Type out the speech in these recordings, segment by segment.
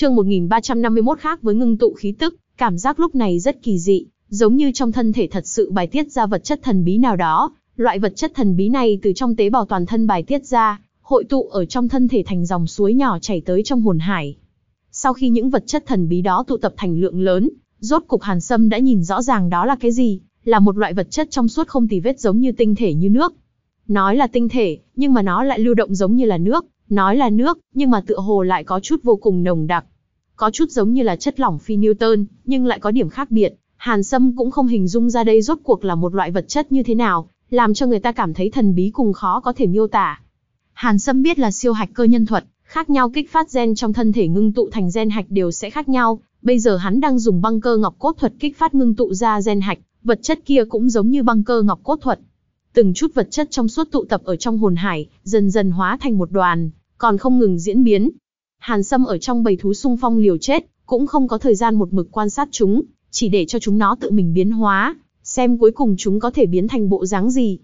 Chương 1351 khác với ngưng tụ khí tức, cảm giác lúc này rất kỳ dị, giống như trong thân thể thật sự bài tiết ra vật chất thần bí nào đó, loại vật chất thần bí này từ trong tế bào toàn thân bài tiết ra, hội tụ ở trong thân thể thành dòng suối nhỏ chảy tới trong hồn hải. Sau khi những vật chất thần bí đó tụ tập thành lượng lớn, rốt cục Hàn Sâm đã nhìn rõ ràng đó là cái gì, là một loại vật chất trong suốt không tì vết giống như tinh thể như nước. Nói là tinh thể, nhưng mà nó lại lưu động giống như là nước, nói là nước, nhưng mà tựa hồ lại có chút vô cùng nồng đặc. Có chút giống như là chất lỏng phi Newton, nhưng lại có điểm khác biệt. Hàn Sâm cũng không hình dung ra đây rốt cuộc là một loại vật chất như thế nào, làm cho người ta cảm thấy thần bí cùng khó có thể miêu tả. Hàn Sâm biết là siêu hạch cơ nhân thuật, khác nhau kích phát gen trong thân thể ngưng tụ thành gen hạch đều sẽ khác nhau. Bây giờ hắn đang dùng băng cơ ngọc cốt thuật kích phát ngưng tụ ra gen hạch, vật chất kia cũng giống như băng cơ ngọc cốt thuật. Từng chút vật chất trong suốt tụ tập ở trong hồn hải, dần dần hóa thành một đoàn, còn không ngừng diễn biến. Hàn Sâm ở trong bầy thú sung phong liều chết, cũng không có thời gian một mực quan sát chúng, chỉ để cho chúng nó tự mình biến hóa, xem cuối cùng chúng có thể biến thành bộ dáng gì.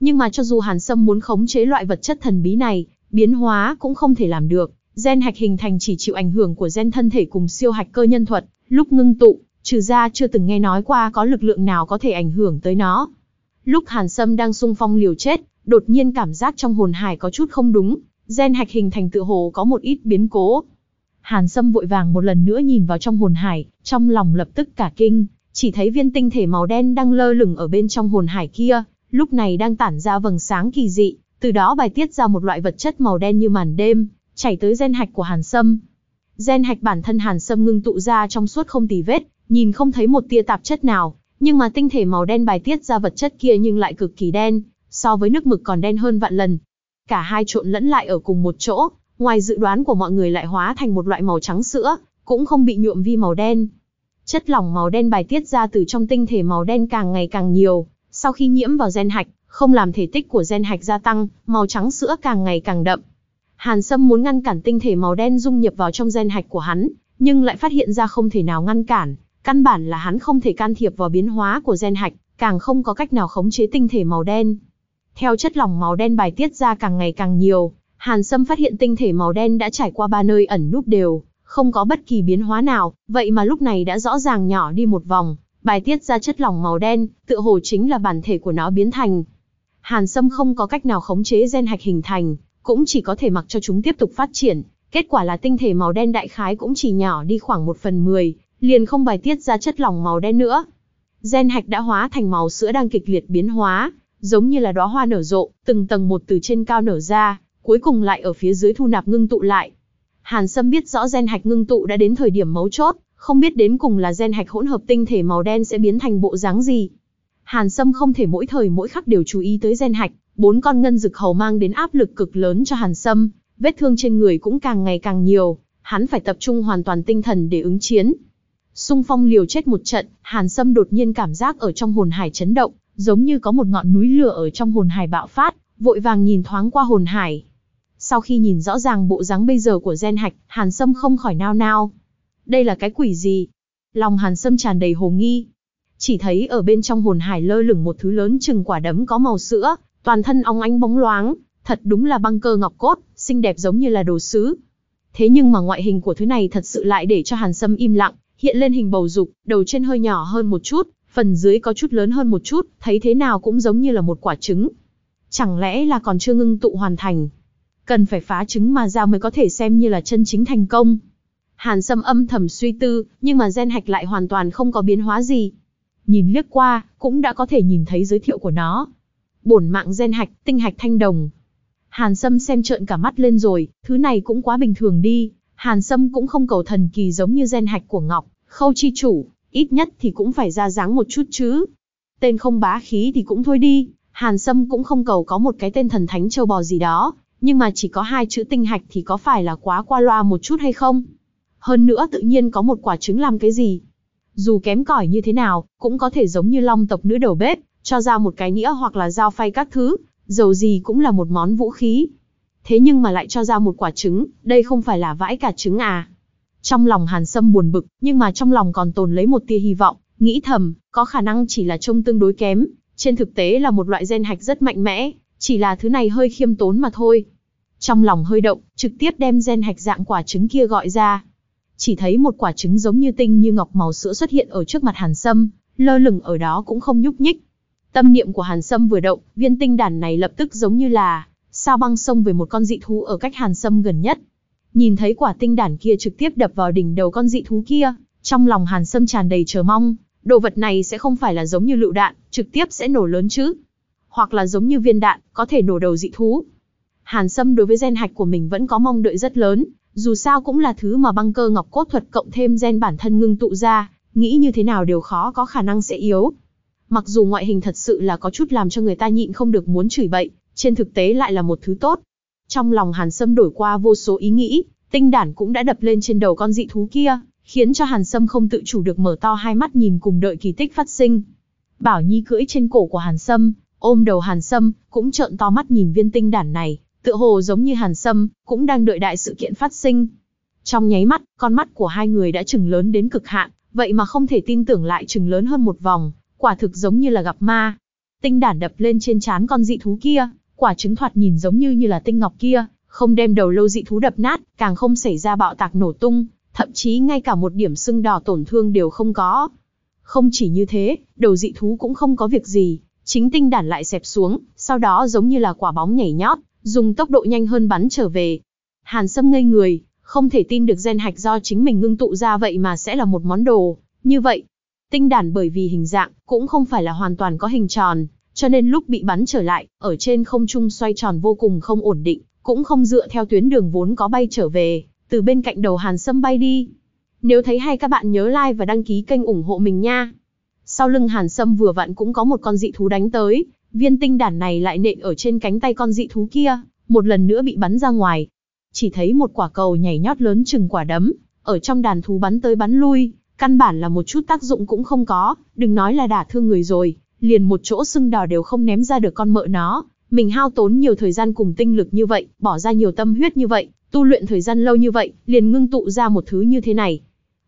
Nhưng mà cho dù Hàn Sâm muốn khống chế loại vật chất thần bí này, biến hóa cũng không thể làm được. Gen hạch hình thành chỉ chịu ảnh hưởng của gen thân thể cùng siêu hạch cơ nhân thuật, lúc ngưng tụ, trừ ra chưa từng nghe nói qua có lực lượng nào có thể ảnh hưởng tới nó. Lúc Hàn Sâm đang sung phong liều chết, đột nhiên cảm giác trong hồn hải có chút không đúng, gen hạch hình thành tự hồ có một ít biến cố. Hàn Sâm vội vàng một lần nữa nhìn vào trong hồn hải, trong lòng lập tức cả kinh, chỉ thấy viên tinh thể màu đen đang lơ lửng ở bên trong hồn hải kia, lúc này đang tản ra vầng sáng kỳ dị, từ đó bài tiết ra một loại vật chất màu đen như màn đêm, chảy tới gen hạch của Hàn Sâm. Gen hạch bản thân Hàn Sâm ngưng tụ ra trong suốt không tì vết, nhìn không thấy một tia tạp chất nào, nhưng mà tinh thể màu đen bài tiết ra vật chất kia nhưng lại cực kỳ đen, so với nước mực còn đen hơn vạn lần. Cả hai trộn lẫn lại ở cùng một chỗ, ngoài dự đoán của mọi người lại hóa thành một loại màu trắng sữa, cũng không bị nhuộm vi màu đen. Chất lỏng màu đen bài tiết ra từ trong tinh thể màu đen càng ngày càng nhiều, sau khi nhiễm vào gen hạch, không làm thể tích của gen hạch gia tăng, màu trắng sữa càng ngày càng đậm. Hàn Sâm muốn ngăn cản tinh thể màu đen dung nhập vào trong gen hạch của hắn, nhưng lại phát hiện ra không thể nào ngăn cản, căn bản là hắn không thể can thiệp vào biến hóa của gen hạch, càng không có cách nào khống chế tinh thể màu đen. Theo chất lỏng màu đen bài tiết ra càng ngày càng nhiều, Hàn Sâm phát hiện tinh thể màu đen đã trải qua ba nơi ẩn núp đều, không có bất kỳ biến hóa nào, vậy mà lúc này đã rõ ràng nhỏ đi một vòng, bài tiết ra chất lỏng màu đen, tựa hồ chính là bản thể của nó biến thành. Hàn Sâm không có cách nào khống chế gen hạch hình thành, cũng chỉ có thể mặc cho chúng tiếp tục phát triển. Kết quả là tinh thể màu đen đại khái cũng chỉ nhỏ đi khoảng một phần mười, liền không bài tiết ra chất lỏng màu đen nữa. Gen hạch đã hóa thành màu sữa đang kịch liệt biến hóa, giống như là đóa hoa nở rộ, từng tầng một từ trên cao nở ra, cuối cùng lại ở phía dưới thu nạp ngưng tụ lại. Hàn Sâm biết rõ gen hạch ngưng tụ đã đến thời điểm mấu chốt, không biết đến cùng là gen hạch hỗn hợp tinh thể màu đen sẽ biến thành bộ dáng gì. Hàn Sâm không thể mỗi thời mỗi khắc đều chú ý tới gen hạch, bốn con ngân dực hầu mang đến áp lực cực lớn cho Hàn Sâm, vết thương trên người cũng càng ngày càng nhiều, hắn phải tập trung hoàn toàn tinh thần để ứng chiến. Xung phong liều chết một trận, Hàn Sâm đột nhiên cảm giác ở trong hồn hải chấn động, giống như có một ngọn núi lửa ở trong hồn hải bạo phát, vội vàng nhìn thoáng qua hồn hải. Sau khi nhìn rõ ràng bộ dáng bây giờ của gen hạch, Hàn Sâm không khỏi nao nao. Đây là cái quỷ gì? Lòng Hàn Sâm tràn đầy hồ nghi. Chỉ thấy ở bên trong hồn hải lơ lửng một thứ lớn chừng quả đấm có màu sữa, toàn thân óng ánh bóng loáng, thật đúng là băng cơ ngọc cốt, xinh đẹp giống như là đồ sứ. Thế nhưng mà ngoại hình của thứ này thật sự lại để cho Hàn Sâm im lặng, hiện lên hình bầu dục, đầu trên hơi nhỏ hơn một chút, phần dưới có chút lớn hơn một chút, thấy thế nào cũng giống như là một quả trứng. Chẳng lẽ là còn chưa ngưng tụ hoàn thành? Cần phải phá trứng mà ra mới có thể xem như là chân chính thành công. Hàn Sâm âm thầm suy tư, nhưng mà gen hạch lại hoàn toàn không có biến hóa gì. Nhìn liếc qua, cũng đã có thể nhìn thấy giới thiệu của nó. Bổn mạng gen hạch, tinh hạch thanh đồng. Hàn Sâm xem trợn cả mắt lên rồi, thứ này cũng quá bình thường đi. Hàn Sâm cũng không cầu thần kỳ giống như gen hạch của Ngọc, khâu chi chủ, ít nhất thì cũng phải ra dáng một chút chứ. Tên không bá khí thì cũng thôi đi, Hàn Sâm cũng không cầu có một cái tên thần thánh châu bò gì đó, nhưng mà chỉ có hai chữ tinh hạch thì có phải là quá qua loa một chút hay không? Hơn nữa tự nhiên có một quả trứng làm cái gì? Dù kém cỏi như thế nào, cũng có thể giống như long tộc nữ đầu bếp, cho ra một cái nghĩa hoặc là dao phay các thứ, dầu gì cũng là một món vũ khí. Thế nhưng mà lại cho ra một quả trứng, đây không phải là vãi cả trứng à? Trong lòng Hàn Sâm buồn bực, nhưng mà trong lòng còn tồn lấy một tia hy vọng, nghĩ thầm, có khả năng chỉ là trông tương đối kém, trên thực tế là một loại gen hạch rất mạnh mẽ, chỉ là thứ này hơi khiêm tốn mà thôi. Trong lòng hơi động, trực tiếp đem gen hạch dạng quả trứng kia gọi ra. chỉ thấy một quả trứng giống như tinh như ngọc màu sữa xuất hiện ở trước mặt Hàn Sâm, lơ lửng ở đó cũng không nhúc nhích. Tâm niệm của Hàn Sâm vừa động, viên tinh đản này lập tức giống như là sao băng xông về một con dị thú ở cách Hàn Sâm gần nhất. Nhìn thấy quả tinh đản kia trực tiếp đập vào đỉnh đầu con dị thú kia, trong lòng Hàn Sâm tràn đầy chờ mong, đồ vật này sẽ không phải là giống như lựu đạn, trực tiếp sẽ nổ lớn chứ. Hoặc là giống như viên đạn, có thể nổ đầu dị thú. Hàn Sâm đối với gen hạch của mình vẫn có mong đợi rất lớn, dù sao cũng là thứ mà băng cơ ngọc cốt thuật cộng thêm gen bản thân ngưng tụ ra, nghĩ như thế nào đều khó có khả năng sẽ yếu. Mặc dù ngoại hình thật sự là có chút làm cho người ta nhịn không được muốn chửi bậy, trên thực tế lại là một thứ tốt. Trong lòng Hàn Sâm đổi qua vô số ý nghĩ, tinh đản cũng đã đập lên trên đầu con dị thú kia, khiến cho Hàn Sâm không tự chủ được mở to hai mắt nhìn cùng đợi kỳ tích phát sinh. Bảo Nhi cưỡi trên cổ của Hàn Sâm, ôm đầu Hàn Sâm, cũng trợn to mắt nhìn viên tinh đản này, tựa hồ giống như Hàn Sâm, cũng đang đợi đại sự kiện phát sinh. Trong nháy mắt, con mắt của hai người đã trừng lớn đến cực hạn, vậy mà không thể tin tưởng lại trừng lớn hơn một vòng, quả thực giống như là gặp ma. Tinh đản đập lên trên trán con dị thú kia, quả trứng thoạt nhìn giống như như là tinh ngọc kia, không đem đầu lâu dị thú đập nát, càng không xảy ra bạo tạc nổ tung, thậm chí ngay cả một điểm sưng đỏ tổn thương đều không có. Không chỉ như thế, đầu dị thú cũng không có việc gì, chính tinh đản lại xẹp xuống, sau đó giống như là quả bóng nhảy nhót, dùng tốc độ nhanh hơn bắn trở về. Hàn Sâm ngây người, không thể tin được gen hạch do chính mình ngưng tụ ra vậy mà sẽ là một món đồ, như vậy. Tinh đản bởi vì hình dạng, cũng không phải là hoàn toàn có hình tròn, cho nên lúc bị bắn trở lại, ở trên không trung xoay tròn vô cùng không ổn định, cũng không dựa theo tuyến đường vốn có bay trở về, từ bên cạnh đầu Hàn Sâm bay đi. Nếu thấy hay các bạn nhớ like và đăng ký kênh ủng hộ mình nha. Sau lưng Hàn Sâm vừa vặn cũng có một con dị thú đánh tới, viên tinh đản này lại nện ở trên cánh tay con dị thú kia, một lần nữa bị bắn ra ngoài. Chỉ thấy một quả cầu nhảy nhót lớn chừng quả đấm, ở trong đàn thú bắn tới bắn lui, căn bản là một chút tác dụng cũng không có, đừng nói là đả thương người rồi, liền một chỗ sưng đỏ đều không ném ra được con mợ nó. Mình hao tốn nhiều thời gian cùng tinh lực như vậy, bỏ ra nhiều tâm huyết như vậy, tu luyện thời gian lâu như vậy, liền ngưng tụ ra một thứ như thế này.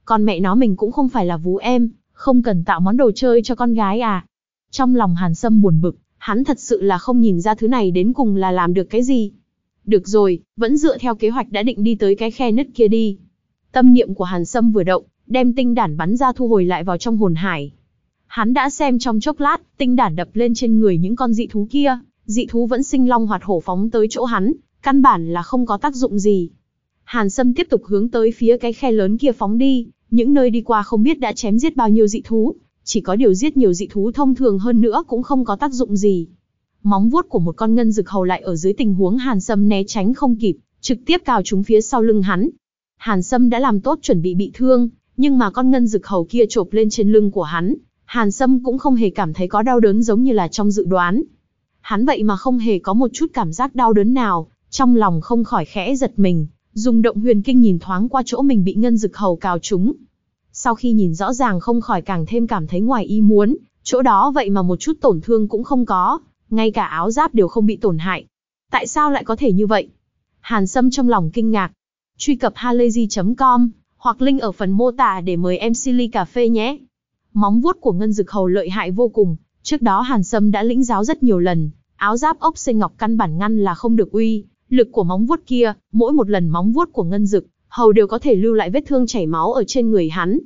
Còn mẹ nó mình cũng không phải là vú em, không cần tạo món đồ chơi cho con gái à. Trong lòng Hàn Sâm buồn bực, hắn thật sự là không nhìn ra thứ này đến cùng là làm được cái gì. Được rồi, vẫn dựa theo kế hoạch đã định đi tới cái khe nứt kia đi. Tâm niệm của Hàn Sâm vừa động, đem tinh đản bắn ra thu hồi lại vào trong hồn hải. Hắn đã xem trong chốc lát, tinh đản đập lên trên người những con dị thú kia, dị thú vẫn sinh long hoạt hổ phóng tới chỗ hắn, căn bản là không có tác dụng gì. Hàn Sâm tiếp tục hướng tới phía cái khe lớn kia phóng đi, những nơi đi qua không biết đã chém giết bao nhiêu dị thú, chỉ có điều giết nhiều dị thú thông thường hơn nữa cũng không có tác dụng gì. Móng vuốt của một con ngân dực hầu lại ở dưới tình huống Hàn Sâm né tránh không kịp, trực tiếp cào chúng phía sau lưng hắn. Hàn Sâm đã làm tốt chuẩn bị bị thương, nhưng mà con ngân dực hầu kia chộp lên trên lưng của hắn, Hàn Sâm cũng không hề cảm thấy có đau đớn giống như là trong dự đoán. Hắn vậy mà không hề có một chút cảm giác đau đớn nào, trong lòng không khỏi khẽ giật mình, dùng động huyền kinh nhìn thoáng qua chỗ mình bị ngân dực hầu cào trúng. Sau khi nhìn rõ ràng không khỏi càng thêm cảm thấy ngoài ý muốn, chỗ đó vậy mà một chút tổn thương cũng không có, ngay cả áo giáp đều không bị tổn hại. Tại sao lại có thể như vậy? Hàn Sâm trong lòng kinh ngạc. Truy cập halayzi.com hoặc link ở phần mô tả để mời em Silly Cà Phê nhé. Móng vuốt của ngân dực hầu lợi hại vô cùng, trước đó Hàn Sâm đã lĩnh giáo rất nhiều lần, áo giáp ốc xên ngọc căn bản ngăn là không được uy, lực của móng vuốt kia, mỗi một lần móng vuốt của ngân dực, hầu đều có thể lưu lại vết thương chảy máu ở trên người hắn.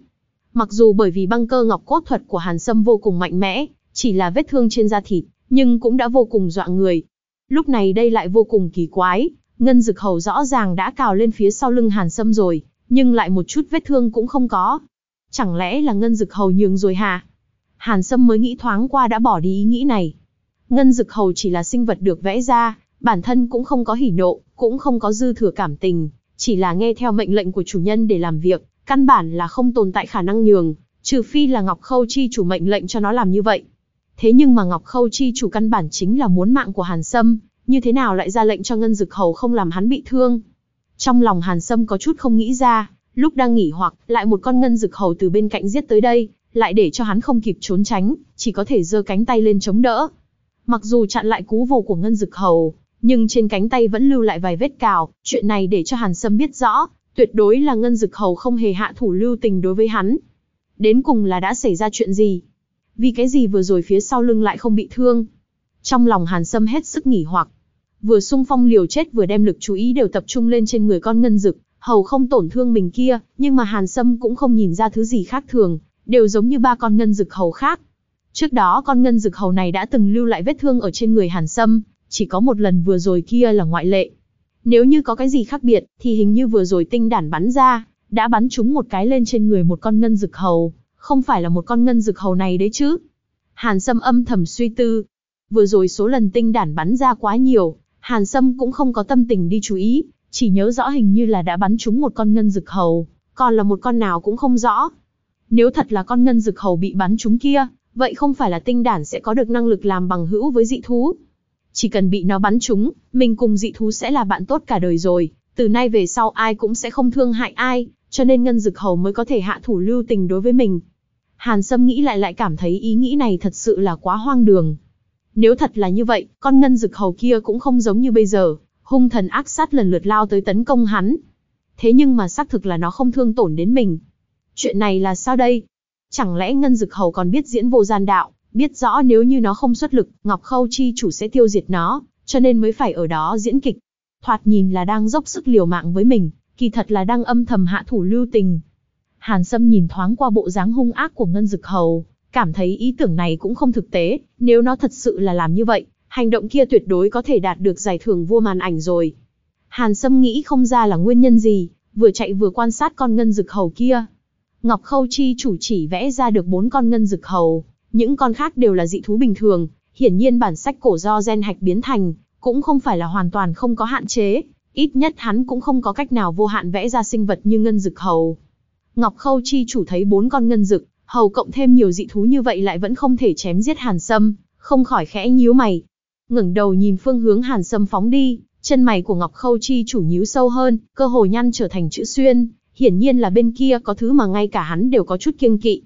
Mặc dù bởi vì băng cơ ngọc cốt thuật của Hàn Sâm vô cùng mạnh mẽ, chỉ là vết thương trên da thịt, nhưng cũng đã vô cùng dọa người. Lúc này đây lại vô cùng kỳ quái, ngân dực hầu rõ ràng đã cào lên phía sau lưng Hàn Sâm rồi, nhưng lại một chút vết thương cũng không có. Chẳng lẽ là ngân dực hầu nhường rồi hả? Hàn Sâm mới nghĩ thoáng qua đã bỏ đi ý nghĩ này. Ngân dực hầu chỉ là sinh vật được vẽ ra, bản thân cũng không có hỉ nộ, cũng không có dư thừa cảm tình, chỉ là nghe theo mệnh lệnh của chủ nhân để làm việc, căn bản là không tồn tại khả năng nhường, trừ phi là Ngọc Khâu Chi chủ mệnh lệnh cho nó làm như vậy. Thế nhưng mà Ngọc Khâu Chi chủ căn bản chính là muốn mạng của Hàn Sâm, như thế nào lại ra lệnh cho Ngân Dực Hầu không làm hắn bị thương? Trong lòng Hàn Sâm có chút không nghĩ ra, lúc đang nghỉ hoặc, lại một con Ngân Dực Hầu từ bên cạnh giết tới đây, lại để cho hắn không kịp trốn tránh, chỉ có thể giơ cánh tay lên chống đỡ. Mặc dù chặn lại cú vồ của Ngân Dực Hầu, nhưng trên cánh tay vẫn lưu lại vài vết cào, chuyện này để cho Hàn Sâm biết rõ, tuyệt đối là Ngân Dực Hầu không hề hạ thủ lưu tình đối với hắn. Đến cùng là đã xảy ra chuyện gì? Vì cái gì vừa rồi phía sau lưng lại không bị thương? Trong lòng Hàn Sâm hết sức nghỉ hoặc. Vừa sung phong liều chết vừa đem lực chú ý đều tập trung lên trên người con Ngân Dực, hầu không tổn thương mình kia, nhưng mà Hàn Sâm cũng không nhìn ra thứ gì khác thường, đều giống như ba con ngân dực hầu khác. Trước đó con ngân dực hầu này đã từng lưu lại vết thương ở trên người Hàn Sâm, chỉ có một lần vừa rồi kia là ngoại lệ. Nếu như có cái gì khác biệt, thì hình như vừa rồi tinh đản bắn ra, đã bắn trúng một cái lên trên người một con ngân dực hầu, không phải là một con ngân dực hầu này đấy chứ. Hàn Sâm âm thầm suy tư. Vừa rồi số lần tinh đản bắn ra quá nhiều, Hàn Sâm cũng không có tâm tình đi chú ý, chỉ nhớ rõ hình như là đã bắn trúng một con ngân dực hầu, còn là một con nào cũng không rõ. Nếu thật là con ngân dực hầu bị bắn trúng kia, vậy không phải là tinh đản sẽ có được năng lực làm bằng hữu với dị thú. Chỉ cần bị nó bắn trúng, mình cùng dị thú sẽ là bạn tốt cả đời rồi, từ nay về sau ai cũng sẽ không thương hại ai, cho nên ngân dực hầu mới có thể hạ thủ lưu tình đối với mình. Hàn Sâm nghĩ lại lại cảm thấy ý nghĩ này thật sự là quá hoang đường. Nếu thật là như vậy, con ngân dực hầu kia cũng không giống như bây giờ, hung thần ác sát lần lượt lao tới tấn công hắn. Thế nhưng mà xác thực là nó không thương tổn đến mình. Chuyện này là sao đây? Chẳng lẽ ngân dực hầu còn biết diễn vô gian đạo, biết rõ nếu như nó không xuất lực, Ngọc Khâu chi chủ sẽ tiêu diệt nó, cho nên mới phải ở đó diễn kịch. Thoạt nhìn là đang dốc sức liều mạng với mình, kỳ thật là đang âm thầm hạ thủ lưu tình. Hàn Sâm nhìn thoáng qua bộ dáng hung ác của Ngân Dực Hầu, cảm thấy ý tưởng này cũng không thực tế, nếu nó thật sự là làm như vậy, hành động kia tuyệt đối có thể đạt được giải thưởng vua màn ảnh rồi. Hàn Sâm nghĩ không ra là nguyên nhân gì, vừa chạy vừa quan sát con ngân dực hầu kia. Ngọc Khâu Chi chủ chỉ vẽ ra được bốn con ngân dực hầu, những con khác đều là dị thú bình thường, hiển nhiên bản sách cổ do gen hạch biến thành, cũng không phải là hoàn toàn không có hạn chế, ít nhất hắn cũng không có cách nào vô hạn vẽ ra sinh vật như ngân dực hầu. Ngọc Khâu Chi chủ thấy bốn con ngân dực, hầu cộng thêm nhiều dị thú như vậy lại vẫn không thể chém giết Hàn Sâm, không khỏi khẽ nhíu mày. Ngẩng đầu nhìn phương hướng Hàn Sâm phóng đi, chân mày của Ngọc Khâu Chi chủ nhíu sâu hơn, cơ hồ nhăn trở thành chữ xuyên, hiển nhiên là bên kia có thứ mà ngay cả hắn đều có chút kiêng kỵ.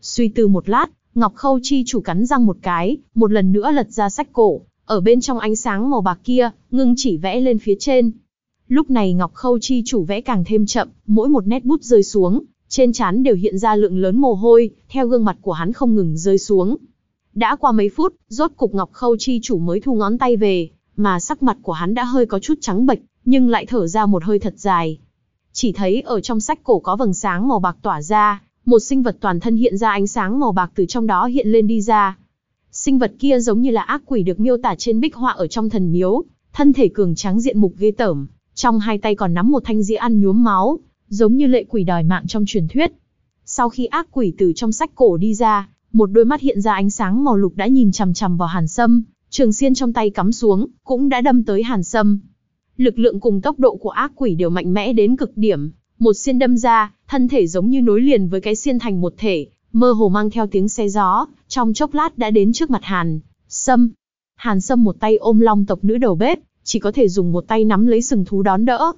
Suy tư một lát, Ngọc Khâu Chi chủ cắn răng một cái, một lần nữa lật ra sách cổ, ở bên trong ánh sáng màu bạc kia, ngưng chỉ vẽ lên phía trên. Lúc này Ngọc Khâu Chi chủ vẽ càng thêm chậm, mỗi một nét bút rơi xuống, trên trán đều hiện ra lượng lớn mồ hôi, theo gương mặt của hắn không ngừng rơi xuống. Đã qua mấy phút, rốt cục Ngọc Khâu chi chủ mới thu ngón tay về, mà sắc mặt của hắn đã hơi có chút trắng bệch, nhưng lại thở ra một hơi thật dài. Chỉ thấy ở trong sách cổ có vầng sáng màu bạc tỏa ra, một sinh vật toàn thân hiện ra ánh sáng màu bạc từ trong đó hiện lên đi ra. Sinh vật kia giống như là ác quỷ được miêu tả trên bích họa ở trong thần miếu, thân thể cường tráng diện mục ghê tởm, trong hai tay còn nắm một thanh dĩa ăn nhuốm máu, giống như lệ quỷ đòi mạng trong truyền thuyết. Sau khi ác quỷ từ trong sách cổ đi ra, một đôi mắt hiện ra ánh sáng màu lục đã nhìn chằm chằm vào Hàn Sâm, trường xiên trong tay cắm xuống, cũng đã đâm tới Hàn Sâm. Lực lượng cùng tốc độ của ác quỷ đều mạnh mẽ đến cực điểm, một xiên đâm ra, thân thể giống như nối liền với cái xiên thành một thể, mơ hồ mang theo tiếng xe gió, trong chốc lát đã đến trước mặt Hàn Sâm. Hàn Sâm một tay ôm long tộc nữ đầu bếp, chỉ có thể dùng một tay nắm lấy sừng thú đón đỡ.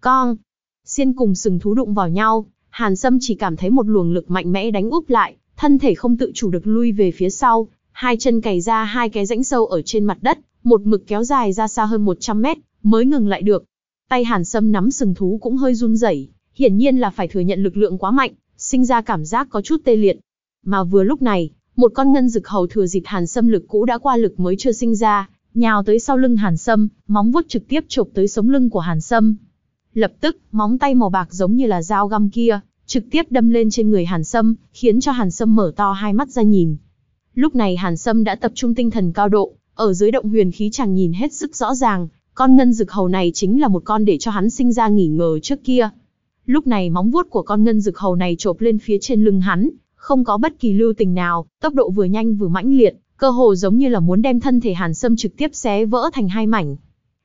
Con, xiên cùng sừng thú đụng vào nhau, Hàn Sâm chỉ cảm thấy một luồng lực mạnh mẽ đánh úp lại, thân thể không tự chủ được lui về phía sau, hai chân cày ra hai cái rãnh sâu ở trên mặt đất, một mực kéo dài ra xa hơn 100 mét, mới ngừng lại được. Tay Hàn Sâm nắm sừng thú cũng hơi run rẩy, hiển nhiên là phải thừa nhận lực lượng quá mạnh, sinh ra cảm giác có chút tê liệt. Mà vừa lúc này, một con ngân dực hầu thừa dịp Hàn Sâm lực cũ đã qua lực mới chưa sinh ra, nhào tới sau lưng Hàn Sâm, móng vuốt trực tiếp chộp tới sống lưng của Hàn Sâm. Lập tức, móng tay màu bạc giống như là dao găm kia, trực tiếp đâm lên trên người Hàn Sâm, khiến cho Hàn Sâm mở to hai mắt ra nhìn. Lúc này Hàn Sâm đã tập trung tinh thần cao độ, ở dưới động huyền khí chàng nhìn hết sức rõ ràng, con ngân dực hầu này chính là một con để cho hắn sinh ra nghỉ ngờ trước kia. Lúc này móng vuốt của con ngân dực hầu này chộp lên phía trên lưng hắn, không có bất kỳ lưu tình nào, tốc độ vừa nhanh vừa mãnh liệt, cơ hồ giống như là muốn đem thân thể Hàn Sâm trực tiếp xé vỡ thành hai mảnh.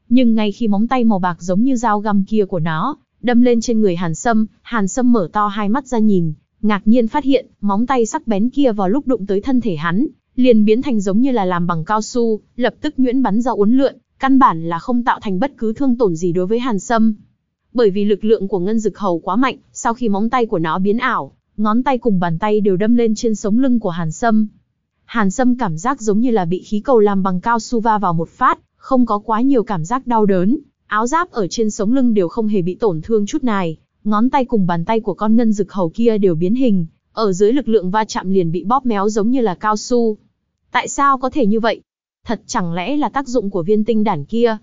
Nhưng ngay khi móng tay màu bạc giống như dao găm kia của nó, đâm lên trên người Hàn Sâm, Hàn Sâm mở to hai mắt ra nhìn, ngạc nhiên phát hiện, móng tay sắc bén kia vào lúc đụng tới thân thể hắn, liền biến thành giống như là làm bằng cao su, lập tức nhuyễn bắn ra uốn lượn, căn bản là không tạo thành bất cứ thương tổn gì đối với Hàn Sâm. Bởi vì lực lượng của ngân dực hầu quá mạnh, sau khi móng tay của nó biến ảo, ngón tay cùng bàn tay đều đâm lên trên sống lưng của Hàn Sâm. Hàn Sâm cảm giác giống như là bị khí cầu làm bằng cao su va vào một phát, không có quá nhiều cảm giác đau đớn, áo giáp ở trên sống lưng đều không hề bị tổn thương chút nào, ngón tay cùng bàn tay của con ngân dực hầu kia đều biến hình, ở dưới lực lượng va chạm liền bị bóp méo giống như là cao su. Tại sao có thể như vậy? Thật chẳng lẽ là tác dụng của viên tinh đản kia?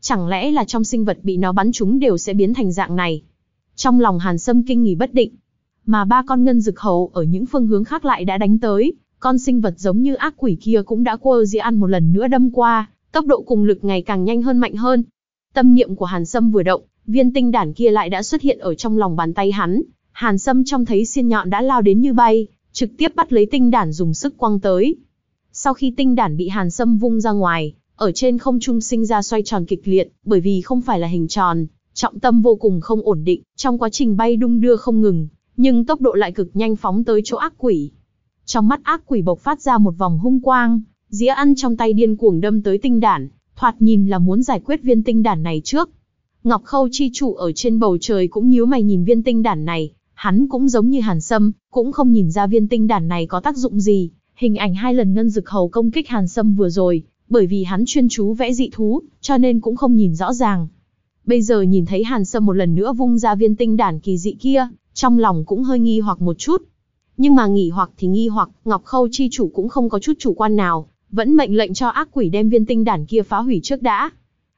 Chẳng lẽ là trong sinh vật bị nó bắn chúng đều sẽ biến thành dạng này? Trong lòng Hàn Sâm kinh nghỉ bất định. Mà ba con ngân dực hầu ở những phương hướng khác lại đã đánh tới, con sinh vật giống như ác quỷ kia cũng đã quơ dĩa ăn một lần nữa đâm qua, tốc độ cùng lực ngày càng nhanh hơn mạnh hơn. Tâm niệm của Hàn Sâm vừa động, viên tinh đản kia lại đã xuất hiện ở trong lòng bàn tay hắn. Hàn Sâm trông thấy xiên nhọn đã lao đến như bay, trực tiếp bắt lấy tinh đản dùng sức quăng tới. Sau khi tinh đản bị Hàn Sâm vung ra ngoài, ở trên không trung sinh ra xoay tròn kịch liệt, bởi vì không phải là hình tròn, trọng tâm vô cùng không ổn định, trong quá trình bay đung đưa không ngừng, nhưng tốc độ lại cực nhanh phóng tới chỗ ác quỷ. Trong mắt ác quỷ bộc phát ra một vòng hung quang, dĩa ăn trong tay điên cuồng đâm tới tinh đản, thoạt nhìn là muốn giải quyết viên tinh đản này trước. Ngọc Khâu chi chủ ở trên bầu trời cũng nhíu mày nhìn viên tinh đản này, hắn cũng giống như Hàn Sâm, cũng không nhìn ra viên tinh đản này có tác dụng gì. Hình ảnh hai lần ngân dực hầu công kích Hàn Sâm vừa rồi, bởi vì hắn chuyên chú vẽ dị thú, cho nên cũng không nhìn rõ ràng. Bây giờ nhìn thấy Hàn Sâm một lần nữa vung ra viên tinh đản kỳ dị kia, trong lòng cũng hơi nghi hoặc một chút. Nhưng mà nghỉ hoặc thì nghi hoặc, Ngọc Khâu chi chủ cũng không có chút chủ quan nào, vẫn mệnh lệnh cho ác quỷ đem viên tinh đản kia phá hủy trước đã.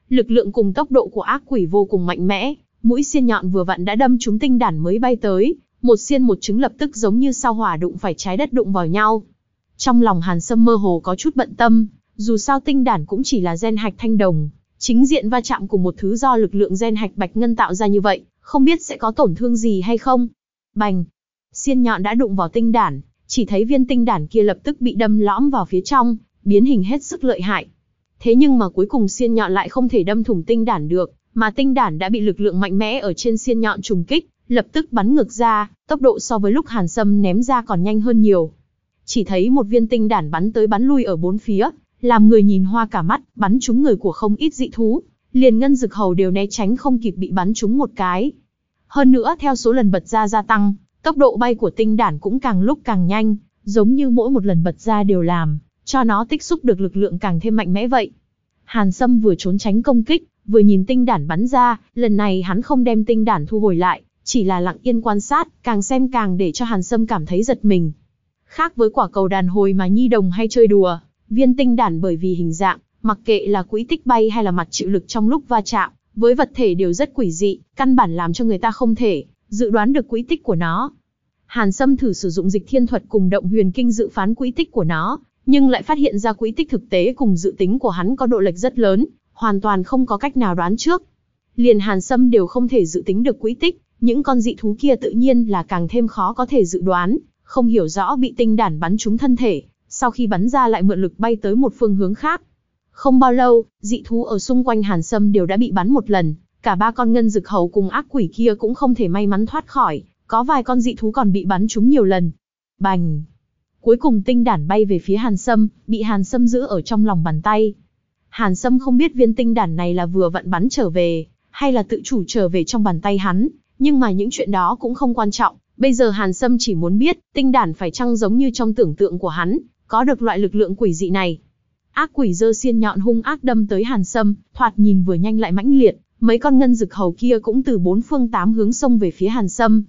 Lực lượng cùng tốc độ của ác quỷ vô cùng mạnh mẽ, mũi xiên nhọn vừa vặn đã đâm trúng tinh đản mới bay tới, một xiên một trứng lập tức giống như sao hỏa đụng phải trái đất đụng vào nhau. Trong lòng Hàn Sâm mơ hồ có chút bận tâm, dù sao tinh đản cũng chỉ là gen hạch thanh đồng, chính diện va chạm cùng một thứ do lực lượng gen hạch bạch ngân tạo ra như vậy, không biết sẽ có tổn thương gì hay không. Bành! Xiên nhọn đã đụng vào tinh đản, chỉ thấy viên tinh đản kia lập tức bị đâm lõm vào phía trong, biến hình hết sức lợi hại. Thế nhưng mà cuối cùng xiên nhọn lại không thể đâm thủng tinh đản được, mà tinh đản đã bị lực lượng mạnh mẽ ở trên xiên nhọn trùng kích, lập tức bắn ngược ra, tốc độ so với lúc Hàn Sâm ném ra còn nhanh hơn nhiều. Chỉ thấy một viên tinh đản bắn tới bắn lui ở bốn phía, làm người nhìn hoa cả mắt, bắn trúng người của không ít dị thú, liền ngân dực hầu đều né tránh không kịp bị bắn trúng một cái. Hơn nữa theo số lần bật ra gia tăng, tốc độ bay của tinh đản cũng càng lúc càng nhanh, giống như mỗi một lần bật ra đều làm, cho nó tích xúc được lực lượng càng thêm mạnh mẽ vậy. Hàn Sâm vừa trốn tránh công kích, vừa nhìn tinh đản bắn ra, lần này hắn không đem tinh đản thu hồi lại, chỉ là lặng yên quan sát, càng xem càng để cho Hàn Sâm cảm thấy giật mình. Khác với quả cầu đàn hồi mà Nhi Đồng hay chơi đùa, viên tinh đản bởi vì hình dạng, mặc kệ là quỹ tích bay hay là mặt chịu lực trong lúc va chạm, với vật thể đều rất quỷ dị, căn bản làm cho người ta không thể dự đoán được quỹ tích của nó. Hàn Sâm thử sử dụng dịch thiên thuật cùng động huyền kinh dự phán quỹ tích của nó, nhưng lại phát hiện ra quỹ tích thực tế cùng dự tính của hắn có độ lệch rất lớn, hoàn toàn không có cách nào đoán trước. Liền Hàn Sâm đều không thể dự tính được quỹ tích, những con dị thú kia tự nhiên là càng thêm khó có thể dự đoán, không hiểu rõ bị tinh đản bắn trúng thân thể, sau khi bắn ra lại mượn lực bay tới một phương hướng khác. Không bao lâu, dị thú ở xung quanh Hàn Sâm đều đã bị bắn một lần, cả ba con ngân dực hầu cùng ác quỷ kia cũng không thể may mắn thoát khỏi, có vài con dị thú còn bị bắn trúng nhiều lần. Bành! Cuối cùng tinh đản bay về phía Hàn Sâm, bị Hàn Sâm giữ ở trong lòng bàn tay. Hàn Sâm không biết viên tinh đản này là vừa vận bắn trở về, hay là tự chủ trở về trong bàn tay hắn, nhưng mà những chuyện đó cũng không quan trọng. Bây giờ Hàn Sâm chỉ muốn biết, tinh đản phải chăng giống như trong tưởng tượng của hắn, có được loại lực lượng quỷ dị này. Ác quỷ dơ xiên nhọn hung ác đâm tới Hàn Sâm, thoạt nhìn vừa nhanh lại mãnh liệt, mấy con ngân dực hầu kia cũng từ bốn phương tám hướng xông về phía Hàn Sâm.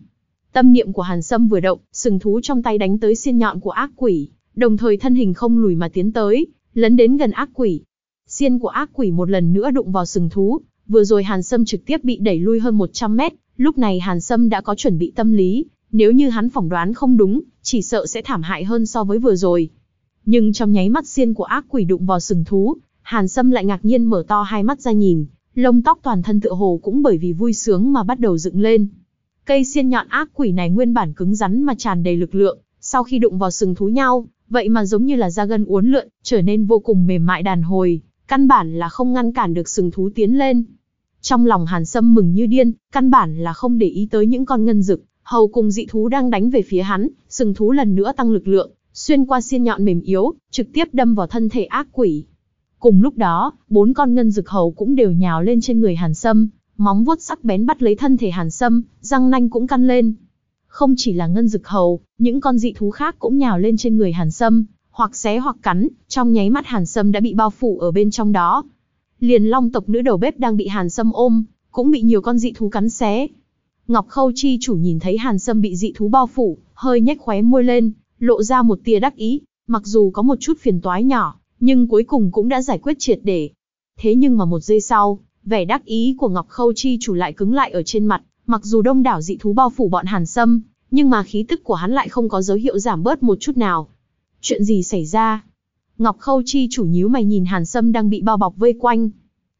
Tâm niệm của Hàn Sâm vừa động, sừng thú trong tay đánh tới xiên nhọn của ác quỷ, đồng thời thân hình không lùi mà tiến tới, lấn đến gần ác quỷ. Xiên của ác quỷ một lần nữa đụng vào sừng thú, vừa rồi Hàn Sâm trực tiếp bị đẩy lui hơn 100 mét, lúc này Hàn Sâm đã có chuẩn bị tâm lý, nếu như hắn phỏng đoán không đúng, chỉ sợ sẽ thảm hại hơn so với vừa rồi. Nhưng trong nháy mắt xiên của ác quỷ đụng vào sừng thú, Hàn Sâm lại ngạc nhiên mở to hai mắt ra nhìn, lông tóc toàn thân tựa hồ cũng bởi vì vui sướng mà bắt đầu dựng lên. Cây xiên nhọn ác quỷ này nguyên bản cứng rắn mà tràn đầy lực lượng, sau khi đụng vào sừng thú nhau, vậy mà giống như là da gân uốn lượn, trở nên vô cùng mềm mại đàn hồi, căn bản là không ngăn cản được sừng thú tiến lên. Trong lòng Hàn Sâm mừng như điên, căn bản là không để ý tới những con ngân dực, hầu cùng dị thú đang đánh về phía hắn, sừng thú lần nữa tăng lực lượng, xuyên qua xiên nhọn mềm yếu, trực tiếp đâm vào thân thể ác quỷ. Cùng lúc đó, bốn con ngân dực hầu cũng đều nhào lên trên người Hàn Sâm, móng vuốt sắc bén bắt lấy thân thể Hàn Sâm, răng nanh cũng căn lên. Không chỉ là ngân dực hầu, những con dị thú khác cũng nhào lên trên người Hàn Sâm, hoặc xé hoặc cắn, trong nháy mắt Hàn Sâm đã bị bao phủ ở bên trong đó. Liền long tộc nữ đầu bếp đang bị Hàn Sâm ôm, cũng bị nhiều con dị thú cắn xé. Ngọc Khâu chi chủ nhìn thấy Hàn Sâm bị dị thú bao phủ, hơi nhếch khóe môi lên, lộ ra một tia đắc ý, mặc dù có một chút phiền toái nhỏ, nhưng cuối cùng cũng đã giải quyết triệt để. Thế nhưng mà một giây sau, vẻ đắc ý của Ngọc Khâu chi chủ lại cứng lại ở trên mặt, Mặc dù đông đảo dị thú bao phủ bọn Hàn Sâm, nhưng mà khí tức của hắn lại không có dấu hiệu giảm bớt một chút nào. Chuyện gì xảy ra? Ngọc Khâu Chi chủ nhíu mày nhìn Hàn Sâm đang bị bao bọc vây quanh.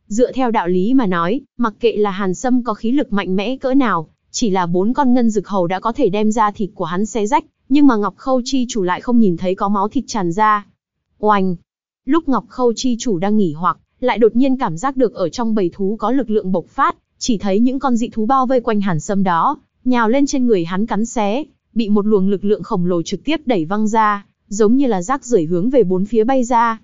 Dựa theo đạo lý mà nói, mặc kệ là Hàn Sâm có khí lực mạnh mẽ cỡ nào, chỉ là bốn con ngân dực hầu đã có thể đem ra thịt của hắn xé rách, nhưng mà Ngọc Khâu Chi chủ lại không nhìn thấy có máu thịt tràn ra. Oanh! Lúc Ngọc Khâu Chi chủ đang nghỉ hoặc, lại đột nhiên cảm giác được ở trong bầy thú có lực lượng bộc phát, chỉ thấy những con dị thú bao vây quanh Hàn Sâm đó, nhào lên trên người hắn cắn xé, bị một luồng lực lượng khổng lồ trực tiếp đẩy văng ra, giống như là rác rưởi hướng về bốn phía bay ra.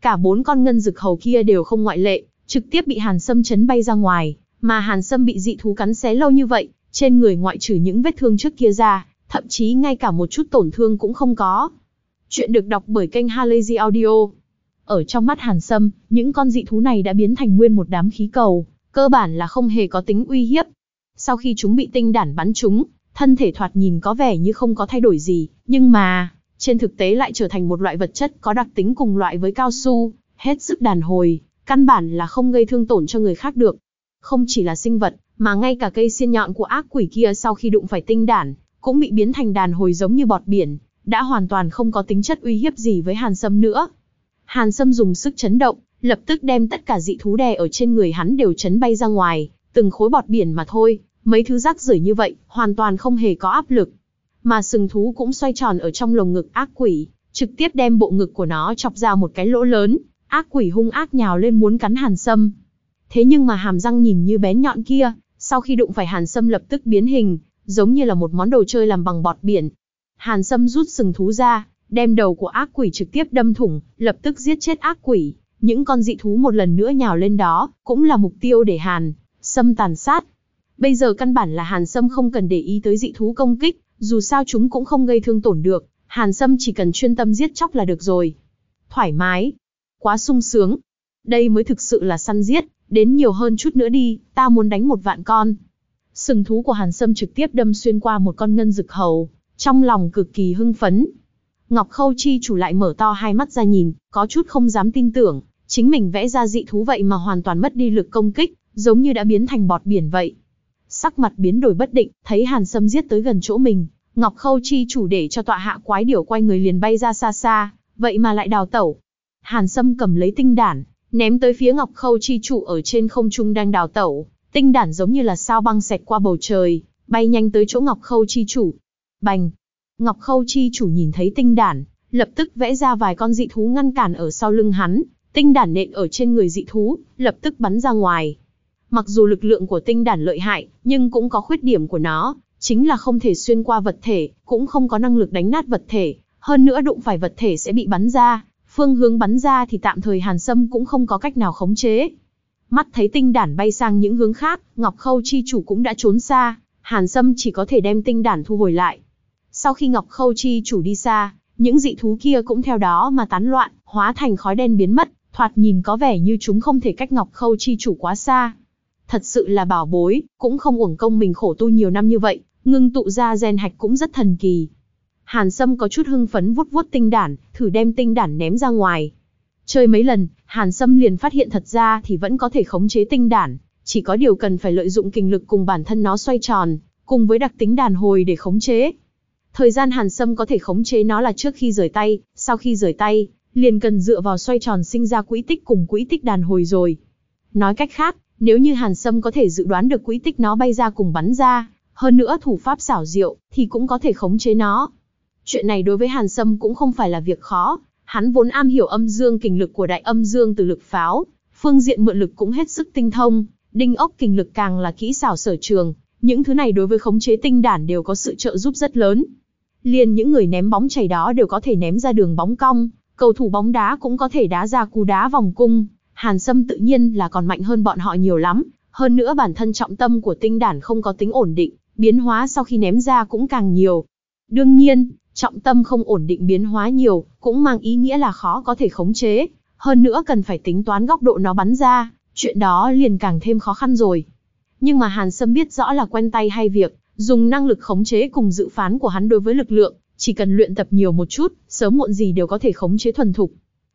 Cả bốn con ngân dực hầu kia đều không ngoại lệ, trực tiếp bị Hàn Sâm chấn bay ra ngoài, mà Hàn Sâm bị dị thú cắn xé lâu như vậy, trên người ngoại trừ những vết thương trước kia ra, thậm chí ngay cả một chút tổn thương cũng không có. Chuyện được đọc bởi kênh Halazy Audio. Ở trong mắt Hàn Sâm, những con dị thú này đã biến thành nguyên một đám khí cầu, cơ bản là không hề có tính uy hiếp. Sau khi chúng bị tinh đản bắn chúng, thân thể thoạt nhìn có vẻ như không có thay đổi gì, nhưng mà, trên thực tế lại trở thành một loại vật chất có đặc tính cùng loại với cao su, hết sức đàn hồi, căn bản là không gây thương tổn cho người khác được. Không chỉ là sinh vật, mà ngay cả cây xiên nhọn của ác quỷ kia sau khi đụng phải tinh đản, cũng bị biến thành đàn hồi giống như bọt biển, đã hoàn toàn không có tính chất uy hiếp gì với Hàn Sâm nữa. Hàn Sâm dùng sức chấn động, lập tức đem tất cả dị thú đè ở trên người hắn đều chấn bay ra ngoài, từng khối bọt biển mà thôi, mấy thứ rác rưởi như vậy, hoàn toàn không hề có áp lực. Mà sừng thú cũng xoay tròn ở trong lồng ngực ác quỷ, trực tiếp đem bộ ngực của nó chọc ra một cái lỗ lớn, ác quỷ hung ác nhào lên muốn cắn Hàn Sâm. Thế nhưng mà hàm răng nhìn như bén nhọn kia, sau khi đụng phải Hàn Sâm lập tức biến hình, giống như là một món đồ chơi làm bằng bọt biển. Hàn Sâm rút sừng thú ra, đem đầu của ác quỷ trực tiếp đâm thủng, lập tức giết chết ác quỷ. Những con dị thú một lần nữa nhào lên đó, cũng là mục tiêu để Hàn Sâm tàn sát. Bây giờ căn bản là Hàn Sâm không cần để ý tới dị thú công kích, dù sao chúng cũng không gây thương tổn được, Hàn Sâm chỉ cần chuyên tâm giết chóc là được rồi. Thoải mái, quá sung sướng. Đây mới thực sự là săn giết, đến nhiều hơn chút nữa đi, ta muốn đánh một vạn con. Sừng thú của Hàn Sâm trực tiếp đâm xuyên qua một con ngân dực hầu, trong lòng cực kỳ hưng phấn. Ngọc Khâu Chi chủ lại mở to hai mắt ra nhìn, có chút không dám tin tưởng, chính mình vẽ ra dị thú vậy mà hoàn toàn mất đi lực công kích, giống như đã biến thành bọt biển vậy. Sắc mặt biến đổi bất định, thấy Hàn Sâm giết tới gần chỗ mình, Ngọc Khâu Chi chủ để cho tọa hạ quái điểu quay người liền bay ra xa xa, vậy mà lại đào tẩu. Hàn Sâm cầm lấy tinh đản, ném tới phía Ngọc Khâu Chi chủ ở trên không trung đang đào tẩu, tinh đản giống như là sao băng xẹt qua bầu trời, bay nhanh tới chỗ Ngọc Khâu Chi chủ. Bành! Ngọc Khâu Chi chủ nhìn thấy tinh đản, lập tức vẽ ra vài con dị thú ngăn cản ở sau lưng hắn, tinh đản nện ở trên người dị thú, lập tức bắn ra ngoài. Mặc dù lực lượng của tinh đản lợi hại, nhưng cũng có khuyết điểm của nó, chính là không thể xuyên qua vật thể, cũng không có năng lực đánh nát vật thể, hơn nữa đụng phải vật thể sẽ bị bắn ra, phương hướng bắn ra thì tạm thời Hàn Sâm cũng không có cách nào khống chế. Mắt thấy tinh đản bay sang những hướng khác, Ngọc Khâu chi chủ cũng đã trốn xa, Hàn Sâm chỉ có thể đem tinh đản thu hồi lại. Sau khi Ngọc Khâu chi chủ đi xa, những dị thú kia cũng theo đó mà tán loạn, hóa thành khói đen biến mất, thoạt nhìn có vẻ như chúng không thể cách Ngọc Khâu chi chủ quá xa. Thật sự là bảo bối, cũng không uổng công mình khổ tu nhiều năm như vậy, ngưng tụ ra gen hạch cũng rất thần kỳ. Hàn Sâm có chút hưng phấn vuốt vuốt tinh đản, thử đem tinh đản ném ra ngoài. Chơi mấy lần, Hàn Sâm liền phát hiện thật ra thì vẫn có thể khống chế tinh đản, chỉ có điều cần phải lợi dụng kinh lực cùng bản thân nó xoay tròn, cùng với đặc tính đàn hồi để khống chế. Thời gian Hàn Sâm có thể khống chế nó là trước khi rời tay, sau khi rời tay, liền cần dựa vào xoay tròn sinh ra quỹ tích cùng quỹ tích đàn hồi rồi. Nói cách khác, nếu như Hàn Sâm có thể dự đoán được quỹ tích nó bay ra cùng bắn ra, hơn nữa thủ pháp xảo diệu, thì cũng có thể khống chế nó. Chuyện này đối với Hàn Sâm cũng không phải là việc khó, hắn vốn am hiểu âm dương kình lực của đại âm dương từ lực pháo, phương diện mượn lực cũng hết sức tinh thông, đinh ốc kình lực càng là kỹ xảo sở trường, những thứ này đối với khống chế tinh đản đều có sự trợ giúp rất lớn. Liền những người ném bóng chảy đó đều có thể ném ra đường bóng cong, cầu thủ bóng đá cũng có thể đá ra cú đá vòng cung, Hàn Sâm tự nhiên là còn mạnh hơn bọn họ nhiều lắm, hơn nữa bản thân trọng tâm của tinh đản không có tính ổn định, biến hóa sau khi ném ra cũng càng nhiều. Đương nhiên, trọng tâm không ổn định biến hóa nhiều, cũng mang ý nghĩa là khó có thể khống chế, hơn nữa cần phải tính toán góc độ nó bắn ra, chuyện đó liền càng thêm khó khăn rồi. Nhưng mà Hàn Sâm biết rõ là quen tay hay việc, dùng năng lực khống chế cùng dự phán của hắn đối với lực lượng, chỉ cần luyện tập nhiều một chút, sớm muộn gì đều có thể khống chế thuần thục.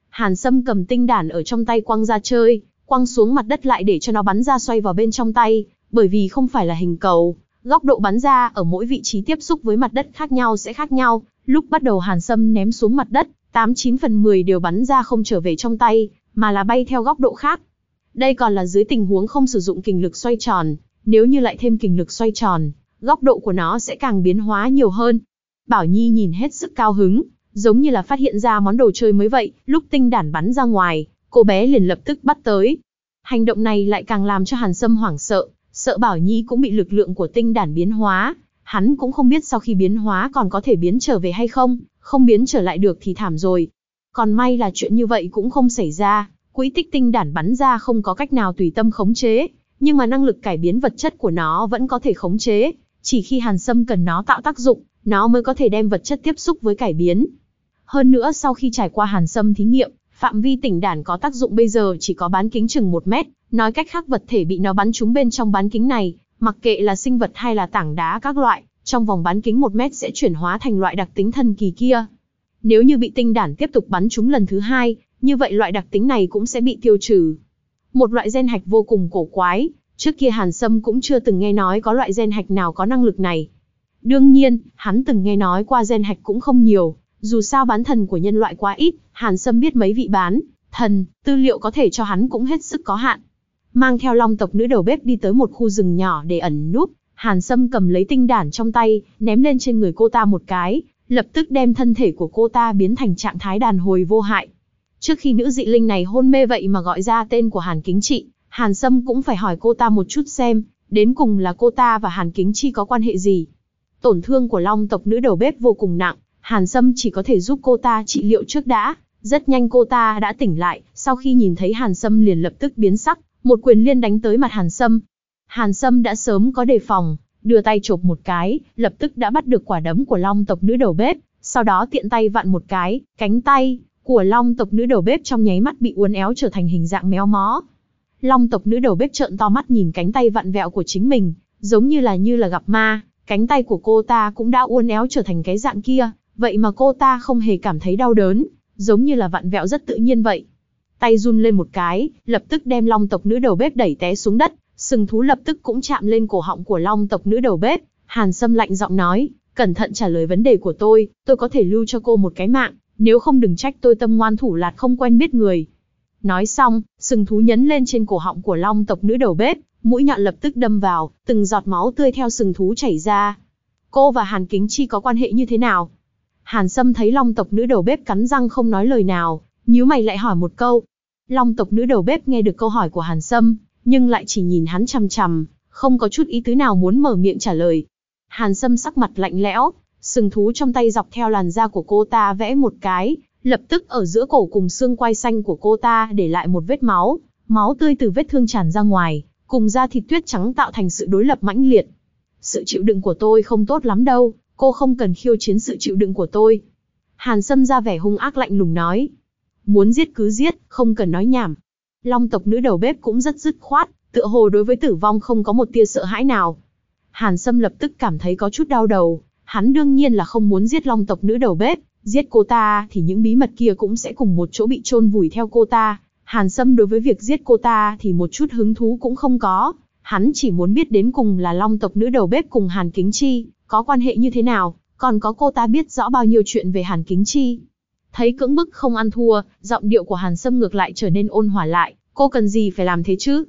Hàn Sâm cầm tinh đản ở trong tay quăng ra chơi, quăng xuống mặt đất lại để cho nó bắn ra xoay vào bên trong tay, bởi vì không phải là hình cầu, Góc độ bắn ra ở mỗi vị trí tiếp xúc với mặt đất khác nhau sẽ khác nhau, lúc bắt đầu Hàn Sâm ném xuống mặt đất, 89 phần 10 đều bắn ra không trở về trong tay, mà là bay theo góc độ khác. Đây còn là dưới tình huống không sử dụng kình lực xoay tròn, nếu như lại thêm kình lực xoay tròn, góc độ của nó sẽ càng biến hóa nhiều hơn. Bảo Nhi nhìn hết sức cao hứng, giống như là phát hiện ra món đồ chơi mới vậy, lúc tinh đản bắn ra ngoài, cô bé liền lập tức bắt tới. Hành động này lại càng làm cho Hàn Sâm hoảng sợ, sợ Bảo Nhi cũng bị lực lượng của tinh đản biến hóa. Hắn cũng không biết sau khi biến hóa còn có thể biến trở về hay không, không biến trở lại được thì thảm rồi. Còn may là chuyện như vậy cũng không xảy ra, quỹ tích tinh đản bắn ra không có cách nào tùy tâm khống chế, nhưng mà năng lực cải biến vật chất của nó vẫn có thể khống chế, chỉ khi Hàn Sâm cần nó tạo tác dụng, nó mới có thể đem vật chất tiếp xúc với cải biến. Hơn nữa sau khi trải qua Hàn Sâm thí nghiệm, phạm vi tỉnh đản có tác dụng bây giờ chỉ có bán kính chừng 1 mét, nói cách khác vật thể bị nó bắn trúng bên trong bán kính này, mặc kệ là sinh vật hay là tảng đá các loại, trong vòng bán kính 1 mét sẽ chuyển hóa thành loại đặc tính thần kỳ kia. Nếu như bị tinh đản tiếp tục bắn trúng lần thứ hai, như vậy loại đặc tính này cũng sẽ bị tiêu trừ. Một loại gen hạch vô cùng cổ quái, trước kia Hàn Sâm cũng chưa từng nghe nói có loại gen hạch nào có năng lực này. Đương nhiên, hắn từng nghe nói qua gen hạch cũng không nhiều, dù sao bán thần của nhân loại quá ít, Hàn Sâm biết mấy vị bán, thần, tư liệu có thể cho hắn cũng hết sức có hạn. Mang theo long tộc nữ đầu bếp đi tới một khu rừng nhỏ để ẩn núp, Hàn Sâm cầm lấy tinh đản trong tay, ném lên trên người cô ta một cái, lập tức đem thân thể của cô ta biến thành trạng thái đàn hồi vô hại. Trước khi nữ dị linh này hôn mê vậy mà gọi ra tên của Hàn Kính Trị, Hàn Sâm cũng phải hỏi cô ta một chút xem, đến cùng là cô ta và Hàn Kính Chi có quan hệ gì. Tổn thương của long tộc nữ đầu bếp vô cùng nặng, Hàn Sâm chỉ có thể giúp cô ta trị liệu trước đã. Rất nhanh cô ta đã tỉnh lại, sau khi nhìn thấy Hàn Sâm liền lập tức biến sắc, một quyền liên đánh tới mặt Hàn Sâm. Hàn Sâm đã sớm có đề phòng, đưa tay chộp một cái, lập tức đã bắt được quả đấm của long tộc nữ đầu bếp, sau đó tiện tay vặn một cái, cánh tay của long tộc nữ đầu bếp trong nháy mắt bị uốn éo trở thành hình dạng méo mó. Long tộc nữ đầu bếp trợn to mắt nhìn cánh tay vặn vẹo của chính mình, giống như là như là gặp ma, cánh tay của cô ta cũng đã uốn éo trở thành cái dạng kia, vậy mà cô ta không hề cảm thấy đau đớn, giống như là vặn vẹo rất tự nhiên vậy. Tay run lên một cái, lập tức đem long tộc nữ đầu bếp đẩy té xuống đất, sừng thú lập tức cũng chạm lên cổ họng của long tộc nữ đầu bếp. Hàn Sâm lạnh giọng nói, cẩn thận trả lời vấn đề của tôi, tôi có thể lưu cho cô một cái mạng, nếu không đừng trách tôi tâm ngoan thủ lạt không quen biết người. Nói xong, sừng thú nhấn lên trên cổ họng của long tộc nữ đầu bếp, mũi nhọn lập tức đâm vào, từng giọt máu tươi theo sừng thú chảy ra. Cô và Hàn Kính Chi có quan hệ như thế nào? Hàn Sâm thấy long tộc nữ đầu bếp cắn răng không nói lời nào, nhíu mày lại hỏi một câu. Long tộc nữ đầu bếp nghe được câu hỏi của Hàn Sâm, nhưng lại chỉ nhìn hắn chằm chằm, không có chút ý tứ nào muốn mở miệng trả lời. Hàn Sâm sắc mặt lạnh lẽo, sừng thú trong tay dọc theo làn da của cô ta vẽ một cái, lập tức ở giữa cổ cùng xương quai xanh của cô ta để lại một vết máu, máu tươi từ vết thương tràn ra ngoài, cùng da thịt tuyết trắng tạo thành sự đối lập mãnh liệt. Sự chịu đựng của tôi không tốt lắm đâu, cô không cần khiêu chiến sự chịu đựng của tôi. Hàn Sâm ra vẻ hung ác lạnh lùng nói. Muốn giết cứ giết, không cần nói nhảm. Long tộc nữ đầu bếp cũng rất dứt khoát, tựa hồ đối với tử vong không có một tia sợ hãi nào. Hàn Sâm lập tức cảm thấy có chút đau đầu, hắn đương nhiên là không muốn giết long tộc nữ đầu bếp, giết cô ta thì những bí mật kia cũng sẽ cùng một chỗ bị chôn vùi theo cô ta. Hàn Sâm đối với việc giết cô ta thì một chút hứng thú cũng không có, hắn chỉ muốn biết đến cùng là long tộc nữ đầu bếp cùng Hàn Kính Chi, có quan hệ như thế nào, còn có cô ta biết rõ bao nhiêu chuyện về Hàn Kính Chi. Thấy cưỡng bức không ăn thua, giọng điệu của Hàn Sâm ngược lại trở nên ôn hòa lại, cô cần gì phải làm thế chứ?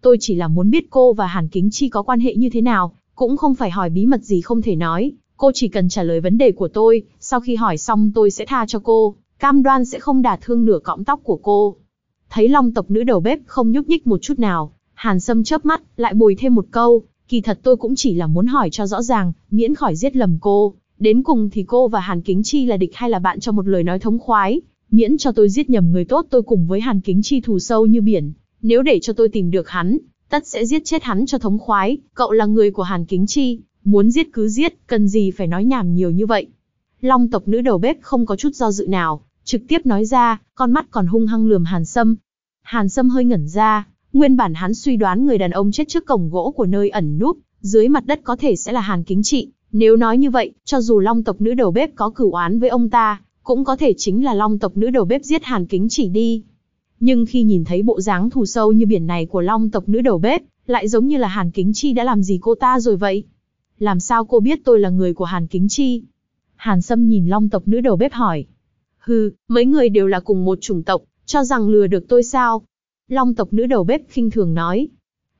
Tôi chỉ là muốn biết cô và Hàn Kính Chi có quan hệ như thế nào, cũng không phải hỏi bí mật gì không thể nói, cô chỉ cần trả lời vấn đề của tôi, sau khi hỏi xong tôi sẽ tha cho cô, cam đoan sẽ không đả thương nửa cọng tóc của cô. Thấy long tộc nữ đầu bếp không nhúc nhích một chút nào, Hàn Sâm chớp mắt, lại bồi thêm một câu, kỳ thật tôi cũng chỉ là muốn hỏi cho rõ ràng, miễn khỏi giết lầm cô. Đến cùng thì cô và Hàn Kính Chi là địch hay là bạn cho một lời nói thống khoái, miễn cho tôi giết nhầm người tốt tôi cùng với Hàn Kính Chi thù sâu như biển. Nếu để cho tôi tìm được hắn, tất sẽ giết chết hắn cho thống khoái, cậu là người của Hàn Kính Chi, muốn giết cứ giết, cần gì phải nói nhảm nhiều như vậy. Long tộc nữ đầu bếp không có chút do dự nào, trực tiếp nói ra, con mắt còn hung hăng lườm Hàn Sâm. Hàn Sâm hơi ngẩn ra, Nguyên bản hắn suy đoán người đàn ông chết trước cổng gỗ của nơi ẩn núp, dưới mặt đất có thể sẽ là Hàn Kính Trị. Nếu nói như vậy, cho dù long tộc nữ đầu bếp có cửu oán với ông ta, cũng có thể chính là long tộc nữ đầu bếp giết Hàn Kính Chỉ đi. Nhưng khi nhìn thấy bộ dáng thù sâu như biển này của long tộc nữ đầu bếp, lại giống như là Hàn Kính Chi đã làm gì cô ta rồi vậy làm sao cô biết tôi là người của Hàn Kính Chi? Hàn Sâm nhìn long tộc nữ đầu bếp hỏi. Hừ, mấy người đều là cùng một chủng tộc, cho rằng lừa được tôi sao? Long tộc nữ đầu bếp khinh thường nói.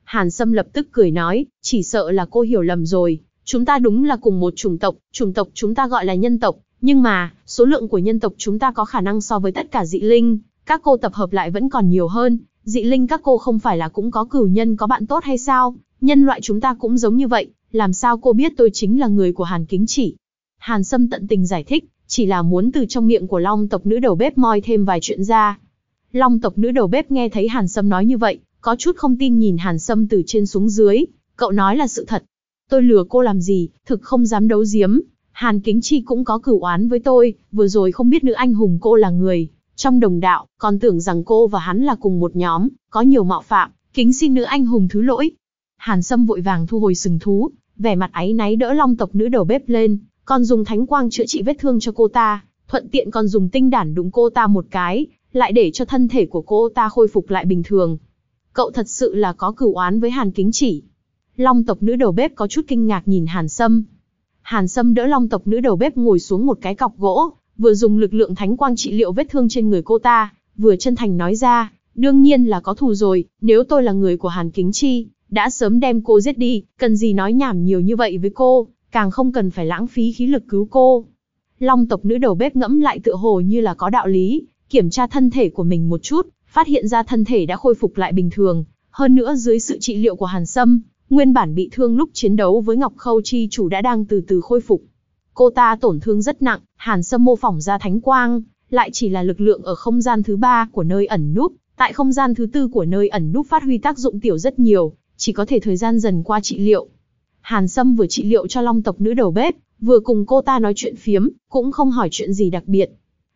Hàn Sâm lập tức cười nói, chỉ sợ là cô hiểu lầm rồi, chúng ta đúng là cùng một chủng tộc, chủng tộc chúng ta gọi là nhân tộc, nhưng mà, số lượng của nhân tộc chúng ta có khả năng so với tất cả dị linh, các cô tập hợp lại vẫn còn nhiều hơn, dị linh các cô không phải là cũng có cửu nhân có bạn tốt hay sao, nhân loại chúng ta cũng giống như vậy, làm sao cô biết tôi chính là người của Hàn Kính Chỉ. Hàn Sâm tận tình giải thích, chỉ là muốn từ trong miệng của Long tộc nữ đầu bếp moi thêm vài chuyện ra. Long tộc nữ đầu bếp nghe thấy Hàn Sâm nói như vậy, có chút không tin nhìn Hàn Sâm từ trên xuống dưới, cậu nói là sự thật. Tôi lừa cô làm gì, thực không dám đấu giếm. Hàn Kính Chi cũng có cửu oán với tôi, vừa rồi không biết nữ anh hùng cô là người. Trong đồng đạo, còn tưởng rằng cô và hắn là cùng một nhóm, có nhiều mạo phạm, kính xin nữ anh hùng thứ lỗi. Hàn Sâm vội vàng thu hồi sừng thú, vẻ mặt áy náy đỡ long tộc nữ đầu bếp lên, còn dùng thánh quang chữa trị vết thương cho cô ta, thuận tiện còn dùng tinh đản đụng cô ta một cái, lại để cho thân thể của cô ta khôi phục lại bình thường. Cậu thật sự là có cửu oán với Hàn Kính Chỉ. Long tộc nữ đầu bếp có chút kinh ngạc nhìn Hàn Sâm. Hàn Sâm đỡ long tộc nữ đầu bếp ngồi xuống một cái cọc gỗ, vừa dùng lực lượng thánh quang trị liệu vết thương trên người cô ta, vừa chân thành nói ra, đương nhiên là có thù rồi, nếu tôi là người của Hàn Kính Chi, đã sớm đem cô giết đi, cần gì nói nhảm nhiều như vậy với cô, càng không cần phải lãng phí khí lực cứu cô. Long tộc nữ đầu bếp ngẫm lại tựa hồ như là có đạo lý, kiểm tra thân thể của mình một chút, phát hiện ra thân thể đã khôi phục lại bình thường, hơn nữa dưới sự trị liệu của Hàn Sâm, nguyên bản bị thương lúc chiến đấu với Ngọc Khâu chi chủ đã đang từ từ khôi phục. Cô ta tổn thương rất nặng, Hàn Sâm mô phỏng ra thánh quang, lại chỉ là lực lượng ở không gian thứ ba của nơi ẩn núp, tại không gian thứ tư của nơi ẩn núp phát huy tác dụng tiểu rất nhiều, chỉ có thể thời gian dần qua trị liệu. Hàn Sâm vừa trị liệu cho long tộc nữ đầu bếp, vừa cùng cô ta nói chuyện phiếm, cũng không hỏi chuyện gì đặc biệt.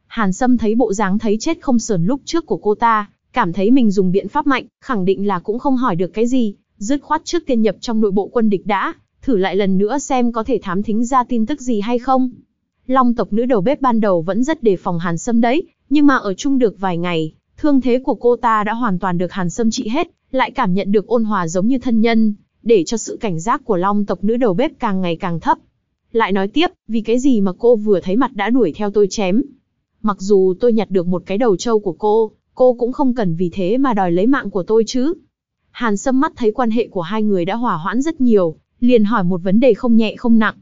Hàn Sâm thấy bộ dáng thấy chết không sờn lúc trước của cô ta, cảm thấy mình dùng biện pháp mạnh, khẳng định là cũng không hỏi được cái gì, dứt khoát trước tiên nhập trong nội bộ quân địch đã, thử lại lần nữa xem có thể thám thính ra tin tức gì hay không. Long tộc nữ đầu bếp ban đầu vẫn rất đề phòng Hàn Sâm đấy, nhưng mà ở chung được vài ngày, thương thế của cô ta đã hoàn toàn được Hàn Sâm trị hết, lại cảm nhận được ôn hòa giống như thân nhân, để cho sự cảnh giác của Long tộc nữ đầu bếp càng ngày càng thấp. Lại nói tiếp, vì cái gì mà cô vừa thấy mặt đã đuổi theo tôi chém. Mặc dù tôi nhặt được một cái đầu trâu của cô, cô cũng không cần vì thế mà đòi lấy mạng của tôi chứ. Hàn Sâm mắt thấy quan hệ của hai người đã hòa hoãn rất nhiều, liền hỏi một vấn đề không nhẹ không nặng.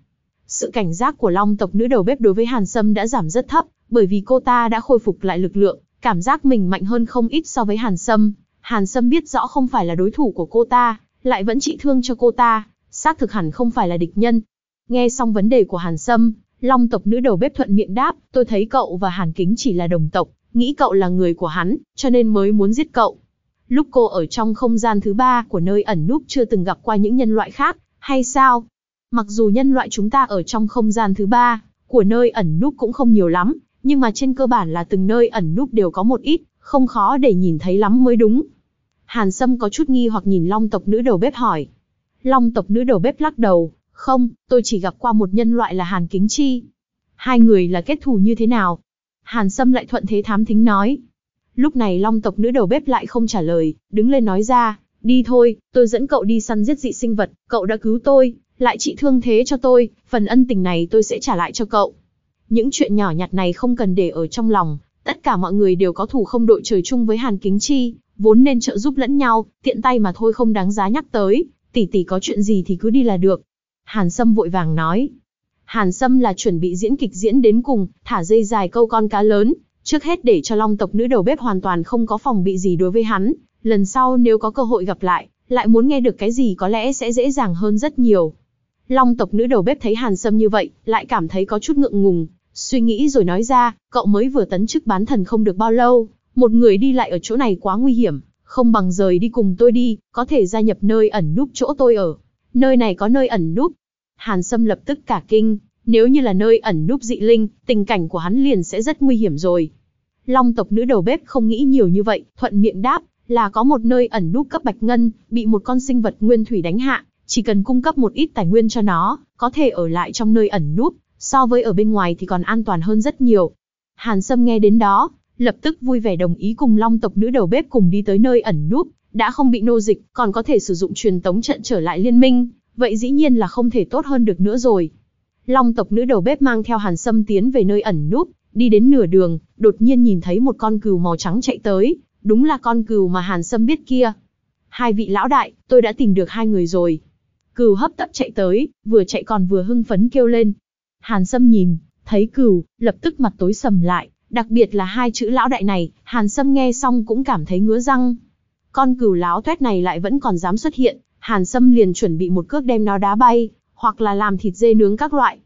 Sự cảnh giác của Long tộc nữ đầu bếp đối với Hàn Sâm đã giảm rất thấp, bởi vì cô ta đã khôi phục lại lực lượng, cảm giác mình mạnh hơn không ít so với Hàn Sâm. Hàn Sâm biết rõ không phải là đối thủ của cô ta, lại vẫn trị thương cho cô ta, xác thực hẳn không phải là địch nhân. Nghe xong vấn đề của Hàn Sâm, Long tộc nữ đầu bếp thuận miệng đáp, tôi thấy cậu và Hàn Kính chỉ là đồng tộc, nghĩ cậu là người của hắn, cho nên mới muốn giết cậu. Lúc cô ở trong không gian thứ ba của nơi ẩn núp chưa từng gặp qua những nhân loại khác, hay sao? Mặc dù nhân loại chúng ta ở trong không gian thứ ba của nơi ẩn núp cũng không nhiều lắm, nhưng mà trên cơ bản là từng nơi ẩn núp đều có một ít, không khó để nhìn thấy lắm mới đúng. Hàn Sâm có chút nghi hoặc nhìn Long tộc nữ đầu bếp hỏi. Long tộc nữ đầu bếp lắc đầu, không, tôi chỉ gặp qua một nhân loại là Hàn Kính Chi. Hai người là kết thù như thế nào? Hàn Sâm lại thuận thế thám thính nói. Lúc này Long tộc nữ đầu bếp lại không trả lời, đứng lên nói ra, đi thôi, tôi dẫn cậu đi săn giết dị sinh vật, cậu đã cứu tôi, lại trị thương thế cho tôi, phần ân tình này tôi sẽ trả lại cho cậu. Những chuyện nhỏ nhặt này không cần để ở trong lòng, tất cả mọi người đều có thủ không đội trời chung với Hàn Kính Chi, vốn nên trợ giúp lẫn nhau, tiện tay mà thôi không đáng giá nhắc tới, tỷ tỷ có chuyện gì thì cứ đi là được. Hàn Sâm vội vàng nói. Hàn Sâm là chuẩn bị diễn kịch diễn đến cùng, thả dây dài câu con cá lớn, trước hết để cho long tộc nữ đầu bếp hoàn toàn không có phòng bị gì đối với hắn, lần sau nếu có cơ hội gặp lại, lại muốn nghe được cái gì có lẽ sẽ dễ dàng hơn rất nhiều. Long tộc nữ đầu bếp thấy Hàn Sâm như vậy, lại cảm thấy có chút ngượng ngùng, suy nghĩ rồi nói ra, cậu mới vừa tấn chức bán thần không được bao lâu, một người đi lại ở chỗ này quá nguy hiểm, không bằng rời đi cùng tôi đi, có thể gia nhập nơi ẩn núp chỗ tôi ở. Nơi này có nơi ẩn núp. Hàn Sâm lập tức cả kinh, nếu như là nơi ẩn núp dị linh, tình cảnh của hắn liền sẽ rất nguy hiểm rồi. Long tộc nữ đầu bếp không nghĩ nhiều như vậy, thuận miệng đáp, là có một nơi ẩn núp cấp bạch ngân, bị một con sinh vật nguyên thủy đánh hạ, chỉ cần cung cấp một ít tài nguyên cho nó, có thể ở lại trong nơi ẩn núp, so với ở bên ngoài thì còn an toàn hơn rất nhiều. Hàn Sâm nghe đến đó, lập tức vui vẻ đồng ý cùng long tộc nữ đầu bếp cùng đi tới nơi ẩn núp, đã không bị nô dịch, còn có thể sử dụng truyền tống trận trở lại liên minh, vậy dĩ nhiên là không thể tốt hơn được nữa rồi. Long tộc nữ đầu bếp mang theo Hàn Sâm tiến về nơi ẩn núp, đi đến nửa đường, đột nhiên nhìn thấy một con cừu màu trắng chạy tới, đúng là con cừu mà Hàn Sâm biết kia. Hai vị lão đại, tôi đã tìm được hai người rồi. Cừu hấp tấp chạy tới, vừa chạy còn vừa hưng phấn kêu lên. Hàn Sâm nhìn, thấy cừu, lập tức mặt tối sầm lại, đặc biệt là hai chữ lão đại này, Hàn Sâm nghe xong cũng cảm thấy ngứa răng. Con cừu láo tuét này lại vẫn còn dám xuất hiện, Hàn Sâm liền chuẩn bị một cước đem nó đá bay, hoặc là làm thịt dê nướng các loại.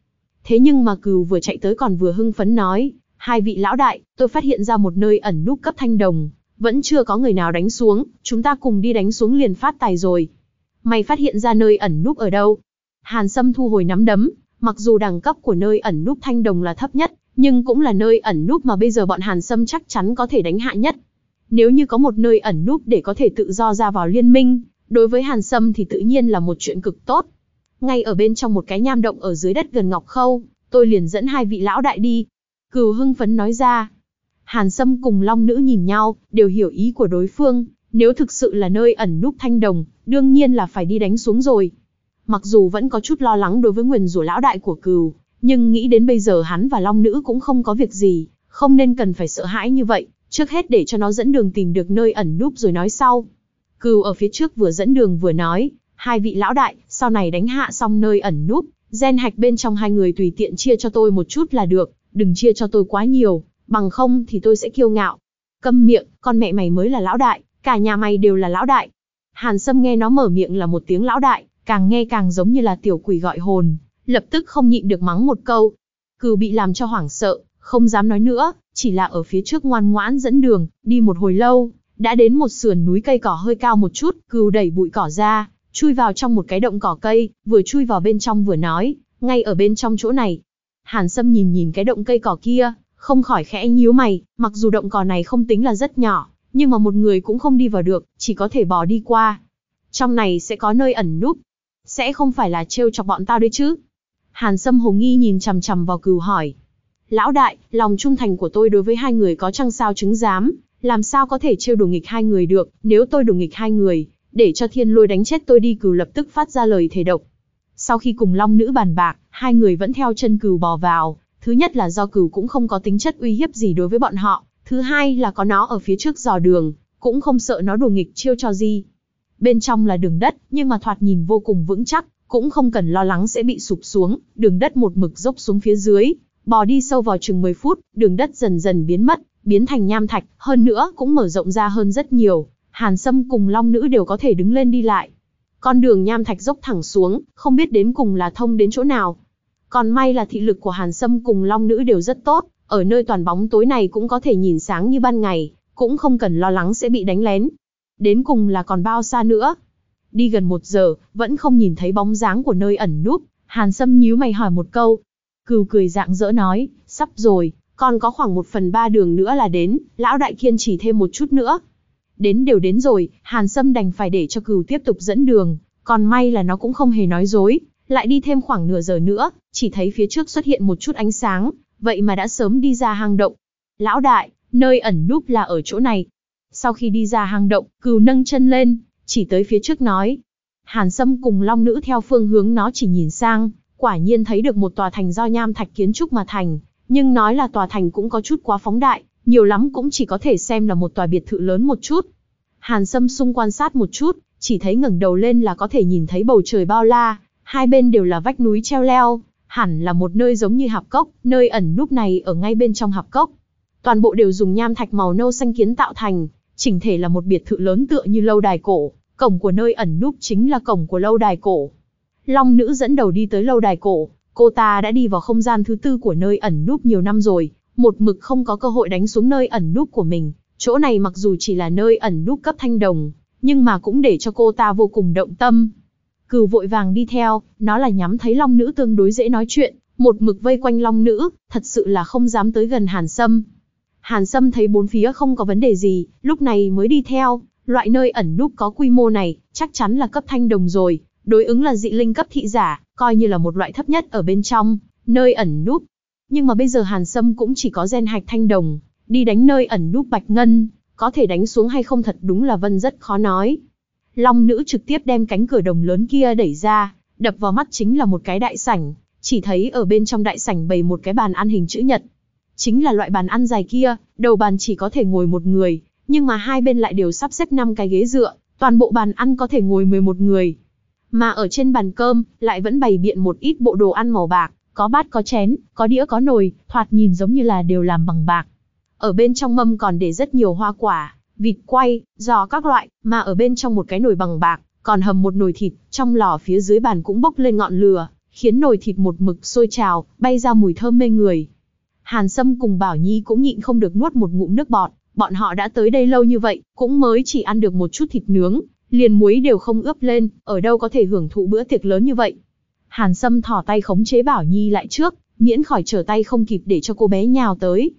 Thế nhưng mà cừu vừa chạy tới còn vừa hưng phấn nói, hai vị lão đại, tôi phát hiện ra một nơi ẩn núp cấp thanh đồng, vẫn chưa có người nào đánh xuống, chúng ta cùng đi đánh xuống liền phát tài rồi. Mày phát hiện ra nơi ẩn núp ở đâu? Hàn Sâm thu hồi nắm đấm, mặc dù đẳng cấp của nơi ẩn núp thanh đồng là thấp nhất, nhưng cũng là nơi ẩn núp mà bây giờ bọn Hàn Sâm chắc chắn có thể đánh hạ nhất. Nếu như có một nơi ẩn núp để có thể tự do ra vào liên minh, đối với Hàn Sâm thì tự nhiên là một chuyện cực tốt. Ngay ở bên trong một cái nham động ở dưới đất gần Ngọc Khâu, tôi liền dẫn hai vị lão đại đi. Cừu hưng phấn nói ra. Hàn Sâm cùng Long Nữ nhìn nhau, đều hiểu ý của đối phương. Nếu thực sự là nơi ẩn núp thanh đồng, đương nhiên là phải đi đánh xuống rồi. Mặc dù vẫn có chút lo lắng đối với nguyền rủa lão đại của cừu, nhưng nghĩ đến bây giờ hắn và Long Nữ cũng không có việc gì, không nên cần phải sợ hãi như vậy, trước hết để cho nó dẫn đường tìm được nơi ẩn núp rồi nói sau. Cừu ở phía trước vừa dẫn đường vừa nói, hai vị lão đại, sau này đánh hạ xong nơi ẩn núp, gen hạch bên trong hai người tùy tiện chia cho tôi một chút là được, đừng chia cho tôi quá nhiều, bằng không thì tôi sẽ kiêu ngạo. Câm miệng, con mẹ mày mới là lão đại, cả nhà mày đều là lão đại. Hàn Sâm nghe nó mở miệng là một tiếng lão đại, càng nghe càng giống như là tiểu quỷ gọi hồn, lập tức không nhịn được mắng một câu. Cừu bị làm cho hoảng sợ, không dám nói nữa, chỉ là ở phía trước ngoan ngoãn dẫn đường, đi một hồi lâu, đã đến một sườn núi cây cỏ hơi cao một chút, cừu đẩy bụi cỏ ra, chui vào trong một cái động cỏ cây, vừa chui vào bên trong vừa nói, ngay ở bên trong chỗ này. Hàn Sâm nhìn nhìn cái động cây cỏ kia, không khỏi khẽ nhíu mày, mặc dù động cỏ này không tính là rất nhỏ, nhưng mà một người cũng không đi vào được, chỉ có thể bò đi qua. Trong này sẽ có nơi ẩn núp, sẽ không phải là trêu chọc bọn tao đấy chứ. Hàn Sâm hồ nghi nhìn chằm chằm vào cừu hỏi. Lão đại, lòng trung thành của tôi đối với hai người có chăng sao chứng giám, làm sao có thể trêu đùa nghịch hai người được, nếu tôi đùa nghịch hai người, để cho thiên lôi đánh chết tôi đi cừu lập tức phát ra lời thề độc. Sau khi cùng long nữ bàn bạc, hai người vẫn theo chân cừu bò vào, thứ nhất là do cừu cũng không có tính chất uy hiếp gì đối với bọn họ, thứ hai là có nó ở phía trước dò đường, cũng không sợ nó đùa nghịch chiêu cho gì. Bên trong là đường đất, nhưng mà thoạt nhìn vô cùng vững chắc, cũng không cần lo lắng sẽ bị sụp xuống, đường đất một mực dốc xuống phía dưới, bò đi sâu vào chừng 10 phút, đường đất dần dần biến mất, biến thành nham thạch, hơn nữa cũng mở rộng ra hơn rất nhiều, Hàn Sâm cùng Long Nữ đều có thể đứng lên đi lại. Con đường nham thạch dốc thẳng xuống, không biết đến cùng là thông đến chỗ nào. Còn may là thị lực của Hàn Sâm cùng Long Nữ đều rất tốt, ở nơi toàn bóng tối này cũng có thể nhìn sáng như ban ngày, cũng không cần lo lắng sẽ bị đánh lén. Đến cùng là còn bao xa nữa? Đi gần một giờ, vẫn không nhìn thấy bóng dáng của nơi ẩn núp, Hàn Sâm nhíu mày hỏi một câu. Cừu cười dạng dỡ nói, sắp rồi, còn có khoảng một phần ba đường nữa là đến, lão đại kiên trì thêm một chút nữa. Đến đều đến rồi, Hàn Sâm đành phải để cho cừu tiếp tục dẫn đường, còn may là nó cũng không hề nói dối, lại đi thêm khoảng nửa giờ nữa, chỉ thấy phía trước xuất hiện một chút ánh sáng, vậy mà đã sớm đi ra hang động. Lão đại, nơi ẩn núp là ở chỗ này. Sau khi đi ra hang động, cừu nâng chân lên, chỉ tới phía trước nói. Hàn Sâm cùng Long Nữ theo phương hướng nó chỉ nhìn sang, quả nhiên thấy được một tòa thành do nham thạch kiến trúc mà thành, nhưng nói là tòa thành cũng có chút quá phóng đại, nhiều lắm cũng chỉ có thể xem là một tòa biệt thự lớn một chút. Hàn Sâm xung quan sát một chút, chỉ thấy ngẩng đầu lên là có thể nhìn thấy bầu trời bao la, hai bên đều là vách núi treo leo, hẳn là một nơi giống như hạp cốc, nơi ẩn núp này ở ngay bên trong hạp cốc. Toàn bộ đều dùng nham thạch màu nâu xanh kiến tạo thành, chỉnh thể là một biệt thự lớn tựa như lâu đài cổ, cổng của nơi ẩn núp chính là cổng của lâu đài cổ. Long nữ dẫn đầu đi tới lâu đài cổ, cô ta đã đi vào không gian thứ tư của nơi ẩn núp nhiều năm rồi, một mực không có cơ hội đánh xuống nơi ẩn núp của mình. Chỗ này mặc dù chỉ là nơi ẩn núp cấp thanh đồng, nhưng mà cũng để cho cô ta vô cùng động tâm. Cừu vội vàng đi theo, nó là nhắm thấy long nữ tương đối dễ nói chuyện, một mực vây quanh long nữ, thật sự là không dám tới gần Hàn Sâm. Hàn Sâm thấy bốn phía không có vấn đề gì, lúc này mới đi theo, loại nơi ẩn núp có quy mô này, chắc chắn là cấp thanh đồng rồi, đối ứng là dị linh cấp thị giả, coi như là một loại thấp nhất ở bên trong, nơi ẩn núp. Nhưng mà bây giờ Hàn Sâm cũng chỉ có gen hạch thanh đồng, đi đánh nơi ẩn núp bạch ngân, có thể đánh xuống hay không thật đúng là Vân rất khó nói. Long nữ trực tiếp đem cánh cửa đồng lớn kia đẩy ra, đập vào mắt chính là một cái đại sảnh, chỉ thấy ở bên trong đại sảnh bày một cái bàn ăn hình chữ nhật. Chính là loại bàn ăn dài kia, đầu bàn chỉ có thể ngồi một người, nhưng mà hai bên lại đều sắp xếp 5 cái ghế dựa, toàn bộ bàn ăn có thể ngồi 11 người. Mà ở trên bàn cơm, lại vẫn bày biện một ít bộ đồ ăn màu bạc, có bát có chén, có đĩa có nồi, thoạt nhìn giống như là đều làm bằng bạc. Ở bên trong mâm còn để rất nhiều hoa quả, vịt quay, giò các loại, mà ở bên trong một cái nồi bằng bạc, còn hầm một nồi thịt, trong lò phía dưới bàn cũng bốc lên ngọn lửa, khiến nồi thịt một mực sôi trào, bay ra mùi thơm mê người. Hàn Sâm cùng Bảo Nhi cũng nhịn không được nuốt một ngụm nước bọt, bọn họ đã tới đây lâu như vậy, cũng mới chỉ ăn được một chút thịt nướng, liền muối đều không ướp lên, ở đâu có thể hưởng thụ bữa tiệc lớn như vậy. Hàn Sâm thỏ tay khống chế Bảo Nhi lại trước, miễn khỏi trở tay không kịp để cho cô bé nhào tới.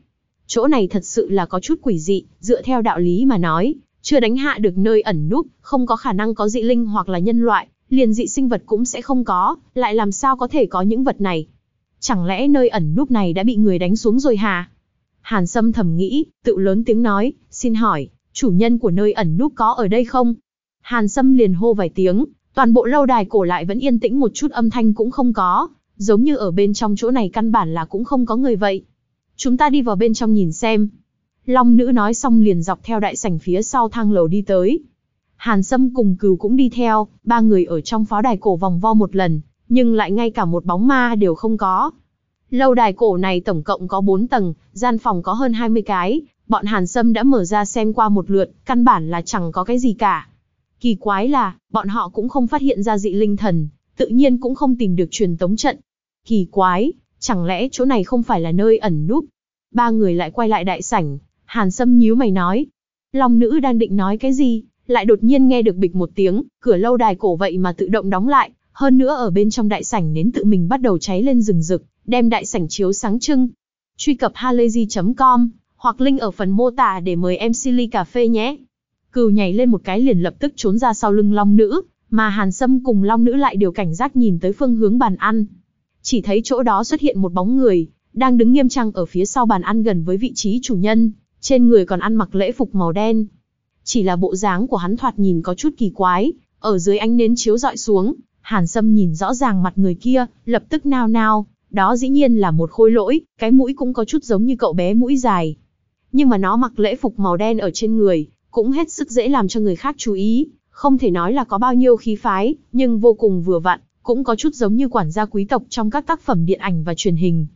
Chỗ này thật sự là có chút quỷ dị, dựa theo đạo lý mà nói, chưa đánh hạ được nơi ẩn núp, không có khả năng có dị linh hoặc là nhân loại, liền dị sinh vật cũng sẽ không có, lại làm sao có thể có những vật này. Chẳng lẽ nơi ẩn núp này đã bị người đánh xuống rồi hả? Hàn Sâm thầm nghĩ, tự lớn tiếng nói, xin hỏi, chủ nhân của nơi ẩn núp có ở đây không? Hàn Sâm liền hô vài tiếng, toàn bộ lâu đài cổ lại vẫn yên tĩnh một chút âm thanh cũng không có, giống như ở bên trong chỗ này căn bản là cũng không có người vậy. Chúng ta đi vào bên trong nhìn xem. Long nữ nói xong liền dọc theo đại sảnh phía sau thang lầu đi tới. Hàn Sâm cùng cừu cũng đi theo, ba người ở trong pháo đài cổ vòng vo một lần, nhưng lại ngay cả một bóng ma đều không có. Lâu đài cổ này tổng cộng có 4 tầng, gian phòng có hơn 20 cái, bọn Hàn Sâm đã mở ra xem qua một lượt, căn bản là chẳng có cái gì cả. Kỳ quái là, bọn họ cũng không phát hiện ra dị linh thần, tự nhiên cũng không tìm được truyền tống trận. Kỳ quái, chẳng lẽ chỗ này không phải là nơi ẩn núp? Ba người lại quay lại đại sảnh, Hàn Sâm nhíu mày nói. Long nữ đang định nói cái gì, lại đột nhiên nghe được bịch một tiếng, cửa lâu đài cổ vậy mà tự động đóng lại, hơn nữa ở bên trong đại sảnh nến tự mình bắt đầu cháy lên rừng rực, đem đại sảnh chiếu sáng trưng. Truy cập halayzi.com hoặc link ở phần mô tả để mời em Silly Cà Phê nhé. Cừu nhảy lên một cái liền lập tức trốn ra sau lưng long nữ, mà Hàn Sâm cùng long nữ lại đều cảnh giác nhìn tới phương hướng bàn ăn. Chỉ thấy chỗ đó xuất hiện một bóng người, đang đứng nghiêm trang ở phía sau bàn ăn gần với vị trí chủ nhân, trên người còn ăn mặc lễ phục màu đen. Chỉ là bộ dáng của hắn thoạt nhìn có chút kỳ quái, ở dưới ánh nến chiếu dọi xuống, Hàn Sâm nhìn rõ ràng mặt người kia, lập tức nao nao, đó dĩ nhiên là một khôi lỗi, cái mũi cũng có chút giống như cậu bé mũi dài. Nhưng mà nó mặc lễ phục màu đen ở trên người, cũng hết sức dễ làm cho người khác chú ý, không thể nói là có bao nhiêu khí phái, nhưng vô cùng vừa vặn, cũng có chút giống như quản gia quý tộc trong các tác phẩm điện ảnh và truyền hình.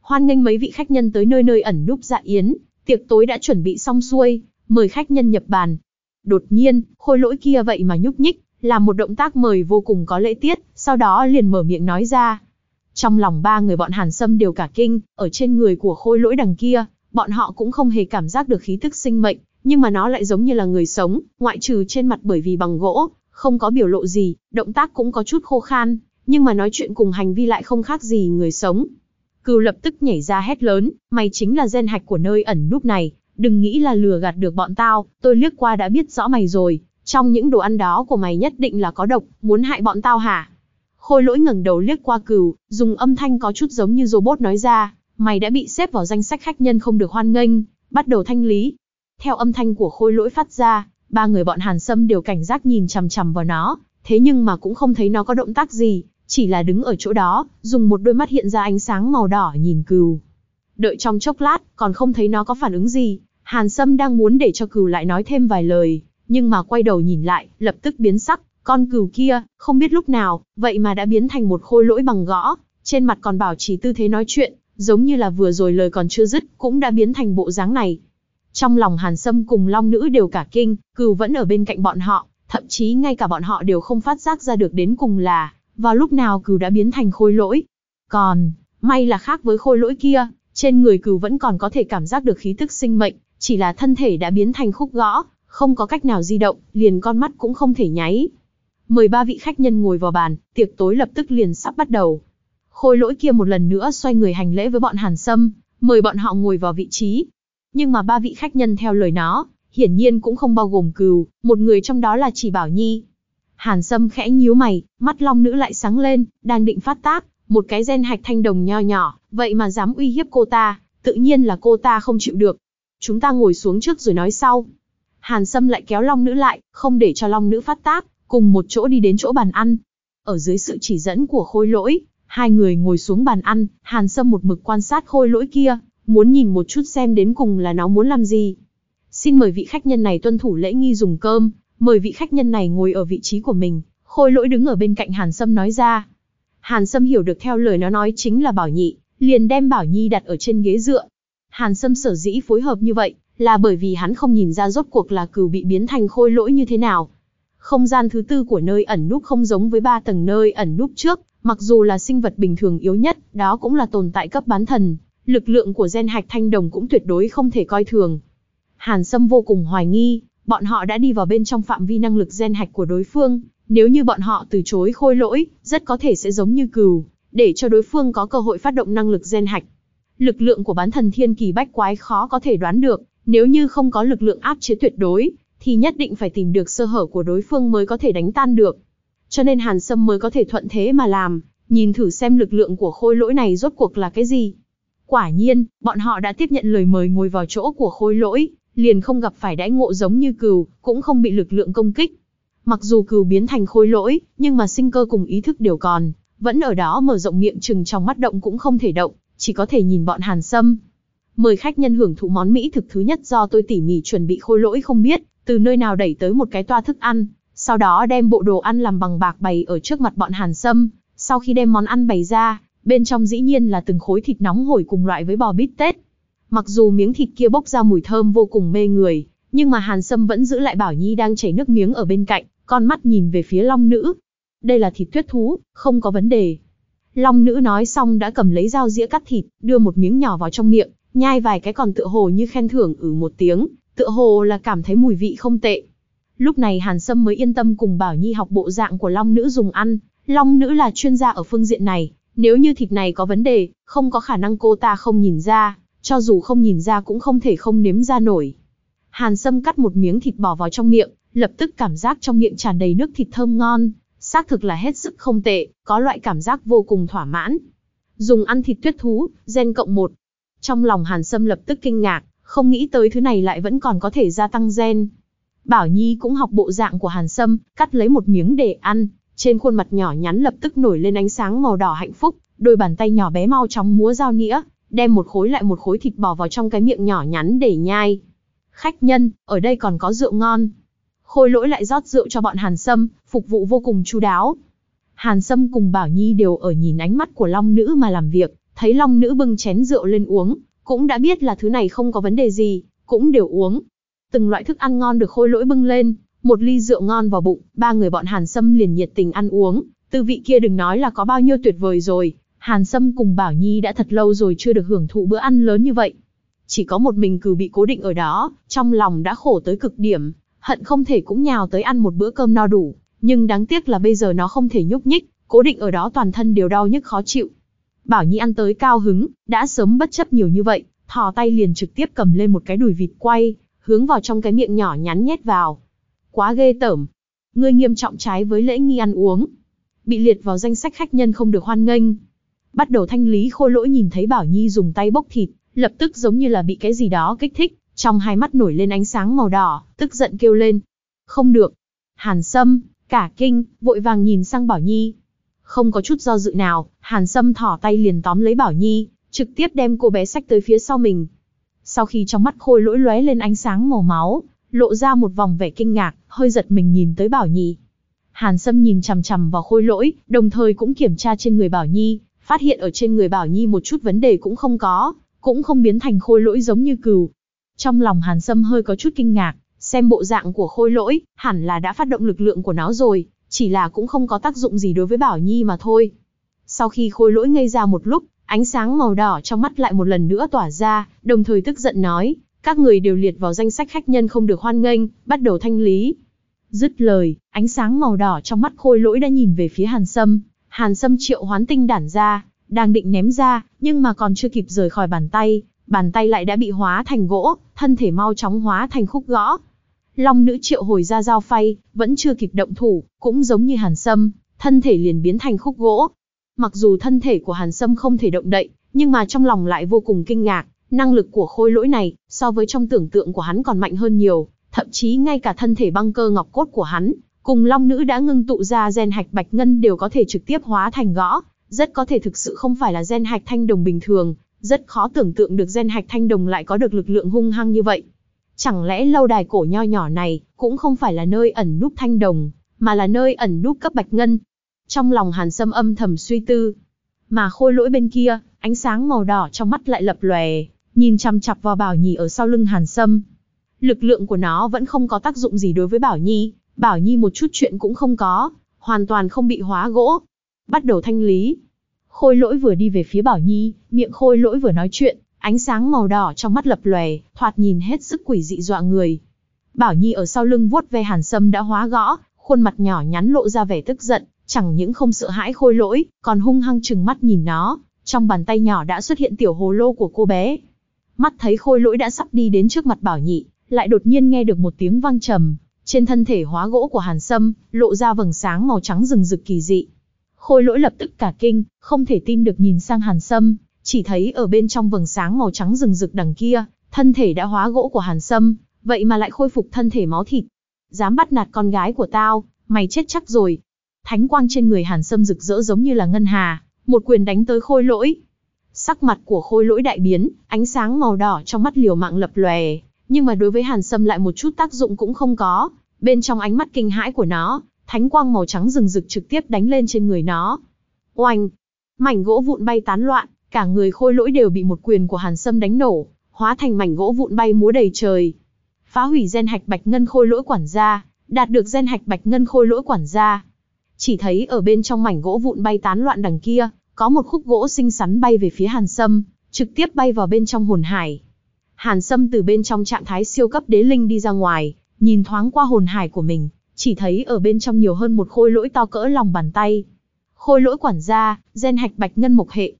Hoan nghênh mấy vị khách nhân tới nơi nơi ẩn núp dạ yến, tiệc tối đã chuẩn bị xong xuôi, mời khách nhân nhập bàn. Đột nhiên, khôi lỗi kia vậy mà nhúc nhích, là một động tác mời vô cùng có lễ tiết, sau đó liền mở miệng nói ra. Trong lòng ba người bọn Hàn Sâm đều cả kinh, ở trên người của khôi lỗi đằng kia, bọn họ cũng không hề cảm giác được khí tức sinh mệnh, nhưng mà nó lại giống như là người sống, ngoại trừ trên mặt bởi vì bằng gỗ, không có biểu lộ gì, động tác cũng có chút khô khan, nhưng mà nói chuyện cùng hành vi lại không khác gì người sống. Cừu lập tức nhảy ra hét lớn, mày chính là gen hạch của nơi ẩn núp này, đừng nghĩ là lừa gạt được bọn tao, tôi liếc qua đã biết rõ mày rồi, trong những đồ ăn đó của mày nhất định là có độc, muốn hại bọn tao hả? Khôi lỗi ngẩng đầu liếc qua cừu, dùng âm thanh có chút giống như robot nói ra, mày đã bị xếp vào danh sách khách nhân không được hoan nghênh, bắt đầu thanh lý. Theo âm thanh của khôi lỗi phát ra, ba người bọn Hàn Sâm đều cảnh giác nhìn chằm chằm vào nó, thế nhưng mà cũng không thấy nó có động tác gì, chỉ là đứng ở chỗ đó, dùng một đôi mắt hiện ra ánh sáng màu đỏ nhìn cừu. Đợi trong chốc lát, còn không thấy nó có phản ứng gì, Hàn Sâm đang muốn để cho cừu lại nói thêm vài lời, nhưng mà quay đầu nhìn lại, lập tức biến sắc, con cừu kia, không biết lúc nào, vậy mà đã biến thành một khôi lỗi bằng gõ, trên mặt còn bảo trì tư thế nói chuyện, giống như là vừa rồi lời còn chưa dứt, cũng đã biến thành bộ dáng này. Trong lòng Hàn Sâm cùng Long Nữ đều cả kinh, cừu vẫn ở bên cạnh bọn họ, thậm chí ngay cả bọn họ đều không phát giác ra được đến cùng là, vào lúc nào cừu đã biến thành khôi lỗi. Còn, may là khác với khôi lỗi kia, trên người cừu vẫn còn có thể cảm giác được khí tức sinh mệnh, chỉ là thân thể đã biến thành khúc gõ, không có cách nào di động, liền con mắt cũng không thể nháy. Mời ba vị khách nhân ngồi vào bàn, tiệc tối lập tức liền sắp bắt đầu. Khôi lỗi kia một lần nữa xoay người hành lễ với bọn Hàn Sâm, mời bọn họ ngồi vào vị trí. Nhưng mà ba vị khách nhân theo lời nó, hiển nhiên cũng không bao gồm cừu, một người trong đó là chỉ Bảo Nhi. Hàn Sâm khẽ nhíu mày, mắt long nữ lại sáng lên, đang định phát tác, một cái gen hạch thanh đồng nho nhỏ, vậy mà dám uy hiếp cô ta, tự nhiên là cô ta không chịu được. Chúng ta ngồi xuống trước rồi nói sau. Hàn Sâm lại kéo long nữ lại, không để cho long nữ phát tác, cùng một chỗ đi đến chỗ bàn ăn. ở dưới sự chỉ dẫn của khôi lỗi, hai người ngồi xuống bàn ăn, Hàn Sâm một mực quan sát khôi lỗi kia, muốn nhìn một chút xem đến cùng là nó muốn làm gì. Xin mời vị khách nhân này tuân thủ lễ nghi dùng cơm, mời vị khách nhân này ngồi ở vị trí của mình, khôi lỗi đứng ở bên cạnh Hàn Sâm nói ra. Hàn Sâm hiểu được theo lời nó nói chính là Bảo Nhị, liền đem Bảo Nhi đặt ở trên ghế dựa. Hàn Sâm sở dĩ phối hợp như vậy, là bởi vì hắn không nhìn ra rốt cuộc là cừu bị biến thành khôi lỗi như thế nào. Không gian thứ tư của nơi ẩn núp không giống với ba tầng nơi ẩn núp trước, mặc dù là sinh vật bình thường yếu nhất, đó cũng là tồn tại cấp bán thần, lực lượng của gen hạch thanh đồng cũng tuyệt đối không thể coi thường. Hàn Sâm vô cùng hoài nghi, bọn họ đã đi vào bên trong phạm vi năng lực gen hạch của đối phương, nếu như bọn họ từ chối khôi lỗi, rất có thể sẽ giống như cừu, để cho đối phương có cơ hội phát động năng lực gen hạch. Lực lượng của bán thần thiên kỳ bách quái khó có thể đoán được, nếu như không có lực lượng áp chế tuyệt đối, thì nhất định phải tìm được sơ hở của đối phương mới có thể đánh tan được. Cho nên Hàn Sâm mới có thể thuận thế mà làm, nhìn thử xem lực lượng của khôi lỗi này rốt cuộc là cái gì. Quả nhiên, bọn họ đã tiếp nhận lời mời ngồi vào chỗ của khôi lỗi, liền không gặp phải đãi ngộ giống như cừu, cũng không bị lực lượng công kích. Mặc dù cừu biến thành khôi lỗi, nhưng mà sinh cơ cùng ý thức đều còn, vẫn ở đó mở rộng miệng trừng trong mắt động cũng không thể động, chỉ có thể nhìn bọn Hàn Sâm. Mời khách nhân hưởng thụ món mỹ thực thứ nhất do tôi tỉ mỉ chuẩn bị khôi lỗi không biết, từ nơi nào đẩy tới một cái toa thức ăn, sau đó đem bộ đồ ăn làm bằng bạc bày ở trước mặt bọn Hàn Sâm, sau khi đem món ăn bày ra, bên trong dĩ nhiên là từng khối thịt nóng hổi cùng loại với bò bít tết. Mặc dù miếng thịt kia bốc ra mùi thơm vô cùng mê người, nhưng mà Hàn Sâm vẫn giữ lại Bảo Nhi đang chảy nước miếng ở bên cạnh, con mắt nhìn về phía Long Nữ. Đây là thịt tuyết thú, không có vấn đề. Long Nữ nói xong đã cầm lấy dao dĩa cắt thịt, đưa một miếng nhỏ vào trong miệng, nhai vài cái còn tựa hồ như khen thưởng ử ừ một tiếng, tựa hồ là cảm thấy mùi vị không tệ. Lúc này Hàn Sâm mới yên tâm cùng Bảo Nhi học bộ dạng của Long Nữ dùng ăn, Long Nữ là chuyên gia ở phương diện này, nếu như thịt này có vấn đề, không có khả năng cô ta không nhìn ra, cho dù không nhìn ra cũng không thể không nếm ra nổi. Hàn Sâm cắt một miếng thịt bỏ vào trong miệng, lập tức cảm giác trong miệng tràn đầy nước thịt thơm ngon, xác thực là hết sức không tệ, có loại cảm giác vô cùng thỏa mãn. Dùng ăn thịt tuyết thú, gen cộng một. Trong lòng Hàn Sâm lập tức kinh ngạc, không nghĩ tới thứ này lại vẫn còn có thể gia tăng gen. Bảo Nhi cũng học bộ dạng của Hàn Sâm, cắt lấy một miếng để ăn, trên khuôn mặt nhỏ nhắn lập tức nổi lên ánh sáng màu đỏ hạnh phúc, đôi bàn tay nhỏ bé mau chóng múa dao nĩa, đem một khối lại một khối thịt bò vào trong cái miệng nhỏ nhắn để nhai. Khách nhân, ở đây còn có rượu ngon. Khôi lỗi lại rót rượu cho bọn Hàn Sâm, phục vụ vô cùng chu đáo. Hàn Sâm cùng Bảo Nhi đều ở nhìn ánh mắt của Long Nữ mà làm việc, thấy Long Nữ bưng chén rượu lên uống, cũng đã biết là thứ này không có vấn đề gì, cũng đều uống. Từng loại thức ăn ngon được khôi lỗi bưng lên, một ly rượu ngon vào bụng, ba người bọn Hàn Sâm liền nhiệt tình ăn uống, tư vị kia đừng nói là có bao nhiêu tuyệt vời rồi, Hàn Sâm cùng Bảo Nhi đã thật lâu rồi chưa được hưởng thụ bữa ăn lớn như vậy. Chỉ có một mình cử bị cố định ở đó, trong lòng đã khổ tới cực điểm, hận không thể cũng nhào tới ăn một bữa cơm no đủ, nhưng đáng tiếc là bây giờ nó không thể nhúc nhích, cố định ở đó toàn thân đều đau nhức khó chịu. Bảo Nhi ăn tới cao hứng, đã sớm bất chấp nhiều như vậy, thò tay liền trực tiếp cầm lên một cái đùi vịt quay, hướng vào trong cái miệng nhỏ nhắn nhét vào. Quá ghê tởm. Ngươi nghiêm trọng trái với lễ nghi ăn uống. Bị liệt vào danh sách khách nhân không được hoan nghênh. Bắt đầu thanh lý khôi lỗi nhìn thấy Bảo Nhi dùng tay bốc thịt, lập tức giống như là bị cái gì đó kích thích, trong hai mắt nổi lên ánh sáng màu đỏ, tức giận kêu lên. Không được. Hàn Sâm, cả kinh, vội vàng nhìn sang Bảo Nhi. Không có chút do dự nào, Hàn Sâm thỏ tay liền tóm lấy Bảo Nhi, trực tiếp đem cô bé sách tới phía sau mình. Sau khi trong mắt khôi lỗi lóe lên ánh sáng màu máu, lộ ra một vòng vẻ kinh ngạc, hơi giật mình nhìn tới Bảo Nhi. Hàn Sâm nhìn chằm chằm vào khôi lỗi, đồng thời cũng kiểm tra trên người Bảo Nhi, phát hiện ở trên người Bảo Nhi một chút vấn đề cũng không có, cũng không biến thành khôi lỗi giống như cừu. Trong lòng Hàn Sâm hơi có chút kinh ngạc, xem bộ dạng của khôi lỗi, hẳn là đã phát động lực lượng của nó rồi, chỉ là cũng không có tác dụng gì đối với Bảo Nhi mà thôi. Sau khi khôi lỗi ngây ra một lúc, ánh sáng màu đỏ trong mắt lại một lần nữa tỏa ra, đồng thời tức giận nói, các người đều liệt vào danh sách khách nhân không được hoan nghênh, bắt đầu thanh lý. Dứt lời, ánh sáng màu đỏ trong mắt khôi lỗi đã nhìn về phía Hàn Sâm, Hàn Sâm triệu hoán tinh đản ra, đang định ném ra, nhưng mà còn chưa kịp rời khỏi bàn tay, bàn tay lại đã bị hóa thành gỗ, thân thể mau chóng hóa thành khúc gõ. Long nữ triệu hồi ra dao phay, vẫn chưa kịp động thủ, cũng giống như Hàn Sâm, thân thể liền biến thành khúc gỗ. Mặc dù thân thể của Hàn Sâm không thể động đậy, nhưng mà trong lòng lại vô cùng kinh ngạc, năng lực của khôi lỗi này, so với trong tưởng tượng của hắn còn mạnh hơn nhiều, thậm chí ngay cả thân thể băng cơ ngọc cốt của hắn, cùng long nữ đã ngưng tụ ra gen hạch bạch ngân đều có thể trực tiếp hóa thành gõ, rất có thể thực sự không phải là gen hạch thanh đồng bình thường, rất khó tưởng tượng được gen hạch thanh đồng lại có được lực lượng hung hăng như vậy. Chẳng lẽ lâu đài cổ nho nhỏ này cũng không phải là nơi ẩn núp thanh đồng, mà là nơi ẩn núp cấp bạch ngân? Trong lòng Hàn Sâm âm thầm suy tư. Mà khôi lỗi bên kia, ánh sáng màu đỏ trong mắt lại lập lòe, nhìn chăm chặp vào Bảo Nhi ở sau lưng Hàn Sâm. Lực lượng của nó vẫn không có tác dụng gì đối với Bảo Nhi, Bảo Nhi một chút chuyện cũng không có, hoàn toàn không bị hóa gỗ. Bắt đầu thanh lý. Khôi lỗi vừa đi về phía Bảo Nhi, miệng khôi lỗi vừa nói chuyện, ánh sáng màu đỏ trong mắt lập lòe, thoạt nhìn hết sức quỷ dị dọa người. Bảo Nhi ở sau lưng vuốt ve Hàn Sâm đã hóa gõ, khuôn mặt nhỏ nhắn lộ ra vẻ tức giận, chẳng những không sợ hãi khôi lỗi, còn hung hăng chừng mắt nhìn nó, trong bàn tay nhỏ đã xuất hiện tiểu hồ lô của cô bé. Mắt thấy khôi lỗi đã sắp đi đến trước mặt Bảo Nhị, lại đột nhiên nghe được một tiếng vang trầm, trên thân thể hóa gỗ của Hàn Sâm, lộ ra vầng sáng màu trắng rừng rực kỳ dị. Khôi lỗi lập tức cả kinh, không thể tin được nhìn sang Hàn Sâm, chỉ thấy ở bên trong vầng sáng màu trắng rừng rực đằng kia, thân thể đã hóa gỗ của Hàn Sâm, vậy mà lại khôi phục thân thể máu thịt. Dám bắt nạt con gái của tao, mày chết chắc rồi. Thánh quang trên người Hàn Sâm rực rỡ giống như là ngân hà, một quyền đánh tới khôi lỗi. Sắc mặt của khôi lỗi đại biến, ánh sáng màu đỏ trong mắt liều mạng lập lòe, nhưng mà đối với Hàn Sâm lại một chút tác dụng cũng không có. Bên trong ánh mắt kinh hãi của nó, thánh quang màu trắng rừng rực trực tiếp đánh lên trên người nó. Oanh! Mảnh gỗ vụn bay tán loạn, cả người khôi lỗi đều bị một quyền của Hàn Sâm đánh nổ, hóa thành mảnh gỗ vụn bay múa đầy trời. Phá hủy gen hạch bạch ngân khôi lỗi quản gia, đạt được gen hạch bạch ngân khôi lỗi quản gia. Chỉ thấy ở bên trong mảnh gỗ vụn bay tán loạn đằng kia, có một khúc gỗ xinh xắn bay về phía Hàn Sâm, trực tiếp bay vào bên trong hồn hải. Hàn Sâm từ bên trong trạng thái siêu cấp đế linh đi ra ngoài, nhìn thoáng qua hồn hải của mình, chỉ thấy ở bên trong nhiều hơn một khôi lỗi to cỡ lòng bàn tay. Khôi lỗi quản gia, gen hạch bạch ngân mộc hệ.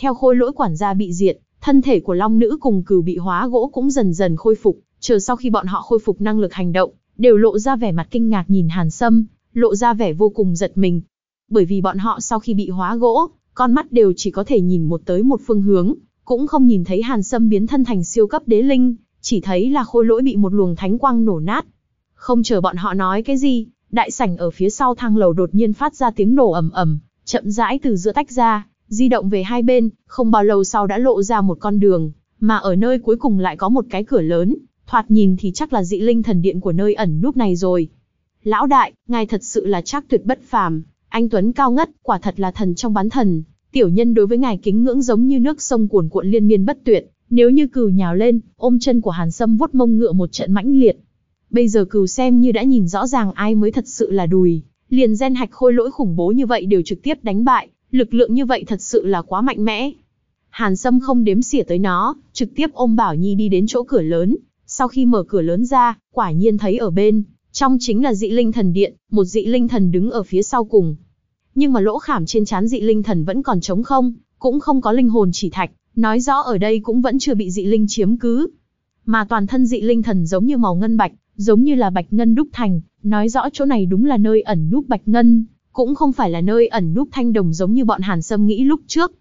Theo khôi lỗi quản gia bị diệt, thân thể của long nữ cùng cừu bị hóa gỗ cũng dần dần khôi phục, chờ sau khi bọn họ khôi phục năng lực hành động, đều lộ ra vẻ mặt kinh ngạc nhìn Hàn Sâm, lộ ra vẻ vô cùng giật mình. Bởi vì bọn họ sau khi bị hóa gỗ, con mắt đều chỉ có thể nhìn một tới một phương hướng, cũng không nhìn thấy Hàn Sâm biến thân thành siêu cấp đế linh, chỉ thấy là khôi lỗi bị một luồng thánh quang nổ nát. Không chờ bọn họ nói cái gì, đại sảnh ở phía sau thang lầu đột nhiên phát ra tiếng nổ ầm ầm, chậm rãi từ giữa tách ra, di động về hai bên, không bao lâu sau đã lộ ra một con đường, mà ở nơi cuối cùng lại có một cái cửa lớn, thoạt nhìn thì chắc là dị linh thần điện của nơi ẩn núp này rồi. Lão đại, ngài thật sự là chắc tuyệt bất phàm, anh Tuấn cao ngất, quả thật là thần trong bán thần, tiểu nhân đối với ngài kính ngưỡng giống như nước sông cuồn cuộn liên miên bất tuyệt, nếu như cừu nhào lên, ôm chân của Hàn Sâm vuốt mông ngựa một trận mãnh liệt. Bây giờ cừu xem như đã nhìn rõ ràng ai mới thật sự là đùi, liền gen hạch khôi lỗi khủng bố như vậy đều trực tiếp đánh bại, lực lượng như vậy thật sự là quá mạnh mẽ. Hàn Sâm không đếm xỉa tới nó, trực tiếp ôm Bảo Nhi đi đến chỗ cửa lớn, sau khi mở cửa lớn ra, quả nhiên thấy ở bên, trong chính là dị linh thần điện, một dị linh thần đứng ở phía sau cùng. Nhưng mà lỗ khảm trên trán dị linh thần vẫn còn trống không, cũng không có linh hồn chỉ thạch, nói rõ ở đây cũng vẫn chưa bị dị linh chiếm cứ. Mà toàn thân dị linh thần giống như màu ngân bạch, giống như là bạch ngân đúc thành, nói rõ chỗ này đúng là nơi ẩn núp bạch ngân, cũng không phải là nơi ẩn núp thanh đồng giống như bọn Hàn Sâm nghĩ lúc trước.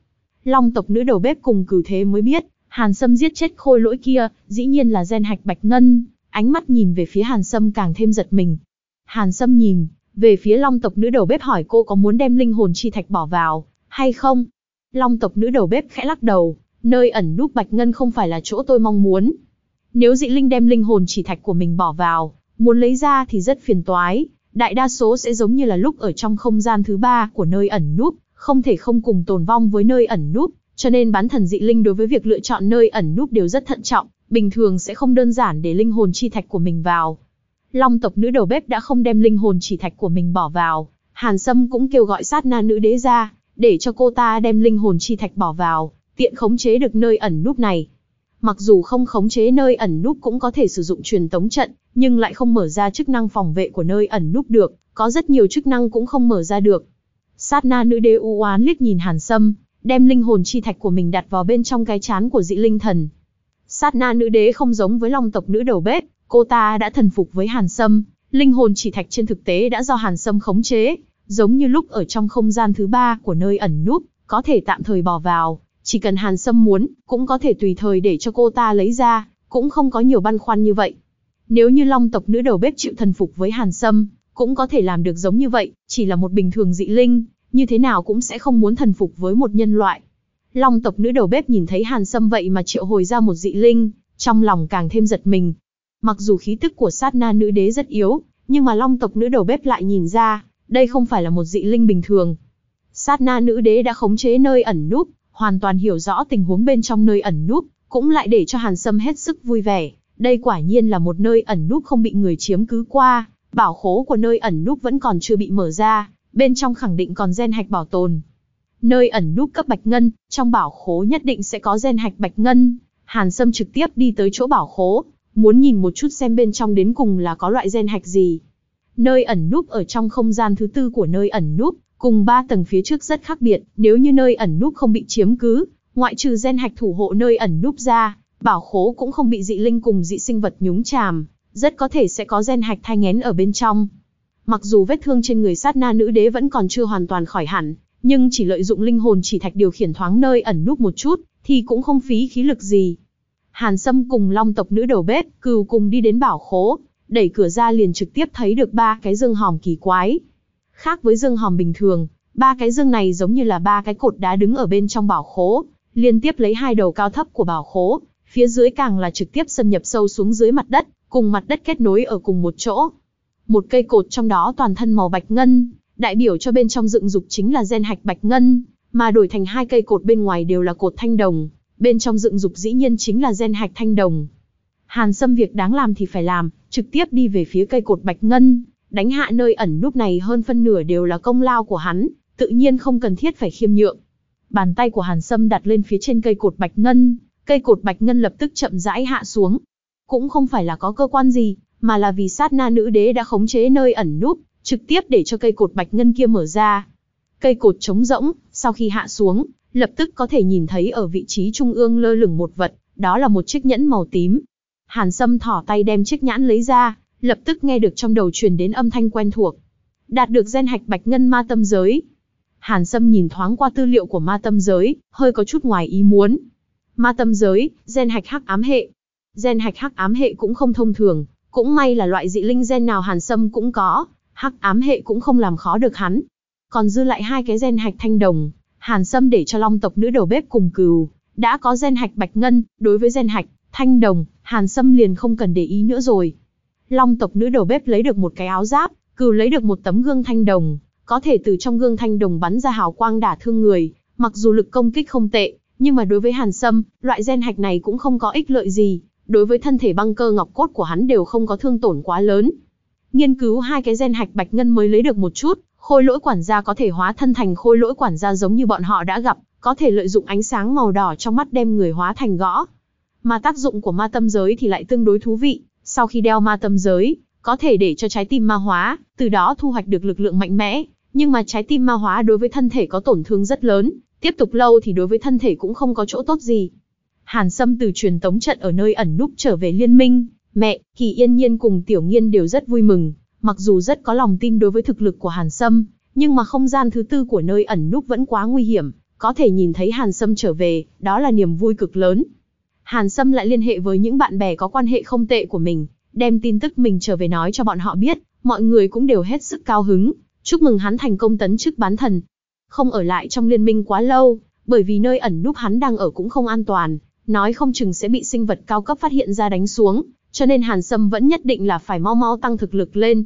Long tộc nữ đầu bếp cùng cử thế mới biết, Hàn Sâm giết chết khôi lỗi kia, dĩ nhiên là gen hạch bạch ngân, ánh mắt nhìn về phía Hàn Sâm càng thêm giật mình. Hàn Sâm nhìn, về phía long tộc nữ đầu bếp hỏi cô có muốn đem linh hồn chi thạch bỏ vào, hay không? Long tộc nữ đầu bếp khẽ lắc đầu, nơi ẩn núp bạch ngân không phải là chỗ tôi mong muốn. Nếu dị linh đem linh hồn chỉ thạch của mình bỏ vào, muốn lấy ra thì rất phiền toái, đại đa số sẽ giống như là lúc ở trong không gian thứ ba của nơi ẩn núp, không thể không cùng tồn vong với nơi ẩn núp, cho nên bán thần dị linh đối với việc lựa chọn nơi ẩn núp đều rất thận trọng, bình thường sẽ không đơn giản để linh hồn chi thạch của mình vào. Long tộc nữ đầu bếp đã không đem linh hồn chỉ thạch của mình bỏ vào, Hàn Sâm cũng kêu gọi sát na nữ đế ra, để cho cô ta đem linh hồn chi thạch bỏ vào, tiện khống chế được nơi ẩn núp này. Mặc dù không khống chế nơi ẩn núp cũng có thể sử dụng truyền tống trận, nhưng lại không mở ra chức năng phòng vệ của nơi ẩn núp được, có rất nhiều chức năng cũng không mở ra được. Sát na nữ đế u oán liếc nhìn Hàn Sâm, đem linh hồn chi thạch của mình đặt vào bên trong cái chán của dị linh thần. Sát na nữ đế không giống với long tộc nữ đầu bếp, cô ta đã thần phục với Hàn Sâm, linh hồn chỉ thạch trên thực tế đã do Hàn Sâm khống chế, giống như lúc ở trong không gian thứ ba của nơi ẩn núp, có thể tạm thời bỏ vào, chỉ cần Hàn Sâm muốn, cũng có thể tùy thời để cho cô ta lấy ra, cũng không có nhiều băn khoăn như vậy. Nếu như long tộc nữ đầu bếp chịu thần phục với Hàn Sâm, cũng có thể làm được giống như vậy, chỉ là một bình thường dị linh, như thế nào cũng sẽ không muốn thần phục với một nhân loại. Long tộc nữ đầu bếp nhìn thấy Hàn Sâm vậy mà triệu hồi ra một dị linh, trong lòng càng thêm giật mình. Mặc dù khí tức của sát na nữ đế rất yếu, nhưng mà long tộc nữ đầu bếp lại nhìn ra, đây không phải là một dị linh bình thường. Sát na nữ đế đã khống chế nơi ẩn núp, hoàn toàn hiểu rõ tình huống bên trong nơi ẩn núp, cũng lại để cho Hàn Sâm hết sức vui vẻ. Đây quả nhiên là một nơi ẩn núp không bị người chiếm cứ qua, bảo khố của nơi ẩn núp vẫn còn chưa bị mở ra, bên trong khẳng định còn gen hạch bảo tồn. Nơi ẩn núp cấp bạch ngân, trong bảo khố nhất định sẽ có gen hạch bạch ngân. Hàn Sâm trực tiếp đi tới chỗ bảo khố, muốn nhìn một chút xem bên trong đến cùng là có loại gen hạch gì. Nơi ẩn núp ở trong không gian thứ tư của nơi ẩn núp, cùng ba tầng phía trước rất khác biệt, nếu như nơi ẩn núp không bị chiếm cứ, ngoại trừ gen hạch thủ hộ nơi ẩn núp ra, bảo khố cũng không bị dị linh cùng dị sinh vật nhúng chàm, rất có thể sẽ có gen hạch thai ngén ở bên trong. Mặc dù vết thương trên người sát na nữ đế vẫn còn chưa hoàn toàn khỏi hẳn, nhưng chỉ lợi dụng linh hồn chỉ thạch điều khiển thoáng nơi ẩn núp một chút, thì cũng không phí khí lực gì. Hàn Sâm cùng long tộc nữ đầu bếp, cừu cùng đi đến bảo khố, đẩy cửa ra liền trực tiếp thấy được ba cái dương hòm kỳ quái. Khác với dương hòm bình thường, ba cái dương này giống như là ba cái cột đá đứng ở bên trong bảo khố, liên tiếp lấy hai đầu cao thấp của bảo khố, phía dưới càng là trực tiếp xâm nhập sâu xuống dưới mặt đất, cùng mặt đất kết nối ở cùng một chỗ. Một cây cột trong đó toàn thân màu bạch ngân, đại biểu cho bên trong dựng dục chính là gen hạch bạch ngân, mà đổi thành hai cây cột bên ngoài đều là cột thanh đồng, bên trong dựng dục dĩ nhiên chính là gen hạch thanh đồng. Hàn Sâm việc đáng làm thì phải làm, trực tiếp đi về phía cây cột bạch ngân, đánh hạ nơi ẩn núp này hơn phân nửa đều là công lao của hắn, tự nhiên không cần thiết phải khiêm nhượng. Bàn tay của Hàn Sâm đặt lên phía trên cây cột bạch ngân, cây cột bạch ngân lập tức chậm rãi hạ xuống. Cũng không phải là có cơ quan gì, mà là vì sát na nữ đế đã khống chế nơi ẩn núp, trực tiếp để cho cây cột bạch ngân kia mở ra. Cây cột trống rỗng, sau khi hạ xuống, lập tức có thể nhìn thấy ở vị trí trung ương lơ lửng một vật, đó là một chiếc nhẫn màu tím. Hàn Sâm thỏ tay đem chiếc nhẫn lấy ra, lập tức nghe được trong đầu truyền đến âm thanh quen thuộc. Đạt được gen hạch bạch ngân ma tâm giới. Hàn Sâm nhìn thoáng qua tư liệu của ma tâm giới, hơi có chút ngoài ý muốn. Ma tâm giới, gen hạch hắc ám hệ. Gen hạch hắc ám hệ cũng không thông thường, cũng may là loại dị linh gen nào Hàn Sâm cũng có, hắc ám hệ cũng không làm khó được hắn. Còn dư lại hai cái gen hạch thanh đồng, Hàn Sâm để cho long tộc nữ đầu bếp cùng cừu, đã có gen hạch bạch ngân, đối với gen hạch, thanh đồng, Hàn Sâm liền không cần để ý nữa rồi. Long tộc nữ đầu bếp lấy được một cái áo giáp, cừu lấy được một tấm gương thanh đồng, có thể từ trong gương thanh đồng bắn ra hào quang đả thương người, mặc dù lực công kích không tệ, nhưng mà đối với Hàn Sâm, loại gen hạch này cũng không có ích lợi gì, đối với thân thể băng cơ ngọc cốt của hắn đều không có thương tổn quá lớn. Nghiên cứu hai cái gen hạch bạch ngân mới lấy được một chút, khôi lỗi quản gia có thể hóa thân thành khôi lỗi quản gia giống như bọn họ đã gặp, có thể lợi dụng ánh sáng màu đỏ trong mắt đem người hóa thành gõ. Mà tác dụng của ma tâm giới thì lại tương đối thú vị, sau khi đeo ma tâm giới, có thể để cho trái tim ma hóa, từ đó thu hoạch được lực lượng mạnh mẽ, nhưng mà trái tim ma hóa đối với thân thể có tổn thương rất lớn, tiếp tục lâu thì đối với thân thể cũng không có chỗ tốt gì. Hàn Sâm từ truyền tống trận ở nơi ẩn núp trở về liên minh, mẹ, Kỳ Yên Nhiên cùng Tiểu Nghiên đều rất vui mừng, mặc dù rất có lòng tin đối với thực lực của Hàn Sâm, nhưng mà không gian thứ tư của nơi ẩn núp vẫn quá nguy hiểm, có thể nhìn thấy Hàn Sâm trở về, đó là niềm vui cực lớn. Hàn Sâm lại liên hệ với những bạn bè có quan hệ không tệ của mình, đem tin tức mình trở về nói cho bọn họ biết, mọi người cũng đều hết sức cao hứng, chúc mừng hắn thành công tấn chức bán thần. Không ở lại trong liên minh quá lâu, bởi vì nơi ẩn núp hắn đang ở cũng không an toàn, nói không chừng sẽ bị sinh vật cao cấp phát hiện ra đánh xuống, cho nên Hàn Sâm vẫn nhất định là phải mau mau tăng thực lực lên.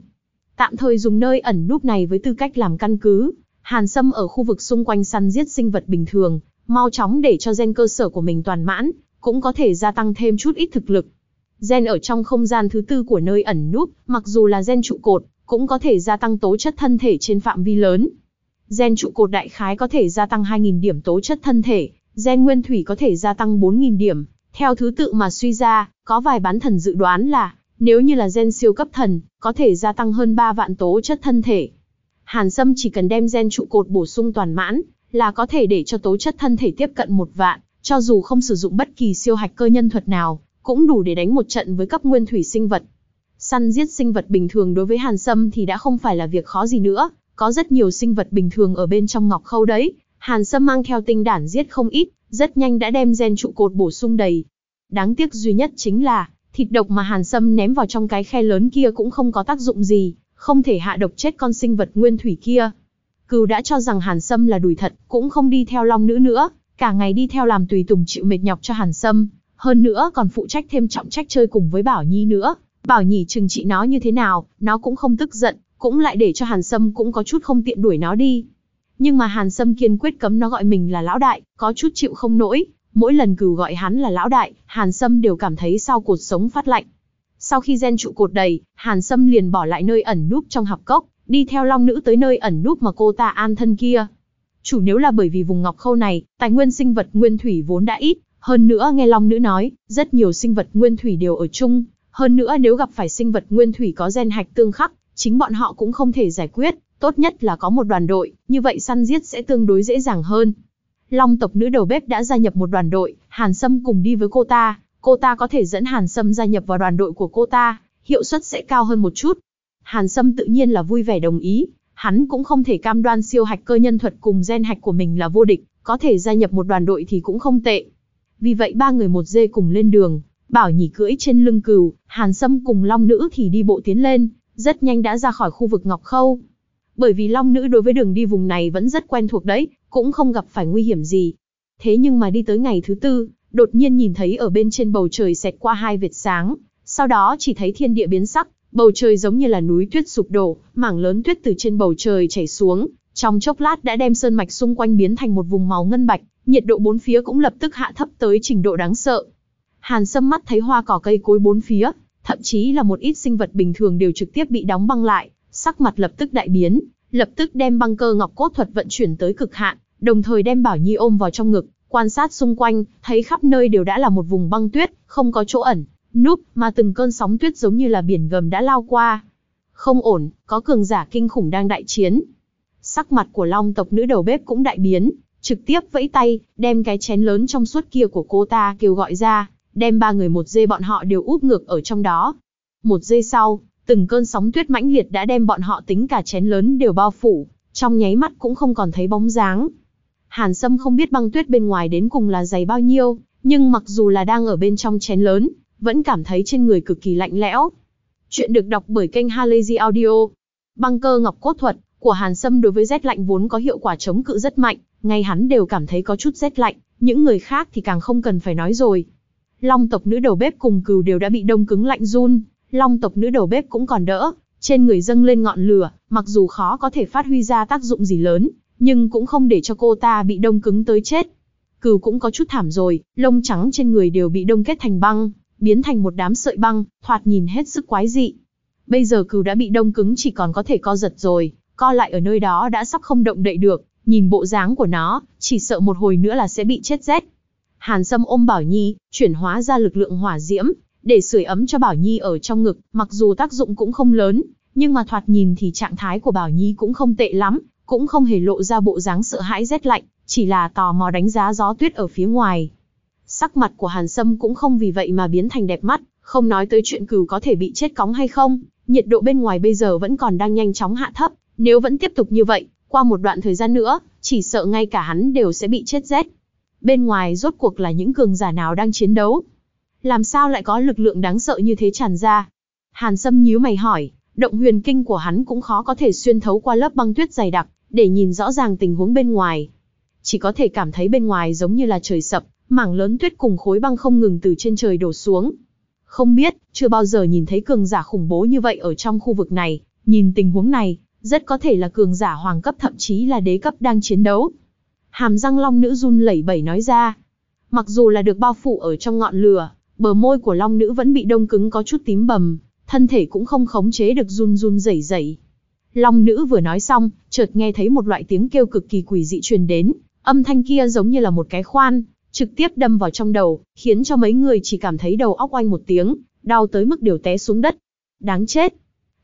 Tạm thời dùng nơi ẩn núp này với tư cách làm căn cứ, Hàn Sâm ở khu vực xung quanh săn giết sinh vật bình thường, mau chóng để cho gen cơ sở của mình toàn mãn, cũng có thể gia tăng thêm chút ít thực lực. Gen ở trong không gian thứ tư của nơi ẩn núp, mặc dù là gen trụ cột, cũng có thể gia tăng tố chất thân thể trên phạm vi lớn. Gen trụ cột đại khái có thể gia tăng 2.000 điểm tố chất thân thể, gen nguyên thủy có thể gia tăng 4.000 điểm. Theo thứ tự mà suy ra, có vài bán thần dự đoán là, nếu như là gen siêu cấp thần, có thể gia tăng hơn 3 vạn tố chất thân thể. Hàn Sâm chỉ cần đem gen trụ cột bổ sung toàn mãn, là có thể để cho tố chất thân thể tiếp cận một vạn, cho dù không sử dụng bất kỳ siêu hạch cơ nhân thuật nào, cũng đủ để đánh một trận với cấp nguyên thủy sinh vật. Săn giết sinh vật bình thường đối với Hàn Sâm thì đã không phải là việc khó gì nữa, có rất nhiều sinh vật bình thường ở bên trong ngọc khâu đấy. Hàn Sâm mang theo tinh đản giết không ít, rất nhanh đã đem gen trụ cột bổ sung đầy. Đáng tiếc duy nhất chính là, thịt độc mà Hàn Sâm ném vào trong cái khe lớn kia cũng không có tác dụng gì, không thể hạ độc chết con sinh vật nguyên thủy kia. Cừu đã cho rằng Hàn Sâm là đùi thật, cũng không đi theo long nữ nữa, cả ngày đi theo làm tùy tùng chịu mệt nhọc cho Hàn Sâm, hơn nữa còn phụ trách thêm trọng trách chơi cùng với Bảo Nhi nữa. Bảo Nhi chừng trị nó như thế nào, nó cũng không tức giận, cũng lại để cho Hàn Sâm cũng có chút không tiện đuổi nó đi. Nhưng mà Hàn Sâm kiên quyết cấm nó gọi mình là lão đại, có chút chịu không nổi, mỗi lần cừu gọi hắn là lão đại, Hàn Sâm đều cảm thấy sau cột sống phát lạnh. Sau khi gen trụ cột đầy, Hàn Sâm liền bỏ lại nơi ẩn núp trong hạp cốc, đi theo long nữ tới nơi ẩn núp mà cô ta an thân kia. Chủ nếu là bởi vì vùng ngọc khâu này, tài nguyên sinh vật nguyên thủy vốn đã ít, hơn nữa nghe long nữ nói, rất nhiều sinh vật nguyên thủy đều ở chung, hơn nữa nếu gặp phải sinh vật nguyên thủy có gen hạch tương khắc, chính bọn họ cũng không thể giải quyết, tốt nhất là có một đoàn đội, như vậy săn giết sẽ tương đối dễ dàng hơn. Long tộc nữ đầu bếp đã gia nhập một đoàn đội, Hàn Sâm cùng đi với cô ta, cô ta có thể dẫn Hàn Sâm gia nhập vào đoàn đội của cô ta, hiệu suất sẽ cao hơn một chút. Hàn Sâm tự nhiên là vui vẻ đồng ý, hắn cũng không thể cam đoan siêu hạch cơ nhân thuật cùng gen hạch của mình là vô địch, có thể gia nhập một đoàn đội thì cũng không tệ. Vì vậy ba người một dê cùng lên đường, Bảo Nhỉ cưỡi trên lưng cừu, Hàn Sâm cùng Long Nữ thì đi bộ tiến lên, rất nhanh đã ra khỏi khu vực Ngọc Khâu. Bởi vì Long Nữ đối với đường đi vùng này vẫn rất quen thuộc đấy, cũng không gặp phải nguy hiểm gì. Thế nhưng mà đi tới ngày thứ tư, đột nhiên nhìn thấy ở bên trên bầu trời xẹt qua hai vệt sáng, sau đó chỉ thấy thiên địa biến sắc, bầu trời giống như là núi tuyết sụp đổ, mảng lớn tuyết từ trên bầu trời chảy xuống, trong chốc lát đã đem sơn mạch xung quanh biến thành một vùng màu ngân bạch, nhiệt độ bốn phía cũng lập tức hạ thấp tới trình độ đáng sợ. Hàn Sâm mắt thấy hoa cỏ cây cối bốn phía, thậm chí là một ít sinh vật bình thường đều trực tiếp bị đóng băng lại, sắc mặt lập tức đại biến, lập tức đem băng cơ ngọc cốt thuật vận chuyển tới cực hạn, đồng thời đem Bảo Nhi ôm vào trong ngực, quan sát xung quanh, thấy khắp nơi đều đã là một vùng băng tuyết, không có chỗ ẩn, núp, mà từng cơn sóng tuyết giống như là biển gầm đã lao qua. Không ổn, có cường giả kinh khủng đang đại chiến. Sắc mặt của long tộc nữ đầu bếp cũng đại biến, trực tiếp vẫy tay, đem cái chén lớn trong suốt kia của cô ta kêu gọi ra, đem ba người một dê bọn họ đều úp ngược ở trong đó. Một giây sau, từng cơn sóng tuyết mãnh liệt đã đem bọn họ tính cả chén lớn đều bao phủ, trong nháy mắt cũng không còn thấy bóng dáng. Hàn Sâm không biết băng tuyết bên ngoài đến cùng là dày bao nhiêu, nhưng mặc dù là đang ở bên trong chén lớn, vẫn cảm thấy trên người cực kỳ lạnh lẽo. Chuyện được đọc bởi kênh Halazy Audio. Băng cơ ngọc cốt thuật của Hàn Sâm đối với rét lạnh vốn có hiệu quả chống cự rất mạnh, ngay hắn đều cảm thấy có chút rét lạnh, những người khác thì càng không cần phải nói rồi. Long tộc nữ đầu bếp cùng cừu đều đã bị đông cứng lạnh run, long tộc nữ đầu bếp cũng còn đỡ, trên người dâng lên ngọn lửa, mặc dù khó có thể phát huy ra tác dụng gì lớn, nhưng cũng không để cho cô ta bị đông cứng tới chết. Cừu cũng có chút thảm rồi, lông trắng trên người đều bị đông kết thành băng, biến thành một đám sợi băng, thoạt nhìn hết sức quái dị. Bây giờ cừu đã bị đông cứng chỉ còn có thể co giật rồi, co lại ở nơi đó đã sắp không động đậy được, nhìn bộ dáng của nó, chỉ sợ một hồi nữa là sẽ bị chết rét. Hàn Sâm ôm Bảo Nhi, chuyển hóa ra lực lượng hỏa diễm, để sưởi ấm cho Bảo Nhi ở trong ngực, mặc dù tác dụng cũng không lớn, nhưng mà thoạt nhìn thì trạng thái của Bảo Nhi cũng không tệ lắm, cũng không hề lộ ra bộ dáng sợ hãi rét lạnh, chỉ là tò mò đánh giá gió tuyết ở phía ngoài. Sắc mặt của Hàn Sâm cũng không vì vậy mà biến thành đẹp mắt, không nói tới chuyện cừu có thể bị chết cóng hay không, nhiệt độ bên ngoài bây giờ vẫn còn đang nhanh chóng hạ thấp, nếu vẫn tiếp tục như vậy, qua một đoạn thời gian nữa, chỉ sợ ngay cả hắn đều sẽ bị chết rét. Bên ngoài rốt cuộc là những cường giả nào đang chiến đấu? Làm sao lại có lực lượng đáng sợ như thế tràn ra? Hàn Sâm nhíu mày hỏi, động huyền kinh của hắn cũng khó có thể xuyên thấu qua lớp băng tuyết dày đặc, để nhìn rõ ràng tình huống bên ngoài. Chỉ có thể cảm thấy bên ngoài giống như là trời sập, mảng lớn tuyết cùng khối băng không ngừng từ trên trời đổ xuống. Không biết, chưa bao giờ nhìn thấy cường giả khủng bố như vậy ở trong khu vực này, nhìn tình huống này, rất có thể là cường giả hoàng cấp thậm chí là đế cấp đang chiến đấu. Hàm răng long nữ run lẩy bẩy nói ra. Mặc dù là được bao phủ ở trong ngọn lửa, bờ môi của long nữ vẫn bị đông cứng có chút tím bầm, thân thể cũng không khống chế được run run rẩy rẩy. Long nữ vừa nói xong, chợt nghe thấy một loại tiếng kêu cực kỳ quỷ dị truyền đến, âm thanh kia giống như là một cái khoan, trực tiếp đâm vào trong đầu, khiến cho mấy người chỉ cảm thấy đầu óc oanh một tiếng, đau tới mức đều té xuống đất. Đáng chết.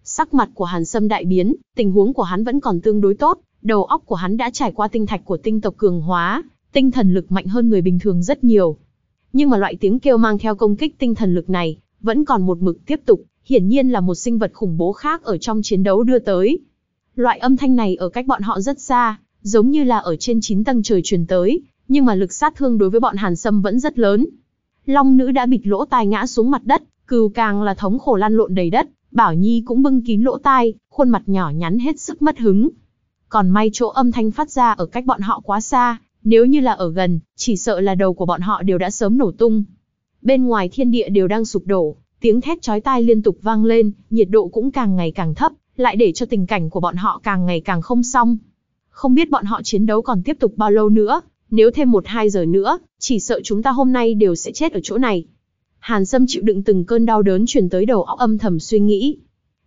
Sắc mặt của Hàn Sâm đại biến, tình huống của hắn vẫn còn tương đối tốt, đầu óc của hắn đã trải qua tinh thạch của tinh tộc cường hóa, tinh thần lực mạnh hơn người bình thường rất nhiều. Nhưng mà loại tiếng kêu mang theo công kích tinh thần lực này, vẫn còn một mực tiếp tục, hiển nhiên là một sinh vật khủng bố khác ở trong chiến đấu đưa tới. Loại âm thanh này ở cách bọn họ rất xa, giống như là ở trên 9 tầng trời truyền tới, nhưng mà lực sát thương đối với bọn Hàn Sâm vẫn rất lớn. Long nữ đã bịt lỗ tai ngã xuống mặt đất, cừu càng là thống khổ lăn lộn đầy đất, Bảo Nhi cũng bưng kín lỗ tai, khuôn mặt nhỏ nhắn hết sức mất hứng. Còn may chỗ âm thanh phát ra ở cách bọn họ quá xa, nếu như là ở gần, chỉ sợ là đầu của bọn họ đều đã sớm nổ tung. Bên ngoài thiên địa đều đang sụp đổ, tiếng thét chói tai liên tục vang lên, nhiệt độ cũng càng ngày càng thấp, lại để cho tình cảnh của bọn họ càng ngày càng không xong. Không biết bọn họ chiến đấu còn tiếp tục bao lâu nữa, nếu thêm một hai giờ nữa, chỉ sợ chúng ta hôm nay đều sẽ chết ở chỗ này. Hàn Sâm chịu đựng từng cơn đau đớn truyền tới đầu óc âm thầm suy nghĩ.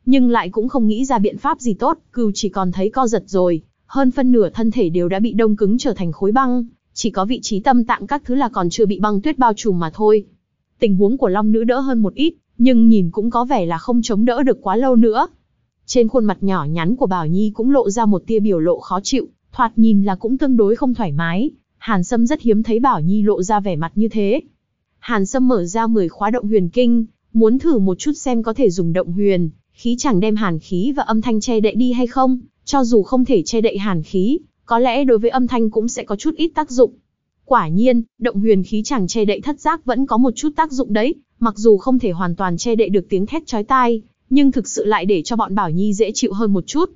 Nhưng lại cũng không nghĩ ra biện pháp gì tốt, cừu chỉ còn thấy co giật rồi, hơn phân nửa thân thể đều đã bị đông cứng trở thành khối băng, chỉ có vị trí tâm tạng các thứ là còn chưa bị băng tuyết bao trùm mà thôi. Tình huống của Long Nữ đỡ hơn một ít, nhưng nhìn cũng có vẻ là không chống đỡ được quá lâu nữa. Trên khuôn mặt nhỏ nhắn của Bảo Nhi cũng lộ ra một tia biểu lộ khó chịu, thoạt nhìn là cũng tương đối không thoải mái. Hàn Sâm rất hiếm thấy Bảo Nhi lộ ra vẻ mặt như thế. Hàn Sâm mở ra 10 khóa động huyền kinh, muốn thử một chút xem có thể dùng động huyền, khí chẳng đem hàn khí và âm thanh che đậy đi hay không, cho dù không thể che đậy hàn khí, có lẽ đối với âm thanh cũng sẽ có chút ít tác dụng. Quả nhiên, động huyền khí chẳng che đậy thất giác vẫn có một chút tác dụng đấy, mặc dù không thể hoàn toàn che đậy được tiếng thét chói tai, nhưng thực sự lại để cho bọn Bảo Nhi dễ chịu hơn một chút.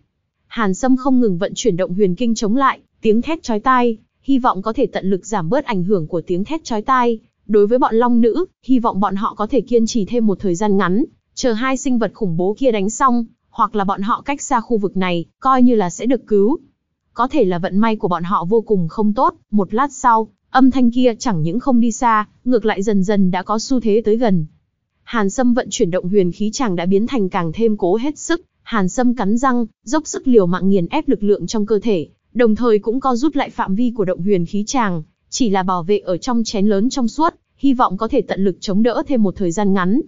Hàn Sâm không ngừng vận chuyển động huyền kinh chống lại, tiếng thét chói tai, hy vọng có thể tận lực giảm bớt ảnh hưởng của tiếng thét chói tai. Đối với bọn long nữ, hy vọng bọn họ có thể kiên trì thêm một thời gian ngắn, chờ hai sinh vật khủng bố kia đánh xong, hoặc là bọn họ cách xa khu vực này, coi như là sẽ được cứu. Có thể là vận may của bọn họ vô cùng không tốt, một lát sau, âm thanh kia chẳng những không đi xa, ngược lại dần dần đã có xu thế tới gần. Hàn Sâm vận chuyển động huyền khí chàng đã biến thành càng thêm cố hết sức, Hàn Sâm cắn răng, dốc sức liều mạng nghiền ép lực lượng trong cơ thể, đồng thời cũng co rút lại phạm vi của động huyền khí chàng, chỉ là bảo vệ ở trong chén lớn trong suốt, hy vọng có thể tận lực chống đỡ thêm một thời gian ngắn.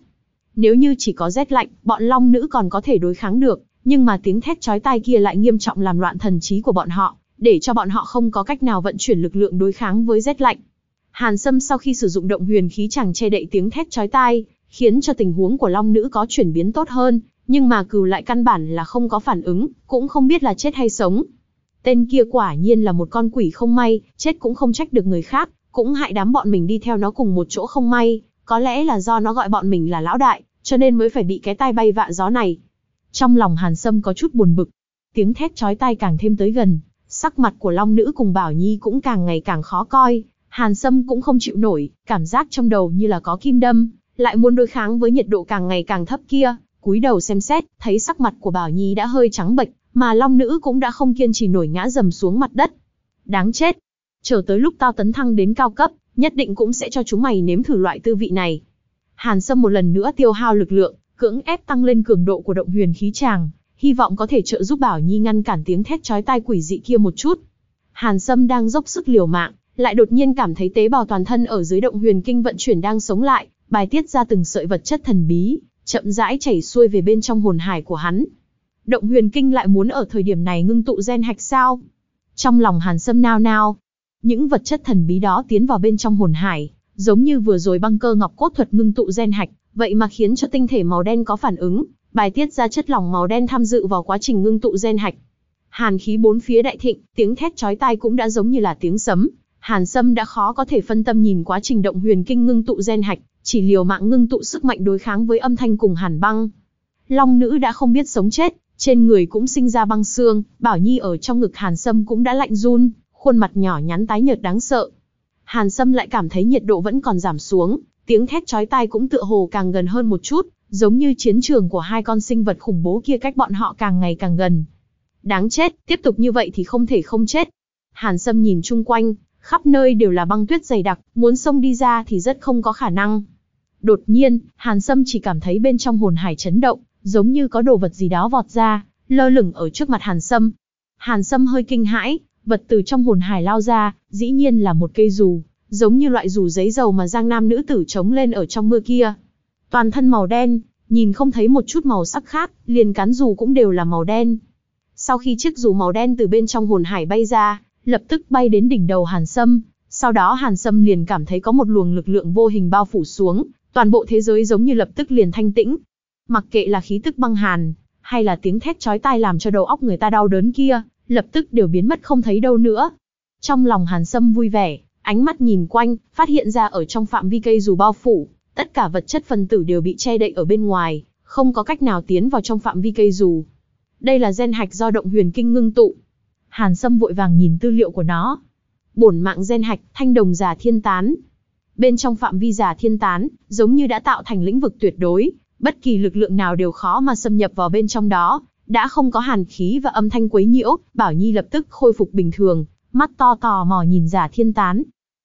Nếu như chỉ có rét lạnh, bọn long nữ còn có thể đối kháng được, nhưng mà tiếng thét chói tai kia lại nghiêm trọng làm loạn thần trí của bọn họ, để cho bọn họ không có cách nào vận chuyển lực lượng đối kháng với rét lạnh. Hàn Sâm sau khi sử dụng động huyền khí chẳng che đậy tiếng thét chói tai, khiến cho tình huống của long nữ có chuyển biến tốt hơn, nhưng mà cừu lại căn bản là không có phản ứng, cũng không biết là chết hay sống. Tên kia quả nhiên là một con quỷ không may, chết cũng không trách được người khác, cũng hại đám bọn mình đi theo nó cùng một chỗ không may, có lẽ là do nó gọi bọn mình là lão đại, cho nên mới phải bị cái tai bay vạ gió này. Trong lòng Hàn Sâm có chút buồn bực, tiếng thét chói tai càng thêm tới gần, sắc mặt của Long Nữ cùng Bảo Nhi cũng càng ngày càng khó coi, Hàn Sâm cũng không chịu nổi, cảm giác trong đầu như là có kim đâm, lại muốn đối kháng với nhiệt độ càng ngày càng thấp kia, cúi đầu xem xét, thấy sắc mặt của Bảo Nhi đã hơi trắng bệch, mà Long Nữ cũng đã không kiên trì nổi ngã dầm xuống mặt đất. Đáng chết! Chờ tới lúc tao tấn thăng đến cao cấp, nhất định cũng sẽ cho chúng mày nếm thử loại tư vị này. Hàn Sâm một lần nữa tiêu hao lực lượng, cưỡng ép tăng lên cường độ của động huyền khí tràng, hy vọng có thể trợ giúp Bảo Nhi ngăn cản tiếng thét chói tai quỷ dị kia một chút. Hàn Sâm đang dốc sức liều mạng, lại đột nhiên cảm thấy tế bào toàn thân ở dưới động huyền kinh vận chuyển đang sống lại, bài tiết ra từng sợi vật chất thần bí, chậm rãi chảy xuôi về bên trong hồn hải của hắn. Động huyền kinh lại muốn ở thời điểm này ngưng tụ gen hạch sao? Trong lòng Hàn Sâm nao nao, những vật chất thần bí đó tiến vào bên trong hồn hải, giống như vừa rồi băng cơ ngọc cốt thuật ngưng tụ gen hạch, vậy mà khiến cho tinh thể màu đen có phản ứng, bài tiết ra chất lỏng màu đen tham dự vào quá trình ngưng tụ gen hạch. Hàn khí bốn phía đại thịnh, tiếng thét chói tai cũng đã giống như là tiếng sấm. Hàn Sâm đã khó có thể phân tâm nhìn quá trình động huyền kinh ngưng tụ gen hạch, chỉ liều mạng ngưng tụ sức mạnh đối kháng với âm thanh cùng Hàn Băng. Long nữ đã không biết sống chết, trên người cũng sinh ra băng xương, Bảo Nhi ở trong ngực Hàn Sâm cũng đã lạnh run, khuôn mặt nhỏ nhắn tái nhợt đáng sợ. Hàn Sâm lại cảm thấy nhiệt độ vẫn còn giảm xuống, tiếng thét chói tai cũng tựa hồ càng gần hơn một chút, giống như chiến trường của hai con sinh vật khủng bố kia cách bọn họ càng ngày càng gần. Đáng chết, tiếp tục như vậy thì không thể không chết. Hàn Sâm nhìn chung quanh, khắp nơi đều là băng tuyết dày đặc, muốn xông đi ra thì rất không có khả năng. Đột nhiên, Hàn Sâm chỉ cảm thấy bên trong hồn hải chấn động, giống như có đồ vật gì đó vọt ra, lơ lửng ở trước mặt Hàn Sâm. Hàn Sâm hơi kinh hãi, vật từ trong hồn hải lao ra, dĩ nhiên là một cây dù, giống như loại dù giấy dầu mà Giang Nam nữ tử chống lên ở trong mưa kia. Toàn thân màu đen, nhìn không thấy một chút màu sắc khác, liền cán dù cũng đều là màu đen. Sau khi chiếc dù màu đen từ bên trong hồn hải bay ra, lập tức bay đến đỉnh đầu Hàn Sâm, sau đó Hàn Sâm liền cảm thấy có một luồng lực lượng vô hình bao phủ xuống, toàn bộ thế giới giống như lập tức liền thanh tĩnh. Mặc kệ là khí tức băng hàn, hay là tiếng thét chói tai làm cho đầu óc người ta đau đớn kia, lập tức đều biến mất không thấy đâu nữa. Trong lòng Hàn Sâm vui vẻ, ánh mắt nhìn quanh, phát hiện ra ở trong phạm vi cây dù bao phủ, tất cả vật chất phân tử đều bị che đậy ở bên ngoài, không có cách nào tiến vào trong phạm vi cây dù. Đây là gen hạch do động huyền kinh ngưng tụ. Hàn Sâm vội vàng nhìn tư liệu của nó. Bổn mạng gen hạch, thanh đồng giả thiên tán. Bên trong phạm vi giả thiên tán, giống như đã tạo thành lĩnh vực tuyệt đối, bất kỳ lực lượng nào đều khó mà xâm nhập vào bên trong đó, đã không có hàn khí và âm thanh quấy nhiễu, Bảo Nhi lập tức khôi phục bình thường, mắt to tò mò nhìn giả thiên tán.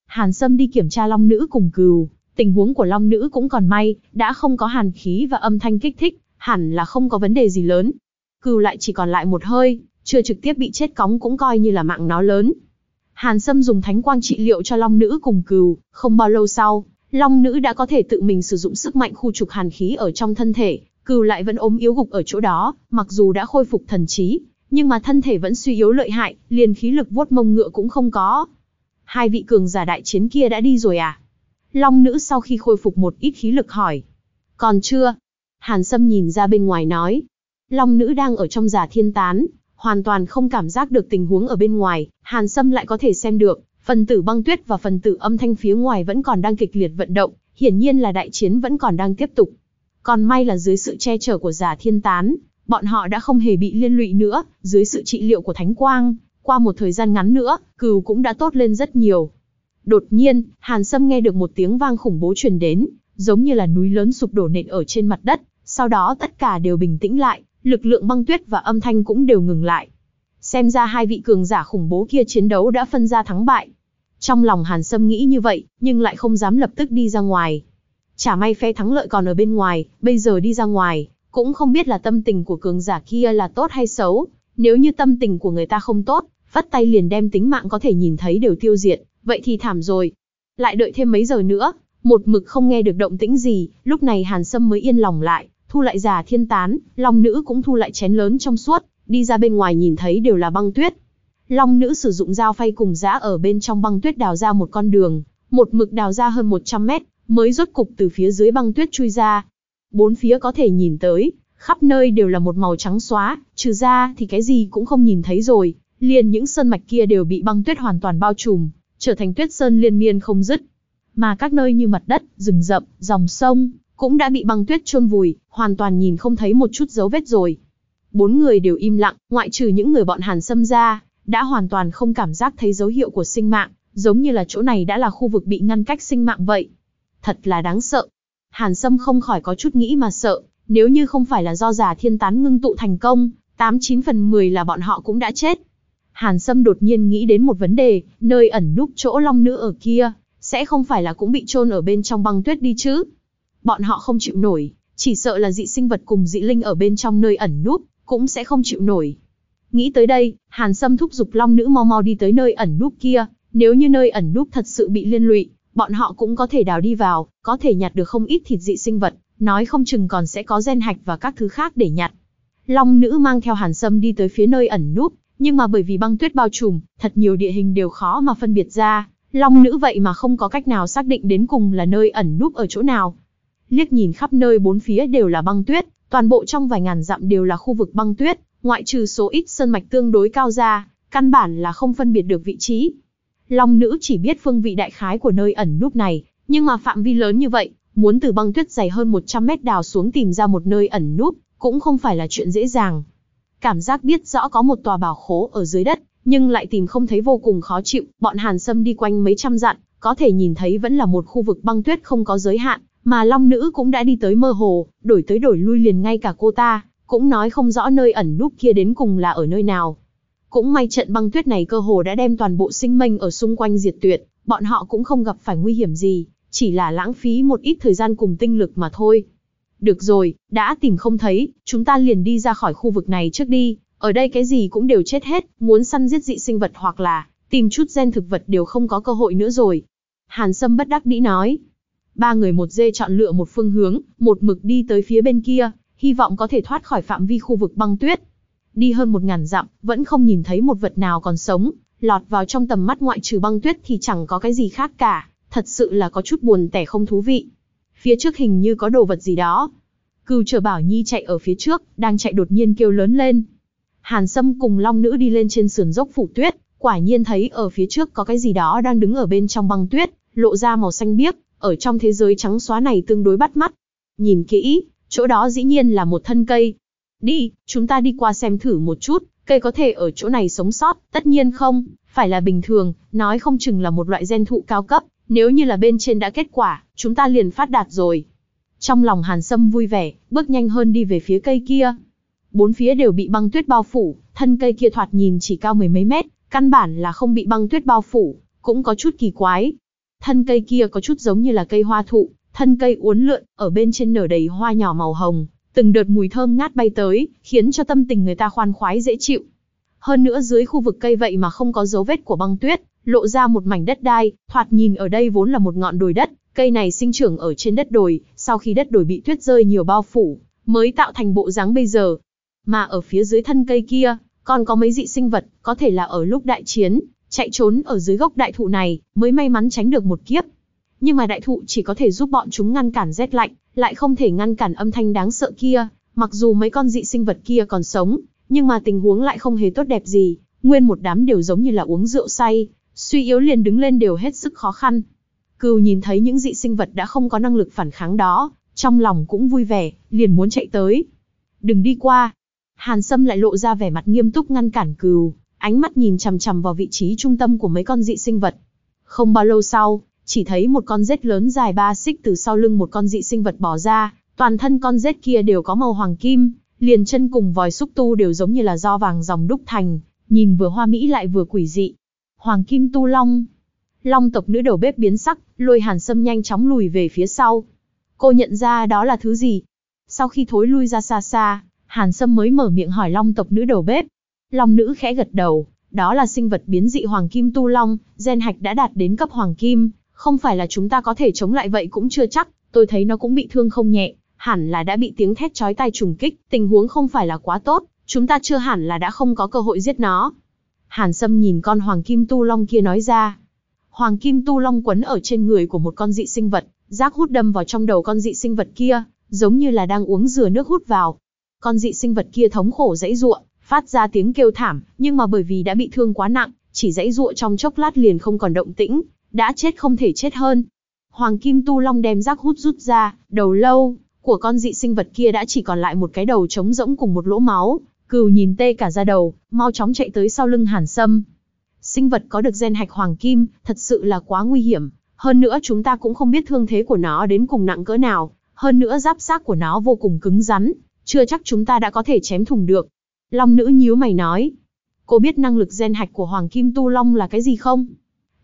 Hàn Sâm đi kiểm tra long nữ cùng cừu, tình huống của long nữ cũng còn may, đã không có hàn khí và âm thanh kích thích, hẳn là không có vấn đề gì lớn. Cừu lại chỉ còn lại một hơi, chưa trực tiếp bị chết cóng cũng coi như là mạng nó lớn. Hàn Sâm dùng thánh quang trị liệu cho long nữ cùng cừu, không bao lâu sau, long nữ đã có thể tự mình sử dụng sức mạnh khu trục hàn khí ở trong thân thể, cừu lại vẫn ốm yếu gục ở chỗ đó, mặc dù đã khôi phục thần trí, nhưng mà thân thể vẫn suy yếu lợi hại, liền khí lực vuốt mông ngựa cũng không có. Hai vị cường giả đại chiến kia đã đi rồi à? Long nữ sau khi khôi phục một ít khí lực hỏi. Còn chưa? Hàn Sâm nhìn ra bên ngoài nói. Long nữ đang ở trong giả thiên tán, hoàn toàn không cảm giác được tình huống ở bên ngoài, Hàn Sâm lại có thể xem được, phần tử băng tuyết và phần tử âm thanh phía ngoài vẫn còn đang kịch liệt vận động, hiển nhiên là đại chiến vẫn còn đang tiếp tục. Còn may là dưới sự che chở của giả thiên tán, bọn họ đã không hề bị liên lụy nữa, dưới sự trị liệu của Thánh Quang, qua một thời gian ngắn nữa, cừu cũng đã tốt lên rất nhiều. Đột nhiên, Hàn Sâm nghe được một tiếng vang khủng bố truyền đến, giống như là núi lớn sụp đổ nện ở trên mặt đất, sau đó tất cả đều bình tĩnh lại, lực lượng băng tuyết và âm thanh cũng đều ngừng lại. Xem ra hai vị cường giả khủng bố kia chiến đấu đã phân ra thắng bại. Trong lòng Hàn Sâm nghĩ như vậy, nhưng lại không dám lập tức đi ra ngoài. Chả may phe thắng lợi còn ở bên ngoài, bây giờ đi ra ngoài, cũng không biết là tâm tình của cường giả kia là tốt hay xấu. Nếu như tâm tình của người ta không tốt, vắt tay liền đem tính mạng có thể nhìn thấy đều tiêu diệt, vậy thì thảm rồi. Lại đợi thêm mấy giờ nữa, một mực không nghe được động tĩnh gì, lúc này Hàn Sâm mới yên lòng lại, thu lại giả thiên tán, long nữ cũng thu lại chén lớn trong suốt, đi ra bên ngoài nhìn thấy đều là băng tuyết. Long nữ sử dụng dao phay cùng giã ở bên trong băng tuyết đào ra một con đường, một mực đào ra hơn 100 mét, mới rốt cục từ phía dưới băng tuyết chui ra. Bốn phía có thể nhìn tới, khắp nơi đều là một màu trắng xóa, trừ ra thì cái gì cũng không nhìn thấy rồi, liền những sơn mạch kia đều bị băng tuyết hoàn toàn bao trùm, trở thành tuyết sơn liên miên không dứt. Mà các nơi như mặt đất, rừng rậm, dòng sông, cũng đã bị băng tuyết chôn vùi, hoàn toàn nhìn không thấy một chút dấu vết rồi. Bốn người đều im lặng, ngoại trừ những người bọn Hàn Sâm ra, đã hoàn toàn không cảm giác thấy dấu hiệu của sinh mạng, giống như là chỗ này đã là khu vực bị ngăn cách sinh mạng vậy. Thật là đáng sợ. Hàn Sâm không khỏi có chút nghĩ mà sợ, nếu như không phải là do giả thiên tán ngưng tụ thành công, 89 phần 10 là bọn họ cũng đã chết. Hàn Sâm đột nhiên nghĩ đến một vấn đề, nơi ẩn núp chỗ long nữ ở kia, sẽ không phải là cũng bị chôn ở bên trong băng tuyết đi chứ? Bọn họ không chịu nổi, chỉ sợ là dị sinh vật cùng dị linh ở bên trong nơi ẩn núp, cũng sẽ không chịu nổi. Nghĩ tới đây, Hàn Sâm thúc giục long nữ mau mau đi tới nơi ẩn núp kia, nếu như nơi ẩn núp thật sự bị liên lụy, bọn họ cũng có thể đào đi vào, có thể nhặt được không ít thịt dị sinh vật, nói không chừng còn sẽ có gen hạch và các thứ khác để nhặt. Long nữ mang theo Hàn Sâm đi tới phía nơi ẩn núp, nhưng mà bởi vì băng tuyết bao trùm, thật nhiều địa hình đều khó mà phân biệt ra, Long nữ vậy mà không có cách nào xác định đến cùng là nơi ẩn núp ở chỗ nào. Liếc nhìn khắp nơi bốn phía đều là băng tuyết, toàn bộ trong vài ngàn dặm đều là khu vực băng tuyết, ngoại trừ số ít sơn mạch tương đối cao ra, căn bản là không phân biệt được vị trí. Long nữ chỉ biết phương vị đại khái của nơi ẩn núp này, nhưng mà phạm vi lớn như vậy, muốn từ băng tuyết dày hơn 100 mét đào xuống tìm ra một nơi ẩn núp, cũng không phải là chuyện dễ dàng. Cảm giác biết rõ có một tòa bảo khố ở dưới đất, nhưng lại tìm không thấy vô cùng khó chịu, bọn Hàn Sâm đi quanh mấy trăm dặn, có thể nhìn thấy vẫn là một khu vực băng tuyết không có giới hạn, mà Long Nữ cũng đã đi tới mơ hồ, đổi tới đổi lui liền ngay cả cô ta, cũng nói không rõ nơi ẩn núp kia đến cùng là ở nơi nào. Cũng may trận băng tuyết này cơ hồ đã đem toàn bộ sinh mệnh ở xung quanh diệt tuyệt, bọn họ cũng không gặp phải nguy hiểm gì, chỉ là lãng phí một ít thời gian cùng tinh lực mà thôi. Được rồi, đã tìm không thấy, chúng ta liền đi ra khỏi khu vực này trước đi, ở đây cái gì cũng đều chết hết, muốn săn giết dị sinh vật hoặc là tìm chút gen thực vật đều không có cơ hội nữa rồi. Hàn Sâm bất đắc dĩ nói. Ba người một dê chọn lựa một phương hướng, một mực đi tới phía bên kia, hy vọng có thể thoát khỏi phạm vi khu vực băng tuyết. Đi hơn một ngàn dặm, vẫn không nhìn thấy một vật nào còn sống, lọt vào trong tầm mắt ngoại trừ băng tuyết thì chẳng có cái gì khác cả, thật sự là có chút buồn tẻ không thú vị. Phía trước hình như có đồ vật gì đó. Cừu chờ Bảo Nhi chạy ở phía trước, đang chạy đột nhiên kêu lớn lên. Hàn Sâm cùng Long Nữ đi lên trên sườn dốc phủ tuyết, quả nhiên thấy ở phía trước có cái gì đó đang đứng ở bên trong băng tuyết, lộ ra màu xanh biếc, ở trong thế giới trắng xóa này tương đối bắt mắt. Nhìn kỹ, chỗ đó dĩ nhiên là một thân cây. Đi, chúng ta đi qua xem thử một chút, cây có thể ở chỗ này sống sót, tất nhiên không, phải là bình thường, nói không chừng là một loại gen thụ cao cấp, nếu như là bên trên đã kết quả, chúng ta liền phát đạt rồi. Trong lòng Hàn Sâm vui vẻ, bước nhanh hơn đi về phía cây kia. Bốn phía đều bị băng tuyết bao phủ, thân cây kia thoạt nhìn chỉ cao mười mấy mét, căn bản là không bị băng tuyết bao phủ, cũng có chút kỳ quái. Thân cây kia có chút giống như là cây hoa thụ, thân cây uốn lượn, ở bên trên nở đầy hoa nhỏ màu hồng, từng đợt mùi thơm ngát bay tới, khiến cho tâm tình người ta khoan khoái dễ chịu. Hơn nữa dưới khu vực cây vậy mà không có dấu vết của băng tuyết, lộ ra một mảnh đất đai, thoạt nhìn ở đây vốn là một ngọn đồi đất, cây này sinh trưởng ở trên đất đồi, sau khi đất đồi bị tuyết rơi nhiều bao phủ, mới tạo thành bộ dáng bây giờ. Mà ở phía dưới thân cây kia, còn có mấy dị sinh vật, có thể là ở lúc đại chiến, chạy trốn ở dưới gốc đại thụ này, mới may mắn tránh được một kiếp. Nhưng mà đại thụ chỉ có thể giúp bọn chúng ngăn cản rét lạnh, lại không thể ngăn cản âm thanh đáng sợ kia, mặc dù mấy con dị sinh vật kia còn sống, nhưng mà tình huống lại không hề tốt đẹp gì, nguyên một đám đều giống như là uống rượu say, suy yếu liền đứng lên đều hết sức khó khăn. Cừu nhìn thấy những dị sinh vật đã không có năng lực phản kháng đó, trong lòng cũng vui vẻ, liền muốn chạy tới. Đừng đi qua. Hàn Sâm lại lộ ra vẻ mặt nghiêm túc ngăn cản cừu, ánh mắt nhìn chằm chằm vào vị trí trung tâm của mấy con dị sinh vật. Không bao lâu sau, chỉ thấy một con rết lớn dài ba xích từ sau lưng một con dị sinh vật bò ra, toàn thân con rết kia đều có màu hoàng kim, liền chân cùng vòi xúc tu đều giống như là do vàng dòng đúc thành, nhìn vừa hoa mỹ lại vừa quỷ dị. Hoàng kim tu long. Long tộc nữ đầu bếp biến sắc, lôi hàn sâm nhanh chóng lùi về phía sau. Cô nhận ra đó là thứ gì? Sau khi thối lui ra xa xa, hàn sâm mới mở miệng hỏi long tộc nữ đầu bếp. Long nữ khẽ gật đầu, đó là sinh vật biến dị hoàng kim tu long, gen hạch đã đạt đến cấp hoàng kim, không phải là chúng ta có thể chống lại vậy cũng chưa chắc, tôi thấy nó cũng bị thương không nhẹ, hẳn là đã bị tiếng thét chói tai trùng kích, tình huống không phải là quá tốt, chúng ta chưa hẳn là đã không có cơ hội giết nó. Hàn Sâm nhìn con Hoàng Kim Tu Long kia nói ra. Hoàng Kim Tu Long quấn ở trên người của một con dị sinh vật, rác hút đâm vào trong đầu con dị sinh vật kia, giống như là đang uống dừa nước hút vào. Con dị sinh vật kia thống khổ dãy ruộng, phát ra tiếng kêu thảm, nhưng mà bởi vì đã bị thương quá nặng, chỉ dãy ruộng trong chốc lát liền không còn động tĩnh, đã chết không thể chết hơn. Hoàng Kim Tu Long đem rác hút rút ra, đầu lâu của con dị sinh vật kia đã chỉ còn lại một cái đầu trống rỗng cùng một lỗ máu. Cừu nhìn tê cả da đầu, mau chóng chạy tới sau lưng Hàn Sâm. Sinh vật có được gen hạch hoàng kim, thật sự là quá nguy hiểm. Hơn nữa chúng ta cũng không biết thương thế của nó đến cùng nặng cỡ nào. Hơn nữa giáp xác của nó vô cùng cứng rắn, chưa chắc chúng ta đã có thể chém thùng được. Long nữ nhíu mày nói. Cô biết năng lực gen hạch của Hoàng Kim Tu Long là cái gì không?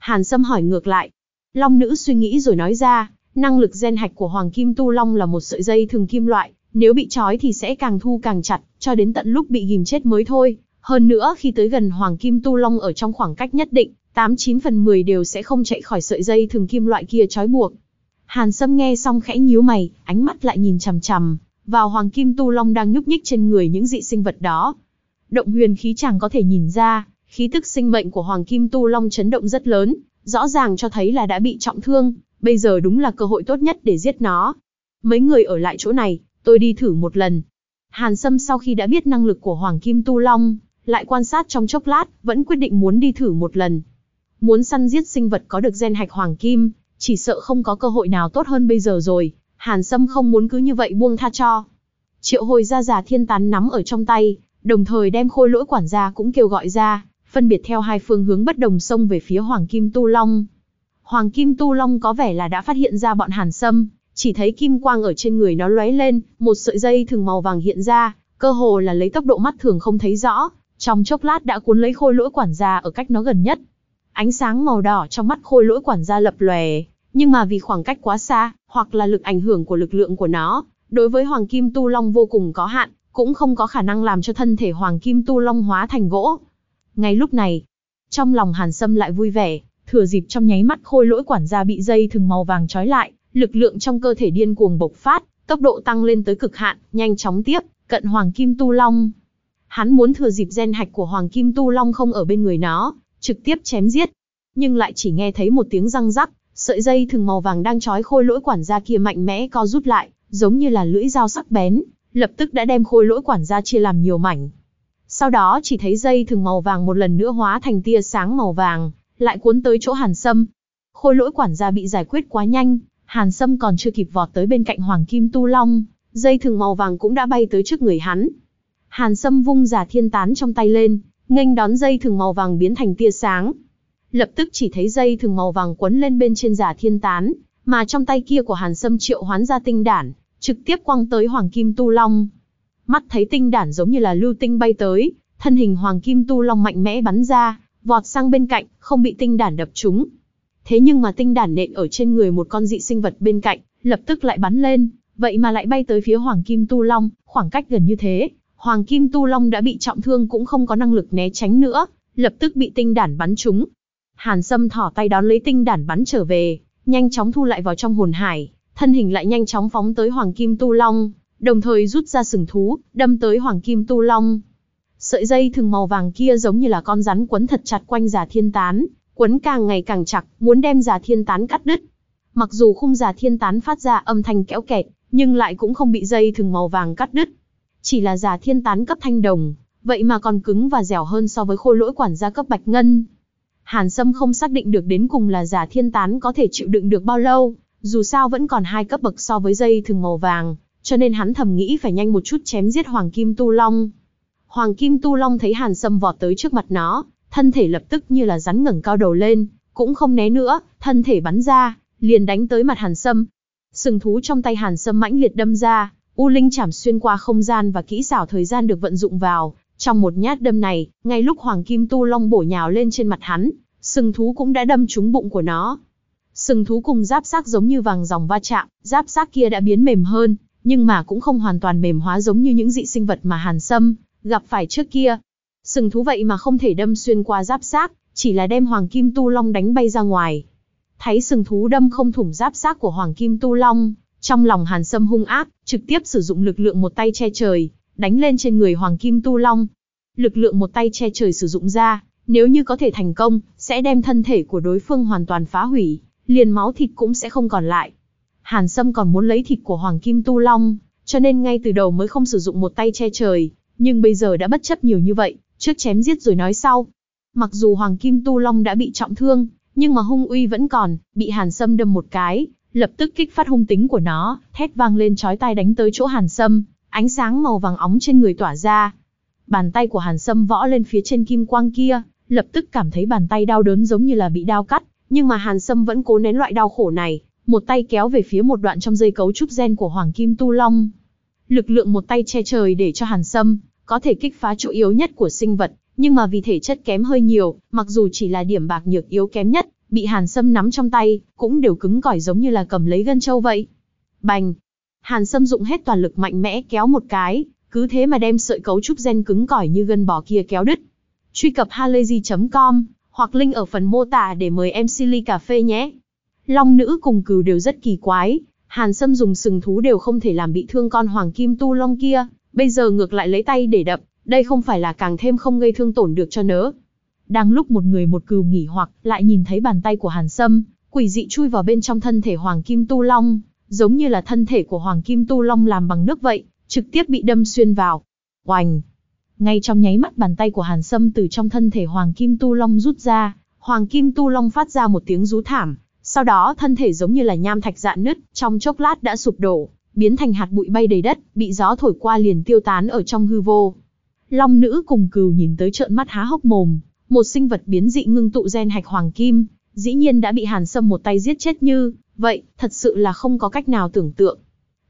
Hàn Sâm hỏi ngược lại. Long nữ suy nghĩ rồi nói ra, năng lực gen hạch của Hoàng Kim Tu Long là một sợi dây thường kim loại, nếu bị trói thì sẽ càng thu càng chặt, cho đến tận lúc bị ghim chết mới thôi. Hơn nữa khi tới gần Hoàng Kim Tu Long ở trong khoảng cách nhất định, 89 phần 10 đều sẽ không chạy khỏi sợi dây thường kim loại kia trói buộc. Hàn Sâm nghe xong khẽ nhíu mày, ánh mắt lại nhìn chằm chằm vào Hoàng Kim Tu Long đang nhúc nhích trên người những dị sinh vật đó. Động huyền khí chàng có thể nhìn ra, khí tức sinh mệnh của Hoàng Kim Tu Long chấn động rất lớn, rõ ràng cho thấy là đã bị trọng thương, bây giờ đúng là cơ hội tốt nhất để giết nó. Mấy người ở lại chỗ này, tôi đi thử một lần. Hàn Sâm sau khi đã biết năng lực của Hoàng Kim Tu Long, lại quan sát trong chốc lát, vẫn quyết định muốn đi thử một lần. Muốn săn giết sinh vật có được gen hạch Hoàng Kim, chỉ sợ không có cơ hội nào tốt hơn bây giờ rồi, Hàn Sâm không muốn cứ như vậy buông tha cho. Triệu hồi ra giả thiên tán nắm ở trong tay, đồng thời đem khôi lỗi quản gia cũng kêu gọi ra, phân biệt theo hai phương hướng bất đồng xông về phía Hoàng Kim Tu Long. Hoàng Kim Tu Long có vẻ là đã phát hiện ra bọn Hàn Sâm, chỉ thấy kim quang ở trên người nó lóe lên, một sợi dây thường màu vàng hiện ra, cơ hồ là lấy tốc độ mắt thường không thấy rõ, trong chốc lát đã cuốn lấy khôi lỗi quản gia ở cách nó gần nhất. Ánh sáng màu đỏ trong mắt khôi lỗi quản gia lập lòe, nhưng mà vì khoảng cách quá xa, hoặc là lực ảnh hưởng của lực lượng của nó, đối với Hoàng Kim Tu Long vô cùng có hạn, cũng không có khả năng làm cho thân thể Hoàng Kim Tu Long hóa thành gỗ. Ngay lúc này, trong lòng Hàn Sâm lại vui vẻ, thừa dịp trong nháy mắt khôi lỗi quản gia bị dây thừng màu vàng trói lại, lực lượng trong cơ thể điên cuồng bộc phát, tốc độ tăng lên tới cực hạn, nhanh chóng tiếp, cận Hoàng Kim Tu Long. Hắn muốn thừa dịp gen hạch của Hoàng Kim Tu Long không ở bên người nó, trực tiếp chém giết. Nhưng lại chỉ nghe thấy một tiếng răng rắc, sợi dây thừng màu vàng đang trói khôi lỗi quản gia kia mạnh mẽ co rút lại, giống như là lưỡi dao sắc bén, lập tức đã đem khôi lỗi quản gia chia làm nhiều mảnh. Sau đó chỉ thấy dây thừng màu vàng một lần nữa hóa thành tia sáng màu vàng, lại cuốn tới chỗ Hàn Sâm. Khôi lỗi quản gia bị giải quyết quá nhanh, Hàn Sâm còn chưa kịp vọt tới bên cạnh Hoàng Kim Tu Long, dây thừng màu vàng cũng đã bay tới trước người hắn. Hàn Sâm vung giả thiên tán trong tay lên, nghênh đón dây thừng màu vàng biến thành tia sáng. Lập tức chỉ thấy dây thừng màu vàng quấn lên bên trên giả thiên tán, mà trong tay kia của Hàn Sâm triệu hoán ra tinh đản, trực tiếp quăng tới Hoàng Kim Tu Long. Mắt thấy tinh đản giống như là lưu tinh bay tới, thân hình Hoàng Kim Tu Long mạnh mẽ bắn ra, vọt sang bên cạnh, không bị tinh đản đập trúng. Thế nhưng mà tinh đản nện ở trên người một con dị sinh vật bên cạnh, lập tức lại bắn lên, vậy mà lại bay tới phía Hoàng Kim Tu Long, khoảng cách gần như thế, Hoàng Kim Tu Long đã bị trọng thương cũng không có năng lực né tránh nữa, lập tức bị tinh đản bắn trúng. Hàn Sâm thỏ tay đón lấy tinh đản bắn trở về, nhanh chóng thu lại vào trong hồn hải, thân hình lại nhanh chóng phóng tới Hoàng Kim Tu Long, đồng thời rút ra sừng thú, đâm tới Hoàng Kim Tu Long. Sợi dây thừng màu vàng kia giống như là con rắn quấn thật chặt quanh giả thiên tán, quấn càng ngày càng chặt, muốn đem giả thiên tán cắt đứt. Mặc dù khung giả thiên tán phát ra âm thanh kéo kẹt, nhưng lại cũng không bị dây thừng màu vàng cắt đứt. Chỉ là giả thiên tán cấp thanh đồng, vậy mà còn cứng và dẻo hơn so với khôi lỗi quản gia cấp bạch ngân. Hàn Sâm không xác định được đến cùng là giả thiên tán có thể chịu đựng được bao lâu, dù sao vẫn còn hai cấp bậc so với dây thừng màu vàng, cho nên hắn thầm nghĩ phải nhanh một chút chém giết Hoàng Kim Tu Long. Hoàng Kim Tu Long thấy Hàn Sâm vọt tới trước mặt nó, thân thể lập tức như là rắn ngẩng cao đầu lên, cũng không né nữa, thân thể bắn ra, liền đánh tới mặt Hàn Sâm. Sừng thú trong tay Hàn Sâm mãnh liệt đâm ra, U Linh chảm xuyên qua không gian và kỹ xảo thời gian được vận dụng vào, trong một nhát đâm này, ngay lúc Hoàng Kim Tu Long bổ nhào lên trên mặt hắn, sừng thú cũng đã đâm trúng bụng của nó. Sừng thú cùng giáp xác giống như vàng dòng va chạm, giáp xác kia đã biến mềm hơn, nhưng mà cũng không hoàn toàn mềm hóa giống như những dị sinh vật mà Hàn Sâm gặp phải trước kia. Sừng thú vậy mà không thể đâm xuyên qua giáp xác, chỉ là đem Hoàng Kim Tu Long đánh bay ra ngoài. Thấy sừng thú đâm không thủng giáp xác của Hoàng Kim Tu Long, trong lòng Hàn Sâm hung ác, trực tiếp sử dụng lực lượng một tay che trời, đánh lên trên người Hoàng Kim Tu Long. Lực lượng một tay che trời sử dụng ra, nếu như có thể thành công, sẽ đem thân thể của đối phương hoàn toàn phá hủy, liền máu thịt cũng sẽ không còn lại. Hàn Sâm còn muốn lấy thịt của Hoàng Kim Tu Long, cho nên ngay từ đầu mới không sử dụng một tay che trời, nhưng bây giờ đã bất chấp nhiều như vậy, trước chém giết rồi nói sau. Mặc dù Hoàng Kim Tu Long đã bị trọng thương, nhưng mà hung uy vẫn còn, bị Hàn Sâm đâm một cái, lập tức kích phát hung tính của nó, thét vang lên chói tai đánh tới chỗ Hàn Sâm, ánh sáng màu vàng óng trên người tỏa ra. Bàn tay của Hàn Sâm võ lên phía trên kim quang kia, lập tức cảm thấy bàn tay đau đớn giống như là bị đau cắt, nhưng mà Hàn Sâm vẫn cố nén loại đau khổ này, một tay kéo về phía một đoạn trong dây cấu trúc gen của Hoàng Kim Tu Long. Lực lượng một tay che trời để cho Hàn Sâm có thể kích phá chỗ yếu nhất của sinh vật, nhưng mà vì thể chất kém hơi nhiều, mặc dù chỉ là điểm bạc nhược yếu kém nhất, bị Hàn Sâm nắm trong tay, cũng đều cứng cỏi giống như là cầm lấy gân trâu vậy. Bành! Hàn Sâm dụng hết toàn lực mạnh mẽ kéo một cái, cứ thế mà đem sợi cấu trúc gen cứng cỏi như gân bò kia kéo đứt. Truy cập halayzi.com hoặc link ở phần mô tả để mời em Silly Cà Phê nhé. Long nữ cùng cừu đều rất kỳ quái, Hàn Sâm dùng sừng thú đều không thể làm bị thương con hoàng kim tu long kia, bây giờ ngược lại lấy tay để đập, đây không phải là càng thêm không gây thương tổn được cho nớ. Đang lúc một người một cừu nghỉ hoặc, lại nhìn thấy bàn tay của Hàn Sâm, quỷ dị chui vào bên trong thân thể hoàng kim tu long, giống như là thân thể của hoàng kim tu long làm bằng nước vậy, trực tiếp bị đâm xuyên vào. Oành! Ngay trong nháy mắt bàn tay của Hàn Sâm từ trong thân thể Hoàng Kim Tu Long rút ra, Hoàng Kim Tu Long phát ra một tiếng rú thảm, sau đó thân thể giống như là nham thạch dạn nứt, trong chốc lát đã sụp đổ, biến thành hạt bụi bay đầy đất, bị gió thổi qua liền tiêu tán ở trong hư vô. Long nữ cùng cừu nhìn tới trợn mắt há hốc mồm, một sinh vật biến dị ngưng tụ gen hạch hoàng kim, dĩ nhiên đã bị Hàn Sâm một tay giết chết như, vậy, thật sự là không có cách nào tưởng tượng.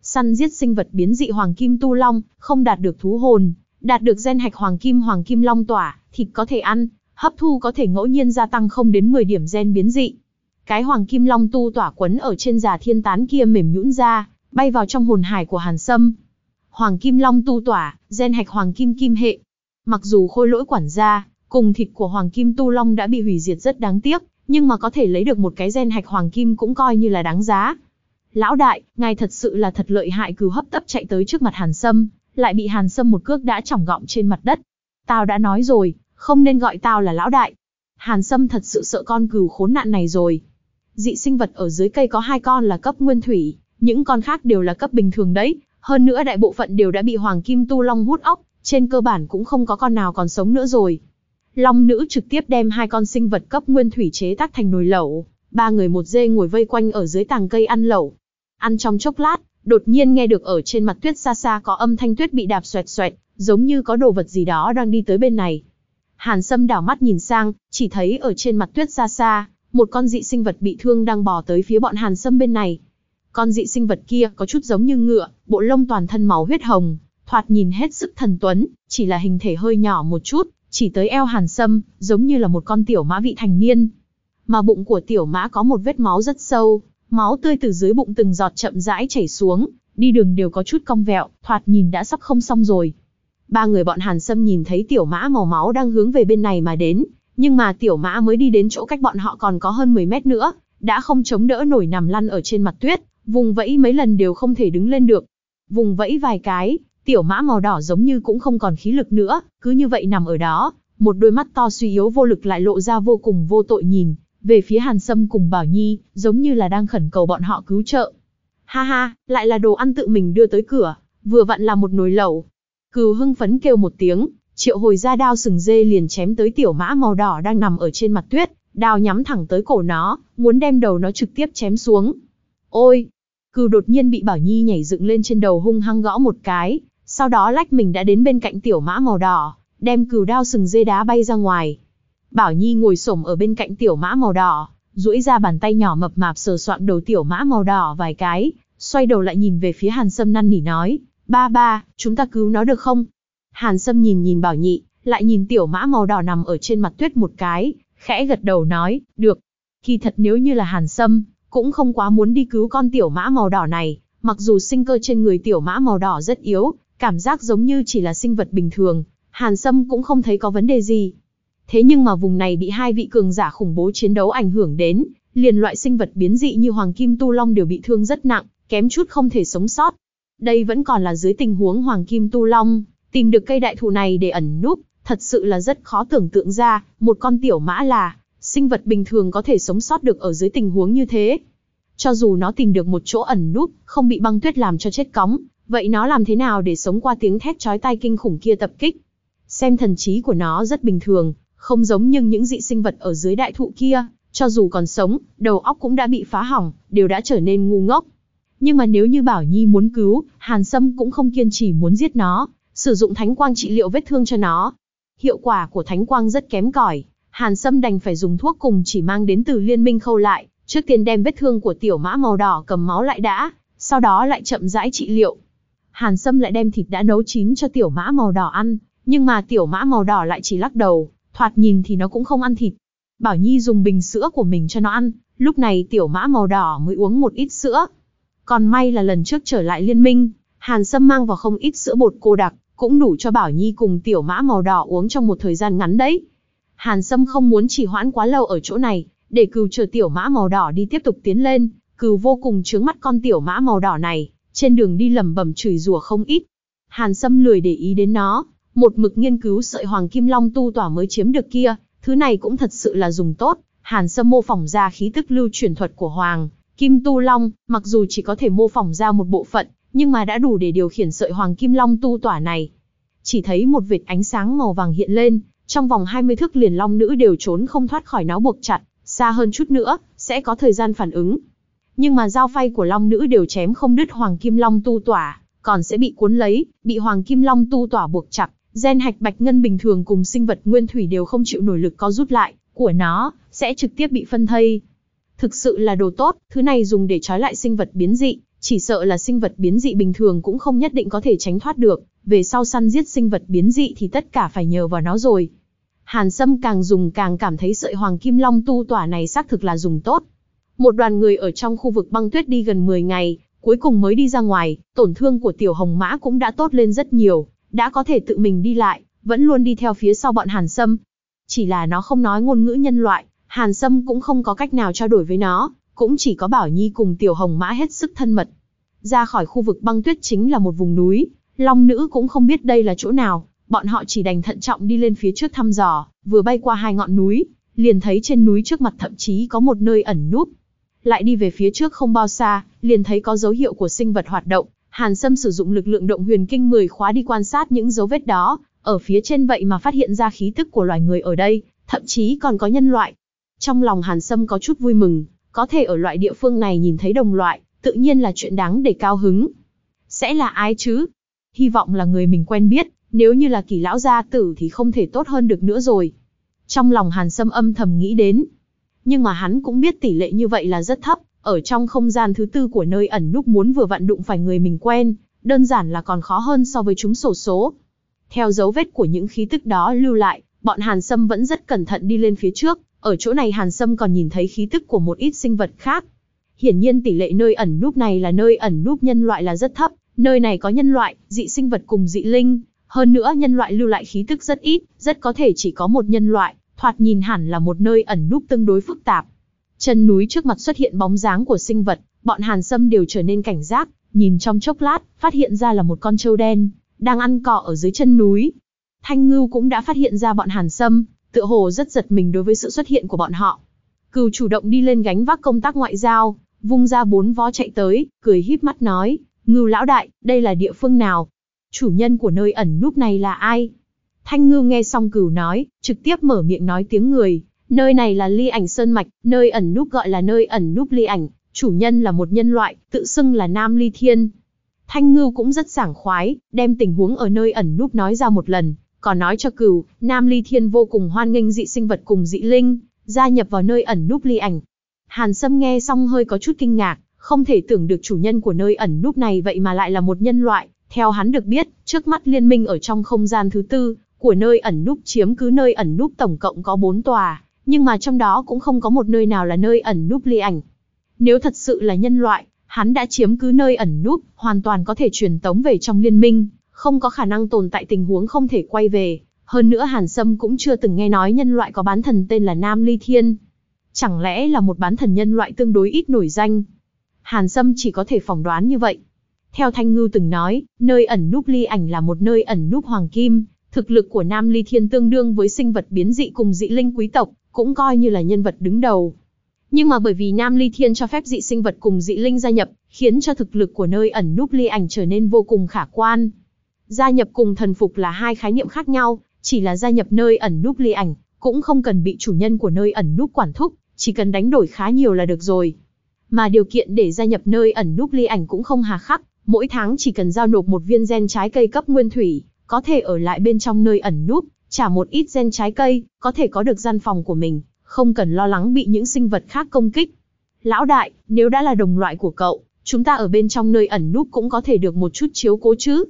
Săn giết sinh vật biến dị hoàng kim tu long, không đạt được thú hồn, Đạt được gen hạch hoàng kim hoàng kim long tỏa, thịt có thể ăn, hấp thu có thể ngẫu nhiên gia tăng không đến 10 điểm gen biến dị. Cái hoàng kim long tu tỏa quấn ở trên già thiên tán kia mềm nhũn ra, bay vào trong hồn hải của Hàn Sâm. Hoàng kim long tu tỏa, gen hạch hoàng kim kim hệ. Mặc dù khôi lỗi quản gia, cùng thịt của hoàng kim tu long đã bị hủy diệt rất đáng tiếc, nhưng mà có thể lấy được một cái gen hạch hoàng kim cũng coi như là đáng giá. Lão đại, ngài thật sự là thật lợi hại cừu hấp tấp chạy tới trước mặt Hàn Sâm, lại bị Hàn Sâm một cước đã chỏng gọng trên mặt đất. Tao đã nói rồi, không nên gọi tao là lão đại. Hàn Sâm thật sự sợ con cừu khốn nạn này rồi. Dị sinh vật ở dưới cây có hai con là cấp nguyên thủy, những con khác đều là cấp bình thường đấy. Hơn nữa đại bộ phận đều đã bị Hoàng Kim Tu Long hút óc, trên cơ bản cũng không có con nào còn sống nữa rồi. Long nữ trực tiếp đem hai con sinh vật cấp nguyên thủy chế tác thành nồi lẩu, ba người một dê ngồi vây quanh ở dưới tàng cây ăn lẩu. Ăn trong chốc lát, đột nhiên nghe được ở trên mặt tuyết xa xa có âm thanh tuyết bị đạp xoẹt xoẹt, giống như có đồ vật gì đó đang đi tới bên này. Hàn Sâm đảo mắt nhìn sang, chỉ thấy ở trên mặt tuyết xa xa, một con dị sinh vật bị thương đang bò tới phía bọn Hàn Sâm bên này. Con dị sinh vật kia có chút giống như ngựa, bộ lông toàn thân màu huyết hồng, thoạt nhìn hết sức thần tuấn, chỉ là hình thể hơi nhỏ một chút, chỉ tới eo Hàn Sâm, giống như là một con tiểu mã vị thành niên. Mà bụng của tiểu mã có một vết máu rất sâu, máu tươi từ dưới bụng từng giọt chậm rãi chảy xuống, đi đường đều có chút cong vẹo, thoạt nhìn đã sắp không xong rồi. Ba người bọn Hàn Sâm nhìn thấy tiểu mã màu máu đang hướng về bên này mà đến, nhưng mà tiểu mã mới đi đến chỗ cách bọn họ còn có hơn 10 mét nữa, đã không chống đỡ nổi nằm lăn ở trên mặt tuyết, vùng vẫy mấy lần đều không thể đứng lên được. Vùng vẫy vài cái, tiểu mã màu đỏ giống như cũng không còn khí lực nữa, cứ như vậy nằm ở đó, một đôi mắt to suy yếu vô lực lại lộ ra vô cùng vô tội nhìn, về phía Hàn Sâm cùng Bảo Nhi, giống như là đang khẩn cầu bọn họ cứu trợ. Ha ha, lại là đồ ăn tự mình đưa tới cửa, vừa vặn là một nồi lẩu. Cừu hưng phấn kêu một tiếng, triệu hồi ra đao sừng dê liền chém tới tiểu mã màu đỏ đang nằm ở trên mặt tuyết, đao nhắm thẳng tới cổ nó, muốn đem đầu nó trực tiếp chém xuống. Ôi! Cừ đột nhiên bị Bảo Nhi nhảy dựng lên trên đầu hung hăng gõ một cái, sau đó lách mình đã đến bên cạnh tiểu mã màu đỏ, đem cừu đao sừng dê đá bay ra ngoài. Bảo Nhi ngồi xổm ở bên cạnh tiểu mã màu đỏ, duỗi ra bàn tay nhỏ mập mạp sờ soạn đầu tiểu mã màu đỏ vài cái, xoay đầu lại nhìn về phía Hàn Sâm năn nỉ nói, ba ba, chúng ta cứu nó được không? Hàn Sâm nhìn nhìn Bảo Nhị, lại nhìn tiểu mã màu đỏ nằm ở trên mặt tuyết một cái, khẽ gật đầu nói, được. Kỳ thật nếu như là Hàn Sâm, cũng không quá muốn đi cứu con tiểu mã màu đỏ này, mặc dù sinh cơ trên người tiểu mã màu đỏ rất yếu, cảm giác giống như chỉ là sinh vật bình thường, Hàn Sâm cũng không thấy có vấn đề gì. Thế nhưng mà vùng này bị hai vị cường giả khủng bố chiến đấu ảnh hưởng đến, liền loại sinh vật biến dị như Hoàng Kim Tu Long đều bị thương rất nặng, kém chút không thể sống sót. Đây vẫn còn là dưới tình huống Hoàng Kim Tu Long, tìm được cây đại thụ này để ẩn núp, thật sự là rất khó tưởng tượng ra, một con tiểu mã là, sinh vật bình thường có thể sống sót được ở dưới tình huống như thế. Cho dù nó tìm được một chỗ ẩn núp, không bị băng tuyết làm cho chết cóng, vậy nó làm thế nào để sống qua tiếng thét chói tai kinh khủng kia tập kích? Xem thần trí của nó rất bình thường, không giống như những dị sinh vật ở dưới đại thụ kia, cho dù còn sống, đầu óc cũng đã bị phá hỏng, đều đã trở nên ngu ngốc. Nhưng mà nếu như Bảo Nhi muốn cứu, Hàn Sâm cũng không kiên trì muốn giết nó, sử dụng thánh quang trị liệu vết thương cho nó. Hiệu quả của thánh quang rất kém cỏi, Hàn Sâm đành phải dùng thuốc cùng chỉ mang đến từ liên minh khâu lại, trước tiên đem vết thương của tiểu mã màu đỏ cầm máu lại đã, sau đó lại chậm rãi trị liệu. Hàn Sâm lại đem thịt đã nấu chín cho tiểu mã màu đỏ ăn, nhưng mà tiểu mã màu đỏ lại chỉ lắc đầu, thoạt nhìn thì nó cũng không ăn thịt. Bảo Nhi dùng bình sữa của mình cho nó ăn, lúc này tiểu mã màu đỏ mới uống một ít sữa. Còn may là lần trước trở lại liên minh, Hàn Sâm mang vào không ít sữa bột cô đặc, cũng đủ cho Bảo Nhi cùng tiểu mã màu đỏ uống trong một thời gian ngắn đấy. Hàn Sâm không muốn chỉ hoãn quá lâu ở chỗ này, để cừu chờ tiểu mã màu đỏ đi tiếp tục tiến lên, cừu vô cùng chướng mắt con tiểu mã màu đỏ này, trên đường đi lẩm bẩm chửi rủa không ít. Hàn Sâm lười để ý đến nó, một mực nghiên cứu sợi hoàng kim long tu tỏa mới chiếm được kia, thứ này cũng thật sự là dùng tốt. Hàn Sâm mô phỏng ra khí tức lưu truyền thuật của hoàng kim tu long, mặc dù chỉ có thể mô phỏng ra một bộ phận, nhưng mà đã đủ để điều khiển sợi hoàng kim long tu tỏa này. Chỉ thấy một vệt ánh sáng màu vàng hiện lên, trong vòng 20 thước liền long nữ đều trốn không thoát khỏi nó buộc chặt, xa hơn chút nữa, sẽ có thời gian phản ứng. Nhưng mà dao phay của long nữ đều chém không đứt hoàng kim long tu tỏa, còn sẽ bị cuốn lấy, bị hoàng kim long tu tỏa buộc chặt, gen hạch bạch ngân bình thường cùng sinh vật nguyên thủy đều không chịu nổi lực co rút lại của nó, sẽ trực tiếp bị phân thây. Thực sự là đồ tốt, thứ này dùng để trói lại sinh vật biến dị, chỉ sợ là sinh vật biến dị bình thường cũng không nhất định có thể tránh thoát được, về sau săn giết sinh vật biến dị thì tất cả phải nhờ vào nó rồi. Hàn Sâm càng dùng càng cảm thấy sợi hoàng kim long tu tỏa này xác thực là dùng tốt. Một đoàn người ở trong khu vực băng tuyết đi gần 10 ngày, cuối cùng mới đi ra ngoài, tổn thương của tiểu hồng mã cũng đã tốt lên rất nhiều, đã có thể tự mình đi lại, vẫn luôn đi theo phía sau bọn Hàn Sâm. Chỉ là nó không nói ngôn ngữ nhân loại, Hàn Sâm cũng không có cách nào trao đổi với nó, cũng chỉ có Bảo Nhi cùng Tiểu Hồng Mã hết sức thân mật. Ra khỏi khu vực băng tuyết chính là một vùng núi, Long Nữ cũng không biết đây là chỗ nào, bọn họ chỉ đành thận trọng đi lên phía trước thăm dò, vừa bay qua hai ngọn núi, liền thấy trên núi trước mặt thậm chí có một nơi ẩn núp. Lại đi về phía trước không bao xa, liền thấy có dấu hiệu của sinh vật hoạt động, Hàn Sâm sử dụng lực lượng động huyền kinh 10 khóa đi quan sát những dấu vết đó, ở phía trên vậy mà phát hiện ra khí tức của loài người ở đây, thậm chí còn có nhân loại. Trong lòng Hàn Sâm có chút vui mừng, có thể ở loại địa phương này nhìn thấy đồng loại, tự nhiên là chuyện đáng để cao hứng. Sẽ là ai chứ? Hy vọng là người mình quen biết, nếu như là kỳ lão gia tử thì không thể tốt hơn được nữa rồi. Trong lòng Hàn Sâm âm thầm nghĩ đến. Nhưng mà hắn cũng biết tỷ lệ như vậy là rất thấp, ở trong không gian thứ tư của nơi ẩn núp muốn vừa vặn đụng phải người mình quen, đơn giản là còn khó hơn so với chúng sổ số. Theo dấu vết của những khí tức đó lưu lại, bọn Hàn Sâm vẫn rất cẩn thận đi lên phía trước, ở chỗ này Hàn Sâm còn nhìn thấy khí tức của một ít sinh vật khác. Hiển nhiên tỷ lệ nơi ẩn núp này là nơi ẩn núp nhân loại là rất thấp, nơi này có nhân loại, dị sinh vật cùng dị linh, hơn nữa nhân loại lưu lại khí tức rất ít, rất có thể chỉ có một nhân loại, thoạt nhìn hẳn là một nơi ẩn núp tương đối phức tạp. Chân núi trước mặt xuất hiện bóng dáng của sinh vật, bọn Hàn Sâm đều trở nên cảnh giác, nhìn trong chốc lát, phát hiện ra là một con trâu đen, đang ăn cỏ ở dưới chân núi. Thanh Ngưu cũng đã phát hiện ra bọn Hàn Sâm, tựa hồ rất giật mình đối với sự xuất hiện của bọn họ. Cừu chủ động đi lên gánh vác công tác ngoại giao, vung ra bốn vó chạy tới, cười híp mắt nói, Ngưu lão đại, đây là địa phương nào? Chủ nhân của nơi ẩn núp này là ai? Thanh Ngưu nghe xong cừu nói, trực tiếp mở miệng nói tiếng người, nơi này là ly ảnh sơn mạch, nơi ẩn núp gọi là nơi ẩn núp ly ảnh, chủ nhân là một nhân loại, tự xưng là Nam Ly Thiên. Thanh Ngưu cũng rất sảng khoái, đem tình huống ở nơi ẩn núp nói ra một lần, còn nói cho cừu, Nam Ly Thiên vô cùng hoan nghênh dị sinh vật cùng dị linh, gia nhập vào nơi ẩn núp ly ảnh. Hàn Sâm nghe xong hơi có chút kinh ngạc, không thể tưởng được chủ nhân của nơi ẩn núp này vậy mà lại là một nhân loại. Theo hắn được biết, trước mắt liên minh ở trong không gian thứ tư, của nơi ẩn núp chiếm cứ nơi ẩn núp tổng cộng có 4 tòa, nhưng mà trong đó cũng không có một nơi nào là nơi ẩn núp ly ảnh. Nếu thật sự là nhân loại, hắn đã chiếm cứ nơi ẩn núp, hoàn toàn có thể truyền tống về trong liên minh, không có khả năng tồn tại tình huống không thể quay về. Hơn nữa Hàn Sâm cũng chưa từng nghe nói nhân loại có bán thần tên là Nam Ly Thiên. Chẳng lẽ là một bán thần nhân loại tương đối ít nổi danh? Hàn Sâm chỉ có thể phỏng đoán như vậy. Theo Thanh Ngưu từng nói, nơi ẩn núp ly ảnh là một nơi ẩn núp hoàng kim, thực lực của Nam Ly Thiên tương đương với sinh vật biến dị cùng dị linh quý tộc, cũng coi như là nhân vật đứng đầu. Nhưng mà bởi vì Nam Ly Thiên cho phép dị sinh vật cùng dị linh gia nhập, khiến cho thực lực của nơi ẩn núp ly ảnh trở nên vô cùng khả quan. Gia nhập cùng thần phục là hai khái niệm khác nhau, chỉ là gia nhập nơi ẩn núp ly ảnh, cũng không cần bị chủ nhân của nơi ẩn núp quản thúc, chỉ cần đánh đổi khá nhiều là được rồi. Mà điều kiện để gia nhập nơi ẩn núp ly ảnh cũng không hà khắc, mỗi tháng chỉ cần giao nộp một viên gen trái cây cấp nguyên thủy, có thể ở lại bên trong nơi ẩn núp, trả một ít gen trái cây, có thể có được gian phòng của mình, không cần lo lắng bị những sinh vật khác công kích. Lão đại, nếu đã là đồng loại của cậu, chúng ta ở bên trong nơi ẩn núp cũng có thể được một chút chiếu cố chứ.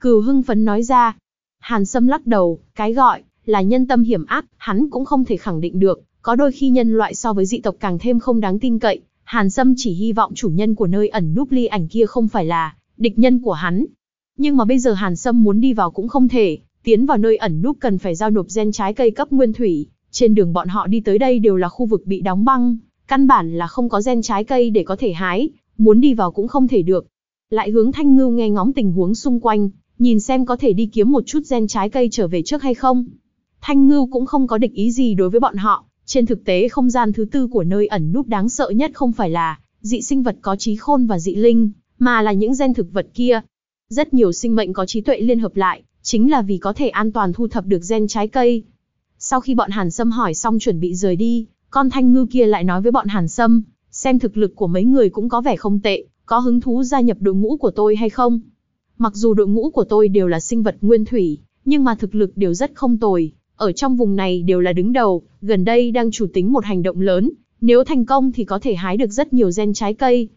Cừu hưng phấn nói ra. Hàn Sâm lắc đầu, cái gọi là nhân tâm hiểm ác, hắn cũng không thể khẳng định được, có đôi khi nhân loại so với dị tộc càng thêm không đáng tin cậy. Hàn Sâm chỉ hy vọng chủ nhân của nơi ẩn núp ly ảnh kia không phải là địch nhân của hắn. Nhưng mà bây giờ Hàn Sâm muốn đi vào cũng không thể, tiến vào nơi ẩn núp cần phải giao nộp gen trái cây cấp nguyên thủy. Trên đường bọn họ đi tới đây đều là khu vực bị đóng băng, căn bản là không có gen trái cây để có thể hái, muốn đi vào cũng không thể được. Lại hướng Thanh Ngưu nghe ngóng tình huống xung quanh, nhìn xem có thể đi kiếm một chút gen trái cây trở về trước hay không. Thanh Ngưu cũng không có địch ý gì đối với bọn họ, trên thực tế không gian thứ tư của nơi ẩn núp đáng sợ nhất không phải là dị sinh vật có trí khôn và dị linh, mà là những gen thực vật kia. Rất nhiều sinh mệnh có trí tuệ liên hợp lại, chính là vì có thể an toàn thu thập được gen trái cây. Sau khi bọn Hàn Sâm hỏi xong chuẩn bị rời đi, con thanh ngư kia lại nói với bọn Hàn Sâm, xem thực lực của mấy người cũng có vẻ không tệ, có hứng thú gia nhập đội ngũ của tôi hay không? Mặc dù đội ngũ của tôi đều là sinh vật nguyên thủy, nhưng mà thực lực đều rất không tồi, ở trong vùng này đều là đứng đầu, gần đây đang chủ tính một hành động lớn, nếu thành công thì có thể hái được rất nhiều gen trái cây.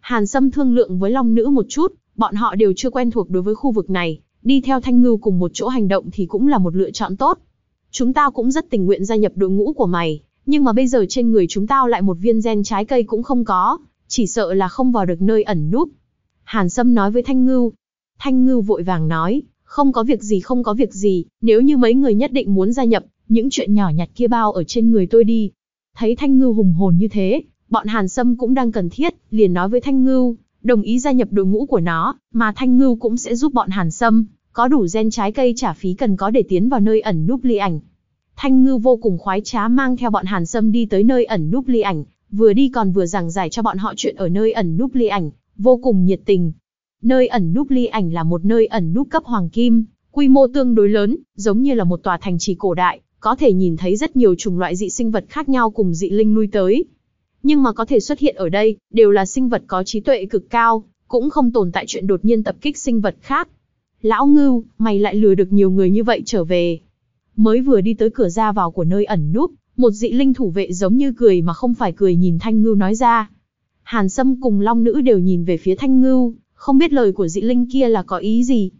Hàn Sâm thương lượng với Long Nữ một chút, bọn họ đều chưa quen thuộc đối với khu vực này, đi theo Thanh Ngưu cùng một chỗ hành động thì cũng là một lựa chọn tốt. Chúng ta cũng rất tình nguyện gia nhập đội ngũ của mày, nhưng mà bây giờ trên người chúng tao lại một viên gen trái cây cũng không có, chỉ sợ là không vào được nơi ẩn núp. Hàn Sâm nói với Thanh Ngưu. Thanh Ngưu vội vàng nói, không có việc gì không có việc gì, nếu như mấy người nhất định muốn gia nhập, những chuyện nhỏ nhặt kia bao ở trên người tôi đi. Thấy Thanh Ngưu hùng hồn như thế, bọn Hàn Sâm cũng đang cần thiết, liền nói với Thanh Ngưu, đồng ý gia nhập đội ngũ của nó, mà Thanh Ngưu cũng sẽ giúp bọn Hàn Sâm, có đủ gen trái cây trả phí cần có để tiến vào nơi ẩn núp ly ảnh. Thanh Ngưu vô cùng khoái trá mang theo bọn Hàn Sâm đi tới nơi ẩn núp ly ảnh, vừa đi còn vừa giảng giải cho bọn họ chuyện ở nơi ẩn núp ly ảnh, vô cùng nhiệt tình. Nơi ẩn núp ly ảnh là một nơi ẩn núp cấp hoàng kim, quy mô tương đối lớn, giống như là một tòa thành trì cổ đại, có thể nhìn thấy rất nhiều chủng loại dị sinh vật khác nhau cùng dị linh nuôi tới. Nhưng mà có thể xuất hiện ở đây, đều là sinh vật có trí tuệ cực cao, cũng không tồn tại chuyện đột nhiên tập kích sinh vật khác. Lão ngưu, mày lại lừa được nhiều người như vậy trở về. Mới vừa đi tới cửa ra vào của nơi ẩn núp, một dị linh thủ vệ giống như cười mà không phải cười nhìn Thanh Ngưu nói ra. Hàn Sâm cùng Long Nữ đều nhìn về phía Thanh Ngưu, không biết lời của dị linh kia là có ý gì.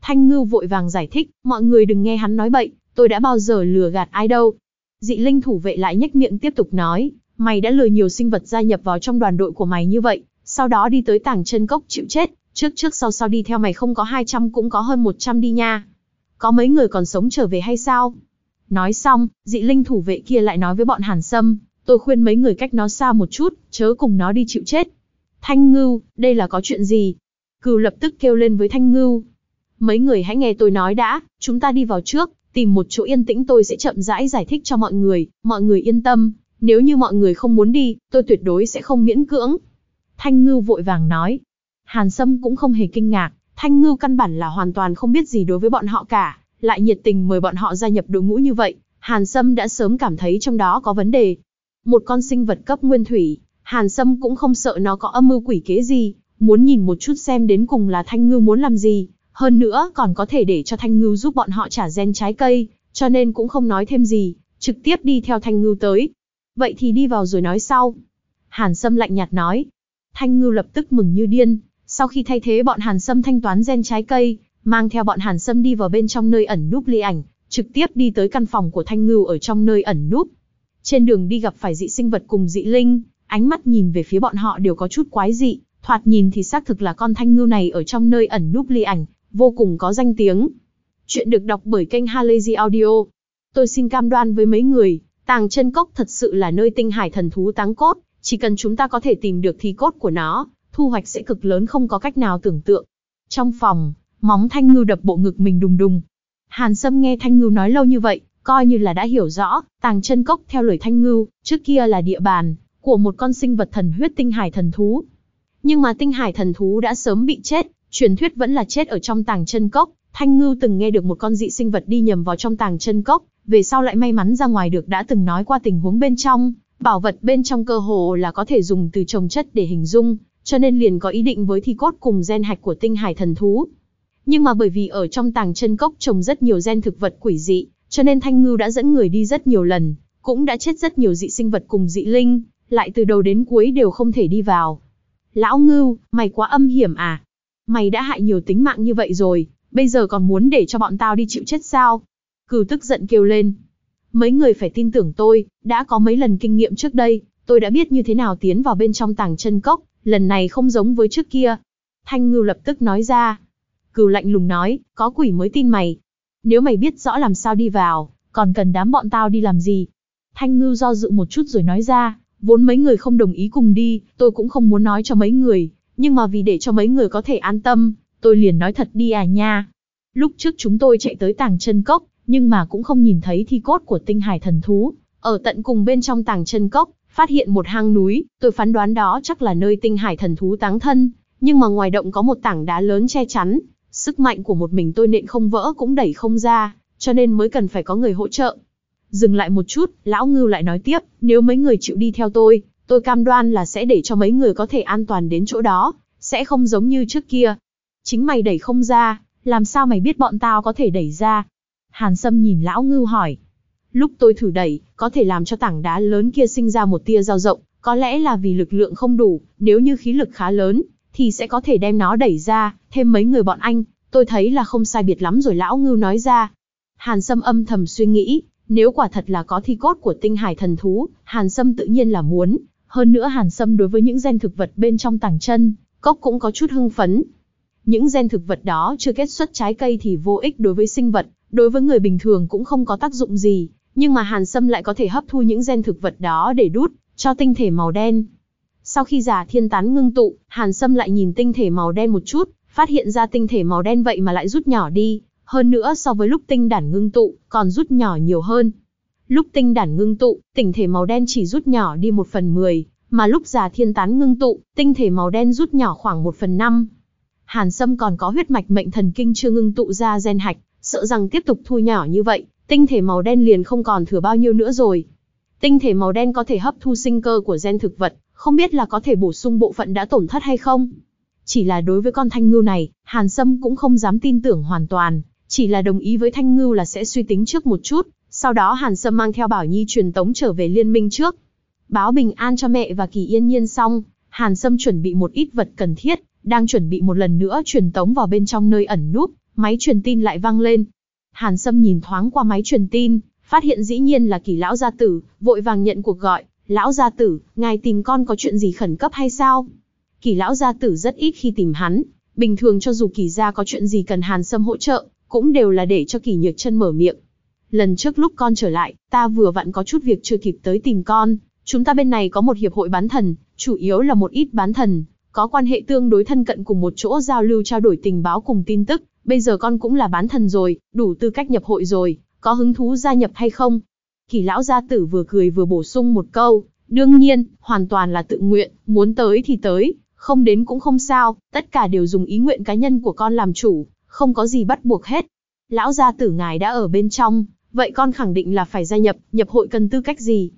Thanh Ngư vội vàng giải thích, mọi người đừng nghe hắn nói bậy, tôi đã bao giờ lừa gạt ai đâu. Dị linh thủ vệ lại nhếch miệng tiếp tục nói, mày đã lừa nhiều sinh vật gia nhập vào trong đoàn đội của mày như vậy, sau đó đi tới tảng chân cốc chịu chết, trước trước sau sau đi theo mày không có 200 cũng có hơn 100 đi nha. Có mấy người còn sống trở về hay sao? Nói xong, dị linh thủ vệ kia lại nói với bọn Hàn Sâm, tôi khuyên mấy người cách nó xa một chút, chớ cùng nó đi chịu chết. Thanh Ngưu, đây là có chuyện gì? Cừu lập tức kêu lên với Thanh Ngưu. Mấy người hãy nghe tôi nói đã, chúng ta đi vào trước, tìm một chỗ yên tĩnh tôi sẽ chậm rãi giải thích cho mọi người, mọi người yên tâm, nếu như mọi người không muốn đi, tôi tuyệt đối sẽ không miễn cưỡng. Thanh Ngưu vội vàng nói. Hàn Sâm cũng không hề kinh ngạc, Thanh Ngưu căn bản là hoàn toàn không biết gì đối với bọn họ cả, lại nhiệt tình mời bọn họ gia nhập đội ngũ như vậy, Hàn Sâm đã sớm cảm thấy trong đó có vấn đề. Một con sinh vật cấp nguyên thủy, Hàn Sâm cũng không sợ nó có âm mưu quỷ kế gì, muốn nhìn một chút xem đến cùng là Thanh Ngưu muốn làm gì, hơn nữa còn có thể để cho Thanh Ngưu giúp bọn họ trả gen trái cây, cho nên cũng không nói thêm gì, trực tiếp đi theo Thanh Ngưu tới. Vậy thì đi vào rồi nói sau. Hàn Sâm lạnh nhạt nói. Thanh Ngưu lập tức mừng như điên, sau khi thay thế bọn Hàn Sâm thanh toán gen trái cây, mang theo bọn Hàn Sâm đi vào bên trong nơi ẩn núp ly ảnh, trực tiếp đi tới căn phòng của Thanh Ngưu ở trong nơi ẩn núp. Trên đường đi gặp phải dị sinh vật cùng dị linh, ánh mắt nhìn về phía bọn họ đều có chút quái dị, thoạt nhìn thì xác thực là con Thanh Ngưu này ở trong nơi ẩn núp ly ảnh, vô cùng có danh tiếng. Chuyện được đọc bởi kênh Halazy Audio. Tôi xin cam đoan với mấy người, tàng chân cốc thật sự là nơi tinh hải thần thú táng cốt, chỉ cần chúng ta có thể tìm được thi cốt của nó, thu hoạch sẽ cực lớn không có cách nào tưởng tượng. Trong phòng, móng thanh ngưu đập bộ ngực mình đùng đùng. Hàn Sâm nghe thanh ngưu nói lâu như vậy, coi như là đã hiểu rõ, tàng chân cốc theo lời thanh ngưu, trước kia là địa bàn của một con sinh vật thần huyết tinh hải thần thú. Nhưng mà tinh hải thần thú đã sớm bị chết, truyền thuyết vẫn là chết ở trong tàng chân cốc. Thanh ngưu từng nghe được một con dị sinh vật đi nhầm vào trong tàng chân cốc, về sau lại may mắn ra ngoài được đã từng nói qua tình huống bên trong, bảo vật bên trong cơ hồ là có thể dùng từ trồng chất để hình dung, cho nên liền có ý định với thi cốt cùng gen hạch của tinh hải thần thú. Nhưng mà bởi vì ở trong tàng chân cốc trồng rất nhiều gen thực vật quỷ dị, cho nên Thanh Ngưu đã dẫn người đi rất nhiều lần, cũng đã chết rất nhiều dị sinh vật cùng dị linh, lại từ đầu đến cuối đều không thể đi vào. Lão Ngưu, mày quá âm hiểm à? Mày đã hại nhiều tính mạng như vậy rồi, bây giờ còn muốn để cho bọn tao đi chịu chết sao? Cừu tức giận kêu lên. Mấy người phải tin tưởng tôi, đã có mấy lần kinh nghiệm trước đây, tôi đã biết như thế nào tiến vào bên trong tàng chân cốc, lần này không giống với trước kia. Thanh Ngưu lập tức nói ra. Cừu lạnh lùng nói, có quỷ mới tin mày. Nếu mày biết rõ làm sao đi vào, còn cần đám bọn tao đi làm gì? Thanh Ngưu do dự một chút rồi nói ra, vốn mấy người không đồng ý cùng đi, tôi cũng không muốn nói cho mấy người, nhưng mà vì để cho mấy người có thể an tâm, tôi liền nói thật đi à nha. Lúc trước chúng tôi chạy tới tàng chân cốc, nhưng mà cũng không nhìn thấy thi cốt của tinh hải thần thú. Ở tận cùng bên trong tàng chân cốc, phát hiện một hang núi, tôi phán đoán đó chắc là nơi tinh hải thần thú táng thân, nhưng mà ngoài động có một tảng đá lớn che chắn, sức mạnh của một mình tôi nện không vỡ cũng đẩy không ra, cho nên mới cần phải có người hỗ trợ. Dừng lại một chút, lão ngưu lại nói tiếp, nếu mấy người chịu đi theo tôi, tôi cam đoan là sẽ để cho mấy người có thể an toàn đến chỗ đó, sẽ không giống như trước kia. Chính mày đẩy không ra, làm sao mày biết bọn tao có thể đẩy ra? Hàn Sâm nhìn lão ngưu hỏi. Lúc tôi thử đẩy, có thể làm cho tảng đá lớn kia sinh ra một tia dao rộng, có lẽ là vì lực lượng không đủ, nếu như khí lực khá lớn, thì sẽ có thể đem nó đẩy ra, thêm mấy người bọn anh, tôi thấy là không sai biệt lắm rồi lão ngưu nói ra. Hàn Sâm âm thầm suy nghĩ, nếu quả thật là có thi cốt của tinh hải thần thú, Hàn Sâm tự nhiên là muốn, hơn nữa Hàn Sâm đối với những gen thực vật bên trong tàng chân, cốc cũng có chút hưng phấn. Những gen thực vật đó chưa kết xuất trái cây thì vô ích đối với sinh vật, đối với người bình thường cũng không có tác dụng gì, nhưng mà Hàn Sâm lại có thể hấp thu những gen thực vật đó để đút cho tinh thể màu đen. Sau khi giả thiên tán ngưng tụ, Hàn Sâm lại nhìn tinh thể màu đen một chút, phát hiện ra tinh thể màu đen vậy mà lại rút nhỏ đi, hơn nữa so với lúc tinh đản ngưng tụ, còn rút nhỏ nhiều hơn. Lúc tinh đản ngưng tụ, tinh thể màu đen chỉ rút nhỏ đi một phần mười, mà lúc già thiên tán ngưng tụ, tinh thể màu đen rút nhỏ khoảng một phần năm. Hàn Sâm còn có huyết mạch mệnh thần kinh chưa ngưng tụ ra gen hạch, sợ rằng tiếp tục thu nhỏ như vậy, tinh thể màu đen liền không còn thừa bao nhiêu nữa rồi. Tinh thể màu đen có thể hấp thu sinh cơ của gen thực vật, không biết là có thể bổ sung bộ phận đã tổn thất hay không. Chỉ là đối với con thanh ngưu này, Hàn Sâm cũng không dám tin tưởng hoàn toàn, chỉ là đồng ý với thanh ngưu là sẽ suy tính trước một chút, sau đó Hàn Sâm mang theo Bảo Nhi truyền tống trở về liên minh trước. Báo bình an cho mẹ và Kỳ Yên Nhiên xong, Hàn Sâm chuẩn bị một ít vật cần thiết, đang chuẩn bị một lần nữa truyền tống vào bên trong nơi ẩn núp, máy truyền tin lại vang lên. Hàn Sâm nhìn thoáng qua máy truyền tin, phát hiện dĩ nhiên là Kỳ lão gia tử, vội vàng nhận cuộc gọi, "Lão gia tử, ngài tìm con có chuyện gì khẩn cấp hay sao?" Kỳ lão gia tử rất ít khi tìm hắn, bình thường cho dù Kỳ gia có chuyện gì cần Hàn Sâm hỗ trợ, cũng đều là để cho kỷ Nhược Chân mở miệng. Lần trước lúc con trở lại, ta vừa vặn có chút việc chưa kịp tới tìm con, chúng ta bên này có một hiệp hội bán thần, chủ yếu là một ít bán thần, có quan hệ tương đối thân cận cùng một chỗ giao lưu trao đổi tình báo cùng tin tức, bây giờ con cũng là bán thần rồi, đủ tư cách nhập hội rồi, có hứng thú gia nhập hay không? Kỳ lão gia tử vừa cười vừa bổ sung một câu, đương nhiên, hoàn toàn là tự nguyện, muốn tới thì tới, không đến cũng không sao, tất cả đều dùng ý nguyện cá nhân của con làm chủ, không có gì bắt buộc hết. Lão gia tử ngài đã ở bên trong, vậy con khẳng định là phải gia nhập, nhập hội cần tư cách gì?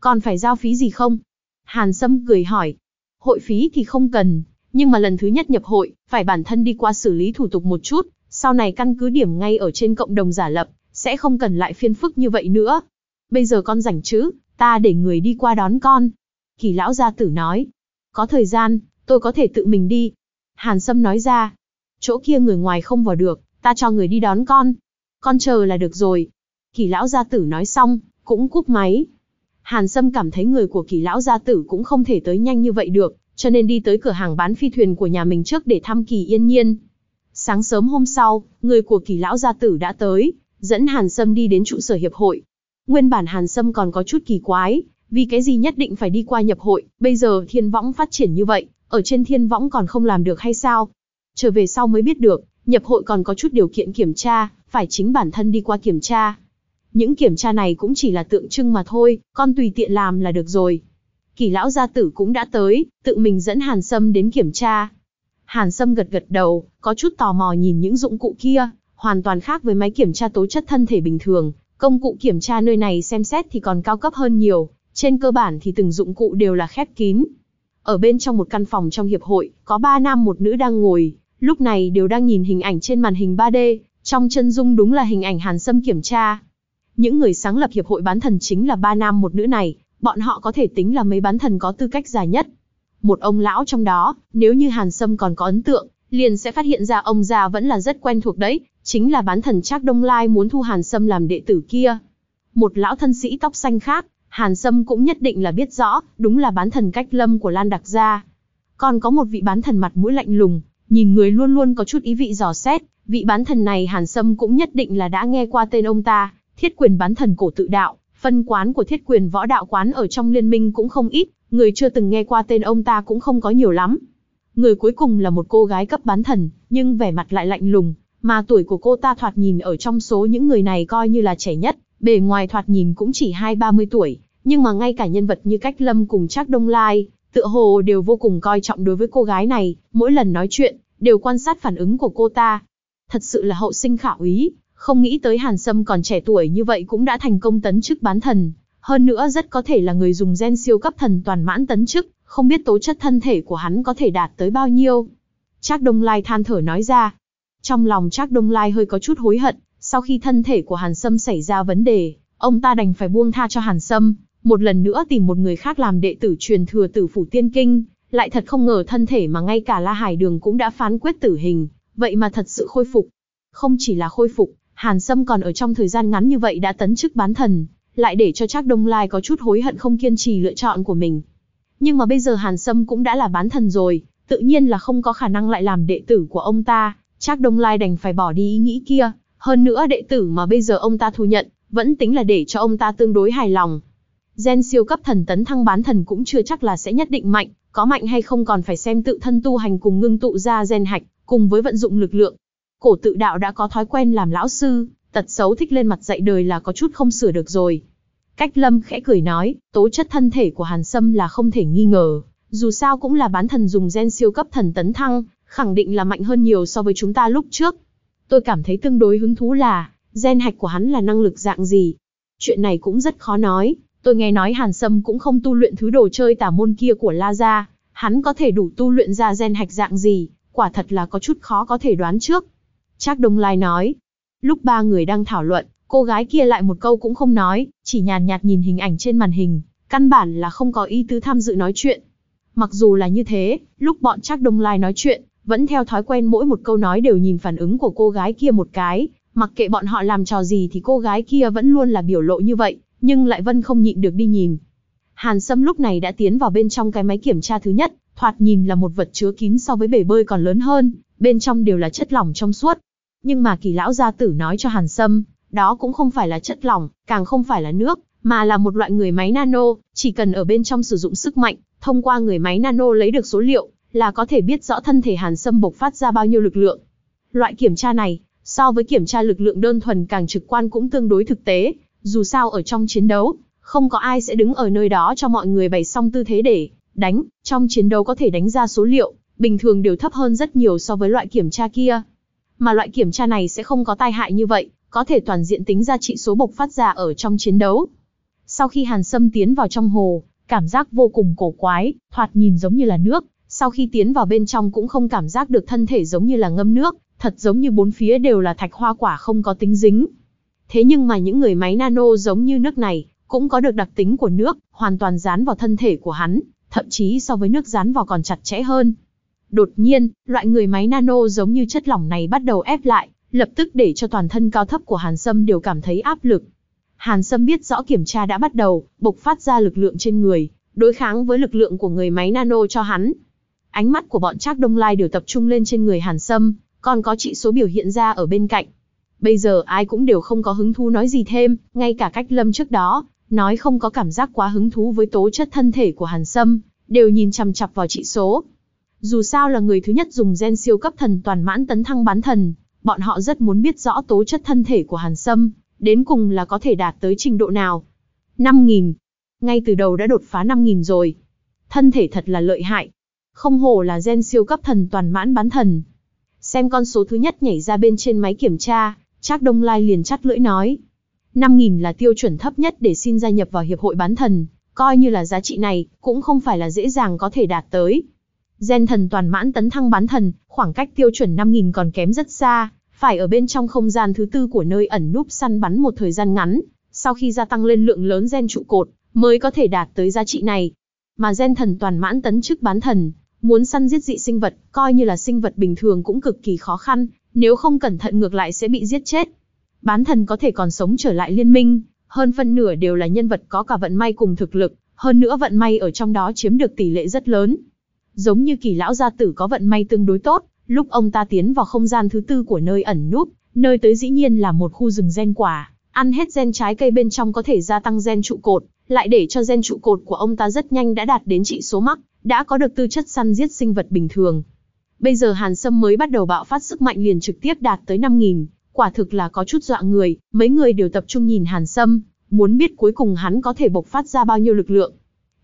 Còn phải giao phí gì không? Hàn Sâm cười hỏi. Hội phí thì không cần, nhưng mà lần thứ nhất nhập hội, phải bản thân đi qua xử lý thủ tục một chút, sau này căn cứ điểm ngay ở trên cộng đồng giả lập, sẽ không cần lại phiên phức như vậy nữa. Bây giờ con rảnh chứ, ta để người đi qua đón con. Kỳ lão gia tử nói. Có thời gian, tôi có thể tự mình đi. Hàn Sâm nói ra. Chỗ kia người ngoài không vào được, ta cho người đi đón con. Con chờ là được rồi. Kỳ lão gia tử nói xong, cũng cúp máy. Hàn Sâm cảm thấy người của kỳ lão gia tử cũng không thể tới nhanh như vậy được, cho nên đi tới cửa hàng bán phi thuyền của nhà mình trước để thăm kỳ yên nhiên. Sáng sớm hôm sau, người của kỳ lão gia tử đã tới, dẫn Hàn Sâm đi đến trụ sở hiệp hội. Nguyên bản Hàn Sâm còn có chút kỳ quái, vì cái gì nhất định phải đi qua nhập hội, bây giờ thiên võng phát triển như vậy, ở trên thiên võng còn không làm được hay sao? Trở về sau mới biết được, nhập hội còn có chút điều kiện kiểm tra, phải chính bản thân đi qua kiểm tra. Những kiểm tra này cũng chỉ là tượng trưng mà thôi, con tùy tiện làm là được rồi. Kỳ lão gia tử cũng đã tới, tự mình dẫn Hàn Sâm đến kiểm tra. Hàn Sâm gật gật đầu, có chút tò mò nhìn những dụng cụ kia, hoàn toàn khác với máy kiểm tra tố chất thân thể bình thường. Công cụ kiểm tra nơi này xem xét thì còn cao cấp hơn nhiều, trên cơ bản thì từng dụng cụ đều là khép kín. Ở bên trong một căn phòng trong hiệp hội, có ba nam một nữ đang ngồi, lúc này đều đang nhìn hình ảnh trên màn hình 3D, trong chân dung đúng là hình ảnh Hàn Sâm kiểm tra. Những người sáng lập hiệp hội bán thần chính là ba nam một nữ này, bọn họ có thể tính là mấy bán thần có tư cách già nhất. Một ông lão trong đó, nếu như Hàn Sâm còn có ấn tượng, liền sẽ phát hiện ra ông già vẫn là rất quen thuộc đấy, chính là bán thần Trác Đông Lai muốn thu Hàn Sâm làm đệ tử kia. Một lão thân sĩ tóc xanh khác, Hàn Sâm cũng nhất định là biết rõ, đúng là bán thần cách lâm của Lan Đặc Gia. Còn có một vị bán thần mặt mũi lạnh lùng, nhìn người luôn luôn có chút ý vị dò xét, vị bán thần này Hàn Sâm cũng nhất định là đã nghe qua tên ông ta, thiết quyền bán thần cổ tự đạo, phân quán của thiết quyền võ đạo quán ở trong liên minh cũng không ít, người chưa từng nghe qua tên ông ta cũng không có nhiều lắm. Người cuối cùng là một cô gái cấp bán thần, nhưng vẻ mặt lại lạnh lùng, mà tuổi của cô ta thoạt nhìn ở trong số những người này coi như là trẻ nhất, bề ngoài thoạt nhìn cũng chỉ hai ba mươi tuổi, nhưng mà ngay cả nhân vật như Cách Lâm cùng Trác Đông Lai, tựa hồ đều vô cùng coi trọng đối với cô gái này, mỗi lần nói chuyện, đều quan sát phản ứng của cô ta. Thật sự là hậu sinh khảo ý, không nghĩ tới Hàn Sâm còn trẻ tuổi như vậy cũng đã thành công tấn chức bán thần, hơn nữa rất có thể là người dùng gen siêu cấp thần toàn mãn tấn chức, không biết tố chất thân thể của hắn có thể đạt tới bao nhiêu. Trác Đông Lai than thở nói ra. Trong lòng Trác Đông Lai hơi có chút hối hận, sau khi thân thể của Hàn Sâm xảy ra vấn đề, ông ta đành phải buông tha cho Hàn Sâm, một lần nữa tìm một người khác làm đệ tử truyền thừa tử phủ tiên kinh, lại thật không ngờ thân thể mà ngay cả La Hải Đường cũng đã phán quyết tử hình, vậy mà thật sự khôi phục. Không chỉ là khôi phục, Hàn Sâm còn ở trong thời gian ngắn như vậy đã tấn chức bán thần, lại để cho Trác Đông Lai có chút hối hận không kiên trì lựa chọn của mình. Nhưng mà bây giờ Hàn Sâm cũng đã là bán thần rồi, tự nhiên là không có khả năng lại làm đệ tử của ông ta, Trác Đông Lai đành phải bỏ đi ý nghĩ kia, hơn nữa đệ tử mà bây giờ ông ta thu nhận, vẫn tính là để cho ông ta tương đối hài lòng. Gen siêu cấp thần tấn thăng bán thần cũng chưa chắc là sẽ nhất định mạnh, có mạnh hay không còn phải xem tự thân tu hành cùng ngưng tụ ra gen hạch, cùng với vận dụng lực lượng. Cổ tự đạo đã có thói quen làm lão sư, tật xấu thích lên mặt dạy đời là có chút không sửa được rồi. Cách lâm khẽ cười nói, tố chất thân thể của Hàn Sâm là không thể nghi ngờ, dù sao cũng là bán thần dùng gen siêu cấp thần tấn thăng, khẳng định là mạnh hơn nhiều so với chúng ta lúc trước. Tôi cảm thấy tương đối hứng thú là, gen hạch của hắn là năng lực dạng gì. Chuyện này cũng rất khó nói, tôi nghe nói Hàn Sâm cũng không tu luyện thứ đồ chơi tả môn kia của La Gia, hắn có thể đủ tu luyện ra gen hạch dạng gì, quả thật là có chút khó có thể đoán trước. Trác Đông Lai nói. Lúc ba người đang thảo luận, cô gái kia lại một câu cũng không nói, chỉ nhàn nhạt, nhạt nhìn hình ảnh trên màn hình, căn bản là không có ý tứ tham dự nói chuyện. Mặc dù là như thế, lúc bọn Trác Đông Lai nói chuyện, vẫn theo thói quen mỗi một câu nói đều nhìn phản ứng của cô gái kia một cái, mặc kệ bọn họ làm trò gì thì cô gái kia vẫn luôn là biểu lộ như vậy, nhưng lại Vân không nhịn được đi nhìn. Hàn Sâm lúc này đã tiến vào bên trong cái máy kiểm tra thứ nhất, thoạt nhìn là một vật chứa kín so với bể bơi còn lớn hơn, bên trong đều là chất lỏng trong suốt. Nhưng mà kỳ lão gia tử nói cho Hàn Sâm, đó cũng không phải là chất lỏng, càng không phải là nước, mà là một loại người máy nano, chỉ cần ở bên trong sử dụng sức mạnh, thông qua người máy nano lấy được số liệu, là có thể biết rõ thân thể Hàn Sâm bộc phát ra bao nhiêu lực lượng. Loại kiểm tra này, so với kiểm tra lực lượng đơn thuần càng trực quan cũng tương đối thực tế, dù sao ở trong chiến đấu, không có ai sẽ đứng ở nơi đó cho mọi người bày xong tư thế để đánh, trong chiến đấu có thể đánh ra số liệu, bình thường đều thấp hơn rất nhiều so với loại kiểm tra kia. Mà loại kiểm tra này sẽ không có tai hại như vậy, có thể toàn diện tính ra trị số bộc phát ra ở trong chiến đấu. Sau khi Hàn Sâm tiến vào trong hồ, cảm giác vô cùng cổ quái, thoạt nhìn giống như là nước, sau khi tiến vào bên trong cũng không cảm giác được thân thể giống như là ngâm nước, thật giống như bốn phía đều là thạch hoa quả không có tính dính. Thế nhưng mà những người máy nano giống như nước này, cũng có được đặc tính của nước, hoàn toàn dán vào thân thể của hắn, thậm chí so với nước dán vào còn chặt chẽ hơn. Đột nhiên, loại người máy nano giống như chất lỏng này bắt đầu ép lại, lập tức để cho toàn thân cao thấp của Hàn Sâm đều cảm thấy áp lực. Hàn Sâm biết rõ kiểm tra đã bắt đầu, bộc phát ra lực lượng trên người, đối kháng với lực lượng của người máy nano cho hắn. Ánh mắt của bọn Trác Đông Lai đều tập trung lên trên người Hàn Sâm, còn có trị số biểu hiện ra ở bên cạnh. Bây giờ ai cũng đều không có hứng thú nói gì thêm, ngay cả cách lâm trước đó, nói không có cảm giác quá hứng thú với tố chất thân thể của Hàn Sâm, đều nhìn chằm chặp vào trị số. Dù sao là người thứ nhất dùng gen siêu cấp thần toàn mãn tấn thăng bán thần, bọn họ rất muốn biết rõ tố chất thân thể của Hàn Sâm, đến cùng là có thể đạt tới trình độ nào. 5.000. Ngay từ đầu đã đột phá 5.000 rồi. Thân thể thật là lợi hại. Không hổ là gen siêu cấp thần toàn mãn bán thần. Xem con số thứ nhất nhảy ra bên trên máy kiểm tra, Trác Đông Lai liền chắt lưỡi nói. 5.000 là tiêu chuẩn thấp nhất để xin gia nhập vào hiệp hội bán thần, coi như là giá trị này, cũng không phải là dễ dàng có thể đạt tới. Gen thần toàn mãn tấn thăng bán thần, khoảng cách tiêu chuẩn 5.000 còn kém rất xa, phải ở bên trong không gian thứ tư của nơi ẩn núp săn bắn một thời gian ngắn, sau khi gia tăng lên lượng lớn gen trụ cột, mới có thể đạt tới giá trị này. Mà gen thần toàn mãn tấn chức bán thần, muốn săn giết dị sinh vật, coi như là sinh vật bình thường cũng cực kỳ khó khăn, nếu không cẩn thận ngược lại sẽ bị giết chết. Bán thần có thể còn sống trở lại liên minh, hơn phân nửa đều là nhân vật có cả vận may cùng thực lực, hơn nữa vận may ở trong đó chiếm được tỷ lệ rất lớn. Giống như kỳ lão gia tử có vận may tương đối tốt, lúc ông ta tiến vào không gian thứ tư của nơi ẩn núp, nơi tới dĩ nhiên là một khu rừng gen quả, ăn hết gen trái cây bên trong có thể gia tăng gen trụ cột, lại để cho gen trụ cột của ông ta rất nhanh đã đạt đến trị số mắc, đã có được tư chất săn giết sinh vật bình thường. Bây giờ Hàn Sâm mới bắt đầu bạo phát sức mạnh liền trực tiếp đạt tới 5.000, quả thực là có chút dọa người, mấy người đều tập trung nhìn Hàn Sâm, muốn biết cuối cùng hắn có thể bộc phát ra bao nhiêu lực lượng.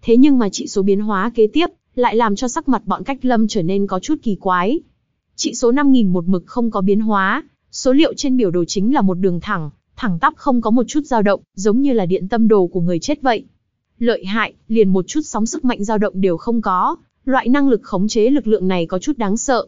Thế nhưng mà trị số biến hóa kế tiếp, lại làm cho sắc mặt bọn cách lâm trở nên có chút kỳ quái. Trị số 5.000 một mực không có biến hóa, số liệu trên biểu đồ chính là một đường thẳng, thẳng tắp không có một chút dao động, giống như là điện tâm đồ của người chết vậy. Lợi hại, liền một chút sóng sức mạnh dao động đều không có, loại năng lực khống chế lực lượng này có chút đáng sợ.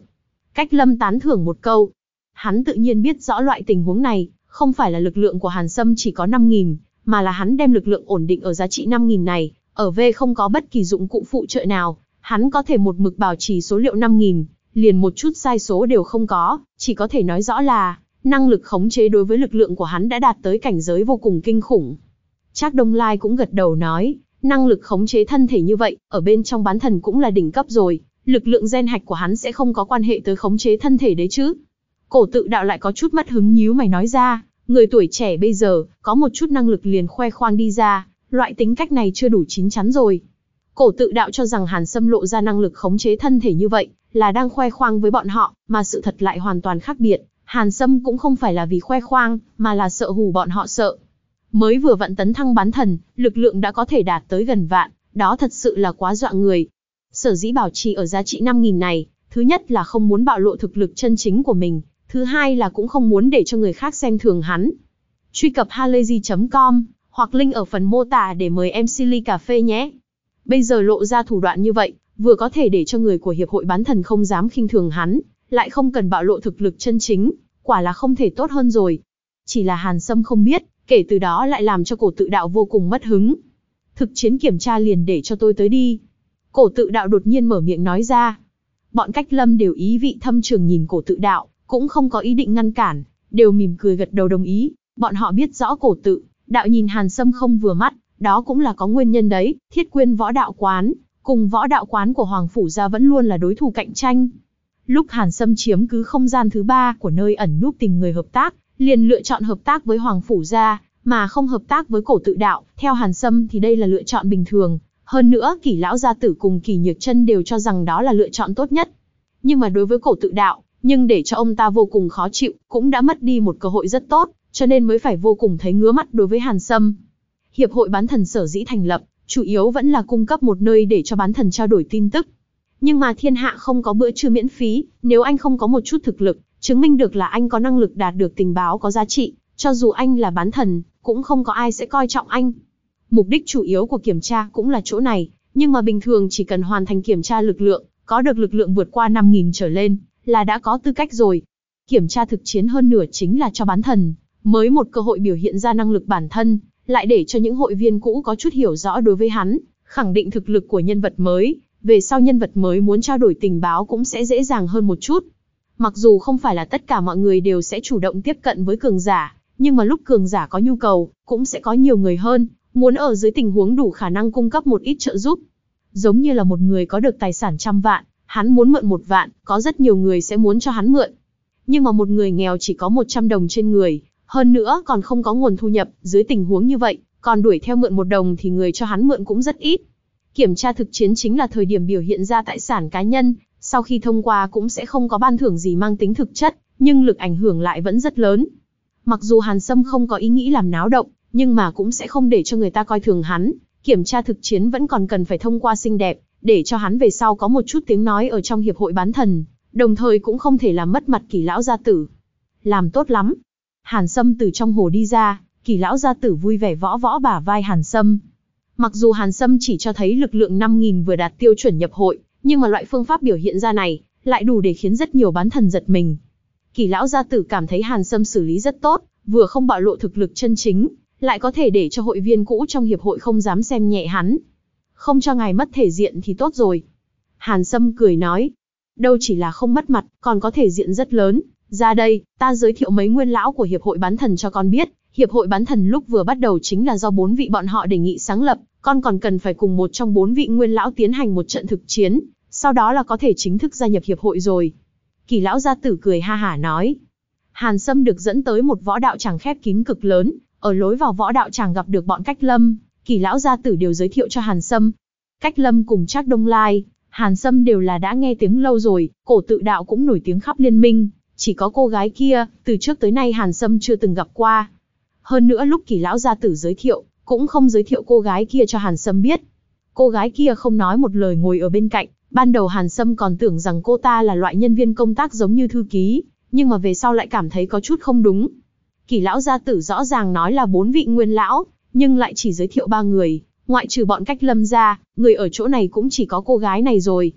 Cách lâm tán thưởng một câu. Hắn tự nhiên biết rõ loại tình huống này, không phải là lực lượng của Hàn Sâm chỉ có 5.000, mà là hắn đem lực lượng ổn định ở giá trị 5.000 này, ở V không có bất kỳ dụng cụ phụ trợ nào, hắn có thể một mực bảo trì số liệu 5.000, liền một chút sai số đều không có, chỉ có thể nói rõ là, năng lực khống chế đối với lực lượng của hắn đã đạt tới cảnh giới vô cùng kinh khủng. Trác Đông Lai cũng gật đầu nói, năng lực khống chế thân thể như vậy, ở bên trong bán thần cũng là đỉnh cấp rồi, lực lượng gen hạch của hắn sẽ không có quan hệ tới khống chế thân thể đấy chứ. Cổ tự đạo lại có chút mất hứng nhíu mày nói ra, người tuổi trẻ bây giờ, có một chút năng lực liền khoe khoang đi ra, loại tính cách này chưa đủ chín chắn rồi. Cổ tự đạo cho rằng Hàn Sâm lộ ra năng lực khống chế thân thể như vậy, là đang khoe khoang với bọn họ, mà sự thật lại hoàn toàn khác biệt. Hàn Sâm cũng không phải là vì khoe khoang, mà là sợ hù bọn họ sợ. Mới vừa vận tấn thăng bán thần, lực lượng đã có thể đạt tới gần vạn, đó thật sự là quá dọa người. Sở dĩ bảo trì ở giá trị 5.000 này, thứ nhất là không muốn bạo lộ thực lực chân chính của mình, thứ hai là cũng không muốn để cho người khác xem thường hắn. Truy cập halayzi.com, hoặc link ở phần mô tả để mời em Silly Cà Phê nhé. Bây giờ lộ ra thủ đoạn như vậy, vừa có thể để cho người của hiệp hội bán thần không dám khinh thường hắn, lại không cần bạo lộ thực lực chân chính, quả là không thể tốt hơn rồi. Chỉ là Hàn Sâm không biết, kể từ đó lại làm cho cổ tự đạo vô cùng mất hứng. Thực chiến kiểm tra liền để cho tôi tới đi. Cổ tự đạo đột nhiên mở miệng nói ra. Bọn cách lâm đều ý vị thâm trường nhìn cổ tự đạo, cũng không có ý định ngăn cản, đều mỉm cười gật đầu đồng ý. Bọn họ biết rõ cổ tự, đạo nhìn Hàn Sâm không vừa mắt, đó cũng là có nguyên nhân đấy, thiết quyên võ đạo quán, cùng võ đạo quán của Hoàng Phủ gia vẫn luôn là đối thủ cạnh tranh. Lúc Hàn Sâm chiếm cứ không gian thứ ba của nơi ẩn núp tìm người hợp tác, liền lựa chọn hợp tác với Hoàng Phủ gia, mà không hợp tác với cổ tự đạo, theo Hàn Sâm thì đây là lựa chọn bình thường. Hơn nữa kỷ lão gia tử cùng kỷ nhược chân đều cho rằng đó là lựa chọn tốt nhất. Nhưng mà đối với cổ tự đạo, nhưng để cho ông ta vô cùng khó chịu, cũng đã mất đi một cơ hội rất tốt, cho nên mới phải vô cùng thấy ngứa mắt đối với Hàn Sâm. Hiệp hội bán thần sở dĩ thành lập, chủ yếu vẫn là cung cấp một nơi để cho bán thần trao đổi tin tức. Nhưng mà thiên hạ không có bữa trưa miễn phí, nếu anh không có một chút thực lực, chứng minh được là anh có năng lực đạt được tình báo có giá trị, cho dù anh là bán thần, cũng không có ai sẽ coi trọng anh. Mục đích chủ yếu của kiểm tra cũng là chỗ này, nhưng mà bình thường chỉ cần hoàn thành kiểm tra lực lượng, có được lực lượng vượt qua 5.000 trở lên, là đã có tư cách rồi. Kiểm tra thực chiến hơn nửa chính là cho bán thần, mới một cơ hội biểu hiện ra năng lực bản thân, lại để cho những hội viên cũ có chút hiểu rõ đối với hắn, khẳng định thực lực của nhân vật mới, về sau nhân vật mới muốn trao đổi tình báo cũng sẽ dễ dàng hơn một chút. Mặc dù không phải là tất cả mọi người đều sẽ chủ động tiếp cận với cường giả, nhưng mà lúc cường giả có nhu cầu, cũng sẽ có nhiều người hơn, muốn ở dưới tình huống đủ khả năng cung cấp một ít trợ giúp. Giống như là một người có được tài sản trăm vạn, hắn muốn mượn một vạn, có rất nhiều người sẽ muốn cho hắn mượn. Nhưng mà một người nghèo chỉ có 100 đồng trên người, hơn nữa còn không có nguồn thu nhập, dưới tình huống như vậy, còn đuổi theo mượn một đồng thì người cho hắn mượn cũng rất ít. Kiểm tra thực chiến chính là thời điểm biểu hiện ra tài sản cá nhân, sau khi thông qua cũng sẽ không có ban thưởng gì mang tính thực chất, nhưng lực ảnh hưởng lại vẫn rất lớn. Mặc dù Hàn Sâm không có ý nghĩ làm náo động, nhưng mà cũng sẽ không để cho người ta coi thường hắn, kiểm tra thực chiến vẫn còn cần phải thông qua xinh đẹp, để cho hắn về sau có một chút tiếng nói ở trong hiệp hội bán thần, đồng thời cũng không thể làm mất mặt kỳ lão gia tử. Làm tốt lắm. Hàn Sâm từ trong hồ đi ra, kỳ lão gia tử vui vẻ võ võ bả vai Hàn Sâm. Mặc dù Hàn Sâm chỉ cho thấy lực lượng 5.000 vừa đạt tiêu chuẩn nhập hội, nhưng mà loại phương pháp biểu hiện ra này, lại đủ để khiến rất nhiều bán thần giật mình. Kỳ lão gia tử cảm thấy Hàn Sâm xử lý rất tốt, vừa không bạo lộ thực lực chân chính, lại có thể để cho hội viên cũ trong hiệp hội không dám xem nhẹ hắn. Không cho ngài mất thể diện thì tốt rồi. Hàn Sâm cười nói, đâu chỉ là không mất mặt, còn có thể diện rất lớn. Ra đây, ta giới thiệu mấy nguyên lão của hiệp hội bán thần cho con biết. Hiệp hội bán thần lúc vừa bắt đầu chính là do bốn vị bọn họ đề nghị sáng lập, con còn cần phải cùng một trong bốn vị nguyên lão tiến hành một trận thực chiến, sau đó là có thể chính thức gia nhập hiệp hội rồi. Kỳ lão gia tử cười ha hả nói. Hàn Sâm được dẫn tới một võ đạo tràng khép kín cực lớn, ở lối vào võ đạo tràng gặp được bọn cách lâm, kỳ lão gia tử đều giới thiệu cho Hàn Sâm. Cách lâm cùng Trác Đông Lai, Hàn Sâm đều là đã nghe tiếng lâu rồi, cổ tự đạo cũng nổi tiếng khắp liên minh, chỉ có cô gái kia, từ trước tới nay Hàn Sâm chưa từng gặp qua. Hơn nữa lúc kỳ lão gia tử giới thiệu, cũng không giới thiệu cô gái kia cho Hàn Sâm biết. Cô gái kia không nói một lời ngồi ở bên cạnh, ban đầu Hàn Sâm còn tưởng rằng cô ta là loại nhân viên công tác giống như thư ký, nhưng mà về sau lại cảm thấy có chút không đúng. Kỳ lão gia tử rõ ràng nói là bốn vị nguyên lão, nhưng lại chỉ giới thiệu ba người, ngoại trừ bọn cách lâm ra, người ở chỗ này cũng chỉ có cô gái này rồi.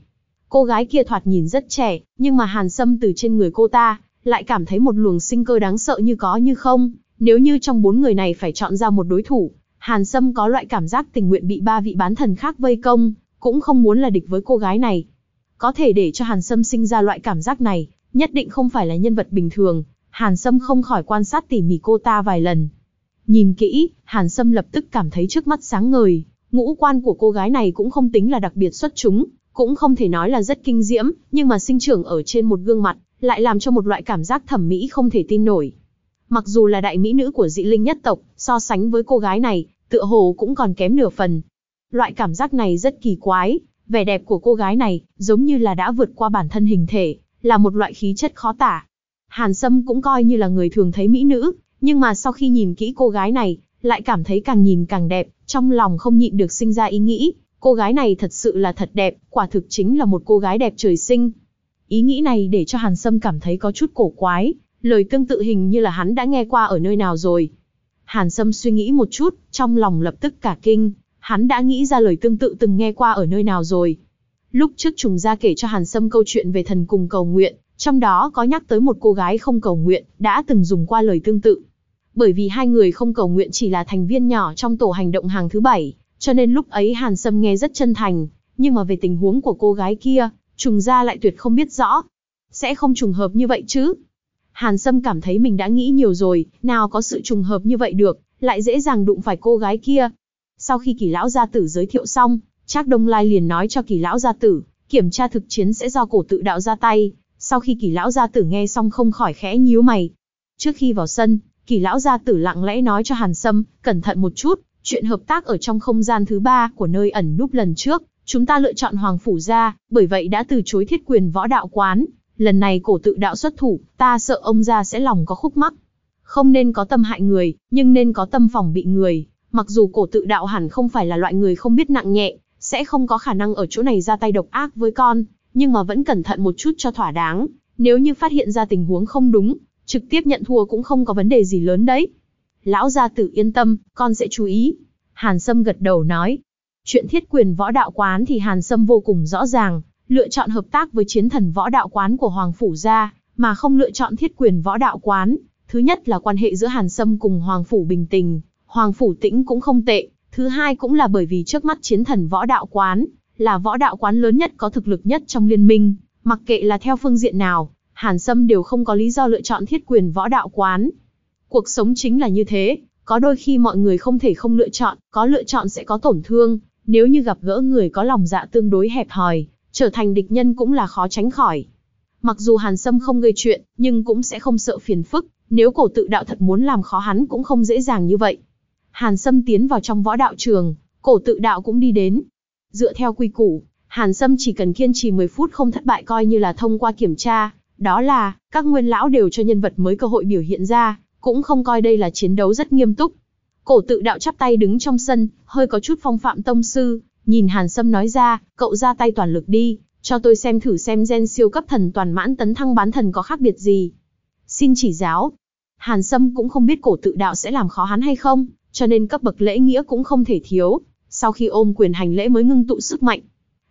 Cô gái kia thoạt nhìn rất trẻ, nhưng mà hàn sâm từ trên người cô ta, lại cảm thấy một luồng sinh cơ đáng sợ như có như không. Nếu như trong bốn người này phải chọn ra một đối thủ, hàn sâm có loại cảm giác tình nguyện bị ba vị bán thần khác vây công, cũng không muốn là địch với cô gái này. Có thể để cho hàn sâm sinh ra loại cảm giác này, nhất định không phải là nhân vật bình thường. Hàn Sâm không khỏi quan sát tỉ mỉ cô ta vài lần, Nhìn kỹ, Hàn Sâm lập tức cảm thấy trước mắt sáng ngời, ngũ quan của cô gái này cũng không tính là đặc biệt xuất chúng, cũng không thể nói là rất kinh diễm, nhưng mà sinh trưởng ở trên một gương mặt, lại làm cho một loại cảm giác thẩm mỹ không thể tin nổi. Mặc dù là đại mỹ nữ của dị linh nhất tộc, so sánh với cô gái này, tựa hồ cũng còn kém nửa phần. Loại cảm giác này rất kỳ quái, vẻ đẹp của cô gái này, giống như là đã vượt qua bản thân hình thể, là một loại khí chất khó tả. Hàn Sâm cũng coi như là người thường thấy mỹ nữ, nhưng mà sau khi nhìn kỹ cô gái này, lại cảm thấy càng nhìn càng đẹp, trong lòng không nhịn được sinh ra ý nghĩ, cô gái này thật sự là thật đẹp, quả thực chính là một cô gái đẹp trời sinh. Ý nghĩ này để cho Hàn Sâm cảm thấy có chút cổ quái, lời tương tự hình như là hắn đã nghe qua ở nơi nào rồi. Hàn Sâm suy nghĩ một chút, trong lòng lập tức cả kinh, hắn đã nghĩ ra lời tương tự từng nghe qua ở nơi nào rồi. Lúc trước trùng gia kể cho Hàn Sâm câu chuyện về thần cùng cầu nguyện, trong đó có nhắc tới một cô gái không cầu nguyện, đã từng dùng qua lời tương tự. Bởi vì hai người không cầu nguyện chỉ là thành viên nhỏ trong tổ hành động hàng thứ bảy, cho nên lúc ấy Hàn Sâm nghe rất chân thành, nhưng mà về tình huống của cô gái kia, trùng gia lại tuyệt không biết rõ. Sẽ không trùng hợp như vậy chứ? Hàn Sâm cảm thấy mình đã nghĩ nhiều rồi, nào có sự trùng hợp như vậy được, lại dễ dàng đụng phải cô gái kia. Sau khi kỳ lão gia tử giới thiệu xong, Trác Đông Lai liền nói cho kỳ lão gia tử, kiểm tra thực chiến sẽ do cổ tự đạo ra tay. Sau khi kỳ lão gia tử nghe xong không khỏi khẽ nhíu mày. Trước khi vào sân, kỳ lão gia tử lặng lẽ nói cho Hàn Sâm, cẩn thận một chút, chuyện hợp tác ở trong không gian thứ ba của nơi ẩn núp lần trước, chúng ta lựa chọn Hoàng Phủ gia, bởi vậy đã từ chối thiết quyền võ đạo quán. Lần này cổ tự đạo xuất thủ, ta sợ ông gia sẽ lòng có khúc mắc. Không nên có tâm hại người, nhưng nên có tâm phòng bị người. Mặc dù cổ tự đạo hẳn không phải là loại người không biết nặng nhẹ, sẽ không có khả năng ở chỗ này ra tay độc ác với con, nhưng mà vẫn cẩn thận một chút cho thỏa đáng. Nếu như phát hiện ra tình huống không đúng, trực tiếp nhận thua cũng không có vấn đề gì lớn đấy. Lão gia tử yên tâm, con sẽ chú ý. Hàn Sâm gật đầu nói. Chuyện thiết quyền võ đạo quán thì Hàn Sâm vô cùng rõ ràng, lựa chọn hợp tác với chiến thần võ đạo quán của Hoàng Phủ gia, mà không lựa chọn thiết quyền võ đạo quán. Thứ nhất là quan hệ giữa Hàn Sâm cùng Hoàng Phủ bình tình, Hoàng Phủ tĩnh cũng không tệ. Thứ hai cũng là bởi vì trước mắt chiến thần võ đạo quán, là võ đạo quán lớn nhất có thực lực nhất trong liên minh, mặc kệ là theo phương diện nào, Hàn Sâm đều không có lý do lựa chọn thiết quyền võ đạo quán. Cuộc sống chính là như thế, có đôi khi mọi người không thể không lựa chọn, có lựa chọn sẽ có tổn thương, nếu như gặp gỡ người có lòng dạ tương đối hẹp hòi, trở thành địch nhân cũng là khó tránh khỏi. Mặc dù Hàn Sâm không gây chuyện, nhưng cũng sẽ không sợ phiền phức, nếu cổ tự đạo thật muốn làm khó hắn cũng không dễ dàng như vậy. Hàn Sâm tiến vào trong võ đạo trường, cổ tự đạo cũng đi đến. Dựa theo quy củ, Hàn Sâm chỉ cần kiên trì 10 phút không thất bại coi như là thông qua kiểm tra, đó là, các nguyên lão đều cho nhân vật mới cơ hội biểu hiện ra, cũng không coi đây là chiến đấu rất nghiêm túc. Cổ tự đạo chắp tay đứng trong sân, hơi có chút phong phạm tông sư, nhìn Hàn Sâm nói ra, cậu ra tay toàn lực đi, cho tôi xem thử xem gen siêu cấp thần toàn mãn tấn thăng bán thần có khác biệt gì. Xin chỉ giáo. Hàn Sâm cũng không biết cổ tự đạo sẽ làm khó hắn hay không, cho nên cấp bậc lễ nghĩa cũng không thể thiếu. Sau khi ôm quyền hành lễ mới ngưng tụ sức mạnh.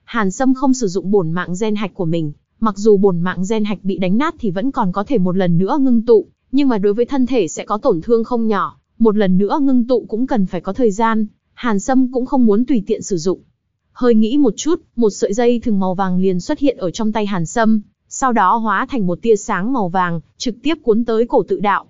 Hàn Sâm không sử dụng bổn mạng gen hạch của mình, mặc dù bổn mạng gen hạch bị đánh nát thì vẫn còn có thể một lần nữa ngưng tụ, nhưng mà đối với thân thể sẽ có tổn thương không nhỏ, một lần nữa ngưng tụ cũng cần phải có thời gian, Hàn Sâm cũng không muốn tùy tiện sử dụng. Hơi nghĩ một chút, một sợi dây thừng màu vàng liền xuất hiện ở trong tay Hàn Sâm, sau đó hóa thành một tia sáng màu vàng, trực tiếp cuốn tới cổ tự đạo.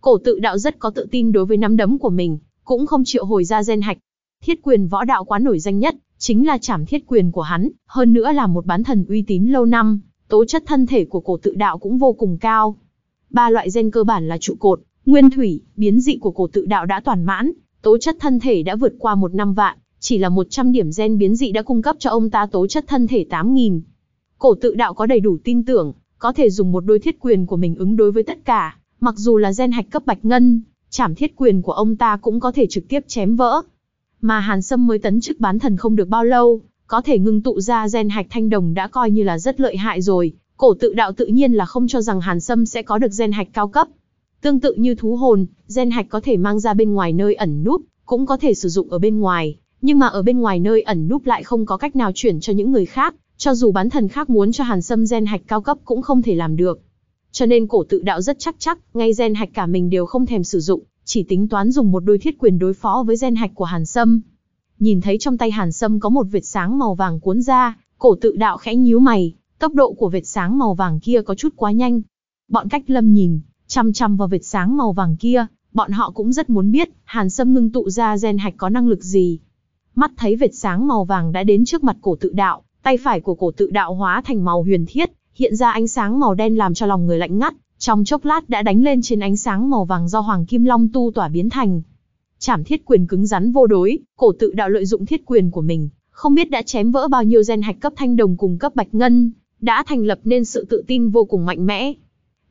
Cổ tự đạo rất có tự tin đối với nắm đấm của mình, cũng không chịu hồi ra gen hạch. Thiết quyền võ đạo quá nổi danh nhất, chính là trảm thiết quyền của hắn, hơn nữa là một bán thần uy tín lâu năm, tố chất thân thể của cổ tự đạo cũng vô cùng cao. Ba loại gen cơ bản là trụ cột, nguyên thủy, biến dị của cổ tự đạo đã toàn mãn, tố chất thân thể đã vượt qua một năm vạn, chỉ là 100 điểm gen biến dị đã cung cấp cho ông ta tố chất thân thể 8.000. Cổ tự đạo có đầy đủ tin tưởng, có thể dùng một đôi thiết quyền của mình ứng đối với tất cả, mặc dù là gen hạch cấp bạch ngân, chảm thiết quyền của ông ta cũng có thể trực tiếp chém vỡ. Mà Hàn Sâm mới tấn chức bán thần không được bao lâu, có thể ngưng tụ ra gen hạch thanh đồng đã coi như là rất lợi hại rồi, cổ tự đạo tự nhiên là không cho rằng Hàn Sâm sẽ có được gen hạch cao cấp. Tương tự như thú hồn, gen hạch có thể mang ra bên ngoài nơi ẩn núp, cũng có thể sử dụng ở bên ngoài, nhưng mà ở bên ngoài nơi ẩn núp lại không có cách nào chuyển cho những người khác, cho dù bán thần khác muốn cho Hàn Sâm gen hạch cao cấp cũng không thể làm được. Cho nên cổ tự đạo rất chắc chắc, ngay gen hạch cả mình đều không thèm sử dụng, chỉ tính toán dùng một đôi thiết quyền đối phó với gen hạch của Hàn Sâm. Nhìn thấy trong tay Hàn Sâm có một vệt sáng màu vàng cuốn ra, cổ tự đạo khẽ nhíu mày, tốc độ của vệt sáng màu vàng kia có chút quá nhanh. Bọn cách lâm nhìn, chăm chăm vào vệt sáng màu vàng kia, bọn họ cũng rất muốn biết, Hàn Sâm ngưng tụ ra gen hạch có năng lực gì. Mắt thấy vệt sáng màu vàng đã đến trước mặt cổ tự đạo, tay phải của cổ tự đạo hóa thành màu huyền thiết, hiện ra ánh sáng màu đen làm cho lòng người lạnh ngắt, trong chốc lát đã đánh lên trên ánh sáng màu vàng do Hoàng Kim Long tu tỏa biến thành. Chảm thiết quyền cứng rắn vô đối, cổ tự đạo lợi dụng thiết quyền của mình, không biết đã chém vỡ bao nhiêu gen hạch cấp thanh đồng cùng cấp bạch ngân, đã thành lập nên sự tự tin vô cùng mạnh mẽ.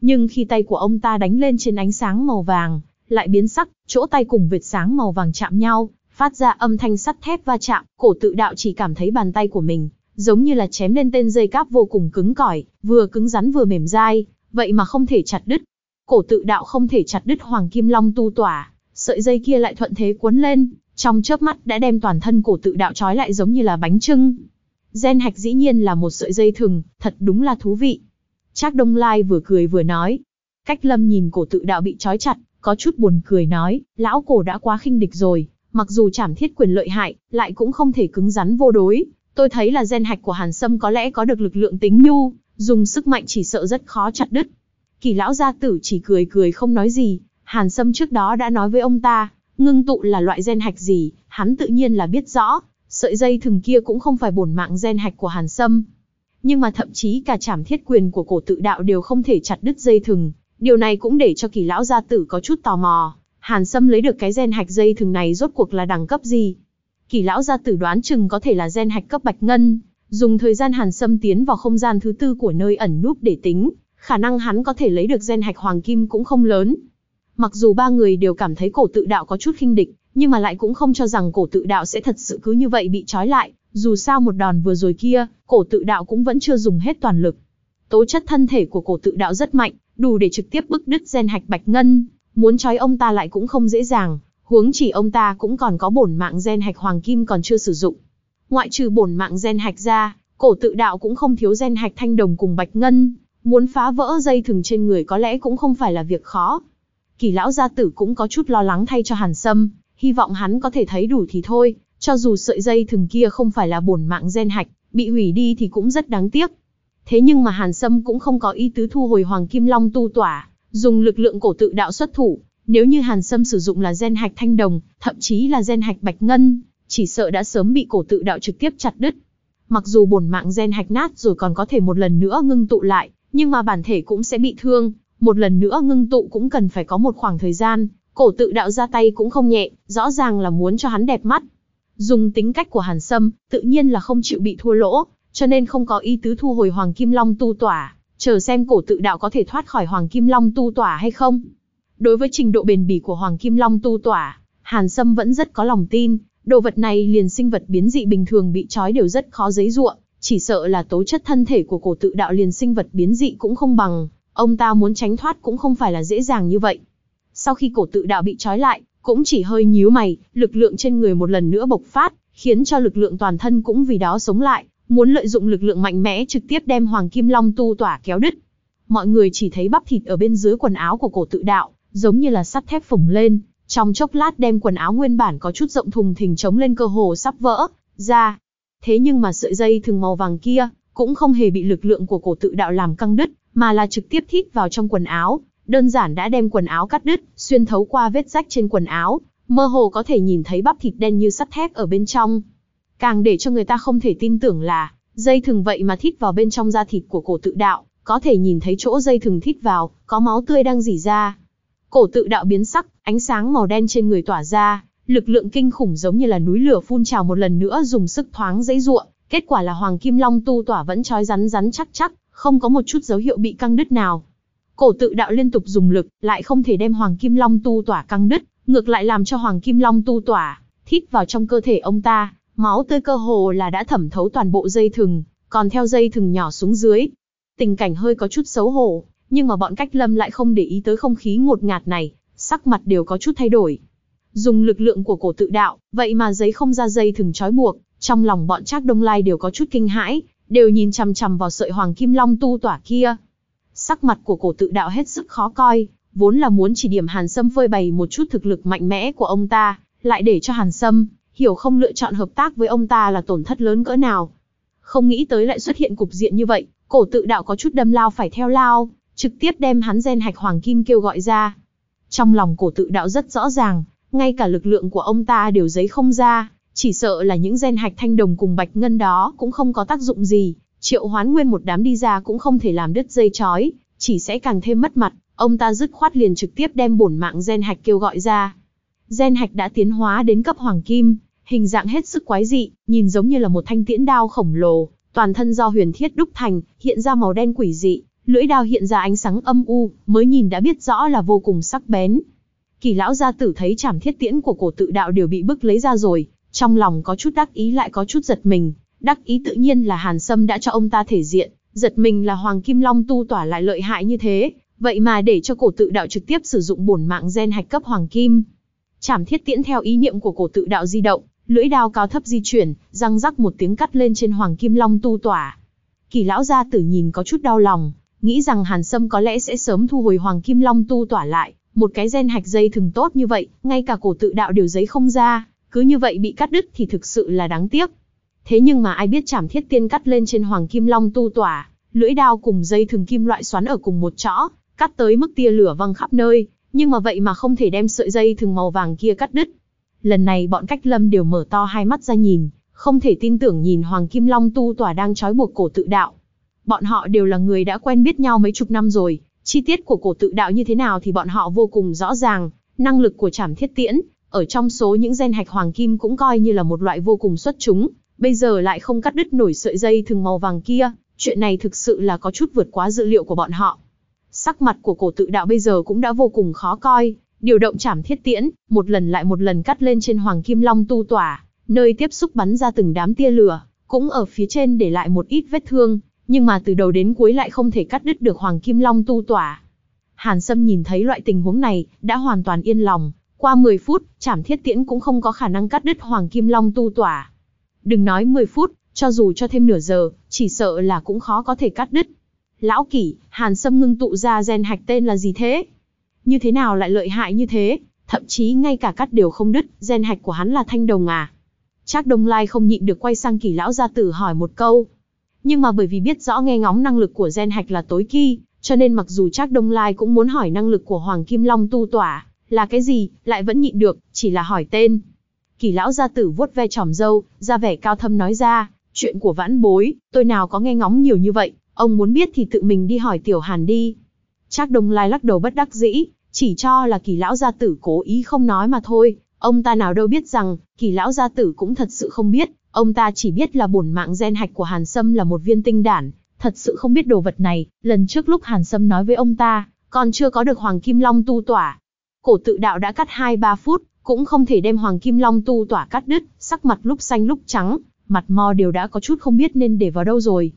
Nhưng khi tay của ông ta đánh lên trên ánh sáng màu vàng, lại biến sắc, chỗ tay cùng vệt sáng màu vàng chạm nhau, phát ra âm thanh sắt thép va chạm, cổ tự đạo chỉ cảm thấy bàn tay của mình, giống như là chém lên tên dây cáp vô cùng cứng cỏi, vừa cứng rắn vừa mềm dai, vậy mà không thể chặt đứt. Cổ tự đạo không thể chặt đứt Hoàng Kim Long tu tỏa, sợi dây kia lại thuận thế cuốn lên, trong chớp mắt đã đem toàn thân cổ tự đạo trói lại giống như là bánh trưng. Gen hạch dĩ nhiên là một sợi dây thừng, thật đúng là thú vị. Trác Đông Lai vừa cười vừa nói. Cách lâm nhìn cổ tự đạo bị trói chặt, có chút buồn cười nói, lão cổ đã quá khinh địch rồi, mặc dù chảm thiết quyền lợi hại, lại cũng không thể cứng rắn vô đối. Tôi thấy là gen hạch của Hàn Sâm có lẽ có được lực lượng tính nhu, dùng sức mạnh chỉ sợ rất khó chặt đứt. Kỳ lão gia tử chỉ cười cười không nói gì, Hàn Sâm trước đó đã nói với ông ta, ngưng tụ là loại gen hạch gì, hắn tự nhiên là biết rõ, sợi dây thừng kia cũng không phải bổn mạng gen hạch của Hàn Sâm. Nhưng mà thậm chí cả trảm thiết quyền của cổ tự đạo đều không thể chặt đứt dây thừng, điều này cũng để cho kỳ lão gia tử có chút tò mò, Hàn Sâm lấy được cái gen hạch dây thừng này rốt cuộc là đẳng cấp gì. Kỳ lão gia tử đoán chừng có thể là gen hạch cấp bạch ngân, dùng thời gian Hàn Sâm tiến vào không gian thứ tư của nơi ẩn núp để tính, khả năng hắn có thể lấy được gen hạch hoàng kim cũng không lớn. Mặc dù ba người đều cảm thấy cổ tự đạo có chút khinh địch, nhưng mà lại cũng không cho rằng cổ tự đạo sẽ thật sự cứ như vậy bị trói lại, dù sao một đòn vừa rồi kia, cổ tự đạo cũng vẫn chưa dùng hết toàn lực. Tố chất thân thể của cổ tự đạo rất mạnh, đủ để trực tiếp bức đứt gen hạch bạch ngân, muốn trói ông ta lại cũng không dễ dàng, huống chỉ ông ta cũng còn có bổn mạng gen hạch hoàng kim còn chưa sử dụng. Ngoại trừ bổn mạng gen hạch ra, cổ tự đạo cũng không thiếu gen hạch thanh đồng cùng bạch ngân, muốn phá vỡ dây thừng trên người có lẽ cũng không phải là việc khó. Kỳ lão gia tử cũng có chút lo lắng thay cho Hàn Sâm, hy vọng hắn có thể thấy đủ thì thôi, cho dù sợi dây thừng kia không phải là bổn mạng gen hạch, bị hủy đi thì cũng rất đáng tiếc. Thế nhưng mà Hàn Sâm cũng không có ý tứ thu hồi Hoàng Kim Long tu tỏa, dùng lực lượng cổ tự đạo xuất thủ, nếu như Hàn Sâm sử dụng là gen hạch thanh đồng, thậm chí là gen hạch bạch ngân, chỉ sợ đã sớm bị cổ tự đạo trực tiếp chặt đứt. Mặc dù bổn mạng gen hạch nát rồi còn có thể một lần nữa ngưng tụ lại, nhưng mà bản thể cũng sẽ bị thương, một lần nữa ngưng tụ cũng cần phải có một khoảng thời gian, cổ tự đạo ra tay cũng không nhẹ, rõ ràng là muốn cho hắn đẹp mắt. Dùng tính cách của Hàn Sâm, tự nhiên là không chịu bị thua lỗ, cho nên không có ý tứ thu hồi Hoàng Kim Long tu tỏa, chờ xem cổ tự đạo có thể thoát khỏi Hoàng Kim Long tu tỏa hay không. Đối với trình độ bền bỉ của Hoàng Kim Long tu tỏa, Hàn Sâm vẫn rất có lòng tin, đồ vật này liền sinh vật biến dị bình thường bị trói đều rất khó giấy ruộng, chỉ sợ là tố chất thân thể của cổ tự đạo liền sinh vật biến dị cũng không bằng, ông ta muốn tránh thoát cũng không phải là dễ dàng như vậy. Sau khi cổ tự đạo bị trói lại, cũng chỉ hơi nhíu mày, lực lượng trên người một lần nữa bộc phát, khiến cho lực lượng toàn thân cũng vì đó sống lại, muốn lợi dụng lực lượng mạnh mẽ trực tiếp đem Hoàng Kim Long tu tỏa kéo đứt. Mọi người chỉ thấy bắp thịt ở bên dưới quần áo của cổ tự đạo, giống như là sắt thép phồng lên, trong chốc lát đem quần áo nguyên bản có chút rộng thùng thình chống lên cơ hồ sắp vỡ ra. Thế nhưng mà sợi dây thường màu vàng kia cũng không hề bị lực lượng của cổ tự đạo làm căng đứt, mà là trực tiếp thít vào trong quần áo, đơn giản đã đem quần áo cắt đứt, xuyên thấu qua vết rách trên quần áo, mơ hồ có thể nhìn thấy bắp thịt đen như sắt thép ở bên trong. Càng để cho người ta không thể tin tưởng là, dây thừng vậy mà thít vào bên trong da thịt của cổ tự đạo, có thể nhìn thấy chỗ dây thừng thít vào, có máu tươi đang rỉ ra. Cổ tự đạo biến sắc, ánh sáng màu đen trên người tỏa ra, lực lượng kinh khủng giống như là núi lửa phun trào một lần nữa dùng sức thoáng dãy ruộng, kết quả là Hoàng Kim Long tu tỏa vẫn trói rắn rắn chắc chắc, không có một chút dấu hiệu bị căng đứt nào. Cổ tự đạo liên tục dùng lực, lại không thể đem Hoàng Kim Long tu tỏa căng đứt, ngược lại làm cho Hoàng Kim Long tu tỏa, thít vào trong cơ thể ông ta, máu tươi cơ hồ là đã thẩm thấu toàn bộ dây thừng, còn theo dây thừng nhỏ xuống dưới. Tình cảnh hơi có chút xấu hổ, nhưng mà bọn cách lâm lại không để ý tới không khí ngột ngạt này, sắc mặt đều có chút thay đổi. Dùng lực lượng của cổ tự đạo, vậy mà giấy không ra dây thừng trói buộc, trong lòng bọn Trác Đông Lai đều có chút kinh hãi, đều nhìn chằm chằm vào sợi hoàng kim long tu tỏa kia. Sắc mặt của cổ tự đạo hết sức khó coi, vốn là muốn chỉ điểm Hàn Sâm phơi bày một chút thực lực mạnh mẽ của ông ta, lại để cho Hàn Sâm hiểu không lựa chọn hợp tác với ông ta là tổn thất lớn cỡ nào. Không nghĩ tới lại xuất hiện cục diện như vậy, cổ tự đạo có chút đâm lao phải theo lao, trực tiếp đem hắn gen hạch hoàng kim kêu gọi ra. Trong lòng cổ tự đạo rất rõ ràng, ngay cả lực lượng của ông ta đều giấy không ra, chỉ sợ là những gen hạch thanh đồng cùng bạch ngân đó cũng không có tác dụng gì, triệu hoán nguyên một đám đi ra cũng không thể làm đứt dây chói, chỉ sẽ càng thêm mất mặt, ông ta dứt khoát liền trực tiếp đem bổn mạng gen hạch kêu gọi ra. Gen hạch đã tiến hóa đến cấp hoàng kim, hình dạng hết sức quái dị, nhìn giống như là một thanh tiễn đao khổng lồ, toàn thân do huyền thiết đúc thành, hiện ra màu đen quỷ dị, lưỡi đao hiện ra ánh sáng âm u, mới nhìn đã biết rõ là vô cùng sắc bén. Kỳ lão gia tử thấy chảm thiết tiễn của cổ tự đạo đều bị bức lấy ra rồi, trong lòng có chút đắc ý lại có chút giật mình, đắc ý tự nhiên là Hàn Sâm đã cho ông ta thể diện, giật mình là Hoàng Kim Long tu tỏa lại lợi hại như thế, vậy mà để cho cổ tự đạo trực tiếp sử dụng bổn mạng gen hạch cấp Hoàng Kim. Chảm thiết tiễn theo ý niệm của cổ tự đạo di động, lưỡi đao cao thấp di chuyển, răng rắc một tiếng cắt lên trên hoàng kim long tu tỏa. Kỳ lão gia tử nhìn có chút đau lòng, nghĩ rằng Hàn Sâm có lẽ sẽ sớm thu hồi hoàng kim long tu tỏa lại, một cái gen hạch dây thường tốt như vậy, ngay cả cổ tự đạo đều giấy không ra, cứ như vậy bị cắt đứt thì thực sự là đáng tiếc. Thế nhưng mà ai biết chảm thiết tiên cắt lên trên hoàng kim long tu tỏa, lưỡi đao cùng dây thừng kim loại xoắn ở cùng một chỗ, cắt tới mức tia lửa văng khắp nơi, nhưng mà vậy mà không thể đem sợi dây thừng màu vàng kia cắt đứt. Lần này bọn cách lâm đều mở to hai mắt ra nhìn, không thể tin tưởng nhìn Hoàng Kim Long tu tỏa đang trói buộc cổ tự đạo. Bọn họ đều là người đã quen biết nhau mấy chục năm rồi, chi tiết của cổ tự đạo như thế nào thì bọn họ vô cùng rõ ràng, năng lực của trảm thiết tiễn, ở trong số những gen hạch hoàng kim cũng coi như là một loại vô cùng xuất chúng, bây giờ lại không cắt đứt nổi sợi dây thừng màu vàng kia, chuyện này thực sự là có chút vượt quá dự liệu của bọn họ. Sắc mặt của cổ tự đạo bây giờ cũng đã vô cùng khó coi, điều động chảm thiết tiễn, một lần lại một lần cắt lên trên hoàng kim long tu tỏa, nơi tiếp xúc bắn ra từng đám tia lửa, cũng ở phía trên để lại một ít vết thương, nhưng mà từ đầu đến cuối lại không thể cắt đứt được hoàng kim long tu tỏa. Hàn Sâm nhìn thấy loại tình huống này, đã hoàn toàn yên lòng, qua 10 phút, chảm thiết tiễn cũng không có khả năng cắt đứt hoàng kim long tu tỏa. Đừng nói 10 phút, cho dù cho thêm nửa giờ, chỉ sợ là cũng khó có thể cắt đứt. Lão kỷ, Hàn Sâm ngưng tụ ra gen hạch tên là gì thế? Như thế nào lại lợi hại như thế? Thậm chí ngay cả cắt đều không đứt, gen hạch của hắn là thanh đồng à? Trác Đông Lai không nhịn được quay sang kỷ lão gia tử hỏi một câu. Nhưng mà bởi vì biết rõ nghe ngóng năng lực của gen hạch là tối kỳ, cho nên mặc dù Trác Đông Lai cũng muốn hỏi năng lực của Hoàng Kim Long tu tỏa, là cái gì, lại vẫn nhịn được, chỉ là hỏi tên kỳ lão gia tử vuốt ve tròm dâu, ra vẻ cao thâm nói ra, chuyện của vãn bối, tôi nào có nghe ngóng nhiều như vậy, ông muốn biết thì tự mình đi hỏi tiểu hàn đi. Trác Đông Lai lắc đầu bất đắc dĩ, chỉ cho là kỳ lão gia tử cố ý không nói mà thôi, ông ta nào đâu biết rằng, kỳ lão gia tử cũng thật sự không biết, ông ta chỉ biết là bổn mạng gen hạch của Hàn Sâm là một viên tinh đản, thật sự không biết đồ vật này, lần trước lúc Hàn Sâm nói với ông ta, còn chưa có được Hoàng Kim Long tu tỏa. Cổ tự đạo đã cắt 2-3 phút, cũng không thể đem Hoàng Kim Long tu tỏa cắt đứt, sắc mặt lúc xanh lúc trắng, mặt mo đều đã có chút không biết nên để vào đâu rồi.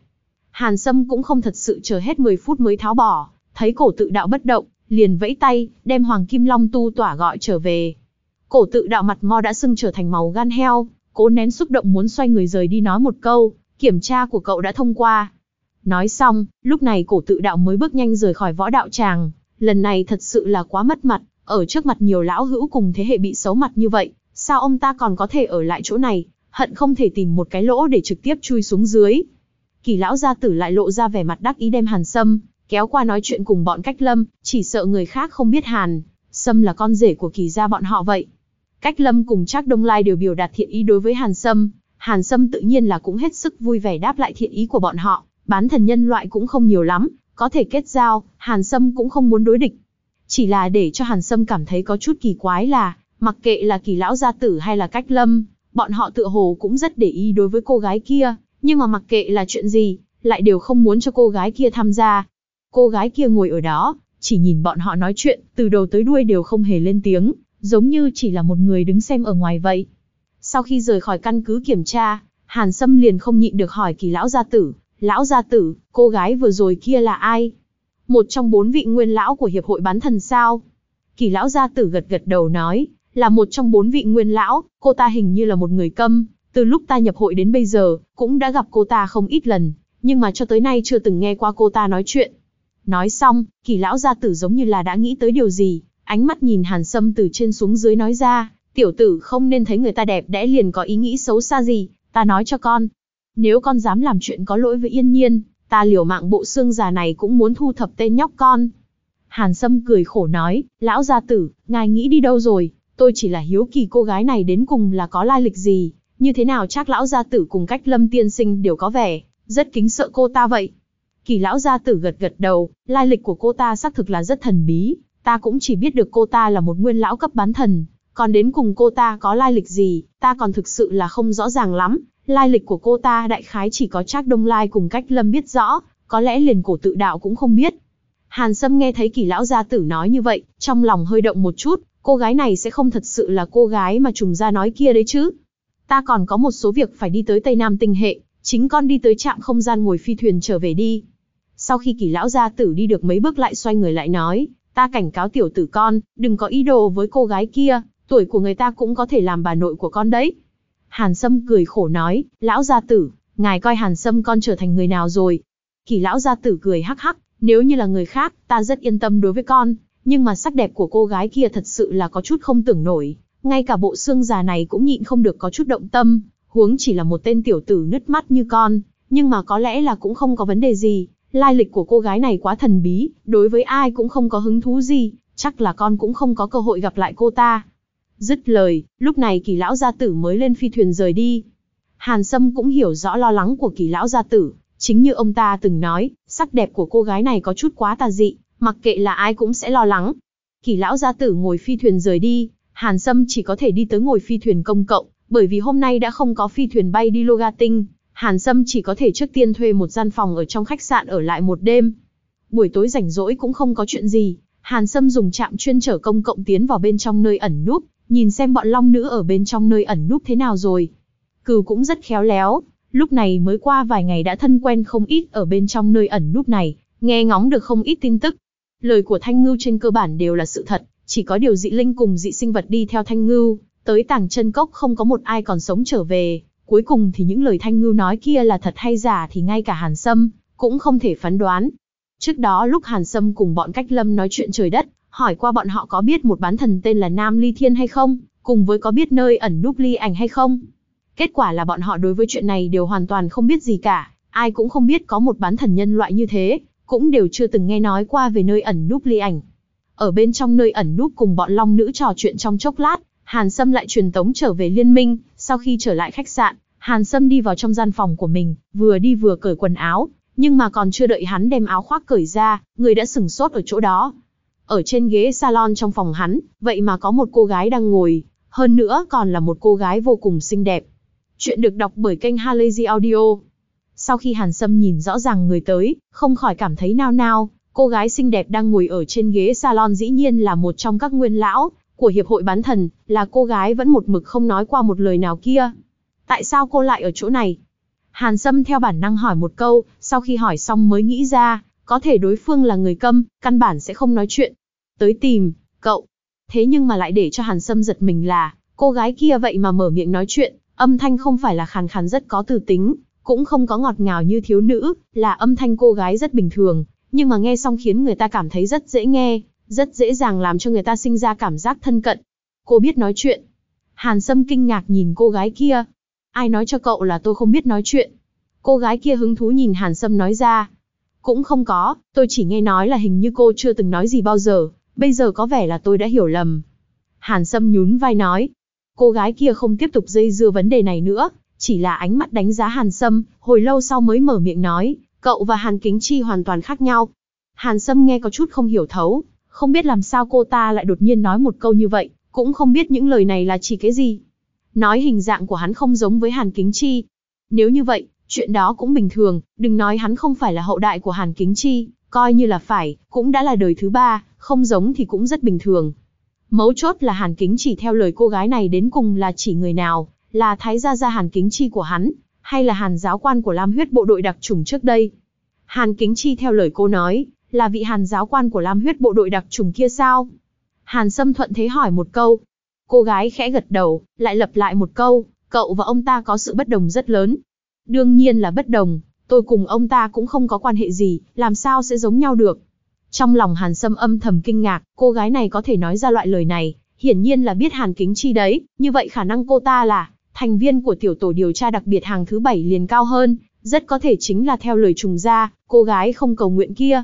Hàn Sâm cũng không thật sự chờ hết 10 phút mới tháo bỏ, thấy cổ tự đạo bất động, liền vẫy tay, đem Hoàng Kim Long tu tỏa gọi trở về. Cổ tự đạo mặt mo đã sưng trở thành màu gan heo, cố nén xúc động muốn xoay người rời đi nói một câu, kiểm tra của cậu đã thông qua. Nói xong, lúc này cổ tự đạo mới bước nhanh rời khỏi võ đạo tràng, lần này thật sự là quá mất mặt, ở trước mặt nhiều lão hữu cùng thế hệ bị xấu mặt như vậy, sao ông ta còn có thể ở lại chỗ này, hận không thể tìm một cái lỗ để trực tiếp chui xuống dưới. Kỳ lão gia tử lại lộ ra vẻ mặt đắc ý đem Hàn Sâm, kéo qua nói chuyện cùng bọn cách lâm, chỉ sợ người khác không biết Hàn, Sâm là con rể của kỳ gia bọn họ vậy. Cách lâm cùng Trác Đông Lai đều biểu đạt thiện ý đối với Hàn Sâm, Hàn Sâm tự nhiên là cũng hết sức vui vẻ đáp lại thiện ý của bọn họ, bán thần nhân loại cũng không nhiều lắm, có thể kết giao, Hàn Sâm cũng không muốn đối địch. Chỉ là để cho Hàn Sâm cảm thấy có chút kỳ quái là, mặc kệ là kỳ lão gia tử hay là cách lâm, bọn họ tựa hồ cũng rất để ý đối với cô gái kia, nhưng mà mặc kệ là chuyện gì, lại đều không muốn cho cô gái kia tham gia. Cô gái kia ngồi ở đó, chỉ nhìn bọn họ nói chuyện, từ đầu tới đuôi đều không hề lên tiếng, giống như chỉ là một người đứng xem ở ngoài vậy. Sau khi rời khỏi căn cứ kiểm tra, Hàn Sâm liền không nhịn được hỏi kỳ lão gia tử, lão gia tử, cô gái vừa rồi kia là ai? Một trong bốn vị nguyên lão của hiệp hội bán thần sao? Kỳ lão gia tử gật gật đầu nói, là một trong bốn vị nguyên lão, cô ta hình như là một người câm, từ lúc ta nhập hội đến bây giờ, cũng đã gặp cô ta không ít lần, nhưng mà cho tới nay chưa từng nghe qua cô ta nói chuyện. Nói xong, kỳ lão gia tử giống như là đã nghĩ tới điều gì, ánh mắt nhìn hàn sâm từ trên xuống dưới nói ra, tiểu tử không nên thấy người ta đẹp đẽ liền có ý nghĩ xấu xa gì, ta nói cho con. Nếu con dám làm chuyện có lỗi với yên nhiên, ta liều mạng bộ xương già này cũng muốn thu thập tên nhóc con. Hàn Sâm cười khổ nói, lão gia tử, ngài nghĩ đi đâu rồi, tôi chỉ là hiếu kỳ cô gái này đến cùng là có lai lịch gì, như thế nào chắc lão gia tử cùng cách lâm tiên sinh đều có vẻ, rất kính sợ cô ta vậy. Kỳ lão gia tử gật gật đầu, lai lịch của cô ta xác thực là rất thần bí, ta cũng chỉ biết được cô ta là một nguyên lão cấp bán thần, còn đến cùng cô ta có lai lịch gì, ta còn thực sự là không rõ ràng lắm, lai lịch của cô ta đại khái chỉ có Trác Đông Lai cùng cách lâm biết rõ, có lẽ liền cổ tự đạo cũng không biết. Hàn Sâm nghe thấy kỳ lão gia tử nói như vậy, trong lòng hơi động một chút, cô gái này sẽ không thật sự là cô gái mà trùng gia nói kia đấy chứ. Ta còn có một số việc phải đi tới Tây Nam tinh hệ, chính con đi tới trạm không gian ngồi phi thuyền trở về đi. Sau khi kỳ lão gia tử đi được mấy bước lại xoay người lại nói, ta cảnh cáo tiểu tử con, đừng có ý đồ với cô gái kia, tuổi của người ta cũng có thể làm bà nội của con đấy. Hàn Sâm cười khổ nói, lão gia tử, ngài coi Hàn Sâm con trở thành người nào rồi? Kỳ lão gia tử cười hắc hắc, nếu như là người khác, ta rất yên tâm đối với con, nhưng mà sắc đẹp của cô gái kia thật sự là có chút không tưởng nổi, ngay cả bộ xương già này cũng nhịn không được có chút động tâm, huống chỉ là một tên tiểu tử nứt mắt như con, nhưng mà có lẽ là cũng không có vấn đề gì, lai lịch của cô gái này quá thần bí, đối với ai cũng không có hứng thú gì, chắc là con cũng không có cơ hội gặp lại cô ta. Dứt lời, lúc này kỳ lão gia tử mới lên phi thuyền rời đi. Hàn Sâm cũng hiểu rõ lo lắng của kỳ lão gia tử, chính như ông ta từng nói, sắc đẹp của cô gái này có chút quá tà dị, mặc kệ là ai cũng sẽ lo lắng. Kỳ lão gia tử ngồi phi thuyền rời đi, Hàn Sâm chỉ có thể đi tới ngồi phi thuyền công cộng, bởi vì hôm nay đã không có phi thuyền bay đi Logating, Hàn Sâm chỉ có thể trước tiên thuê một gian phòng ở trong khách sạn ở lại một đêm. Buổi tối rảnh rỗi cũng không có chuyện gì, Hàn Sâm dùng trạm chuyên chở công cộng tiến vào bên trong nơi ẩn núp, nhìn xem bọn long nữ ở bên trong nơi ẩn núp thế nào rồi. Cừu cũng rất khéo léo, lúc này mới qua vài ngày đã thân quen không ít ở bên trong nơi ẩn núp này, nghe ngóng được không ít tin tức. Lời của Thanh Ngưu trên cơ bản đều là sự thật, chỉ có điều dị linh cùng dị sinh vật đi theo Thanh Ngưu, tới tàng chân cốc không có một ai còn sống trở về. Cuối cùng thì những lời Thanh Ngưu nói kia là thật hay giả thì ngay cả Hàn Sâm cũng không thể phán đoán. Trước đó lúc Hàn Sâm cùng bọn Cách Lâm nói chuyện trời đất, hỏi qua bọn họ có biết một bán thần tên là Nam Ly Thiên hay không, cùng với có biết nơi ẩn núp ly ảnh hay không. Kết quả là bọn họ đối với chuyện này đều hoàn toàn không biết gì cả, ai cũng không biết có một bán thần nhân loại như thế, cũng đều chưa từng nghe nói qua về nơi ẩn núp ly ảnh. Ở bên trong nơi ẩn núp cùng bọn long nữ trò chuyện trong chốc lát, Hàn Sâm lại truyền tống trở về liên minh, sau khi trở lại khách sạn, Hàn Sâm đi vào trong gian phòng của mình, vừa đi vừa cởi quần áo, nhưng mà còn chưa đợi hắn đem áo khoác cởi ra, người đã sừng sốt ở chỗ đó. Ở trên ghế salon trong phòng hắn, vậy mà có một cô gái đang ngồi, hơn nữa còn là một cô gái vô cùng xinh đẹp. Chuyện được đọc bởi kênh Halazy Audio. Sau khi Hàn Sâm nhìn rõ ràng người tới, không khỏi cảm thấy nao nao, cô gái xinh đẹp đang ngồi ở trên ghế salon dĩ nhiên là một trong các nguyên lão của hiệp hội bán thần, là cô gái vẫn một mực không nói qua một lời nào kia. Tại sao cô lại ở chỗ này? Hàn Sâm theo bản năng hỏi một câu, sau khi hỏi xong mới nghĩ ra, có thể đối phương là người câm, căn bản sẽ không nói chuyện. Tới tìm, cậu. Thế nhưng mà lại để cho Hàn Sâm giật mình là, cô gái kia vậy mà mở miệng nói chuyện, âm thanh không phải là khàn khàn rất có từ tính, cũng không có ngọt ngào như thiếu nữ, là âm thanh cô gái rất bình thường, nhưng mà nghe xong khiến người ta cảm thấy rất dễ nghe, rất dễ dàng làm cho người ta sinh ra cảm giác thân cận. Cô biết nói chuyện. Hàn Sâm kinh ngạc nhìn cô gái kia. Ai nói cho cậu là tôi không biết nói chuyện? Cô gái kia hứng thú nhìn Hàn Sâm nói ra. Cũng không có, tôi chỉ nghe nói là hình như cô chưa từng nói gì bao giờ, bây giờ có vẻ là tôi đã hiểu lầm. Hàn Sâm nhún vai nói. Cô gái kia không tiếp tục dây dưa vấn đề này nữa, chỉ là ánh mắt đánh giá Hàn Sâm, hồi lâu sau mới mở miệng nói, cậu và Hàn Kính Chi hoàn toàn khác nhau. Hàn Sâm nghe có chút không hiểu thấu, không biết làm sao cô ta lại đột nhiên nói một câu như vậy, cũng không biết những lời này là chỉ cái gì. Nói hình dạng của hắn không giống với Hàn Kính Chi. Nếu như vậy, chuyện đó cũng bình thường, đừng nói hắn không phải là hậu đại của Hàn Kính Chi, coi như là phải, cũng đã là đời thứ ba, không giống thì cũng rất bình thường. Mấu chốt là Hàn Kính chỉ theo lời cô gái này đến cùng là chỉ người nào, là thái gia gia Hàn Kính Chi của hắn, hay là Hàn giáo quan của Lam huyết bộ đội đặc trùng trước đây. Hàn Kính Chi theo lời cô nói, là vị Hàn giáo quan của Lam huyết bộ đội đặc trùng kia sao? Hàn Sâm thuận thế hỏi một câu. Cô gái khẽ gật đầu, lại lặp lại một câu, cậu và ông ta có sự bất đồng rất lớn. Đương nhiên là bất đồng, tôi cùng ông ta cũng không có quan hệ gì, làm sao sẽ giống nhau được. Trong lòng Hàn Sâm âm thầm kinh ngạc, cô gái này có thể nói ra loại lời này, hiển nhiên là biết Hàn Kính Chi đấy, như vậy khả năng cô ta là thành viên của tiểu tổ điều tra đặc biệt hàng thứ bảy liền cao hơn, rất có thể chính là theo lời trùng ra, cô gái không cầu nguyện kia.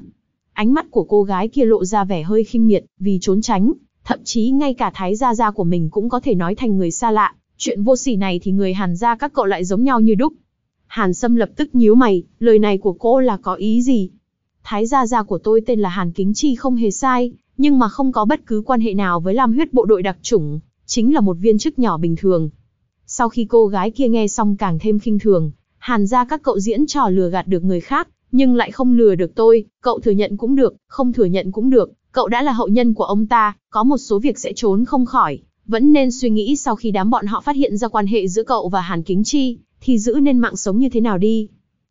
Ánh mắt của cô gái kia lộ ra vẻ hơi khinh miệt, vì trốn tránh, thậm chí ngay cả thái gia gia của mình cũng có thể nói thành người xa lạ, chuyện vô sỉ này thì người Hàn gia các cậu lại giống nhau như đúc. Hàn Sâm lập tức nhíu mày, lời này của cô là có ý gì? Thái gia gia của tôi tên là Hàn Kính Chi không hề sai, nhưng mà không có bất cứ quan hệ nào với Lam huyết bộ đội đặc chủng, chính là một viên chức nhỏ bình thường. Sau khi cô gái kia nghe xong càng thêm khinh thường, Hàn gia các cậu diễn trò lừa gạt được người khác, nhưng lại không lừa được tôi, cậu thừa nhận cũng được, không thừa nhận cũng được, cậu đã là hậu nhân của ông ta, có một số việc sẽ trốn không khỏi, vẫn nên suy nghĩ sau khi đám bọn họ phát hiện ra quan hệ giữa cậu và Hàn Kính Chi, thì giữ nên mạng sống như thế nào đi.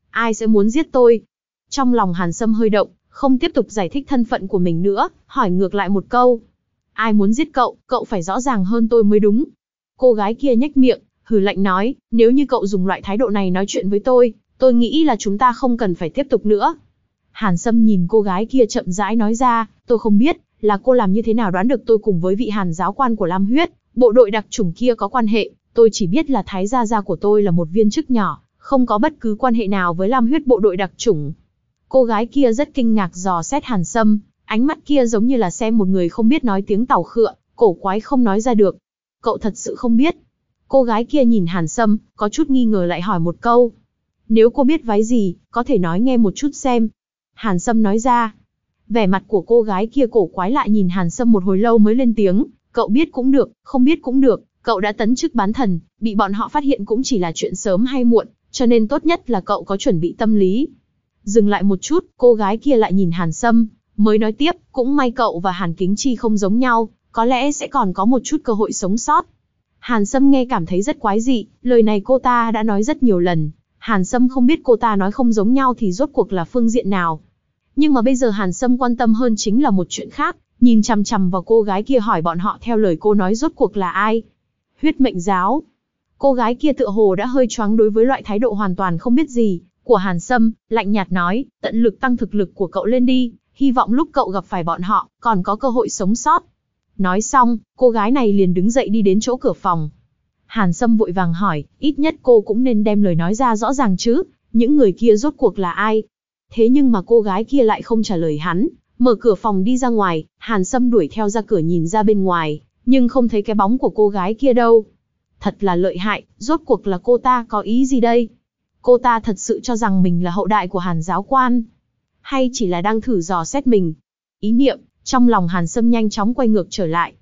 Ai sẽ muốn giết tôi? Trong lòng Hàn Sâm hơi động, không tiếp tục giải thích thân phận của mình nữa, hỏi ngược lại một câu. Ai muốn giết cậu, cậu phải rõ ràng hơn tôi mới đúng. Cô gái kia nhếch miệng, hừ lạnh nói, nếu như cậu dùng loại thái độ này nói chuyện với tôi, tôi nghĩ là chúng ta không cần phải tiếp tục nữa. Hàn Sâm nhìn cô gái kia chậm rãi nói ra, tôi không biết, là cô làm như thế nào đoán được tôi cùng với vị hàn giáo quan của Lam Huyết, bộ đội đặc chủng kia có quan hệ, tôi chỉ biết là thái gia gia của tôi là một viên chức nhỏ, không có bất cứ quan hệ nào với Lam Huyết bộ đội đặc chủng. Cô gái kia rất kinh ngạc dò xét Hàn Sâm, ánh mắt kia giống như là xem một người không biết nói tiếng tàu khựa, cổ quái không nói ra được. Cậu thật sự không biết. Cô gái kia nhìn Hàn Sâm, có chút nghi ngờ lại hỏi một câu. Nếu cô biết váy gì, có thể nói nghe một chút xem. Hàn Sâm nói ra. Vẻ mặt của cô gái kia cổ quái lại nhìn Hàn Sâm một hồi lâu mới lên tiếng. Cậu biết cũng được, không biết cũng được, cậu đã tấn chức bán thần, bị bọn họ phát hiện cũng chỉ là chuyện sớm hay muộn, cho nên tốt nhất là cậu có chuẩn bị tâm lý. Dừng lại một chút, cô gái kia lại nhìn Hàn Sâm, mới nói tiếp, cũng may cậu và Hàn Kính Chi không giống nhau, có lẽ sẽ còn có một chút cơ hội sống sót. Hàn Sâm nghe cảm thấy rất quái dị, lời này cô ta đã nói rất nhiều lần. Hàn Sâm không biết cô ta nói không giống nhau thì rốt cuộc là phương diện nào. Nhưng mà bây giờ Hàn Sâm quan tâm hơn chính là một chuyện khác, nhìn chằm chằm vào cô gái kia hỏi bọn họ theo lời cô nói rốt cuộc là ai. Huyết mệnh giáo. Cô gái kia tựa hồ đã hơi choáng đối với loại thái độ hoàn toàn không biết gì, của Hàn Sâm, lạnh nhạt nói, tận lực tăng thực lực của cậu lên đi, hy vọng lúc cậu gặp phải bọn họ, còn có cơ hội sống sót. Nói xong, cô gái này liền đứng dậy đi đến chỗ cửa phòng. Hàn Sâm vội vàng hỏi, ít nhất cô cũng nên đem lời nói ra rõ ràng chứ, những người kia rốt cuộc là ai? Thế nhưng mà cô gái kia lại không trả lời hắn, mở cửa phòng đi ra ngoài, Hàn Sâm đuổi theo ra cửa nhìn ra bên ngoài, nhưng không thấy cái bóng của cô gái kia đâu. Thật là lợi hại, rốt cuộc là cô ta có ý gì đây? Cô ta thật sự cho rằng mình là hậu đại của Hàn giáo quan, hay chỉ là đang thử dò xét mình? Ý niệm, trong lòng Hàn Sâm nhanh chóng quay ngược trở lại.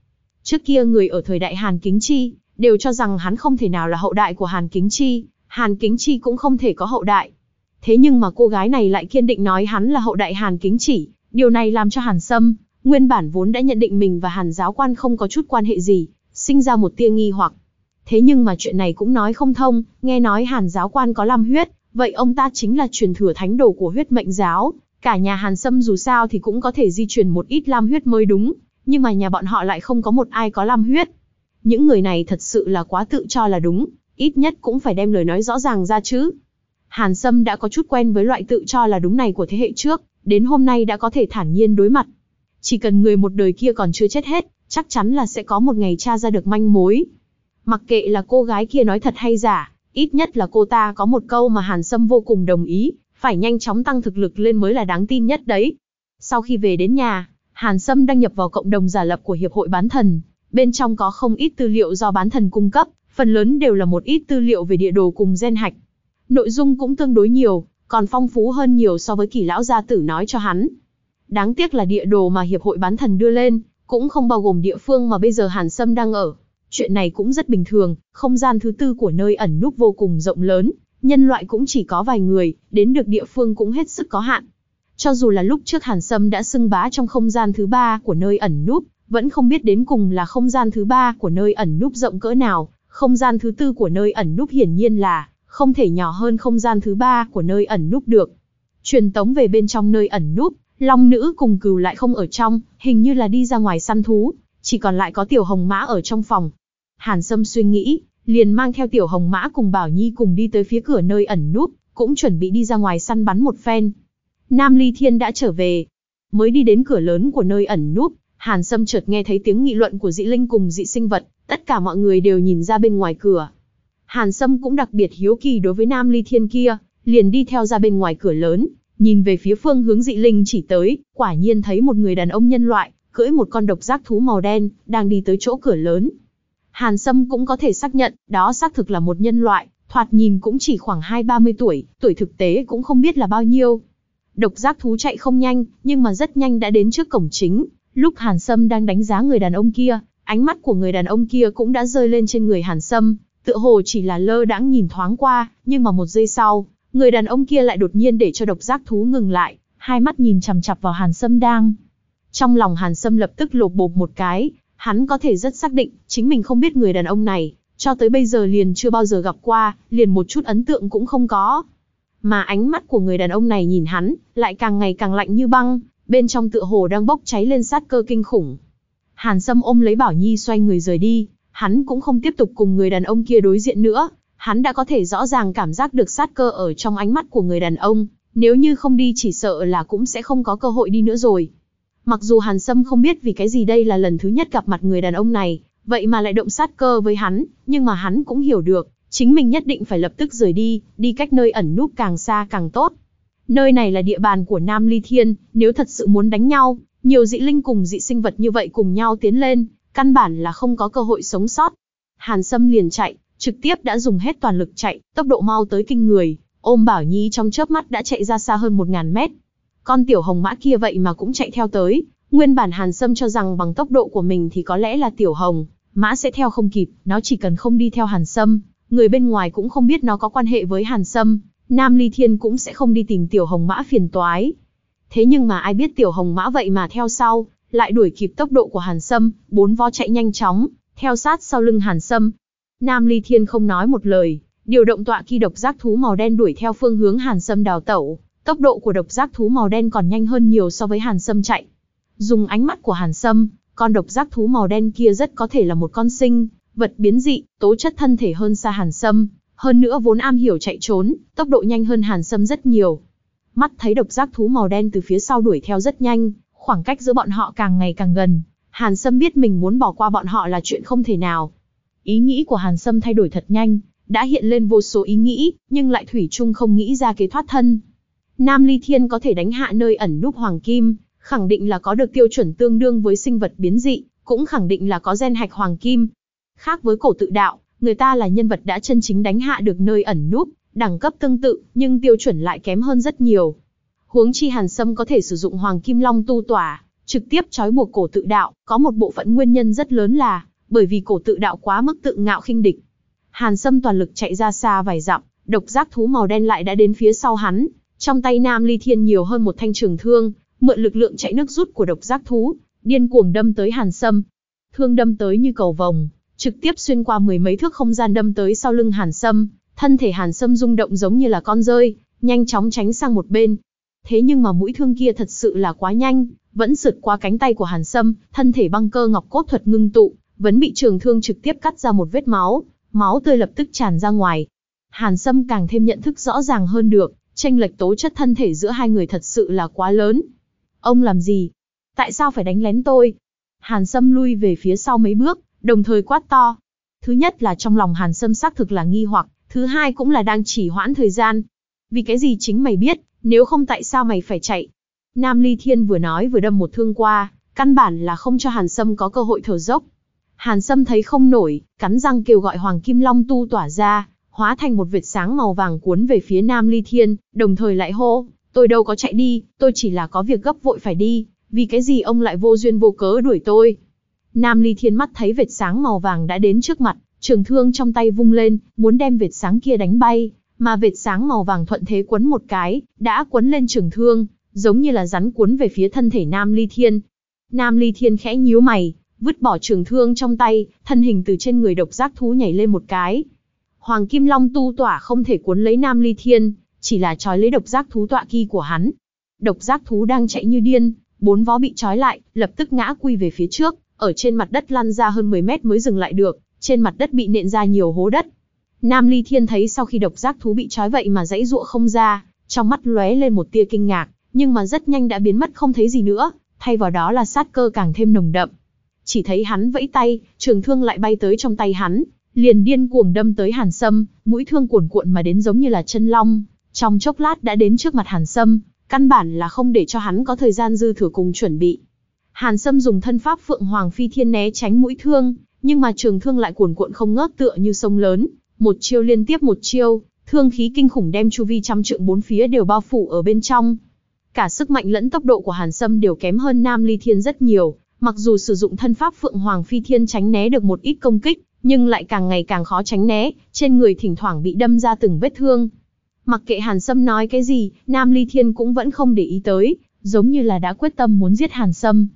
Trước kia người ở thời đại Hàn Kính Chi, đều cho rằng hắn không thể nào là hậu đại của Hàn Kính Chi, Hàn Kính Chi cũng không thể có hậu đại. Thế nhưng mà cô gái này lại kiên định nói hắn là hậu đại Hàn Kính Chỉ, điều này làm cho Hàn Sâm, nguyên bản vốn đã nhận định mình và Hàn giáo quan không có chút quan hệ gì, sinh ra một tia nghi hoặc. Thế nhưng mà chuyện này cũng nói không thông, nghe nói Hàn giáo quan có lam huyết, vậy ông ta chính là truyền thừa thánh đồ của huyết mệnh giáo, Cả nhà Hàn Sâm dù sao thì cũng có thể di chuyển một ít lam huyết mới đúng, nhưng mà nhà bọn họ lại không có một ai có lam huyết. Những người này thật sự là quá tự cho là đúng, ít nhất cũng phải đem lời nói rõ ràng ra chứ. Hàn Sâm đã có chút quen với loại tự cho là đúng này của thế hệ trước, đến hôm nay đã có thể thản nhiên đối mặt. Chỉ cần người một đời kia còn chưa chết hết, chắc chắn là sẽ có một ngày tra ra được manh mối. Mặc kệ là cô gái kia nói thật hay giả, ít nhất là cô ta có một câu mà Hàn Sâm vô cùng đồng ý, phải nhanh chóng tăng thực lực lên mới là đáng tin nhất đấy. Sau khi về đến nhà, Hàn Sâm đăng nhập vào cộng đồng giả lập của Hiệp hội Bán Thần. Bên trong có không ít tư liệu do bán thần cung cấp, phần lớn đều là một ít tư liệu về địa đồ cùng gen hạch. Nội dung cũng tương đối nhiều, còn phong phú hơn nhiều so với kỳ lão gia tử nói cho hắn. Đáng tiếc là địa đồ mà Hiệp hội Bán Thần đưa lên, cũng không bao gồm địa phương mà bây giờ Hàn Sâm đang ở. Chuyện này cũng rất bình thường, không gian thứ tư của nơi ẩn núp vô cùng rộng lớn, nhân loại cũng chỉ có vài người, đến được địa phương cũng hết sức có hạn. Cho dù là lúc trước Hàn Sâm đã xưng bá trong không gian thứ ba của nơi ẩn núp, vẫn không biết đến cùng là không gian thứ ba của nơi ẩn núp rộng cỡ nào, không gian thứ tư của nơi ẩn núp hiển nhiên là không thể nhỏ hơn không gian thứ ba của nơi ẩn núp được. Truyền tống về bên trong nơi ẩn núp, Long nữ cùng cừu lại không ở trong, hình như là đi ra ngoài săn thú, chỉ còn lại có tiểu hồng mã ở trong phòng. Hàn Sâm suy nghĩ, liền mang theo tiểu hồng mã cùng Bảo Nhi cùng đi tới phía cửa nơi ẩn núp, cũng chuẩn bị đi ra ngoài săn bắn một phen. Nam Ly Thiên đã trở về. Mới đi đến cửa lớn của nơi ẩn núp, Hàn Sâm chợt nghe thấy tiếng nghị luận của dị linh cùng dị sinh vật, tất cả mọi người đều nhìn ra bên ngoài cửa. Hàn Sâm cũng đặc biệt hiếu kỳ đối với Nam Ly Thiên kia, liền đi theo ra bên ngoài cửa lớn, nhìn về phía phương hướng dị linh chỉ tới, quả nhiên thấy một người đàn ông nhân loại, cưỡi một con độc giác thú màu đen, đang đi tới chỗ cửa lớn. Hàn Sâm cũng có thể xác nhận, đó xác thực là một nhân loại, thoạt nhìn cũng chỉ khoảng 2-30 tuổi, tuổi thực tế cũng không biết là bao nhiêu. Độc giác thú chạy không nhanh, nhưng mà rất nhanh đã đến trước cổng chính. Lúc Hàn Sâm đang đánh giá người đàn ông kia, ánh mắt của người đàn ông kia cũng đã rơi lên trên người Hàn Sâm, tựa hồ chỉ là lơ đãng nhìn thoáng qua, nhưng mà một giây sau, người đàn ông kia lại đột nhiên để cho độc giác thú ngừng lại, hai mắt nhìn chằm chằm vào Hàn Sâm đang. Trong lòng Hàn Sâm lập tức lột bột một cái, Hắn có thể rất xác định, chính mình không biết người đàn ông này, cho tới bây giờ liền chưa bao giờ gặp qua, liền một chút ấn tượng cũng không có. Mà ánh mắt của người đàn ông này nhìn hắn, lại càng ngày càng lạnh như băng, bên trong tựa hồ đang bốc cháy lên sát cơ kinh khủng. Hàn Sâm ôm lấy Bảo Nhi xoay người rời đi, hắn cũng không tiếp tục cùng người đàn ông kia đối diện nữa, hắn đã có thể rõ ràng cảm giác được sát cơ ở trong ánh mắt của người đàn ông, nếu như không đi chỉ sợ là cũng sẽ không có cơ hội đi nữa rồi. Mặc dù Hàn Sâm không biết vì cái gì đây là lần thứ nhất gặp mặt người đàn ông này, vậy mà lại động sát cơ với hắn, nhưng mà hắn cũng hiểu được, chính mình nhất định phải lập tức rời đi, đi cách nơi ẩn núp càng xa càng tốt. Nơi này là địa bàn của Nam Ly Thiên, nếu thật sự muốn đánh nhau, nhiều dị linh cùng dị sinh vật như vậy cùng nhau tiến lên, căn bản là không có cơ hội sống sót. Hàn Sâm liền chạy, trực tiếp đã dùng hết toàn lực chạy, tốc độ mau tới kinh người, ôm Bảo Nhi trong chớp mắt đã chạy ra xa hơn 1.000 mét. Con tiểu hồng mã kia vậy mà cũng chạy theo tới, nguyên bản Hàn Sâm cho rằng bằng tốc độ của mình thì có lẽ là tiểu hồng, mã sẽ theo không kịp, nó chỉ cần không đi theo Hàn Sâm, người bên ngoài cũng không biết nó có quan hệ với Hàn Sâm, Nam Ly Thiên cũng sẽ không đi tìm tiểu hồng mã phiền toái. Thế nhưng mà ai biết tiểu hồng mã vậy mà theo sau, lại đuổi kịp tốc độ của Hàn Sâm, bốn vó chạy nhanh chóng, theo sát sau lưng Hàn Sâm. Nam Ly Thiên không nói một lời, điều động tọa kỳ độc giác thú màu đen đuổi theo phương hướng Hàn Sâm đào tẩu. Tốc độ của độc giác thú màu đen còn nhanh hơn nhiều so với Hàn Sâm chạy. Dùng ánh mắt của Hàn Sâm, con độc giác thú màu đen kia rất có thể là một con sinh, vật biến dị, tố chất thân thể hơn xa Hàn Sâm, hơn nữa vốn am hiểu chạy trốn, tốc độ nhanh hơn Hàn Sâm rất nhiều. Mắt thấy độc giác thú màu đen từ phía sau đuổi theo rất nhanh, khoảng cách giữa bọn họ càng ngày càng gần. Hàn Sâm biết mình muốn bỏ qua bọn họ là chuyện không thể nào. Ý nghĩ của Hàn Sâm thay đổi thật nhanh, đã hiện lên vô số ý nghĩ, nhưng lại thủy chung không nghĩ ra kế thoát thân. Nam Ly Thiên có thể đánh hạ nơi ẩn núp Hoàng Kim, khẳng định là có được tiêu chuẩn tương đương với sinh vật biến dị, cũng khẳng định là có gen hạch Hoàng Kim. Khác với cổ tự đạo, người ta là nhân vật đã chân chính đánh hạ được nơi ẩn núp, đẳng cấp tương tự, nhưng tiêu chuẩn lại kém hơn rất nhiều. Huống chi Hàn Sâm có thể sử dụng Hoàng Kim Long tu tỏa, trực tiếp trói buộc cổ tự đạo, có một bộ phận nguyên nhân rất lớn là bởi vì cổ tự đạo quá mức tự ngạo khinh địch. Hàn Sâm toàn lực chạy ra xa vài dặm, độc giác thú màu đen lại đã đến phía sau hắn, trong tay Nam Ly Thiên nhiều hơn một thanh trường thương, mượn lực lượng chạy nước rút của độc giác thú, điên cuồng đâm tới Hàn Sâm. Thương đâm tới như cầu vồng, trực tiếp xuyên qua mười mấy thước không gian đâm tới sau lưng Hàn Sâm, thân thể Hàn Sâm rung động giống như là con rơi, nhanh chóng tránh sang một bên. Thế nhưng mà mũi thương kia thật sự là quá nhanh, vẫn sượt qua cánh tay của Hàn Sâm, thân thể băng cơ ngọc cốt thuật ngưng tụ, vẫn bị trường thương trực tiếp cắt ra một vết máu, máu tươi lập tức tràn ra ngoài. Hàn Sâm càng thêm nhận thức rõ ràng hơn được, tranh lệch tố chất thân thể giữa hai người thật sự là quá lớn. Ông làm gì? Tại sao phải đánh lén tôi? Hàn Sâm lui về phía sau mấy bước, đồng thời quát to. Thứ nhất là trong lòng Hàn Sâm xác thực là nghi hoặc, thứ hai cũng là đang chỉ hoãn thời gian. Vì cái gì chính mày biết, nếu không tại sao mày phải chạy? Nam Ly Thiên vừa nói vừa đâm một thương qua, căn bản là không cho Hàn Sâm có cơ hội thở dốc. Hàn Sâm thấy không nổi, cắn răng kêu gọi Hoàng Kim Long tu tỏa ra, hóa thành một vệt sáng màu vàng cuốn về phía Nam Ly Thiên, đồng thời lại hô, tôi đâu có chạy đi, tôi chỉ là có việc gấp vội phải đi, vì cái gì ông lại vô duyên vô cớ đuổi tôi. Nam Ly Thiên mắt thấy vệt sáng màu vàng đã đến trước mặt, trường thương trong tay vung lên, muốn đem vệt sáng kia đánh bay, mà vệt sáng màu vàng thuận thế quấn một cái, đã quấn lên trường thương, giống như là rắn cuốn về phía thân thể Nam Ly Thiên. Nam Ly Thiên khẽ nhíu mày, vứt bỏ trường thương trong tay, thân hình từ trên người độc giác thú nhảy lên một cái. Hoàng Kim Long tu tỏa không thể cuốn lấy Nam Ly Thiên, chỉ là trói lấy độc giác thú tọa kỳ của hắn. Độc giác thú đang chạy như điên, bốn vó bị trói lại, lập tức ngã quy về phía trước, ở trên mặt đất lăn ra hơn 10 mét mới dừng lại được, trên mặt đất bị nện ra nhiều hố đất. Nam Ly Thiên thấy sau khi độc giác thú bị trói vậy mà dãy ruộng không ra, trong mắt lóe lên một tia kinh ngạc, nhưng mà rất nhanh đã biến mất không thấy gì nữa, thay vào đó là sát cơ càng thêm nồng đậm. Chỉ thấy hắn vẫy tay, trường thương lại bay tới trong tay hắn, liền điên cuồng đâm tới Hàn Sâm, mũi thương cuồn cuộn mà đến giống như là chân long, trong chốc lát đã đến trước mặt Hàn Sâm, căn bản là không để cho hắn có thời gian dư thừa cùng chuẩn bị. Hàn Sâm dùng thân pháp Phượng Hoàng Phi Thiên né tránh mũi thương, nhưng mà trường thương lại cuồn cuộn không ngớt tựa như sông lớn, một chiêu liên tiếp một chiêu, thương khí kinh khủng đem chu vi trăm trượng bốn phía đều bao phủ ở bên trong. Cả sức mạnh lẫn tốc độ của Hàn Sâm đều kém hơn Nam Ly Thiên rất nhiều, mặc dù sử dụng thân pháp Phượng Hoàng Phi Thiên tránh né được một ít công kích, nhưng lại càng ngày càng khó tránh né, trên người thỉnh thoảng bị đâm ra từng vết thương. Mặc kệ Hàn Sâm nói cái gì, Nam Ly Thiên cũng vẫn không để ý tới, giống như là đã quyết tâm muốn giết Hàn Sâm.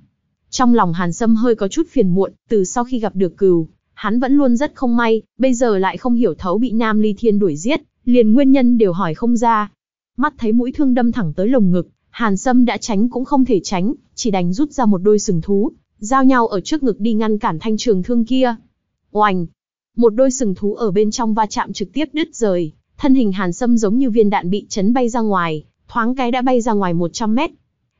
Trong lòng Hàn Sâm hơi có chút phiền muộn, từ sau khi gặp được cừu, hắn vẫn luôn rất không may, bây giờ lại không hiểu thấu bị Nam Ly Thiên đuổi giết, liền nguyên nhân đều hỏi không ra. Mắt thấy mũi thương đâm thẳng tới lồng ngực, Hàn Sâm đã tránh cũng không thể tránh, chỉ đành rút ra một đôi sừng thú, giao nhau ở trước ngực đi ngăn cản thanh trường thương kia. Oành! Một đôi sừng thú ở bên trong va chạm trực tiếp đứt rời, thân hình Hàn Sâm giống như viên đạn bị chấn bay ra ngoài, thoáng cái đã bay ra ngoài 100 mét.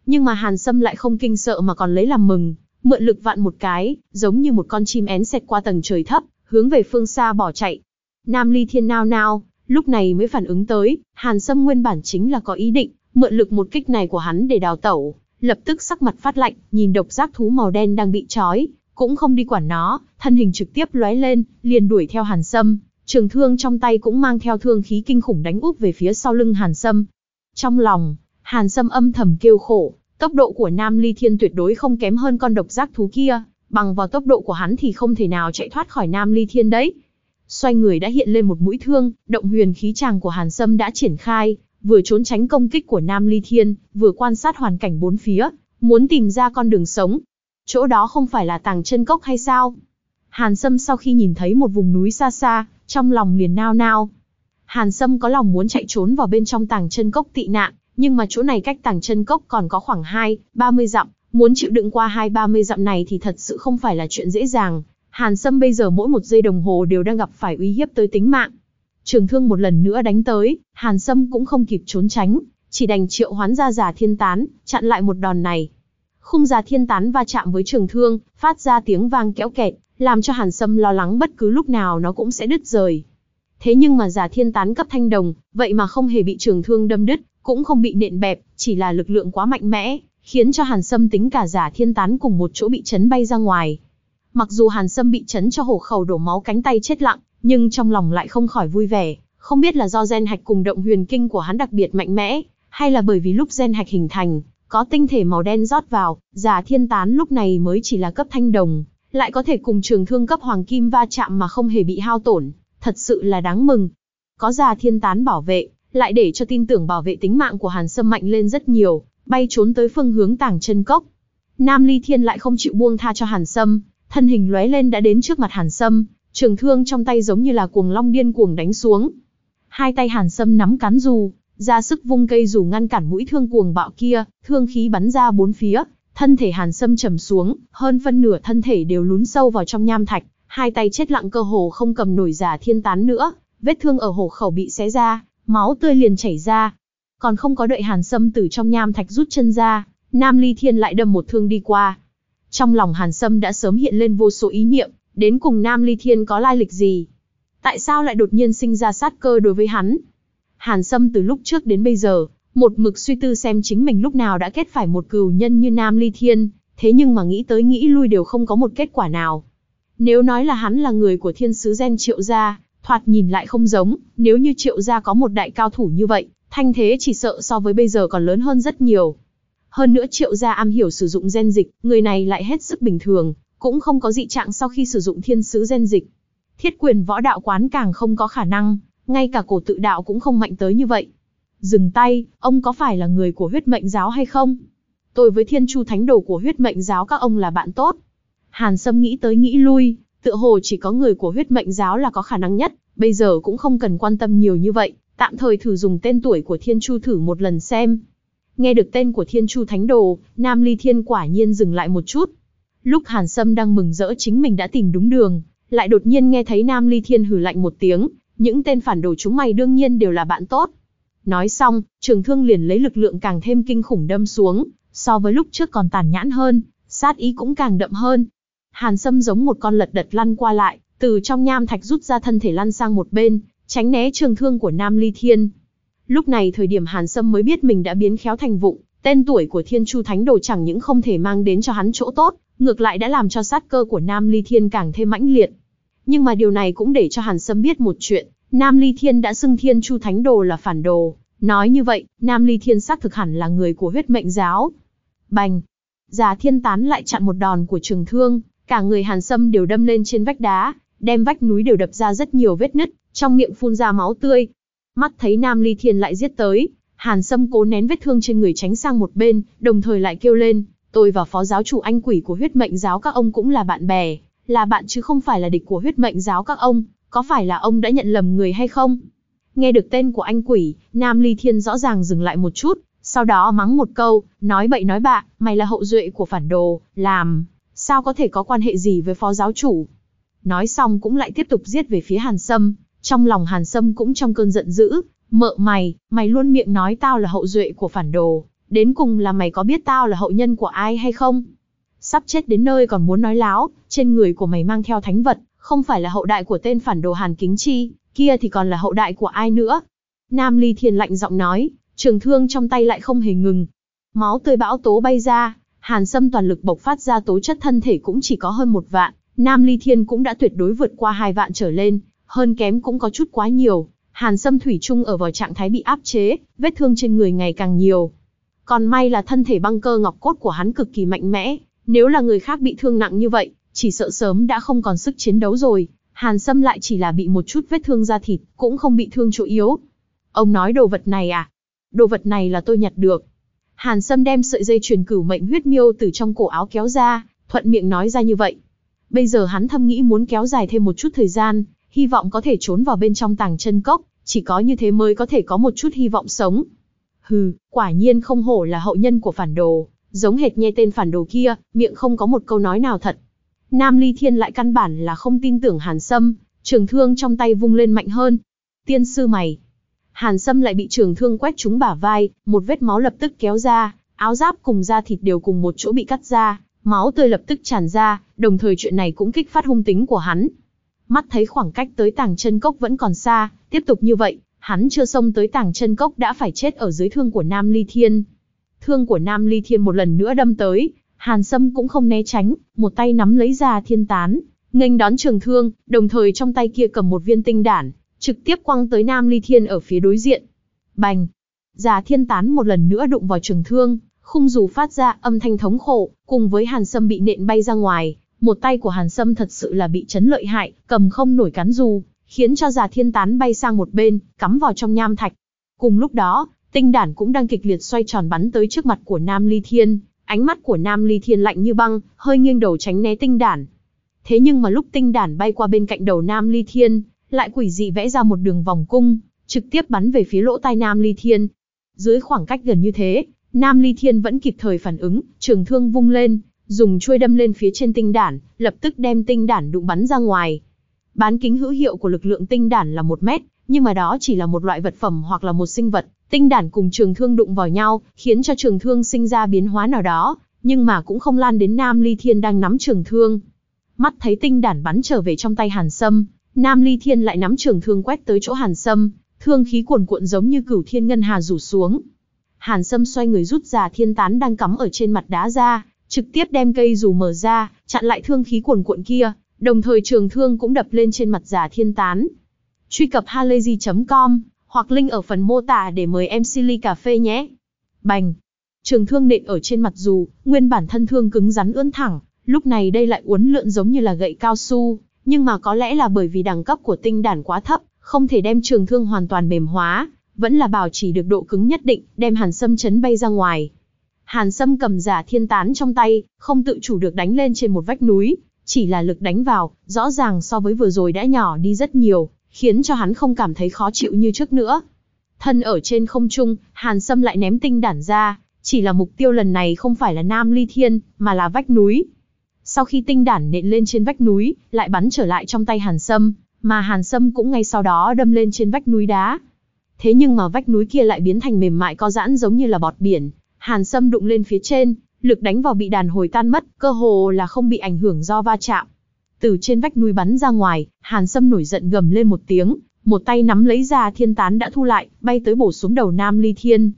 Nhưng mà Hàn Sâm lại không kinh sợ mà còn lấy làm mừng, mượn lực vạn một cái, giống như một con chim én xẹt qua tầng trời thấp, hướng về phương xa bỏ chạy. Nam Ly Thiên nao nao, lúc này mới phản ứng tới, Hàn Sâm nguyên bản chính là có ý định, mượn lực một kích này của hắn để đào tẩu, lập tức sắc mặt phát lạnh, nhìn độc giác thú màu đen đang bị trói, cũng không đi quản nó, thân hình trực tiếp lóe lên, liền đuổi theo Hàn Sâm, trường thương trong tay cũng mang theo thương khí kinh khủng đánh úp về phía sau lưng Hàn Sâm. Trong lòng, Hàn Sâm âm thầm kêu khổ, tốc độ của Nam Ly Thiên tuyệt đối không kém hơn con độc giác thú kia, bằng vào tốc độ của hắn thì không thể nào chạy thoát khỏi Nam Ly Thiên đấy. Xoay người đã hiện lên một mũi thương, động huyền khí tràng của Hàn Sâm đã triển khai, vừa trốn tránh công kích của Nam Ly Thiên, vừa quan sát hoàn cảnh bốn phía, muốn tìm ra con đường sống. Chỗ đó không phải là tàng chân cốc hay sao? Hàn Sâm sau khi nhìn thấy một vùng núi xa xa, trong lòng liền nao nao. Hàn Sâm có lòng muốn chạy trốn vào bên trong tàng chân cốc tị nạn, nhưng mà chỗ này cách tàng chân cốc còn có khoảng 2, 30 dặm, muốn chịu đựng qua 2, 30 dặm này thì thật sự không phải là chuyện dễ dàng. Hàn Sâm bây giờ mỗi một giây đồng hồ đều đang gặp phải uy hiếp tới tính mạng. Trường thương một lần nữa đánh tới, Hàn Sâm cũng không kịp trốn tránh, chỉ đành triệu hoán ra giả thiên tán, chặn lại một đòn này. Khung giả thiên tán va chạm với trường thương, phát ra tiếng vang kéo kẹt, làm cho Hàn Sâm lo lắng bất cứ lúc nào nó cũng sẽ đứt rời. Thế nhưng mà giả thiên tán cấp thanh đồng, vậy mà không hề bị trường thương đâm đứt, cũng không bị nện bẹp, chỉ là lực lượng quá mạnh mẽ, khiến cho Hàn Sâm tính cả giả thiên tán cùng một chỗ bị chấn bay ra ngoài. Mặc dù Hàn Sâm bị chấn cho hổ khẩu đổ máu cánh tay chết lặng, nhưng trong lòng lại không khỏi vui vẻ, không biết là do gen hạch cùng động huyền kinh của hắn đặc biệt mạnh mẽ, hay là bởi vì lúc gen hạch hình thành, có tinh thể màu đen rót vào, giả thiên tán lúc này mới chỉ là cấp thanh đồng, lại có thể cùng trường thương cấp hoàng kim va chạm mà không hề bị hao tổn, thật sự là đáng mừng. Có giả thiên tán bảo vệ, lại để cho tin tưởng bảo vệ tính mạng của Hàn Sâm mạnh lên rất nhiều, bay trốn tới phương hướng tảng chân cốc. Nam Ly Thiên lại không chịu buông tha cho Hàn Sâm, thân hình lóe lên đã đến trước mặt Hàn Sâm, trường thương trong tay giống như là cuồng long điên cuồng đánh xuống. Hai tay Hàn Sâm nắm cán dù, ra sức vung cây dù ngăn cản mũi thương cuồng bạo kia, thương khí bắn ra bốn phía, thân thể Hàn Sâm trầm xuống, hơn phân nửa thân thể đều lún sâu vào trong nham thạch, hai tay chết lặng cơ hồ không cầm nổi giả thiên tán nữa, vết thương ở hổ khẩu bị xé ra, máu tươi liền chảy ra. Còn không có đợi Hàn Sâm từ trong nham thạch rút chân ra, Nam Ly Thiên lại đâm một thương đi qua. Trong lòng Hàn Sâm đã sớm hiện lên vô số ý niệm, đến cùng Nam Ly Thiên có lai lịch gì? Tại sao lại đột nhiên sinh ra sát cơ đối với hắn? Hàn Sâm từ lúc trước đến bây giờ, một mực suy tư xem chính mình lúc nào đã kết phải một cừu nhân như Nam Ly Thiên, thế nhưng mà nghĩ tới nghĩ lui đều không có một kết quả nào. Nếu nói là hắn là người của thiên sứ gen triệu gia, thoạt nhìn lại không giống, nếu như triệu gia có một đại cao thủ như vậy, thanh thế chỉ sợ so với bây giờ còn lớn hơn rất nhiều. Hơn nữa triệu gia am hiểu sử dụng gen dịch, người này lại hết sức bình thường, cũng không có dị trạng sau khi sử dụng thiên sứ gen dịch. Thiết quyền võ đạo quán càng không có khả năng, ngay cả cổ tự đạo cũng không mạnh tới như vậy. Dừng tay, ông có phải là người của huyết mệnh giáo hay không? Tôi với thiên chu thánh đồ của huyết mệnh giáo các ông là bạn tốt. Hàn Sâm nghĩ tới nghĩ lui, tựa hồ chỉ có người của huyết mệnh giáo là có khả năng nhất, bây giờ cũng không cần quan tâm nhiều như vậy, tạm thời thử dùng tên tuổi của thiên chu thử một lần xem. Nghe được tên của thiên chu thánh đồ, Nam Ly Thiên quả nhiên dừng lại một chút. Lúc Hàn Sâm đang mừng rỡ chính mình đã tìm đúng đường, lại đột nhiên nghe thấy Nam Ly Thiên hử lạnh một tiếng, những tên phản đồ chúng mày đương nhiên đều là bạn tốt. Nói xong, trường thương liền lấy lực lượng càng thêm kinh khủng đâm xuống, so với lúc trước còn tàn nhãn hơn, sát ý cũng càng đậm hơn. Hàn Sâm giống một con lật đật lăn qua lại, từ trong nham thạch rút ra thân thể lăn sang một bên, tránh né trường thương của Nam Ly Thiên. Lúc này thời điểm Hàn Sâm mới biết mình đã biến khéo thành vụng, tên tuổi của Thiên Chu Thánh Đồ chẳng những không thể mang đến cho hắn chỗ tốt, ngược lại đã làm cho sát cơ của Nam Ly Thiên càng thêm mãnh liệt. Nhưng mà điều này cũng để cho Hàn Sâm biết một chuyện, Nam Ly Thiên đã xưng Thiên Chu Thánh Đồ là phản đồ. Nói như vậy, Nam Ly Thiên xác thực hẳn là người của huyết mệnh giáo. Bành! Già thiên tán lại chặn một đòn của trường thương, cả người Hàn Sâm đều đâm lên trên vách đá, đem vách núi đều đập ra rất nhiều vết nứt, trong miệng phun ra máu tươi. Mắt thấy Nam Ly Thiên lại giết tới, Hàn Sâm cố nén vết thương trên người tránh sang một bên, đồng thời lại kêu lên, tôi và phó giáo chủ anh quỷ của huyết mệnh giáo các ông cũng là bạn bè, là bạn chứ không phải là địch của huyết mệnh giáo các ông, có phải là ông đã nhận lầm người hay không? Nghe được tên của anh quỷ, Nam Ly Thiên rõ ràng dừng lại một chút, sau đó mắng một câu, nói bậy nói bạ, mày là hậu duệ của phản đồ, làm, sao có thể có quan hệ gì với phó giáo chủ? nói xong cũng lại tiếp tục giết về phía Hàn Sâm, trong lòng Hàn Sâm cũng trong cơn giận dữ, mợ mày, mày luôn miệng nói tao là hậu duệ của phản đồ, đến cùng là mày có biết tao là hậu nhân của ai hay không? Sắp chết đến nơi còn muốn nói láo, trên người của mày mang theo thánh vật, không phải là hậu đại của tên phản đồ Hàn Kính Chi, kia thì còn là hậu đại của ai nữa? Nam Ly Thiên lạnh giọng nói, trường thương trong tay lại không hề ngừng. Máu tươi bão tố bay ra, Hàn Sâm toàn lực bộc phát ra tố chất thân thể cũng chỉ có hơn một vạn, Nam Ly Thiên cũng đã tuyệt đối vượt qua hai vạn trở lên, hơn kém cũng có chút quá nhiều. Hàn Sâm thủy chung ở vào trạng thái bị áp chế, vết thương trên người ngày càng nhiều. Còn may là thân thể băng cơ ngọc cốt của hắn cực kỳ mạnh mẽ, nếu là người khác bị thương nặng như vậy, chỉ sợ sớm đã không còn sức chiến đấu rồi. Hàn Sâm lại chỉ là bị một chút vết thương da thịt, cũng không bị thương chỗ yếu. Ông nói đồ vật này à? Đồ vật này là tôi nhặt được. Hàn Sâm đem sợi dây truyền cửu mệnh huyết miêu từ trong cổ áo kéo ra, thuận miệng nói ra như vậy. Bây giờ hắn thâm nghĩ muốn kéo dài thêm một chút thời gian, hy vọng có thể trốn vào bên trong tàng chân cốc, chỉ có như thế mới có thể có một chút hy vọng sống. Hừ, quả nhiên không hổ là hậu nhân của phản đồ, giống hệt nghe tên phản đồ kia, miệng không có một câu nói nào thật. Nam Ly Thiên lại căn bản là không tin tưởng Hàn Sâm, trường thương trong tay vung lên mạnh hơn. Tiên sư mày. Hàn Sâm lại bị trường thương quét trúng bả vai, một vết máu lập tức kéo ra, áo giáp cùng da thịt đều cùng một chỗ bị cắt ra, máu tươi lập tức tràn ra, đồng thời chuyện này cũng kích phát hung tính của hắn. Mắt thấy khoảng cách tới tàng chân cốc vẫn còn xa, tiếp tục như vậy, hắn chưa xông tới tàng chân cốc đã phải chết ở dưới thương của Nam Ly Thiên. Thương của Nam Ly Thiên một lần nữa đâm tới, Hàn Sâm cũng không né tránh, một tay nắm lấy ra thiên tán, nghênh đón trường thương, đồng thời trong tay kia cầm một viên tinh đản, trực tiếp quăng tới Nam Ly Thiên ở phía đối diện. Bành! Già thiên tán một lần nữa đụng vào trường thương, khung dù phát ra âm thanh thống khổ, cùng với Hàn Sâm bị nện bay ra ngoài, một tay của Hàn Sâm thật sự là bị chấn lợi hại, cầm không nổi cán dù, khiến cho già thiên tán bay sang một bên, cắm vào trong nham thạch. Cùng lúc đó, tinh đản cũng đang kịch liệt xoay tròn bắn tới trước mặt của Nam Ly Thiên, ánh mắt của Nam Ly Thiên lạnh như băng, hơi nghiêng đầu tránh né tinh đản. Thế nhưng mà lúc tinh đản bay qua bên cạnh đầu Nam Ly Thiên, lại quỷ dị vẽ ra một đường vòng cung, trực tiếp bắn về phía lỗ tai Nam Ly Thiên. Dưới khoảng cách gần như thế, Nam Ly Thiên vẫn kịp thời phản ứng, trường thương vung lên, dùng chuôi đâm lên phía trên tinh đản, lập tức đem tinh đản đụng bắn ra ngoài. Bán kính hữu hiệu của lực lượng tinh đản là một mét, nhưng mà đó chỉ là một loại vật phẩm hoặc là một sinh vật. Tinh đản cùng trường thương đụng vào nhau, khiến cho trường thương sinh ra biến hóa nào đó, nhưng mà cũng không lan đến Nam Ly Thiên đang nắm trường thương. Mắt thấy tinh đản bắn trở về trong tay Hàn Sâm, Nam Ly Thiên lại nắm trường thương quét tới chỗ Hàn Sâm, thương khí cuồn cuộn giống như cửu thiên ngân hà rủ xuống. Hàn Sâm xoay người rút ra thiên tán đang cắm ở trên mặt đá ra, trực tiếp đem cây dù mở ra, chặn lại thương khí cuồn cuộn kia, đồng thời trường thương cũng đập lên trên mặt giả thiên tán. Truy cập halayzi.com hoặc link ở phần mô tả để mời em Silly Cà Phê nhé. Bành! Trường thương nện ở trên mặt dù, nguyên bản thân thương cứng rắn ươn thẳng, lúc này đây lại uốn lượn giống như là gậy cao su, nhưng mà có lẽ là bởi vì đẳng cấp của tinh đản quá thấp, không thể đem trường thương hoàn toàn mềm hóa, vẫn là bảo trì được độ cứng nhất định, đem Hàn Sâm chấn bay ra ngoài. Hàn Sâm cầm giả thiên tán trong tay, không tự chủ được đánh lên trên một vách núi, chỉ là lực đánh vào, rõ ràng so với vừa rồi đã nhỏ đi rất nhiều, khiến cho hắn không cảm thấy khó chịu như trước nữa. Thân ở trên không trung, Hàn Sâm lại ném tinh đản ra, chỉ là mục tiêu lần này không phải là Nam Ly Thiên, mà là vách núi. Sau khi tinh đản nện lên trên vách núi, lại bắn trở lại trong tay Hàn Sâm, mà Hàn Sâm cũng ngay sau đó đâm lên trên vách núi đá. Thế nhưng mà vách núi kia lại biến thành mềm mại co giãn giống như là bọt biển, Hàn Sâm đụng lên phía trên, lực đánh vào bị đàn hồi tan mất, cơ hồ là không bị ảnh hưởng do va chạm. Từ trên vách núi bắn ra ngoài, Hàn Sâm nổi giận gầm lên một tiếng, một tay nắm lấy ra thiên tán đã thu lại, bay tới bổ xuống đầu Nam Ly Thiên.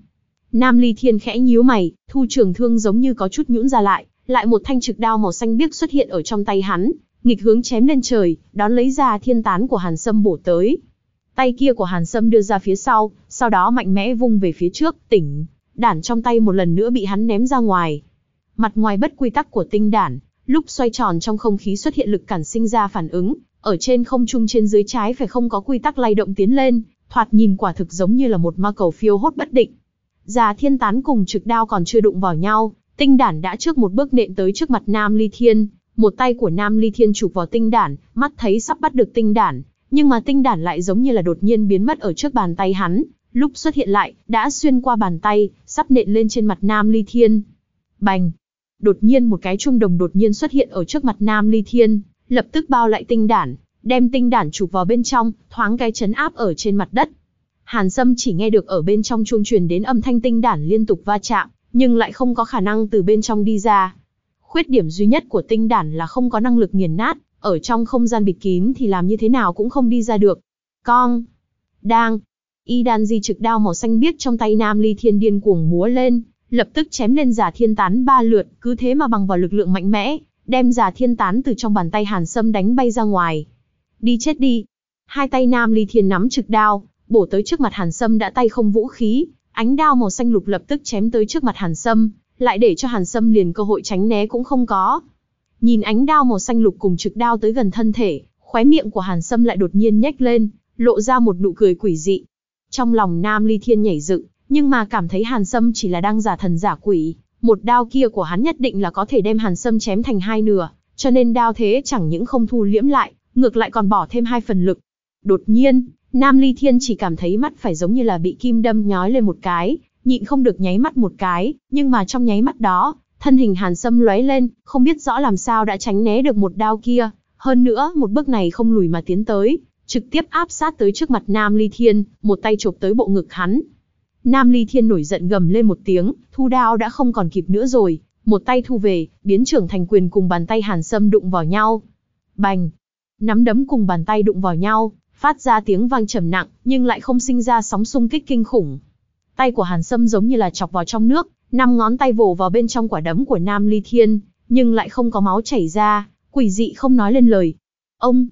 Nam Ly Thiên khẽ nhíu mày, thu trường thương giống như có chút nhũn ra lại, lại một thanh trực đao màu xanh biếc xuất hiện ở trong tay hắn, nghịch hướng chém lên trời, đón lấy ra thiên tán của Hàn Sâm bổ tới. Tay kia của Hàn Sâm đưa ra phía sau, sau đó mạnh mẽ vung về phía trước, tỉnh, đản trong tay một lần nữa bị hắn ném ra ngoài. Mặt ngoài bất quy tắc của tinh đản, lúc xoay tròn trong không khí xuất hiện lực cản sinh ra phản ứng, ở trên không trung trên dưới trái phải không có quy tắc lay động tiến lên, thoạt nhìn quả thực giống như là một ma cầu phiêu hốt bất định. Già thiên tán cùng trực đao còn chưa đụng vào nhau, tinh đản đã trước một bước nện tới trước mặt Nam Ly Thiên, một tay của Nam Ly Thiên chụp vào tinh đản, mắt thấy sắp bắt được tinh đản, nhưng mà tinh đản lại giống như là đột nhiên biến mất ở trước bàn tay hắn, lúc xuất hiện lại, đã xuyên qua bàn tay, sắp nện lên trên mặt Nam Ly Thiên. Bành! Đột nhiên một cái trung đồng đột nhiên xuất hiện ở trước mặt Nam Ly Thiên, lập tức bao lại tinh đản, đem tinh đản chụp vào bên trong, thoáng cái chấn áp ở trên mặt đất. Hàn Sâm chỉ nghe được ở bên trong chuông truyền đến âm thanh tinh đản liên tục va chạm, nhưng lại không có khả năng từ bên trong đi ra. Khuyết điểm duy nhất của tinh đản là không có năng lực nghiền nát, ở trong không gian bịt kín thì làm như thế nào cũng không đi ra được. Con, đang, y đan di trực đao màu xanh biếc trong tay Nam Ly Thiên điên cuồng múa lên, lập tức chém lên giả thiên tán ba lượt, cứ thế mà bằng vào lực lượng mạnh mẽ, đem giả thiên tán từ trong bàn tay Hàn Sâm đánh bay ra ngoài. Đi chết đi. Hai tay Nam Ly Thiên nắm trực đao, bổ tới trước mặt Hàn Sâm đã tay không vũ khí, ánh đao màu xanh lục lập tức chém tới trước mặt Hàn Sâm, lại để cho Hàn Sâm liền cơ hội tránh né cũng không có. Nhìn ánh đao màu xanh lục cùng trực đao tới gần thân thể, khóe miệng của Hàn Sâm lại đột nhiên nhếch lên, lộ ra một nụ cười quỷ dị. Trong lòng Nam Ly Thiên nhảy dựng, nhưng mà cảm thấy Hàn Sâm chỉ là đang giả thần giả quỷ, một đao kia của hắn nhất định là có thể đem Hàn Sâm chém thành hai nửa, cho nên đao thế chẳng những không thu liễm lại, ngược lại còn bỏ thêm hai phần lực. Đột nhiên, Nam Ly Thiên chỉ cảm thấy mắt phải giống như là bị kim đâm nhói lên một cái, nhịn không được nháy mắt một cái, nhưng mà trong nháy mắt đó, thân hình Hàn Sâm lóe lên, không biết rõ làm sao đã tránh né được một đao kia, hơn nữa, một bước này không lùi mà tiến tới, trực tiếp áp sát tới trước mặt Nam Ly Thiên, một tay chộp tới bộ ngực hắn. Nam Ly Thiên nổi giận gầm lên một tiếng, thu đao đã không còn kịp nữa rồi, một tay thu về, biến trưởng thành quyền cùng bàn tay Hàn Sâm đụng vào nhau. Bành! Nắm đấm cùng bàn tay đụng vào nhau, phát ra tiếng vang trầm nặng, nhưng lại không sinh ra sóng xung kích kinh khủng. Tay của Hàn Sâm giống như là chọc vào trong nước, năm ngón tay vồ vào bên trong quả đấm của Nam Ly Thiên, nhưng lại không có máu chảy ra, quỷ dị không nói lên lời. Ông,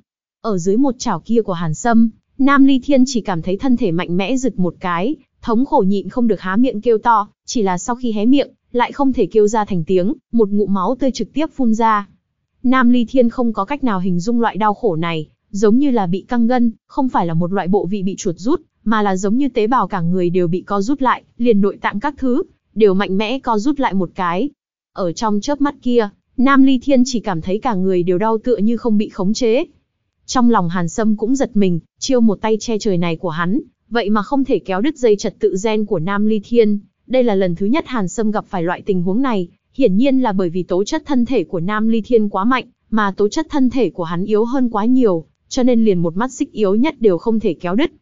ở dưới một chảo kia của Hàn Sâm, Nam Ly Thiên chỉ cảm thấy thân thể mạnh mẽ giật một cái, thống khổ nhịn không được há miệng kêu to, chỉ là sau khi hé miệng, lại không thể kêu ra thành tiếng, một ngụm máu tươi trực tiếp phun ra. Nam Ly Thiên không có cách nào hình dung loại đau khổ này, giống như là bị căng gân, không phải là một loại bộ vị bị chuột rút, mà là giống như tế bào cả người đều bị co rút lại, liền nội tạng các thứ, đều mạnh mẽ co rút lại một cái. Ở trong chớp mắt kia, Nam Ly Thiên chỉ cảm thấy cả người đều đau tựa như không bị khống chế. Trong lòng Hàn Sâm cũng giật mình, chiêu một tay che trời này của hắn, vậy mà không thể kéo đứt dây trật tự gen của Nam Ly Thiên. Đây là lần thứ nhất Hàn Sâm gặp phải loại tình huống này, hiển nhiên là bởi vì tố chất thân thể của Nam Ly Thiên quá mạnh, mà tố chất thân thể của hắn yếu hơn quá nhiều, cho nên liền một mắt xích yếu nhất đều không thể kéo đứt.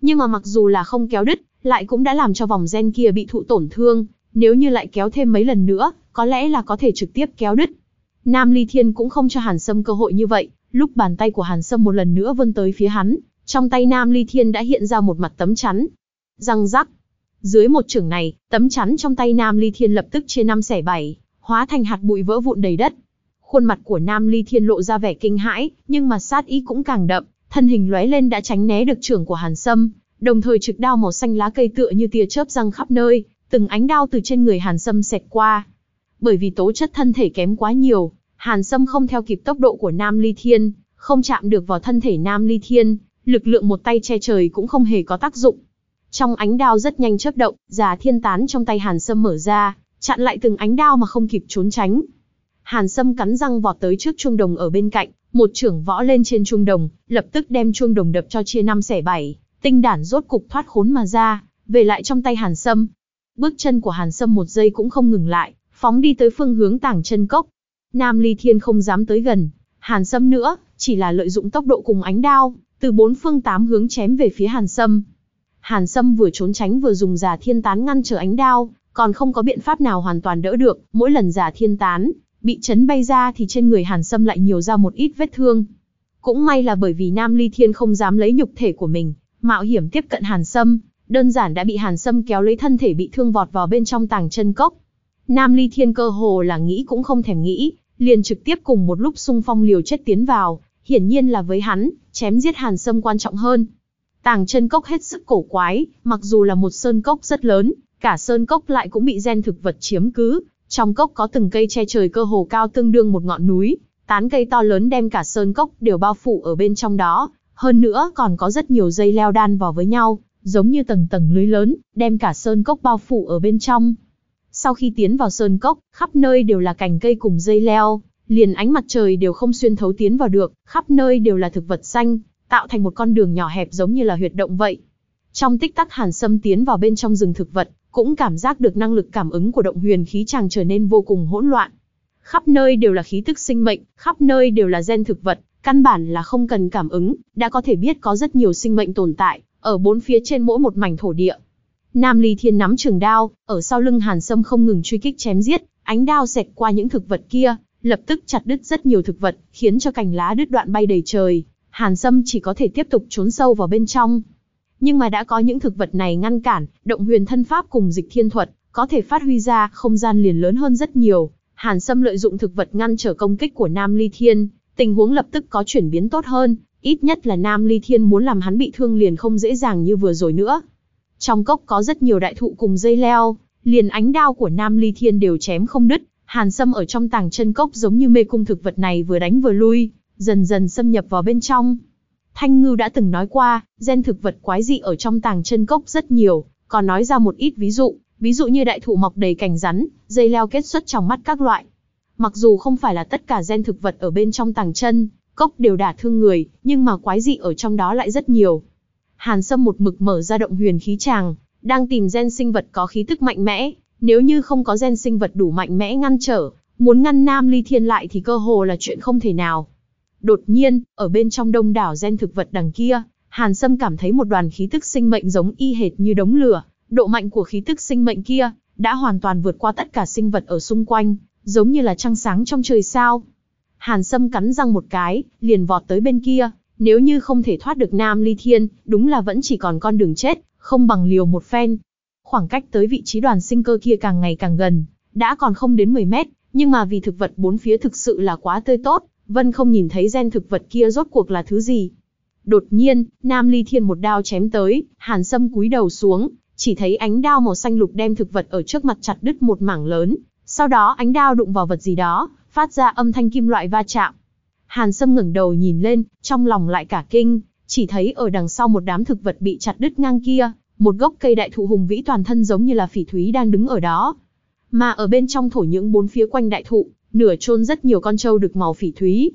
Nhưng mà mặc dù là không kéo đứt, lại cũng đã làm cho vòng gen kia bị thụ tổn thương, nếu như lại kéo thêm mấy lần nữa, có lẽ là có thể trực tiếp kéo đứt. Nam Ly Thiên cũng không cho Hàn Sâm cơ hội như vậy, lúc bàn tay của Hàn Sâm một lần nữa vươn tới phía hắn, trong tay Nam Ly Thiên đã hiện ra một mặt tấm chắn. Răng rắc. Dưới một chưởng này, tấm chắn trong tay Nam Ly Thiên lập tức chia năm xẻ bảy, hóa thành hạt bụi vỡ vụn đầy đất. Khuôn mặt của Nam Ly Thiên lộ ra vẻ kinh hãi, nhưng mà sát ý cũng càng đậm, thân hình lóe lên đã tránh né được trưởng của Hàn Sâm, đồng thời trực đao màu xanh lá cây tựa như tia chớp răng khắp nơi, từng ánh đao từ trên người Hàn Sâm xẹt qua. Bởi vì tố chất thân thể kém quá nhiều, Hàn Sâm không theo kịp tốc độ của Nam Ly Thiên, không chạm được vào thân thể Nam Ly Thiên, lực lượng một tay che trời cũng không hề có tác dụng. Trong ánh đao rất nhanh chớp động, già thiên tán trong tay Hàn Sâm mở ra, chặn lại từng ánh đao mà không kịp trốn tránh. Hàn Sâm cắn răng vọt tới trước chuông đồng ở bên cạnh, một trưởng võ lên trên chuông đồng, lập tức đem chuông đồng đập cho chia năm xẻ bảy, tinh đản rốt cục thoát khốn mà ra, về lại trong tay Hàn Sâm. Bước chân của Hàn Sâm một giây cũng không ngừng lại, phóng đi tới phương hướng tảng chân cốc. Nam Ly Thiên không dám tới gần, Hàn Sâm nữa, chỉ là lợi dụng tốc độ cùng ánh đao, từ bốn phương tám hướng chém về phía Hàn Sâm. Hàn Sâm vừa trốn tránh vừa dùng giả thiên tán ngăn trở ánh đao, còn không có biện pháp nào hoàn toàn đỡ được, mỗi lần giả thiên tán, bị chấn bay ra thì trên người Hàn Sâm lại nhiều ra một ít vết thương. Cũng may là bởi vì Nam Ly Thiên không dám lấy nhục thể của mình, mạo hiểm tiếp cận Hàn Sâm, đơn giản đã bị Hàn Sâm kéo lấy thân thể bị thương vọt vào bên trong tàng chân cốc. Nam Ly Thiên cơ hồ là nghĩ cũng không thèm nghĩ, liền trực tiếp cùng một lúc xung phong liều chết tiến vào, hiển nhiên là với hắn, chém giết Hàn Sâm quan trọng hơn. Tàng chân cốc hết sức cổ quái, mặc dù là một sơn cốc rất lớn, cả sơn cốc lại cũng bị gen thực vật chiếm cứ, trong cốc có từng cây che trời cơ hồ cao tương đương một ngọn núi, tán cây to lớn đem cả sơn cốc đều bao phủ ở bên trong đó, hơn nữa còn có rất nhiều dây leo đan vào với nhau, giống như tầng tầng lưới lớn, đem cả sơn cốc bao phủ ở bên trong. Sau khi tiến vào sơn cốc, khắp nơi đều là cành cây cùng dây leo, liền ánh mặt trời đều không xuyên thấu tiến vào được, khắp nơi đều là thực vật xanh, tạo thành một con đường nhỏ hẹp giống như là huyệt động vậy. Trong tích tắc Hàn Sâm tiến vào bên trong rừng thực vật, cũng cảm giác được năng lực cảm ứng của động huyền khí chàng trở nên vô cùng hỗn loạn. Khắp nơi đều là khí tức sinh mệnh, khắp nơi đều là gen thực vật, căn bản là không cần cảm ứng, đã có thể biết có rất nhiều sinh mệnh tồn tại, ở bốn phía trên mỗi một mảnh thổ địa. Nam Ly Thiên nắm trường đao, ở sau lưng Hàn Sâm không ngừng truy kích chém giết, ánh đao xẹt qua những thực vật kia, lập tức chặt đứt rất nhiều thực vật, khiến cho cành lá đứt đoạn bay đầy trời. Hàn Sâm chỉ có thể tiếp tục trốn sâu vào bên trong. Nhưng mà đã có những thực vật này ngăn cản, động huyền thân pháp cùng dịch thiên thuật, có thể phát huy ra, không gian liền lớn hơn rất nhiều. Hàn Sâm lợi dụng thực vật ngăn trở công kích của Nam Ly Thiên, tình huống lập tức có chuyển biến tốt hơn, ít nhất là Nam Ly Thiên muốn làm hắn bị thương liền không dễ dàng như vừa rồi nữa. Trong cốc có rất nhiều đại thụ cùng dây leo, liền ánh đao của Nam Ly Thiên đều chém không đứt, Hàn Sâm ở trong tàng chân cốc giống như mê cung thực vật này vừa đánh vừa lui, dần dần xâm nhập vào bên trong. Thanh Ngưu đã từng nói qua, gen thực vật quái dị ở trong tàng chân cốc rất nhiều, còn nói ra một ít ví dụ, ví dụ như đại thụ mọc đầy cành rắn, dây leo kết xuất trong mắt các loại. Mặc dù không phải là tất cả gen thực vật ở bên trong tàng chân, cốc đều đả thương người, nhưng mà quái dị ở trong đó lại rất nhiều. Hàn Sâm một mực mở ra động huyền khí tràng, đang tìm gen sinh vật có khí tức mạnh mẽ, nếu như không có gen sinh vật đủ mạnh mẽ ngăn trở, muốn ngăn Nam Ly Thiên lại thì cơ hồ là chuyện không thể nào. Đột nhiên, ở bên trong đông đảo gen thực vật đằng kia, Hàn Sâm cảm thấy một đoàn khí tức sinh mệnh giống y hệt như đống lửa, độ mạnh của khí tức sinh mệnh kia đã hoàn toàn vượt qua tất cả sinh vật ở xung quanh, giống như là trăng sáng trong trời sao. Hàn Sâm cắn răng một cái, liền vọt tới bên kia, nếu như không thể thoát được Nam Ly Thiên, đúng là vẫn chỉ còn con đường chết, không bằng liều một phen. Khoảng cách tới vị trí đoàn sinh cơ kia càng ngày càng gần, đã còn không đến 10 mét, nhưng mà vì thực vật bốn phía thực sự là quá tươi tốt, Vân không nhìn thấy gen thực vật kia rốt cuộc là thứ gì. Đột nhiên, Nam Ly Thiên một đao chém tới, Hàn Sâm cúi đầu xuống, chỉ thấy ánh đao màu xanh lục đem thực vật ở trước mặt chặt đứt một mảng lớn, sau đó ánh đao đụng vào vật gì đó, phát ra âm thanh kim loại va chạm. Hàn Sâm ngẩng đầu nhìn lên, trong lòng lại cả kinh, chỉ thấy ở đằng sau một đám thực vật bị chặt đứt ngang kia, một gốc cây đại thụ hùng vĩ toàn thân giống như là phỉ thúy đang đứng ở đó. Mà ở bên trong thổ nhưỡng bốn phía quanh đại thụ, nửa chôn rất nhiều con trâu được màu phỉ thúy.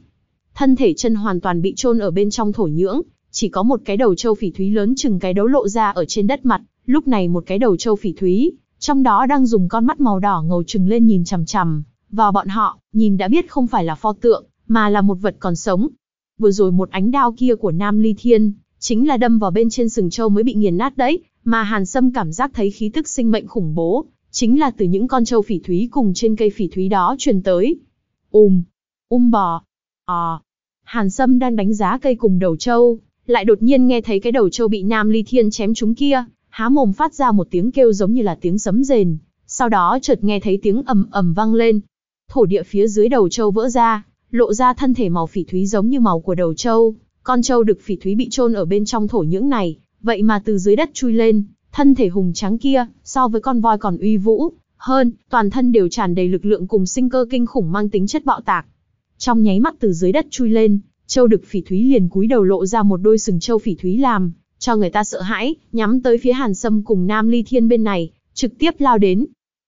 Thân thể chân hoàn toàn bị chôn ở bên trong thổ nhưỡng, chỉ có một cái đầu trâu phỉ thúy lớn chừng cái đấu lộ ra ở trên đất mặt, lúc này một cái đầu trâu phỉ thúy, trong đó đang dùng con mắt màu đỏ ngầu trừng lên nhìn chằm chằm vào bọn họ, nhìn đã biết không phải là pho tượng, mà là một vật còn sống. Vừa rồi một ánh đao kia của Nam Ly Thiên, chính là đâm vào bên trên sừng trâu mới bị nghiền nát đấy, mà Hàn Sâm cảm giác thấy khí tức sinh mệnh khủng bố, chính là từ những con trâu phỉ thúy cùng trên cây phỉ thúy đó truyền tới. Ùm, um, bò, à. Hàn Sâm đang đánh giá cây cùng đầu trâu, lại đột nhiên nghe thấy cái đầu trâu bị Nam Ly Thiên chém trúng kia, há mồm phát ra một tiếng kêu giống như là tiếng sấm rền, sau đó chợt nghe thấy tiếng ầm ầm vang lên. Thổ địa phía dưới đầu trâu vỡ ra, lộ ra thân thể màu phỉ thúy giống như màu của đầu trâu, con trâu được phỉ thúy bị chôn ở bên trong thổ nhưỡng này, vậy mà từ dưới đất chui lên, thân thể hùng trắng kia, so với con voi còn uy vũ, hơn, toàn thân đều tràn đầy lực lượng cùng sinh cơ kinh khủng mang tính chất bạo tạc. Trong nháy mắt từ dưới đất chui lên, châu đực phỉ thúy liền cúi đầu lộ ra một đôi sừng châu phỉ thúy làm, cho người ta sợ hãi, nhắm tới phía Hàn Sâm cùng Nam Ly Thiên bên này, trực tiếp lao đến.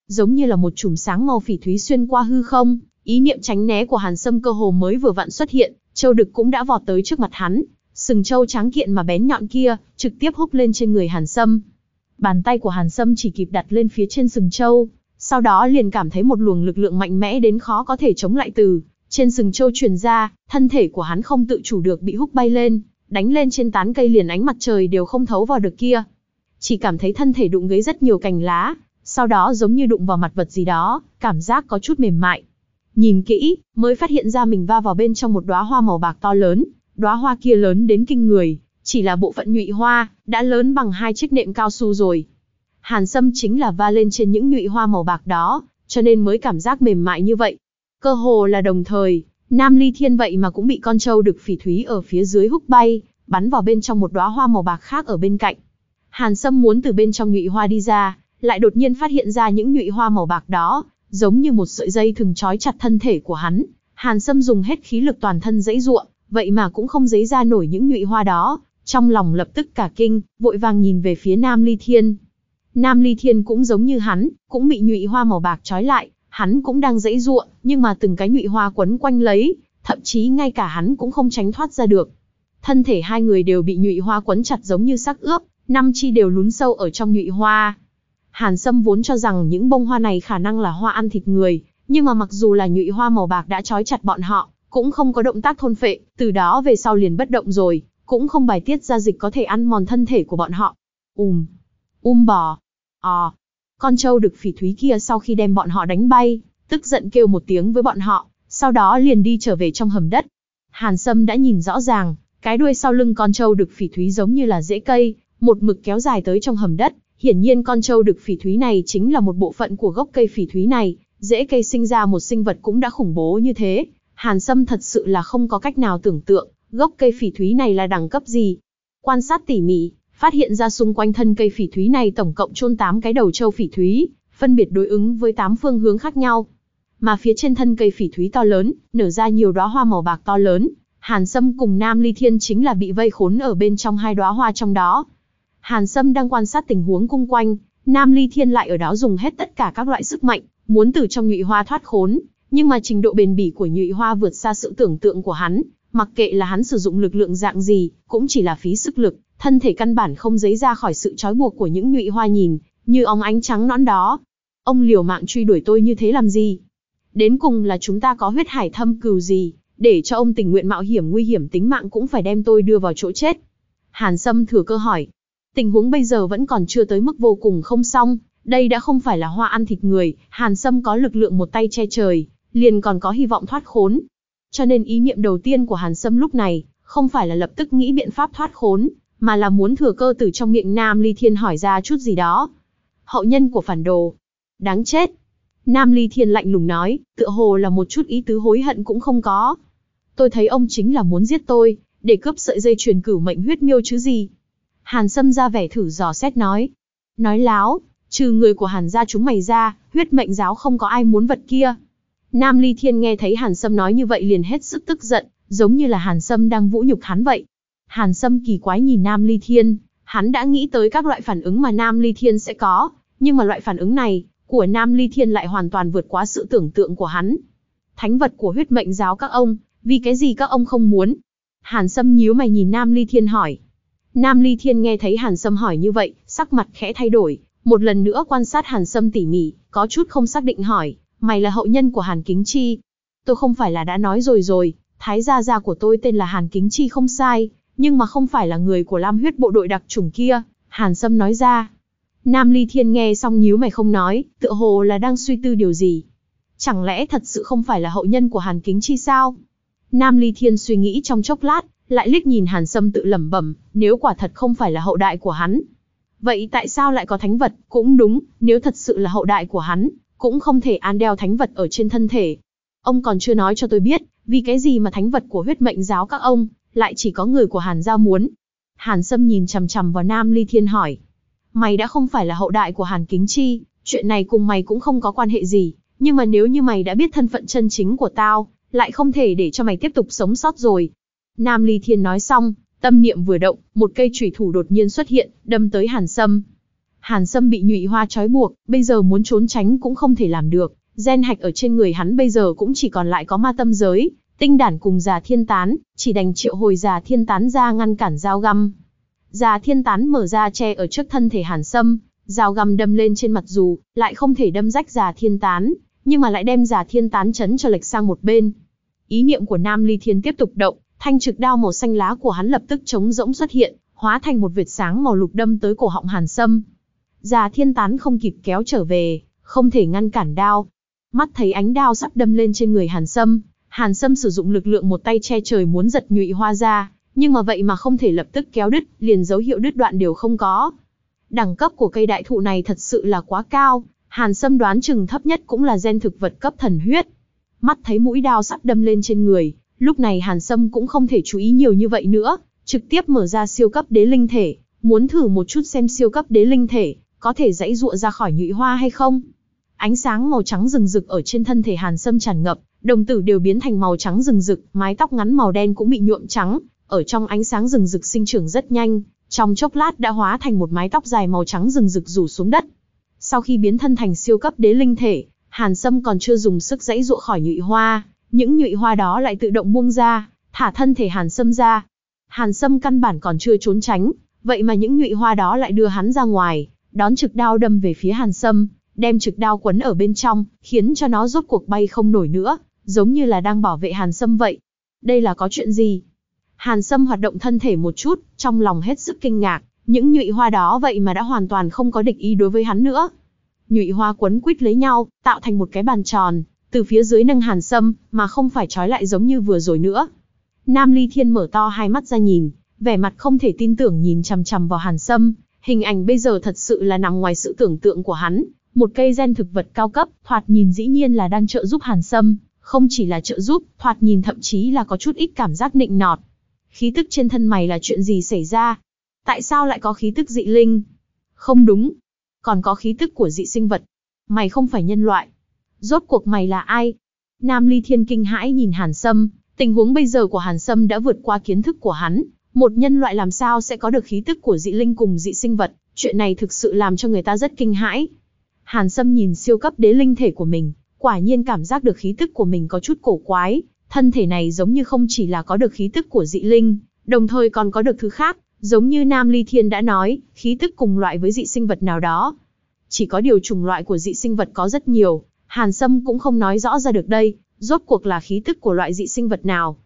Giống như là một chùm sáng màu phỉ thúy xuyên qua hư không, ý niệm tránh né của Hàn Sâm cơ hồ mới vừa vặn xuất hiện, châu đực cũng đã vọt tới trước mặt hắn, sừng châu trắng kiện mà bén nhọn kia, trực tiếp húc lên trên người Hàn Sâm. Bàn tay của Hàn Sâm chỉ kịp đặt lên phía trên sừng châu, sau đó liền cảm thấy một luồng lực lượng mạnh mẽ đến khó có thể chống lại từ trên sừng châu truyền ra, thân thể của hắn không tự chủ được bị húc bay lên, đánh lên trên tán cây liền ánh mặt trời đều không thấu vào được kia. Chỉ cảm thấy thân thể đụng gấy rất nhiều cành lá, sau đó giống như đụng vào mặt vật gì đó, cảm giác có chút mềm mại. Nhìn kỹ, mới phát hiện ra mình va vào bên trong một đóa hoa màu bạc to lớn, đóa hoa kia lớn đến kinh người, chỉ là bộ phận nhụy hoa, đã lớn bằng hai chiếc nệm cao su rồi. Hàn Sâm chính là va lên trên những nhụy hoa màu bạc đó, cho nên mới cảm giác mềm mại như vậy. Cơ hồ là đồng thời, Nam Ly Thiên vậy mà cũng bị con trâu được phỉ thúy ở phía dưới húc bay, bắn vào bên trong một đóa hoa màu bạc khác ở bên cạnh. Hàn Sâm muốn từ bên trong nhụy hoa đi ra, lại đột nhiên phát hiện ra những nhụy hoa màu bạc đó, giống như một sợi dây thừng trói chặt thân thể của hắn. Hàn Sâm dùng hết khí lực toàn thân dãy ruộng, vậy mà cũng không dấy ra nổi những nhụy hoa đó, trong lòng lập tức cả kinh, vội vàng nhìn về phía Nam Ly Thiên. Nam Ly Thiên cũng giống như hắn, cũng bị nhụy hoa màu bạc trói lại, hắn cũng đang dãy ruộng, nhưng mà từng cái nhụy hoa quấn quanh lấy, thậm chí ngay cả hắn cũng không tránh thoát ra được. Thân thể hai người đều bị nhụy hoa quấn chặt giống như xác ướp, năm chi đều lún sâu ở trong nhụy hoa. Hàn Sâm vốn cho rằng những bông hoa này khả năng là hoa ăn thịt người, Nhưng mà mặc dù là nhụy hoa màu bạc đã trói chặt bọn họ, cũng không có động tác thôn phệ, từ đó về sau liền bất động rồi, cũng không bài tiết ra dịch có thể ăn mòn thân thể của bọn họ. Ùm, um, bò, ò. Con trâu đực phỉ thúy kia sau khi đem bọn họ đánh bay, tức giận kêu một tiếng với bọn họ, sau đó liền đi trở về trong hầm đất. Hàn Sâm đã nhìn rõ ràng, cái đuôi sau lưng con trâu đực phỉ thúy giống như là rễ cây, một mực kéo dài tới trong hầm đất. Hiển nhiên con trâu đực phỉ thúy này chính là một bộ phận của gốc cây phỉ thúy này, dễ cây sinh ra một sinh vật cũng đã khủng bố như thế. Hàn Sâm thật sự là không có cách nào tưởng tượng, gốc cây phỉ thúy này là đẳng cấp gì. Quan sát tỉ mỉ, phát hiện ra xung quanh thân cây phỉ thúy này tổng cộng chôn 8 cái đầu trâu phỉ thúy, phân biệt đối ứng với 8 phương hướng khác nhau. Mà phía trên thân cây phỉ thúy to lớn, nở ra nhiều đóa hoa màu bạc to lớn, Hàn Sâm cùng Nam Ly Thiên chính là bị vây khốn ở bên trong hai đóa hoa trong đó. Hàn Sâm đang quan sát tình huống cung quanh, Nam Ly Thiên lại ở đó dùng hết tất cả các loại sức mạnh, muốn từ trong nhụy hoa thoát khốn, nhưng mà trình độ bền bỉ của nhụy hoa vượt xa sự tưởng tượng của hắn, mặc kệ là hắn sử dụng lực lượng dạng gì, cũng chỉ là phí sức lực, thân thể căn bản không giấy ra khỏi sự trói buộc của những nhụy hoa nhìn, như óng ánh trắng nõn đó. Ông liều mạng truy đuổi tôi như thế làm gì? Đến cùng là chúng ta có huyết hải thâm cừu gì, để cho ông tình nguyện mạo hiểm nguy hiểm tính mạng cũng phải đem tôi đưa vào chỗ chết. Hàn Sâm thừa cơ hỏi. Tình huống bây giờ vẫn còn chưa tới mức vô cùng không xong, đây đã không phải là hoa ăn thịt người, Hàn Sâm có lực lượng một tay che trời, liền còn có hy vọng thoát khốn. Cho nên ý niệm đầu tiên của Hàn Sâm lúc này, không phải là lập tức nghĩ biện pháp thoát khốn, mà là muốn thừa cơ từ trong miệng Nam Ly Thiên hỏi ra chút gì đó. Hậu nhân của phản đồ. Đáng chết. Nam Ly Thiên lạnh lùng nói, tựa hồ là một chút ý tứ hối hận cũng không có. Tôi thấy ông chính là muốn giết tôi, để cướp sợi dây truyền cửu mệnh huyết miêu chứ gì. Hàn Sâm ra vẻ thử dò xét nói. Nói láo, trừ người của Hàn gia chúng mày ra, huyết mệnh giáo không có ai muốn vật kia. Nam Ly Thiên nghe thấy Hàn Sâm nói như vậy liền hết sức tức giận, giống như là Hàn Sâm đang vũ nhục hắn vậy. Hàn Sâm kỳ quái nhìn Nam Ly Thiên, hắn đã nghĩ tới các loại phản ứng mà Nam Ly Thiên sẽ có, nhưng mà loại phản ứng này, của Nam Ly Thiên lại hoàn toàn vượt quá sự tưởng tượng của hắn. Thánh vật của huyết mệnh giáo các ông, vì cái gì các ông không muốn? Hàn Sâm nhíu mày nhìn Nam Ly Thiên hỏi. Nam Ly Thiên nghe thấy Hàn Sâm hỏi như vậy, sắc mặt khẽ thay đổi, một lần nữa quan sát Hàn Sâm tỉ mỉ, có chút không xác định hỏi, mày là hậu nhân của Hàn Kính Chi. Tôi không phải là đã nói rồi rồi, thái gia gia của tôi tên là Hàn Kính Chi không sai, nhưng mà không phải là người của Lam huyết bộ đội đặc chủng kia, Hàn Sâm nói ra. Nam Ly Thiên nghe xong nhíu mày không nói, tựa hồ là đang suy tư điều gì. Chẳng lẽ thật sự không phải là hậu nhân của Hàn Kính Chi sao? Nam Ly Thiên suy nghĩ trong chốc lát, lại liếc nhìn Hàn Sâm tự lẩm bẩm, nếu quả thật không phải là hậu đại của hắn. Vậy tại sao lại có thánh vật? Cũng đúng, nếu thật sự là hậu đại của hắn, cũng không thể an đeo thánh vật ở trên thân thể. Ông còn chưa nói cho tôi biết, vì cái gì mà thánh vật của huyết mệnh giáo các ông, lại chỉ có người của Hàn gia muốn. Hàn Sâm nhìn chằm chằm vào Nam Ly Thiên hỏi. Mày đã không phải là hậu đại của Hàn Kính Chi, chuyện này cùng mày cũng không có quan hệ gì, nhưng mà nếu như mày đã biết thân phận chân chính của tao, lại không thể để cho mày tiếp tục sống sót rồi. Nam Ly Thiên nói xong, tâm niệm vừa động, một cây chủy thủ đột nhiên xuất hiện, đâm tới Hàn Sâm. Hàn Sâm bị nhụy hoa trói buộc, bây giờ muốn trốn tránh cũng không thể làm được, gen hạch ở trên người hắn bây giờ cũng chỉ còn lại có ma tâm giới, tinh đản cùng già thiên tán, chỉ đành triệu hồi già thiên tán ra ngăn cản dao găm. Già thiên tán mở ra che ở trước thân thể Hàn Sâm, dao găm đâm lên trên mặt dù, lại không thể đâm rách già thiên tán, nhưng mà lại đem già thiên tán chấn cho lệch sang một bên. Ý niệm của Nam Ly Thiên tiếp tục động, thanh trực đao màu xanh lá của hắn lập tức trống rỗng xuất hiện, hóa thành một vệt sáng màu lục đâm tới cổ họng Hàn Sâm. Già thiên tán không kịp kéo trở về, không thể ngăn cản đao. Mắt thấy ánh đao sắp đâm lên trên người Hàn Sâm, Hàn Sâm sử dụng lực lượng một tay che trời muốn giật nhụy hoa ra, nhưng mà vậy mà không thể lập tức kéo đứt, liền dấu hiệu đứt đoạn đều không có. Đẳng cấp của cây đại thụ này thật sự là quá cao, Hàn Sâm đoán chừng thấp nhất cũng là gen thực vật cấp thần huyết. Mắt thấy mũi đao sắp đâm lên trên người, lúc này Hàn Sâm cũng không thể chú ý nhiều như vậy nữa, trực tiếp mở ra siêu cấp đế linh thể, muốn thử một chút xem siêu cấp đế linh thể, có thể dãy dụa ra khỏi nhụy hoa hay không. Ánh sáng màu trắng rừng rực ở trên thân thể Hàn Sâm tràn ngập, đồng tử đều biến thành màu trắng rừng rực, mái tóc ngắn màu đen cũng bị nhuộm trắng, ở trong ánh sáng rừng rực sinh trưởng rất nhanh, trong chốc lát đã hóa thành một mái tóc dài màu trắng rừng rực rủ xuống đất. Sau khi biến thân thành siêu cấp đế linh thể, Hàn Sâm còn chưa dùng sức dãy dụa khỏi nhụy hoa, những nhụy hoa đó lại tự động buông ra, thả thân thể Hàn Sâm ra. Hàn Sâm căn bản còn chưa trốn tránh, vậy mà những nhụy hoa đó lại đưa hắn ra ngoài, đón trực đao đâm về phía Hàn Sâm, đem trực đao quấn ở bên trong, khiến cho nó rốt cuộc bay không nổi nữa, giống như là đang bảo vệ Hàn Sâm vậy. Đây là có chuyện gì? Hàn Sâm hoạt động thân thể một chút, trong lòng hết sức kinh ngạc, những nhụy hoa đó vậy mà đã hoàn toàn không có địch ý đối với hắn nữa. Nhụy hoa quấn quýt lấy nhau, tạo thành một cái bàn tròn, từ phía dưới nâng Hàn Sâm, mà không phải trói lại giống như vừa rồi nữa. Nam Ly Thiên mở to hai mắt ra nhìn, vẻ mặt không thể tin tưởng nhìn chằm chằm vào Hàn Sâm, hình ảnh bây giờ thật sự là nằm ngoài sự tưởng tượng của hắn, một cây gen thực vật cao cấp, thoạt nhìn dĩ nhiên là đang trợ giúp Hàn Sâm, không chỉ là trợ giúp, thoạt nhìn thậm chí là có chút ít cảm giác nịnh nọt. Khí tức trên thân mày là chuyện gì xảy ra? Tại sao lại có khí tức dị linh? Không đúng. Còn có khí tức của dị sinh vật. Mày không phải nhân loại. Rốt cuộc mày là ai? Nam Ly Thiên kinh hãi nhìn Hàn Sâm, tình huống bây giờ của Hàn Sâm đã vượt qua kiến thức của hắn. Một nhân loại làm sao sẽ có được khí tức của dị linh cùng dị sinh vật, chuyện này thực sự làm cho người ta rất kinh hãi. Hàn Sâm nhìn siêu cấp đế linh thể của mình, quả nhiên cảm giác được khí tức của mình có chút cổ quái, thân thể này giống như không chỉ là có được khí tức của dị linh, đồng thời còn có được thứ khác, giống như Nam Ly Thiên đã nói, khí tức cùng loại với dị sinh vật nào đó. Chỉ có điều chủng loại của dị sinh vật có rất nhiều, Hàn Sâm cũng không nói rõ ra được đây, rốt cuộc là khí tức của loại dị sinh vật nào.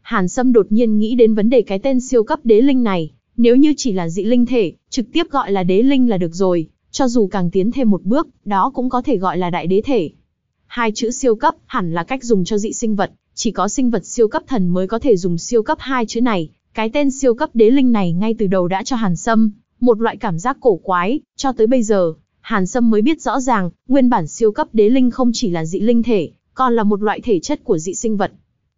Hàn Sâm đột nhiên nghĩ đến vấn đề cái tên siêu cấp đế linh này, nếu như chỉ là dị linh thể, trực tiếp gọi là đế linh là được rồi, cho dù càng tiến thêm một bước, đó cũng có thể gọi là đại đế thể. Hai chữ siêu cấp hẳn là cách dùng cho dị sinh vật, chỉ có sinh vật siêu cấp thần mới có thể dùng siêu cấp hai chữ này. Cái tên siêu cấp đế linh này ngay từ đầu đã cho Hàn Sâm một loại cảm giác cổ quái, cho tới bây giờ, Hàn Sâm mới biết rõ ràng, nguyên bản siêu cấp đế linh không chỉ là dị linh thể, còn là một loại thể chất của dị sinh vật.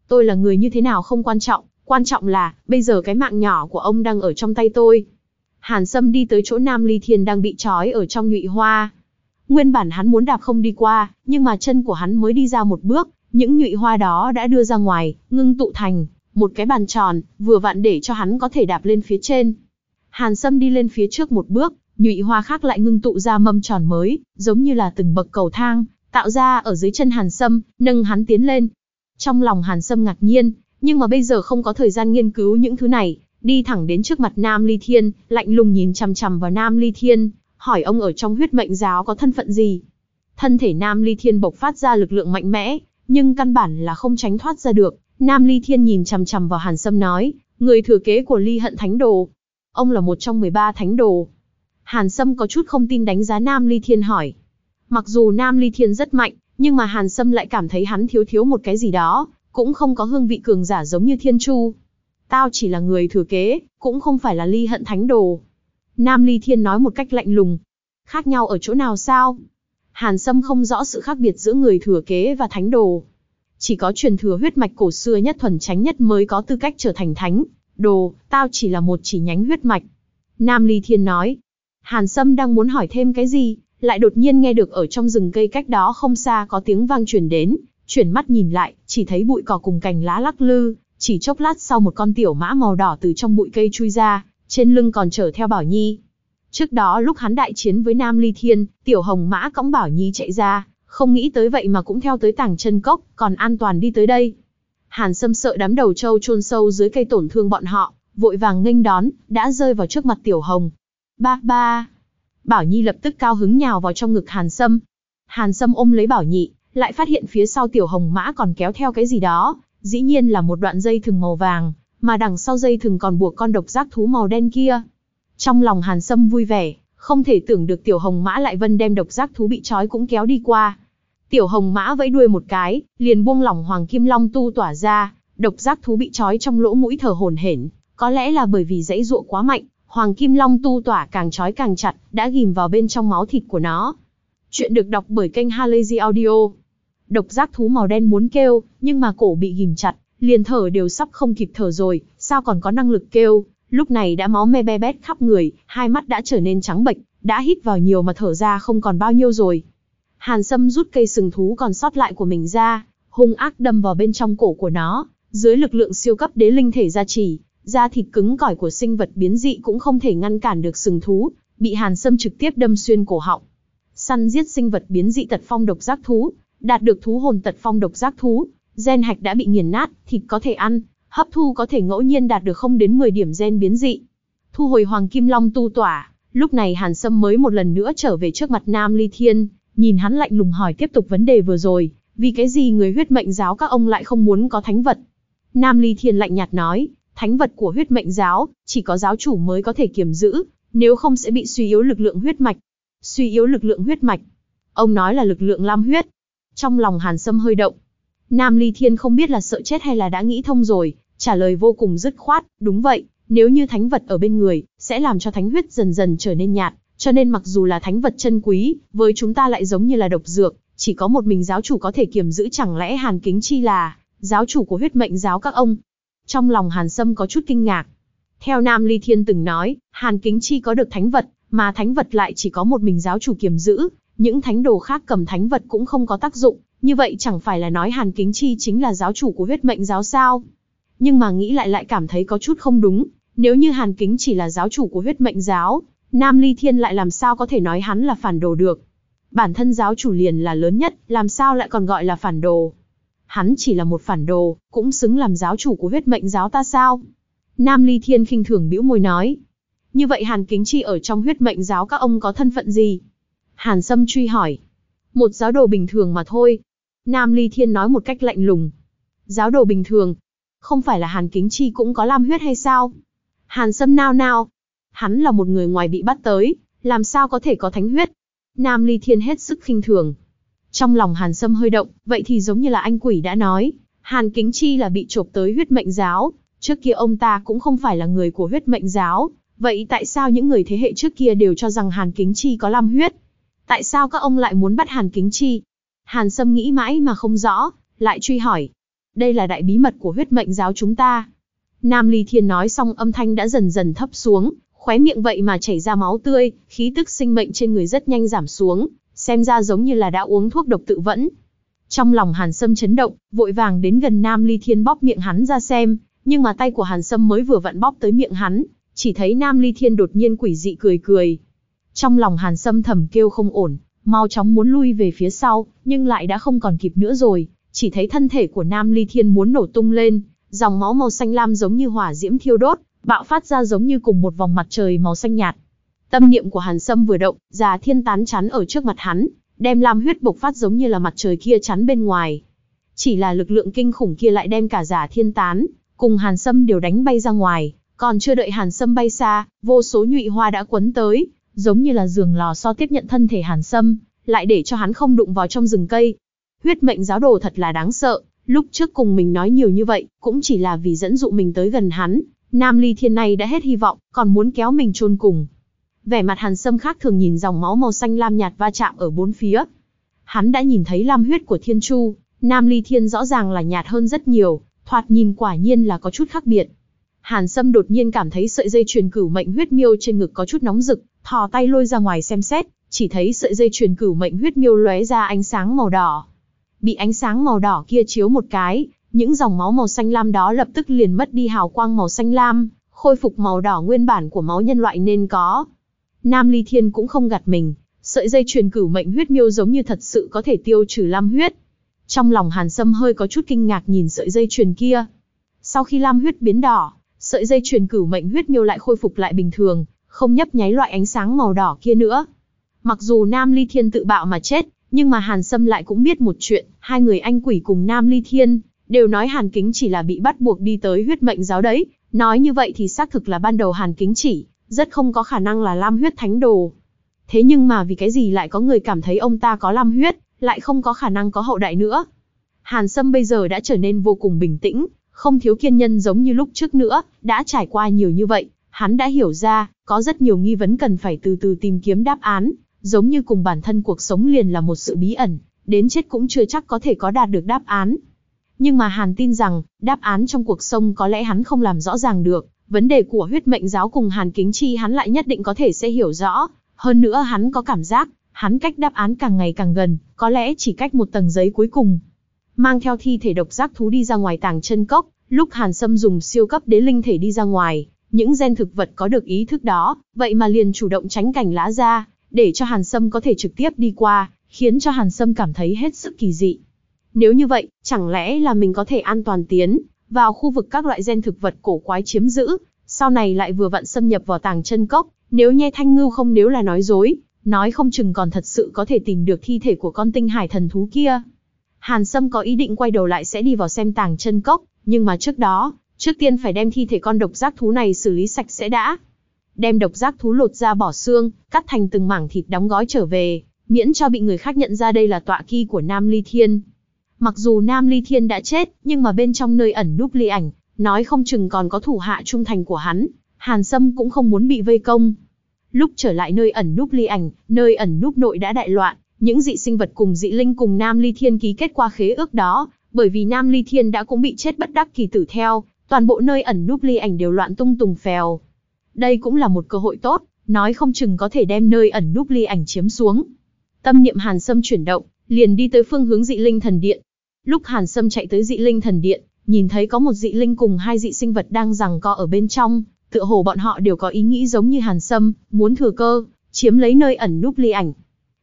Tôi là người như thế nào không quan trọng, quan trọng là, bây giờ cái mạng nhỏ của ông đang ở trong tay tôi. Hàn Sâm đi tới chỗ Nam Ly Thiên đang bị trói ở trong nhụy hoa. Nguyên bản hắn muốn đạp không đi qua, nhưng mà chân của hắn mới đi ra một bước, những nhụy hoa đó đã đưa ra ngoài, ngưng tụ thành một cái bàn tròn, vừa vặn để cho hắn có thể đạp lên phía trên. Hàn Sâm đi lên phía trước một bước, nhụy hoa khác lại ngưng tụ ra mâm tròn mới, giống như là từng bậc cầu thang, tạo ra ở dưới chân Hàn Sâm, nâng hắn tiến lên. Trong lòng Hàn Sâm ngạc nhiên, nhưng mà bây giờ không có thời gian nghiên cứu những thứ này, đi thẳng đến trước mặt Nam Ly Thiên, lạnh lùng nhìn chằm chằm vào Nam Ly Thiên, hỏi ông ở trong huyết mệnh giáo có thân phận gì. Thân thể Nam Ly Thiên bộc phát ra lực lượng mạnh mẽ, nhưng căn bản là không tránh thoát ra được. Nam Ly Thiên nhìn chằm chằm vào Hàn Sâm nói, người thừa kế của Ly Hận Thánh Đồ. Ông là một trong 13 thánh đồ. Hàn Sâm có chút không tin đánh giá Nam Ly Thiên hỏi. Mặc dù Nam Ly Thiên rất mạnh, nhưng mà Hàn Sâm lại cảm thấy hắn thiếu thiếu một cái gì đó, cũng không có hương vị cường giả giống như Thiên Chu. Tao chỉ là người thừa kế, cũng không phải là ly hận thánh đồ. Nam Ly Thiên nói một cách lạnh lùng. Khác nhau ở chỗ nào sao? Hàn Sâm không rõ sự khác biệt giữa người thừa kế và thánh đồ. Chỉ có truyền thừa huyết mạch cổ xưa nhất thuần tránh nhất mới có tư cách trở thành thánh. Đồ, tao chỉ là một chỉ nhánh huyết mạch. Nam Ly Thiên nói. Hàn Sâm đang muốn hỏi thêm cái gì, lại đột nhiên nghe được ở trong rừng cây cách đó không xa có tiếng vang truyền đến, chuyển mắt nhìn lại, chỉ thấy bụi cỏ cùng cành lá lắc lư, chỉ chốc lát sau một con tiểu mã màu đỏ từ trong bụi cây chui ra, trên lưng còn chở theo Bảo Nhi. Trước đó lúc hắn đại chiến với Nam Ly Thiên, tiểu hồng mã cõng Bảo Nhi chạy ra, không nghĩ tới vậy mà cũng theo tới tảng chân cốc, còn an toàn đi tới đây. Hàn Sâm sợ đám đầu trâu chôn sâu dưới cây tổn thương bọn họ, vội vàng nghênh đón, đã rơi vào trước mặt tiểu hồng. Ba ba. Bảo Nhi lập tức cao hứng nhào vào trong ngực Hàn Sâm. Hàn Sâm ôm lấy Bảo Nhị, lại phát hiện phía sau tiểu hồng mã còn kéo theo cái gì đó, dĩ nhiên là một đoạn dây thừng màu vàng, mà đằng sau dây thừng còn buộc con độc giác thú màu đen kia. Trong lòng Hàn Sâm vui vẻ, không thể tưởng được tiểu hồng mã lại vân đem độc giác thú bị trói cũng kéo đi qua. Tiểu hồng mã vẫy đuôi một cái, liền buông lỏng hoàng kim long tu tỏa ra, độc giác thú bị trói trong lỗ mũi thở hổn hển, có lẽ là bởi vì dãy dụa quá mạnh, hoàng kim long tu tỏa càng trói càng chặt, đã ghim vào bên trong máu thịt của nó. Chuyện được đọc bởi kênh Halazy Audio. Độc giác thú màu đen muốn kêu, nhưng mà cổ bị ghim chặt, liền thở đều sắp không kịp thở rồi, sao còn có năng lực kêu, lúc này đã máu me be bét khắp người, hai mắt đã trở nên trắng bệch, đã hít vào nhiều mà thở ra không còn bao nhiêu rồi. Hàn Sâm rút cây sừng thú còn sót lại của mình ra, hung ác đâm vào bên trong cổ của nó, dưới lực lượng siêu cấp đế linh thể gia trì, da thịt cứng cỏi của sinh vật biến dị cũng không thể ngăn cản được sừng thú, bị Hàn Sâm trực tiếp đâm xuyên cổ họng. Săn giết sinh vật biến dị tật phong độc giác thú, đạt được thú hồn tật phong độc giác thú, gen hạch đã bị nghiền nát, thịt có thể ăn, hấp thu có thể ngẫu nhiên đạt được không đến 10 điểm gen biến dị. Thu hồi Hoàng Kim Long tu tỏa, lúc này Hàn Sâm mới một lần nữa trở về trước mặt Nam Ly Thiên, nhìn hắn lạnh lùng hỏi tiếp tục vấn đề vừa rồi, vì cái gì người huyết mệnh giáo các ông lại không muốn có thánh vật? Nam Ly Thiên lạnh nhạt nói, thánh vật của huyết mệnh giáo, chỉ có giáo chủ mới có thể kiềm giữ, nếu không sẽ bị suy yếu lực lượng huyết mạch. Suy yếu lực lượng huyết mạch. Ông nói là lực lượng lam huyết. Trong lòng Hàn Sâm hơi động. Nam Ly Thiên không biết là sợ chết hay là đã nghĩ thông rồi, trả lời vô cùng dứt khoát, đúng vậy, nếu như thánh vật ở bên người, sẽ làm cho thánh huyết dần dần trở nên nhạt, cho nên mặc dù là thánh vật chân quý, với chúng ta lại giống như là độc dược, chỉ có một mình giáo chủ có thể kiềm giữ chẳng lẽ Hàn Kính Chi là giáo chủ của huyết mệnh giáo các ông. Trong lòng Hàn Sâm có chút kinh ngạc. Theo Nam Ly Thiên từng nói, Hàn Kính Chi có được thánh vật, mà thánh vật lại chỉ có một mình giáo chủ kiềm giữ, những thánh đồ khác cầm thánh vật cũng không có tác dụng, như vậy chẳng phải là nói Hàn Kính Chi chính là giáo chủ của huyết mệnh giáo sao? Nhưng mà nghĩ lại lại cảm thấy có chút không đúng, nếu như Hàn Kính chỉ là giáo chủ của huyết mệnh giáo, Nam Ly Thiên lại làm sao có thể nói hắn là phản đồ được? Bản thân giáo chủ liền là lớn nhất, làm sao lại còn gọi là phản đồ? Hắn chỉ là một phản đồ, cũng xứng làm giáo chủ của huyết mệnh giáo ta sao? Nam Ly Thiên khinh thường bĩu môi nói. Như vậy Hàn Kính Chi ở trong huyết mệnh giáo các ông có thân phận gì? Hàn Sâm truy hỏi. Một giáo đồ bình thường mà thôi. Nam Ly Thiên nói một cách lạnh lùng. Giáo đồ bình thường? Không phải là Hàn Kính Chi cũng có lam huyết hay sao? Hàn Sâm nao nao. Hắn là một người ngoài bị bắt tới, làm sao có thể có thánh huyết? Nam Ly Thiên hết sức khinh thường. Trong lòng Hàn Sâm hơi động, vậy thì giống như là anh quỷ đã nói, Hàn Kính Chi là bị chộp tới huyết mệnh giáo, trước kia ông ta cũng không phải là người của huyết mệnh giáo, vậy tại sao những người thế hệ trước kia đều cho rằng Hàn Kính Chi có lam huyết? Tại sao các ông lại muốn bắt Hàn Kính Chi? Hàn Sâm nghĩ mãi mà không rõ, lại truy hỏi. Đây là đại bí mật của huyết mệnh giáo chúng ta. Nam Ly Thiên nói xong âm thanh đã dần dần thấp xuống, khóe miệng vậy mà chảy ra máu tươi, khí tức sinh mệnh trên người rất nhanh giảm xuống, xem ra giống như là đã uống thuốc độc tự vẫn. Trong lòng Hàn Sâm chấn động, vội vàng đến gần Nam Ly Thiên bóp miệng hắn ra xem, nhưng mà tay của Hàn Sâm mới vừa vặn bóp tới miệng hắn, chỉ thấy Nam Ly Thiên đột nhiên quỷ dị cười cười. Trong lòng Hàn Sâm thầm kêu không ổn, mau chóng muốn lui về phía sau, nhưng lại đã không còn kịp nữa rồi, chỉ thấy thân thể của Nam Ly Thiên muốn nổ tung lên, dòng máu màu xanh lam giống như hỏa diễm thiêu đốt, bạo phát ra giống như cùng một vòng mặt trời màu xanh nhạt. Tâm niệm của Hàn Sâm vừa động, già thiên tán chắn ở trước mặt hắn, đem lam huyết bộc phát giống như là mặt trời kia chắn bên ngoài. Chỉ là lực lượng kinh khủng kia lại đem cả giả thiên tán, cùng Hàn Sâm đều đánh bay ra ngoài, còn chưa đợi Hàn Sâm bay xa, vô số nhụy hoa đã quấn tới, giống như là giường lò so tiếp nhận thân thể Hàn Sâm, lại để cho hắn không đụng vào trong rừng cây. Huyết mệnh giáo đồ thật là đáng sợ, lúc trước cùng mình nói nhiều như vậy, cũng chỉ là vì dẫn dụ mình tới gần hắn, Nam Ly Thiên này đã hết hy vọng, còn muốn kéo mình chôn cùng. Vẻ mặt Hàn Sâm khác thường nhìn dòng máu màu xanh lam nhạt va chạm ở bốn phía. Hắn đã nhìn thấy lam huyết của Thiên Chu, Nam Ly Thiên rõ ràng là nhạt hơn rất nhiều, thoạt nhìn quả nhiên là có chút khác biệt. Hàn Sâm đột nhiên cảm thấy sợi dây truyền cửu mệnh huyết miêu trên ngực có chút nóng rực, thò tay lôi ra ngoài xem xét, chỉ thấy sợi dây truyền cửu mệnh huyết miêu lóe ra ánh sáng màu đỏ. Bị ánh sáng màu đỏ kia chiếu một cái, những dòng máu màu xanh lam đó lập tức liền mất đi hào quang màu xanh lam, khôi phục màu đỏ nguyên bản của máu nhân loại nên có. Nam Ly Thiên cũng không gạt mình, sợi dây truyền cửu mệnh huyết miêu giống như thật sự có thể tiêu trừ lam huyết. Trong lòng Hàn Sâm hơi có chút kinh ngạc nhìn sợi dây truyền kia. Sau khi lam huyết biến đỏ, sợi dây truyền cửu mệnh huyết miêu lại khôi phục lại bình thường, không nhấp nháy loại ánh sáng màu đỏ kia nữa. Mặc dù Nam Ly Thiên tự bạo mà chết, nhưng mà Hàn Sâm lại cũng biết một chuyện, hai người anh quỷ cùng Nam Ly Thiên, đều nói Hàn Kính chỉ là bị bắt buộc đi tới huyết mệnh giáo đấy, nói như vậy thì xác thực là ban đầu Hàn Kính chỉ, rất không có khả năng là Lam huyết thánh đồ. Thế nhưng mà vì cái gì lại có người cảm thấy ông ta có Lam huyết, lại không có khả năng có hậu đại nữa. Hàn Sâm bây giờ đã trở nên vô cùng bình tĩnh, không thiếu kiên nhân giống như lúc trước nữa, đã trải qua nhiều như vậy, hắn đã hiểu ra, có rất nhiều nghi vấn cần phải từ từ tìm kiếm đáp án, giống như cùng bản thân cuộc sống liền là một sự bí ẩn, đến chết cũng chưa chắc có thể có đạt được đáp án. Nhưng mà Hàn tin rằng, đáp án trong cuộc sống có lẽ hắn không làm rõ ràng được, vấn đề của huyết mệnh giáo cùng Hàn Kính Chi hắn lại nhất định có thể sẽ hiểu rõ, hơn nữa hắn có cảm giác, hắn cách đáp án càng ngày càng gần, có lẽ chỉ cách một tầng giấy cuối cùng. Mang theo thi thể độc giác thú đi ra ngoài tàng chân cốc, lúc Hàn Sâm dùng siêu cấp đế linh thể đi ra ngoài, những gen thực vật có được ý thức đó, vậy mà liền chủ động tránh cảnh lá ra, để cho Hàn Sâm có thể trực tiếp đi qua, khiến cho Hàn Sâm cảm thấy hết sức kỳ dị. Nếu như vậy, chẳng lẽ là mình có thể an toàn tiến vào khu vực các loại gen thực vật cổ quái chiếm giữ, sau này lại vừa vặn xâm nhập vào tàng chân cốc, nếu nhe thanh ngưu không nếu là nói dối, nói không chừng còn thật sự có thể tìm được thi thể của con tinh hải thần thú kia. Hàn Sâm có ý định quay đầu lại sẽ đi vào xem tàng chân cốc, nhưng mà trước đó, trước tiên phải đem thi thể con độc giác thú này xử lý sạch sẽ đã. Đem độc giác thú lột ra bỏ xương, cắt thành từng mảng thịt đóng gói trở về, miễn cho bị người khác nhận ra đây là tọa kỳ của Nam Ly Thiên. Mặc dù Nam Ly Thiên đã chết, nhưng mà bên trong nơi ẩn núp ly ảnh, nói không chừng còn có thủ hạ trung thành của hắn, Hàn Sâm cũng không muốn bị vây công. Lúc trở lại nơi ẩn núp ly ảnh, nơi ẩn núp nội đã đại loạn, những dị sinh vật cùng dị linh cùng Nam Ly Thiên ký kết qua khế ước đó, bởi vì Nam Ly Thiên đã cũng bị chết bất đắc kỳ tử theo, toàn bộ nơi ẩn núp ly ảnh đều loạn tung tùng phèo. Đây cũng là một cơ hội tốt, nói không chừng có thể đem nơi ẩn núp ly ảnh chiếm xuống. Tâm niệm Hàn Sâm chuyển động, liền đi tới phương hướng dị linh thần điện. Lúc Hàn Sâm chạy tới dị linh thần điện, nhìn thấy có một dị linh cùng hai dị sinh vật đang giằng co ở bên trong, tựa hồ bọn họ đều có ý nghĩ giống như Hàn Sâm, muốn thừa cơ, chiếm lấy nơi ẩn núp ly ảnh.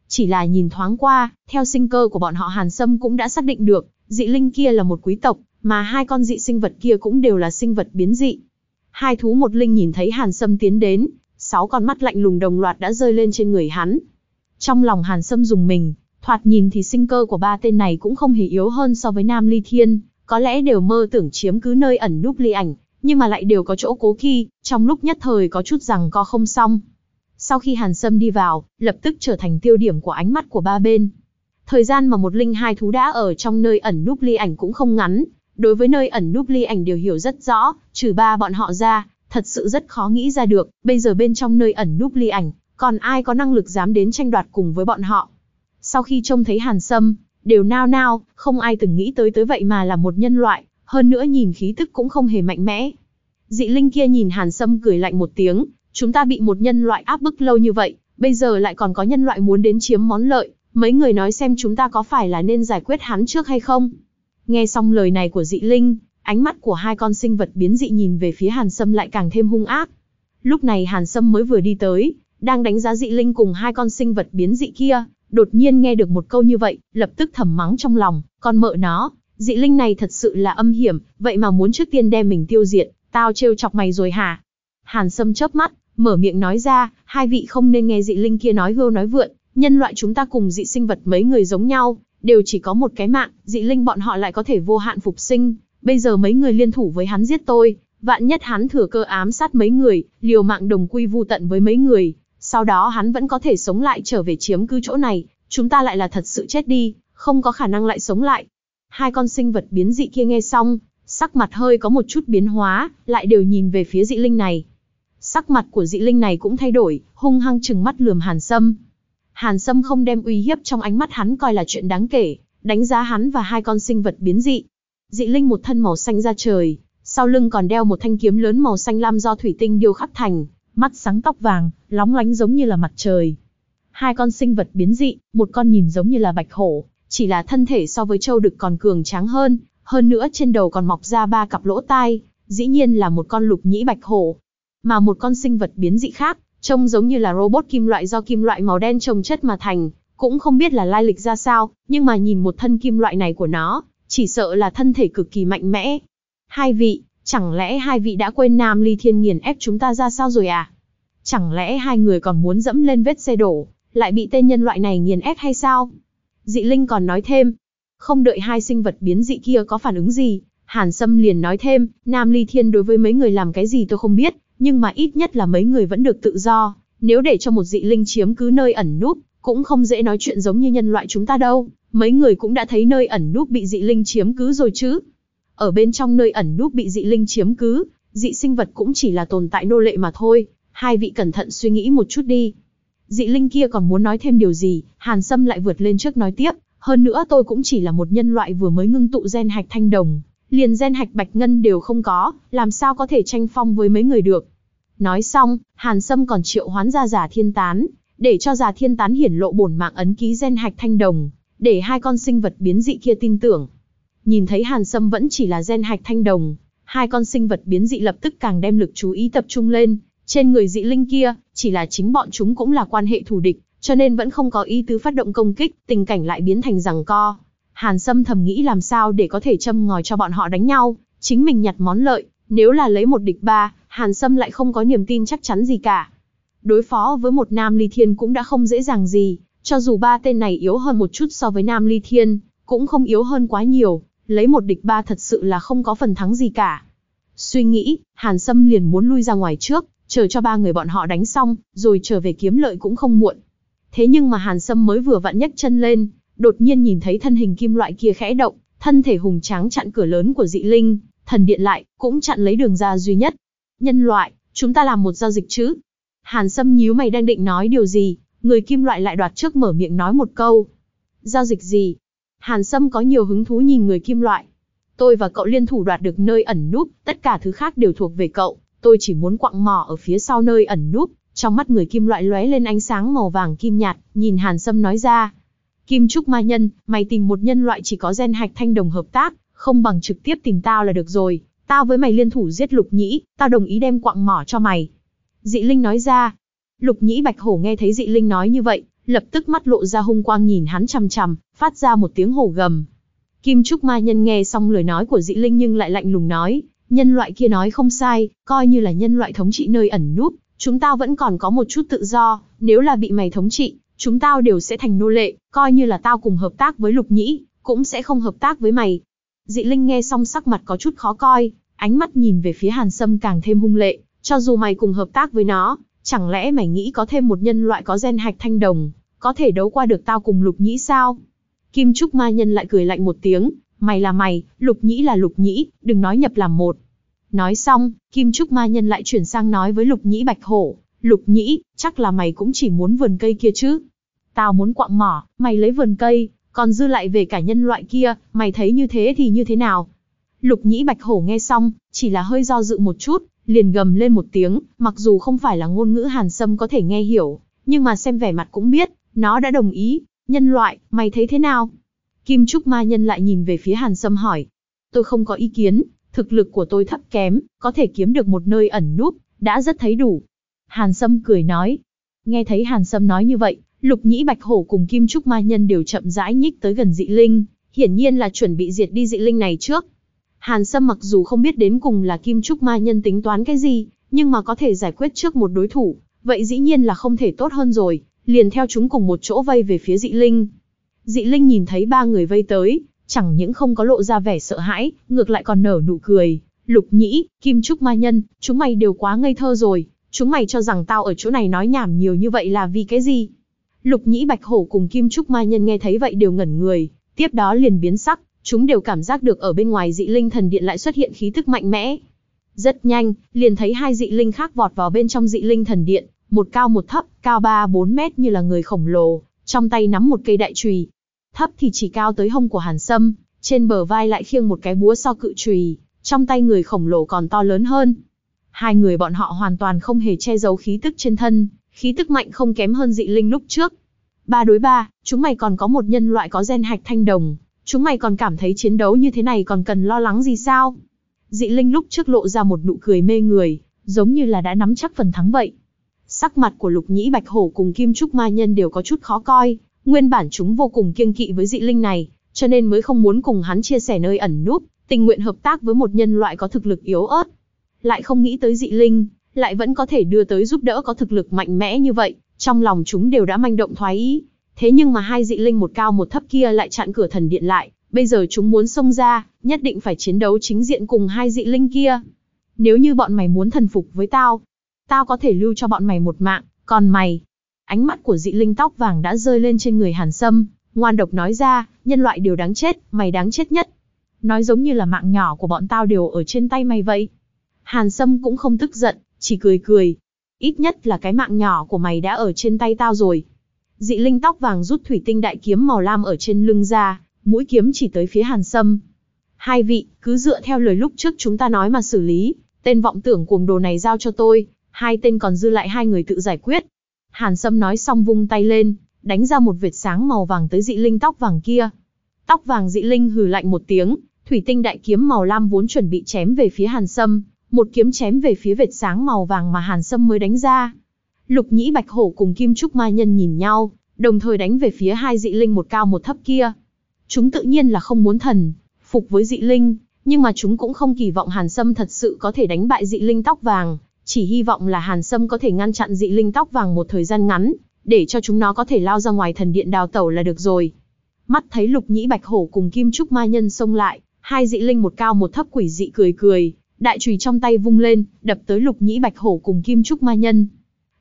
Chỉ là nhìn thoáng qua, theo sinh cơ của bọn họ Hàn Sâm cũng đã xác định được, dị linh kia là một quý tộc, mà hai con dị sinh vật kia cũng đều là sinh vật biến dị. Hai thú một linh nhìn thấy Hàn Sâm tiến đến, sáu con mắt lạnh lùng đồng loạt đã rơi lên trên người hắn. Trong lòng Hàn Sâm dùng mình, thoạt nhìn thì sinh cơ của ba tên này cũng không hề yếu hơn so với Nam Ly Thiên, có lẽ đều mơ tưởng chiếm cứ nơi ẩn núp ly ảnh, nhưng mà lại đều có chỗ cố kỳ, trong lúc nhất thời có chút rằng co không xong. Sau khi Hàn Sâm đi vào, lập tức trở thành tiêu điểm của ánh mắt của ba bên. Thời gian mà một linh hai thú đã ở trong nơi ẩn núp ly ảnh cũng không ngắn, đối với nơi ẩn núp ly ảnh đều hiểu rất rõ, trừ ba bọn họ ra, thật sự rất khó nghĩ ra được, bây giờ bên trong nơi ẩn núp ly ảnh, còn ai có năng lực dám đến tranh đoạt cùng với bọn họ. Sau khi trông thấy Hàn Sâm, đều nao nao, không ai từng nghĩ tới tới vậy mà là một nhân loại, hơn nữa nhìn khí tức cũng không hề mạnh mẽ. Dị linh kia nhìn Hàn Sâm cười lạnh một tiếng, chúng ta bị một nhân loại áp bức lâu như vậy, bây giờ lại còn có nhân loại muốn đến chiếm món lợi, mấy người nói xem chúng ta có phải là nên giải quyết hắn trước hay không. Nghe xong lời này của dị linh, ánh mắt của hai con sinh vật biến dị nhìn về phía Hàn Sâm lại càng thêm hung ác. Lúc này Hàn Sâm mới vừa đi tới, đang đánh giá dị linh cùng hai con sinh vật biến dị kia, đột nhiên nghe được một câu như vậy, lập tức thầm mắng trong lòng, con mợ nó, dị linh này thật sự là âm hiểm, vậy mà muốn trước tiên đem mình tiêu diệt, tao trêu chọc mày rồi hả? Hàn Sâm chớp mắt, mở miệng nói ra, hai vị không nên nghe dị linh kia nói hưu nói vượn, nhân loại chúng ta cùng dị sinh vật mấy người giống nhau, đều chỉ có một cái mạng, dị linh bọn họ lại có thể vô hạn phục sinh, bây giờ mấy người liên thủ với hắn giết tôi, vạn nhất hắn thừa cơ ám sát mấy người, liều mạng đồng quy vu tận với mấy người, sau đó hắn vẫn có thể sống lại trở về chiếm cứ chỗ này, chúng ta lại là thật sự chết đi, không có khả năng lại sống lại. Hai con sinh vật biến dị kia nghe xong, sắc mặt hơi có một chút biến hóa, lại đều nhìn về phía dị linh này. Sắc mặt của dị linh này cũng thay đổi, hung hăng chừng mắt lườm Hàn Sâm. Hàn Sâm không đem uy hiếp trong ánh mắt hắn coi là chuyện đáng kể, đánh giá hắn và hai con sinh vật biến dị. Dị linh một thân màu xanh ra trời, sau lưng còn đeo một thanh kiếm lớn màu xanh lam do thủy tinh điêu khắc thành, mắt sáng tóc vàng, lóng lánh giống như là mặt trời. Hai con sinh vật biến dị, một con nhìn giống như là bạch hổ, chỉ là thân thể so với châu đực còn cường tráng hơn, hơn nữa trên đầu còn mọc ra ba cặp lỗ tai, dĩ nhiên là một con lục nhĩ bạch hổ. Mà một con sinh vật biến dị khác, trông giống như là robot kim loại do kim loại màu đen trồng chất mà thành, cũng không biết là lai lịch ra sao, nhưng mà nhìn một thân kim loại này của nó, chỉ sợ là thân thể cực kỳ mạnh mẽ. Hai vị, chẳng lẽ hai vị đã quên Nam Ly Thiên nghiền ép chúng ta ra sao rồi à? Chẳng lẽ hai người còn muốn dẫm lên vết xe đổ, lại bị tên nhân loại này nghiền ép hay sao? Dị Linh còn nói thêm, không đợi hai sinh vật biến dị kia có phản ứng gì, Hàn Sâm liền nói thêm, Nam Ly Thiên đối với mấy người làm cái gì tôi không biết, nhưng mà ít nhất là mấy người vẫn được tự do, nếu để cho một dị linh chiếm cứ nơi ẩn núp, cũng không dễ nói chuyện giống như nhân loại chúng ta đâu, mấy người cũng đã thấy nơi ẩn núp bị dị linh chiếm cứ rồi chứ. Ở bên trong nơi ẩn núp bị dị linh chiếm cứ, dị sinh vật cũng chỉ là tồn tại nô lệ mà thôi, hai vị cẩn thận suy nghĩ một chút đi. Dị linh kia còn muốn nói thêm điều gì, Hàn Sâm lại vượt lên trước nói tiếp, hơn nữa tôi cũng chỉ là một nhân loại vừa mới ngưng tụ gen hạch thanh đồng, liền gen hạch bạch ngân đều không có, làm sao có thể tranh phong với mấy người được. Nói xong, Hàn Sâm còn triệu hoán ra giả thiên tán, để cho giả thiên tán hiển lộ bổn mạng ấn ký gen hạch thanh đồng, để hai con sinh vật biến dị kia tin tưởng. Nhìn thấy Hàn Sâm vẫn chỉ là gen hạch thanh đồng, hai con sinh vật biến dị lập tức càng đem lực chú ý tập trung lên, trên người dị linh kia, chỉ là chính bọn chúng cũng là quan hệ thù địch, cho nên vẫn không có ý tứ phát động công kích, tình cảnh lại biến thành rằng co. Hàn Sâm thầm nghĩ làm sao để có thể châm ngòi cho bọn họ đánh nhau, chính mình nhặt món lợi, nếu là lấy một địch ba, Hàn Sâm lại không có niềm tin chắc chắn gì cả. đối phó với một Nam Ly Thiên cũng đã không dễ dàng gì, cho dù ba tên này yếu hơn một chút so với Nam Ly Thiên, cũng không yếu hơn quá nhiều, lấy một địch ba thật sự là không có phần thắng gì cả. Suy nghĩ, Hàn Sâm liền muốn lui ra ngoài trước, chờ cho ba người bọn họ đánh xong, rồi trở về kiếm lợi cũng không muộn. Thế nhưng mà Hàn Sâm mới vừa vặn nhấc chân lên, đột nhiên nhìn thấy thân hình kim loại kia khẽ động, thân thể hùng tráng chặn cửa lớn của dị linh, thần điện lại, cũng chặn lấy đường ra duy nhất. Nhân loại, chúng ta làm một giao dịch chứ? Hàn Sâm nhíu mày đang định nói điều gì, người kim loại lại đoạt trước mở miệng nói một câu. Giao dịch gì? Hàn Sâm có nhiều hứng thú nhìn người kim loại. Tôi và cậu liên thủ đoạt được nơi ẩn núp, tất cả thứ khác đều thuộc về cậu, tôi chỉ muốn quặng mỏ ở phía sau nơi ẩn núp. Trong mắt người kim loại lóe lên ánh sáng màu vàng kim nhạt, nhìn Hàn Sâm nói ra. Kim Trúc Ma Nhân, mày tìm một nhân loại chỉ có gen hạch thanh đồng hợp tác, không bằng trực tiếp tìm tao là được rồi. Tao với mày liên thủ giết Lục Nhĩ, tao đồng ý đem quặng mỏ cho mày. Dị Linh nói ra. Lục Nhĩ Bạch Hổ nghe thấy Dị Linh nói như vậy, lập tức mắt lộ ra hung quang nhìn hắn chằm chằm, phát ra một tiếng hổ gầm. Kim Trúc Ma Nhân nghe xong lời nói của Dị Linh nhưng lại lạnh lùng nói, nhân loại kia nói không sai, coi như là nhân loại thống trị nơi ẩn núp, chúng tao vẫn còn có một chút tự do, nếu là bị mày thống trị, chúng tao đều sẽ thành nô lệ, coi như là tao cùng hợp tác với Lục Nhĩ, cũng sẽ không hợp tác với mày. Dị Linh nghe xong sắc mặt có chút khó coi, ánh mắt nhìn về phía Hàn Sâm càng thêm hung lệ, cho dù mày cùng hợp tác với nó, chẳng lẽ mày nghĩ có thêm một nhân loại có gen hạch thanh đồng, có thể đấu qua được tao cùng Lục Nhĩ sao? Kim Trúc Ma Nhân lại cười lạnh một tiếng, mày là mày, Lục Nhĩ là Lục Nhĩ, đừng nói nhập làm một. Nói xong, Kim Trúc Ma Nhân lại chuyển sang nói với Lục Nhĩ Bạch Hổ, Lục Nhĩ, chắc là mày cũng chỉ muốn vườn cây kia chứ. Tao muốn quạng mỏ, mày lấy vườn cây, còn dư lại về cả nhân loại kia, mày thấy như thế thì như thế nào? Lục Nhĩ Bạch Hổ nghe xong, chỉ là hơi do dự một chút, liền gầm lên một tiếng, mặc dù không phải là ngôn ngữ Hàn Sâm có thể nghe hiểu, nhưng mà xem vẻ mặt cũng biết, nó đã đồng ý, nhân loại, mày thấy thế nào? Kim Trúc Ma Nhân lại nhìn về phía Hàn Sâm hỏi. Tôi không có ý kiến, thực lực của tôi thấp kém, có thể kiếm được một nơi ẩn núp, đã rất thấy đủ. Hàn Sâm cười nói. Nghe thấy Hàn Sâm nói như vậy, Lục Nhĩ Bạch Hổ cùng Kim Trúc Ma Nhân đều chậm rãi nhích tới gần dị linh, hiển nhiên là chuẩn bị diệt đi dị linh này trước. Hàn Sâm mặc dù không biết đến cùng là Kim Trúc Ma Nhân tính toán cái gì, nhưng mà có thể giải quyết trước một đối thủ, vậy dĩ nhiên là không thể tốt hơn rồi, liền theo chúng cùng một chỗ vây về phía dị linh. Dị linh nhìn thấy ba người vây tới, chẳng những không có lộ ra vẻ sợ hãi, ngược lại còn nở nụ cười. Lục nhĩ, kim trúc ma nhân, chúng mày đều quá ngây thơ rồi, chúng mày cho rằng tao ở chỗ này nói nhảm nhiều như vậy là vì cái gì? Lục nhĩ bạch hổ cùng kim trúc ma nhân nghe thấy vậy đều ngẩn người, tiếp đó liền biến sắc, chúng đều cảm giác được ở bên ngoài dị linh thần điện lại xuất hiện khí tức mạnh mẽ. Rất nhanh, liền thấy hai dị linh khác vọt vào bên trong dị linh thần điện, một cao một thấp, cao 3-4 mét như là người khổng lồ, trong tay nắm một cây đại chùy. Thấp thì chỉ cao tới hông của Hàn Sâm, trên bờ vai lại khiêng một cái búa so cự chùy, trong tay người khổng lồ còn to lớn hơn. Hai người bọn họ hoàn toàn không hề che giấu khí tức trên thân, khí tức mạnh không kém hơn dị linh lúc trước. Ba đối ba, chúng mày còn có một nhân loại có gen hạch thanh đồng, chúng mày còn cảm thấy chiến đấu như thế này còn cần lo lắng gì sao? Dị linh lúc trước lộ ra một nụ cười mê người, giống như là đã nắm chắc phần thắng vậy. Sắc mặt của Lục Nhĩ Bạch Hổ cùng Kim Trúc Ma Nhân đều có chút khó coi, nguyên bản chúng vô cùng kiêng kỵ với dị linh này, cho nên mới không muốn cùng hắn chia sẻ nơi ẩn núp, tình nguyện hợp tác với một nhân loại có thực lực yếu ớt. Lại không nghĩ tới dị linh, lại vẫn có thể đưa tới giúp đỡ có thực lực mạnh mẽ như vậy, trong lòng chúng đều đã manh động thoái ý. Thế nhưng mà hai dị linh một cao một thấp kia lại chặn cửa thần điện lại, bây giờ chúng muốn xông ra, nhất định phải chiến đấu chính diện cùng hai dị linh kia. Nếu như bọn mày muốn thần phục với tao, tao có thể lưu cho bọn mày một mạng, còn mày. Ánh mắt của dị linh tóc vàng đã rơi lên trên người Hàn Sâm, ngoan độc nói ra, nhân loại đều đáng chết, mày đáng chết nhất. Nói giống như là mạng nhỏ của bọn tao đều ở trên tay mày vậy. Hàn Sâm cũng không tức giận, chỉ cười cười. Ít nhất là cái mạng nhỏ của mày đã ở trên tay tao rồi. Dị linh tóc vàng rút thủy tinh đại kiếm màu lam ở trên lưng ra, mũi kiếm chỉ tới phía Hàn Sâm. Hai vị, cứ dựa theo lời lúc trước chúng ta nói mà xử lý, tên vọng tưởng cuồng đồ này giao cho tôi, hai tên còn dư lại hai người tự giải quyết. Hàn Sâm nói xong vung tay lên, đánh ra một vệt sáng màu vàng tới dị linh tóc vàng kia. Tóc vàng dị linh hừ lạnh một tiếng, thủy tinh đại kiếm màu lam vốn chuẩn bị chém về phía Hàn Sâm, một kiếm chém về phía vệt sáng màu vàng mà Hàn Sâm mới đánh ra. Lục Nhĩ Bạch Hổ cùng Kim Trúc Ma Nhân nhìn nhau, đồng thời đánh về phía hai dị linh một cao một thấp kia. Chúng tự nhiên là không muốn thần, phục với dị linh, nhưng mà chúng cũng không kỳ vọng Hàn Sâm thật sự có thể đánh bại dị linh tóc vàng, chỉ hy vọng là Hàn Sâm có thể ngăn chặn dị linh tóc vàng một thời gian ngắn, để cho chúng nó có thể lao ra ngoài thần điện đào tẩu là được rồi. Mắt thấy lục nhĩ bạch hổ cùng kim trúc ma nhân xông lại, hai dị linh một cao một thấp quỷ dị cười cười, đại chùy trong tay vung lên, đập tới lục nhĩ bạch hổ cùng kim trúc ma nhân.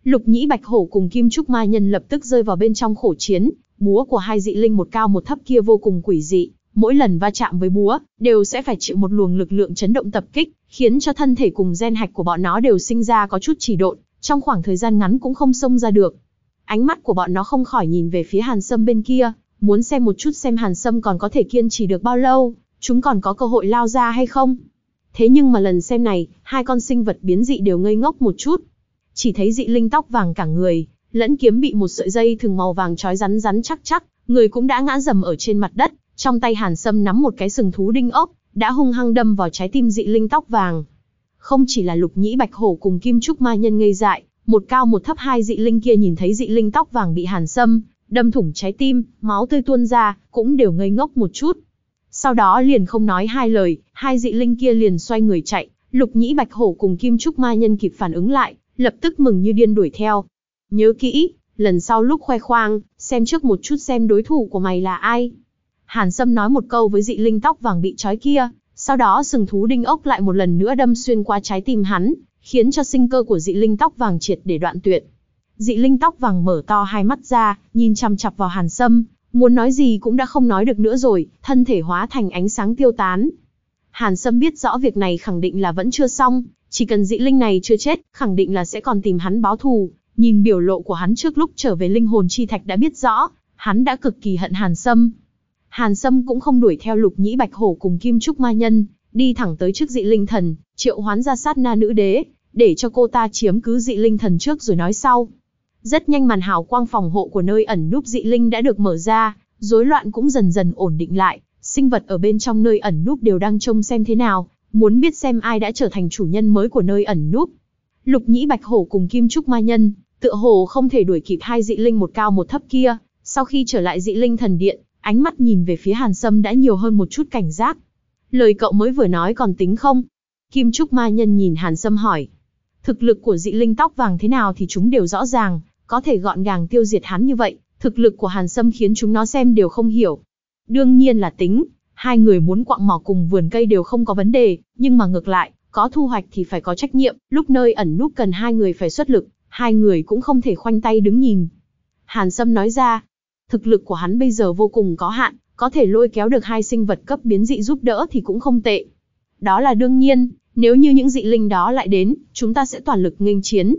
Lục nhĩ bạch hổ cùng kim trúc ma nhân lập tức rơi vào bên trong khổ chiến, búa của hai dị linh một cao một thấp kia vô cùng quỷ dị, mỗi lần va chạm với búa, đều sẽ phải chịu một luồng lực lượng chấn động tập kích, khiến cho thân thể cùng gen hạch của bọn nó đều sinh ra có chút chỉ độn, trong khoảng thời gian ngắn cũng không xông ra được. Ánh mắt của bọn nó không khỏi nhìn về phía Hàn Sâm bên kia, muốn xem một chút xem Hàn Sâm còn có thể kiên trì được bao lâu, chúng còn có cơ hội lao ra hay không. Thế nhưng mà lần xem này, hai con sinh vật biến dị đều ngây ngốc một chút. Chỉ thấy dị linh tóc vàng cả người, lẫn kiếm bị một sợi dây thường màu vàng trói rắn rắn chắc chắc, người cũng đã ngã dầm ở trên mặt đất, trong tay Hàn Sâm nắm một cái sừng thú đinh ốc, đã hung hăng đâm vào trái tim dị linh tóc vàng. Không chỉ là lục nhĩ bạch hổ cùng kim trúc ma nhân ngây dại, một cao một thấp hai dị linh kia nhìn thấy dị linh tóc vàng bị Hàn Sâm đâm thủng trái tim, máu tươi tuôn ra, cũng đều ngây ngốc một chút. Sau đó liền không nói hai lời, hai dị linh kia liền xoay người chạy, lục nhĩ bạch hổ cùng kim trúc ma nhân kịp phản ứng lại, lập tức mừng như điên đuổi theo. Nhớ kỹ, lần sau lúc khoe khoang, xem trước một chút xem đối thủ của mày là ai. Hàn Sâm nói một câu với dị linh tóc vàng bị trói kia, sau đó sừng thú đinh ốc lại một lần nữa đâm xuyên qua trái tim hắn, khiến cho sinh cơ của dị linh tóc vàng triệt để đoạn tuyệt. Dị linh tóc vàng mở to hai mắt ra, nhìn chăm chặp vào Hàn Sâm, muốn nói gì cũng đã không nói được nữa rồi, thân thể hóa thành ánh sáng tiêu tán. Hàn Sâm biết rõ việc này khẳng định là vẫn chưa xong, chỉ cần dị linh này chưa chết, khẳng định là sẽ còn tìm hắn báo thù. Nhìn biểu lộ của hắn trước lúc trở về linh hồn chi thạch đã biết rõ, hắn đã cực kỳ hận Hàn Sâm. Hàn Sâm cũng không đuổi theo lục nhĩ bạch hổ cùng kim trúc ma nhân, đi thẳng tới trước dị linh thần, triệu hoán ra sát na nữ đế, để cho cô ta chiếm cứ dị linh thần trước rồi nói sau. Rất nhanh màn hào quang phòng hộ của nơi ẩn núp dị linh đã được mở ra, rối loạn cũng dần dần ổn định lại, sinh vật ở bên trong nơi ẩn núp đều đang trông xem thế nào, muốn biết xem ai đã trở thành chủ nhân mới của nơi ẩn núp. Lục Nhĩ Bạch Hổ cùng Kim Trúc Ma Nhân, tựa hồ không thể đuổi kịp hai dị linh một cao một thấp kia, sau khi trở lại dị linh thần điện, ánh mắt nhìn về phía Hàn Sâm đã nhiều hơn một chút cảnh giác. Lời cậu mới vừa nói còn tính không? Kim Trúc Ma Nhân nhìn Hàn Sâm hỏi. Thực lực của dị linh tóc vàng thế nào thì chúng đều rõ ràng, có thể gọn gàng tiêu diệt hắn như vậy, thực lực của Hàn Sâm khiến chúng nó xem đều không hiểu. Đương nhiên là tính, hai người muốn quặng mỏ cùng vườn cây đều không có vấn đề, nhưng mà ngược lại, có thu hoạch thì phải có trách nhiệm, lúc nơi ẩn núp cần hai người phải xuất lực, hai người cũng không thể khoanh tay đứng nhìn. Hàn Sâm nói ra, thực lực của hắn bây giờ vô cùng có hạn, có thể lôi kéo được hai sinh vật cấp biến dị giúp đỡ thì cũng không tệ. Đó là đương nhiên, nếu như những dị linh đó lại đến, chúng ta sẽ toàn lực nghênh chiến,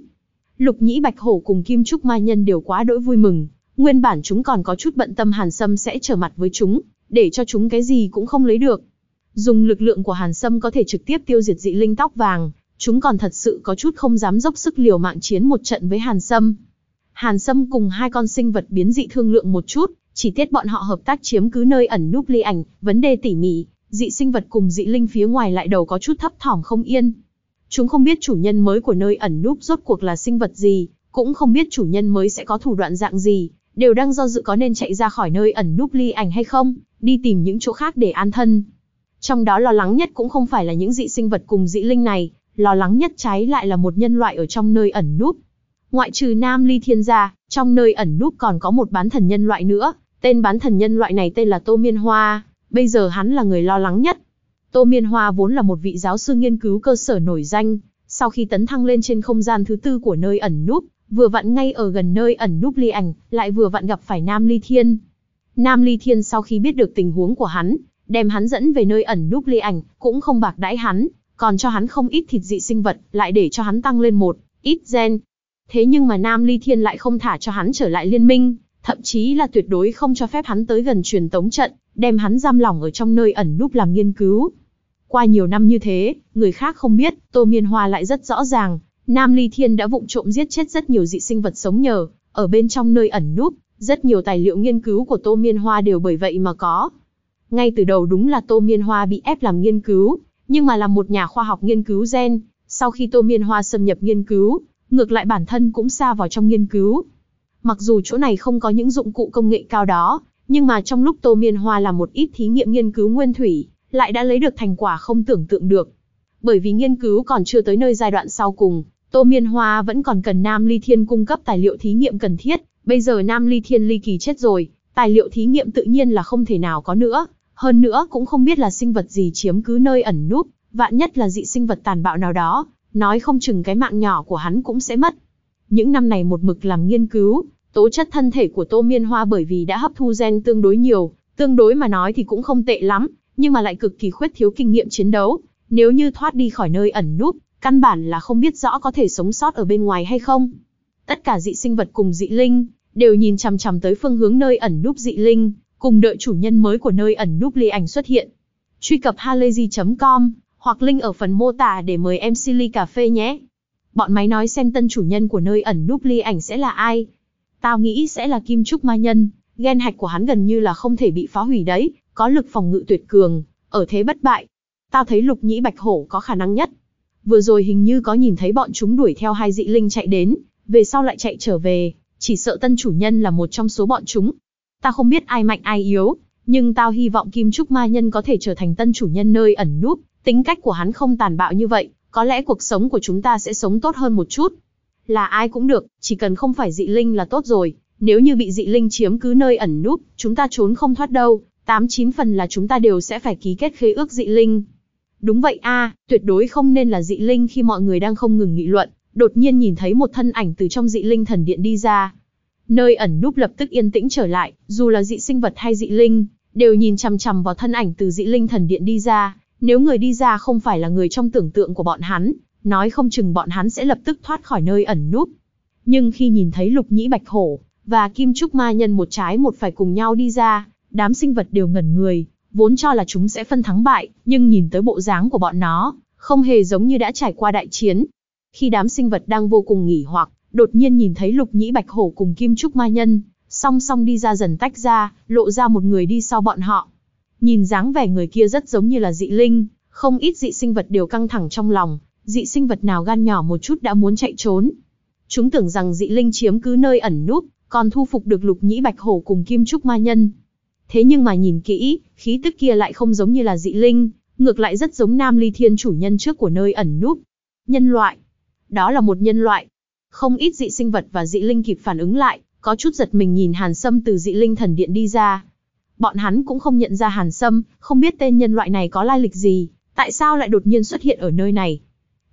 Lục Nhĩ Bạch Hổ cùng Kim Trúc Ma Nhân đều quá đỗi vui mừng, nguyên bản chúng còn có chút bận tâm Hàn Sâm sẽ trở mặt với chúng, để cho chúng cái gì cũng không lấy được. Dùng lực lượng của Hàn Sâm có thể trực tiếp tiêu diệt dị linh tóc vàng, chúng còn thật sự có chút không dám dốc sức liều mạng chiến một trận với Hàn Sâm. Hàn Sâm cùng hai con sinh vật biến dị thương lượng một chút, chỉ tiết bọn họ hợp tác chiếm cứ nơi ẩn núp ly ảnh, vấn đề tỉ mỉ, dị sinh vật cùng dị linh phía ngoài lại đầu có chút thấp thỏm không yên. Chúng không biết chủ nhân mới của nơi ẩn núp rốt cuộc là sinh vật gì, cũng không biết chủ nhân mới sẽ có thủ đoạn dạng gì, đều đang do dự có nên chạy ra khỏi nơi ẩn núp ly ảnh hay không, đi tìm những chỗ khác để an thân. Trong đó lo lắng nhất cũng không phải là những dị sinh vật cùng dị linh này, lo lắng nhất trái lại là một nhân loại ở trong nơi ẩn núp. Ngoại trừ Nam Ly Thiên gia, trong nơi ẩn núp còn có một bán thần nhân loại nữa, tên bán thần nhân loại này tên là Tô Miên Hoa, bây giờ hắn là người lo lắng nhất, Tô Miên Hoa vốn là một vị giáo sư nghiên cứu cơ sở nổi danh, sau khi tấn thăng lên trên không gian thứ tư của nơi ẩn núp, vừa vặn ngay ở gần nơi ẩn núp Ly Ảnh, lại vừa vặn gặp phải Nam Ly Thiên. Nam Ly Thiên sau khi biết được tình huống của hắn, đem hắn dẫn về nơi ẩn núp Ly Ảnh, cũng không bạc đãi hắn, còn cho hắn không ít thịt dị sinh vật, lại để cho hắn tăng lên một ít gen. Thế nhưng mà Nam Ly Thiên lại không thả cho hắn trở lại liên minh, thậm chí là tuyệt đối không cho phép hắn tới gần truyền tống trận, đem hắn giam lỏng ở trong nơi ẩn núp làm nghiên cứu. Qua nhiều năm như thế, người khác không biết, Tô Miên Hoa lại rất rõ ràng, Nam Ly Thiên đã vụng trộm giết chết rất nhiều dị sinh vật sống nhờ, ở bên trong nơi ẩn núp, rất nhiều tài liệu nghiên cứu của Tô Miên Hoa đều bởi vậy mà có. Ngay từ đầu đúng là Tô Miên Hoa bị ép làm nghiên cứu, nhưng mà là một nhà khoa học nghiên cứu gen, sau khi Tô Miên Hoa xâm nhập nghiên cứu, ngược lại bản thân cũng xa vào trong nghiên cứu. Mặc dù chỗ này không có những dụng cụ công nghệ cao đó, nhưng mà trong lúc Tô Miên Hoa làm một ít thí nghiệm nghiên cứu nguyên thủy, lại đã lấy được thành quả không tưởng tượng được. Bởi vì nghiên cứu còn chưa tới nơi giai đoạn sau cùng, Tô Miên Hoa vẫn còn cần Nam Ly Thiên cung cấp tài liệu thí nghiệm cần thiết, bây giờ Nam Ly Thiên ly kỳ chết rồi, tài liệu thí nghiệm tự nhiên là không thể nào có nữa, hơn nữa cũng không biết là sinh vật gì chiếm cứ nơi ẩn núp, vạn nhất là dị sinh vật tàn bạo nào đó, nói không chừng cái mạng nhỏ của hắn cũng sẽ mất. Những năm này một mực làm nghiên cứu, tố chất thân thể của Tô Miên Hoa bởi vì đã hấp thu gen tương đối nhiều, tương đối mà nói thì cũng không tệ lắm, nhưng mà lại cực kỳ khuyết thiếu kinh nghiệm chiến đấu. Nếu như thoát đi khỏi nơi ẩn núp, căn bản là không biết rõ có thể sống sót ở bên ngoài hay không. Tất cả dị sinh vật cùng dị linh, đều nhìn chằm chằm tới phương hướng nơi ẩn núp dị linh, cùng đợi chủ nhân mới của nơi ẩn núp ly ảnh xuất hiện. Truy cập halayzi.com hoặc link ở phần mô tả để mời em Silly cà phê nhé. Bọn máy nói xem tân chủ nhân của nơi ẩn núp ly ảnh sẽ là ai. Tao nghĩ sẽ là Kim Trúc Ma Nhân, Ghen hạch của hắn gần như là không thể bị phá hủy đấy, có lực phòng ngự tuyệt cường, ở thế bất bại. Tao thấy lục nhĩ bạch hổ có khả năng nhất. Vừa rồi hình như có nhìn thấy bọn chúng đuổi theo hai dị linh chạy đến, về sau lại chạy trở về, chỉ sợ tân chủ nhân là một trong số bọn chúng. Tao không biết ai mạnh ai yếu, nhưng tao hy vọng Kim Trúc Ma Nhân có thể trở thành tân chủ nhân nơi ẩn núp, tính cách của hắn không tàn bạo như vậy, có lẽ cuộc sống của chúng ta sẽ sống tốt hơn một chút. Là ai cũng được, chỉ cần không phải dị linh là tốt rồi, nếu như bị dị linh chiếm cứ nơi ẩn núp, chúng ta trốn không thoát đâu, tám chín phần là chúng ta đều sẽ phải ký kết khế ước dị linh. Đúng vậy a, tuyệt đối không nên là dị linh khi mọi người đang không ngừng nghị luận, đột nhiên nhìn thấy một thân ảnh từ trong dị linh thần điện đi ra. Nơi ẩn núp lập tức yên tĩnh trở lại, dù là dị sinh vật hay dị linh, đều nhìn chằm chằm vào thân ảnh từ dị linh thần điện đi ra. Nếu người đi ra không phải là người trong tưởng tượng của bọn hắn, nói không chừng bọn hắn sẽ lập tức thoát khỏi nơi ẩn núp. Nhưng khi nhìn thấy lục nhĩ bạch hổ, và kim trúc ma nhân một trái một phải cùng nhau đi ra, đám sinh vật đều ngẩn người, vốn cho là chúng sẽ phân thắng bại, nhưng nhìn tới bộ dáng của bọn nó, không hề giống như đã trải qua đại chiến. Khi đám sinh vật đang vô cùng nghỉ hoặc, đột nhiên nhìn thấy lục nhĩ bạch hổ cùng kim trúc ma nhân, song song đi ra dần tách ra, lộ ra một người đi sau bọn họ. Nhìn dáng vẻ người kia rất giống như là dị linh, không ít dị sinh vật đều căng thẳng trong lòng, dị sinh vật nào gan nhỏ một chút đã muốn chạy trốn. Chúng tưởng rằng dị linh chiếm cứ nơi ẩn núp, còn thu phục được lục nhĩ bạch hổ cùng kim trúc ma nhân. Thế nhưng mà nhìn kỹ, khí tức kia lại không giống như là dị linh, ngược lại rất giống nam ly thiên chủ nhân trước của nơi ẩn núp. Nhân loại. Đó là một nhân loại. Không ít dị sinh vật và dị linh kịp phản ứng lại, có chút giật mình nhìn Hàn Sâm từ dị linh thần điện đi ra. Bọn hắn cũng không nhận ra Hàn Sâm, không biết tên nhân loại này có lai lịch gì, tại sao lại đột nhiên xuất hiện ở nơi này.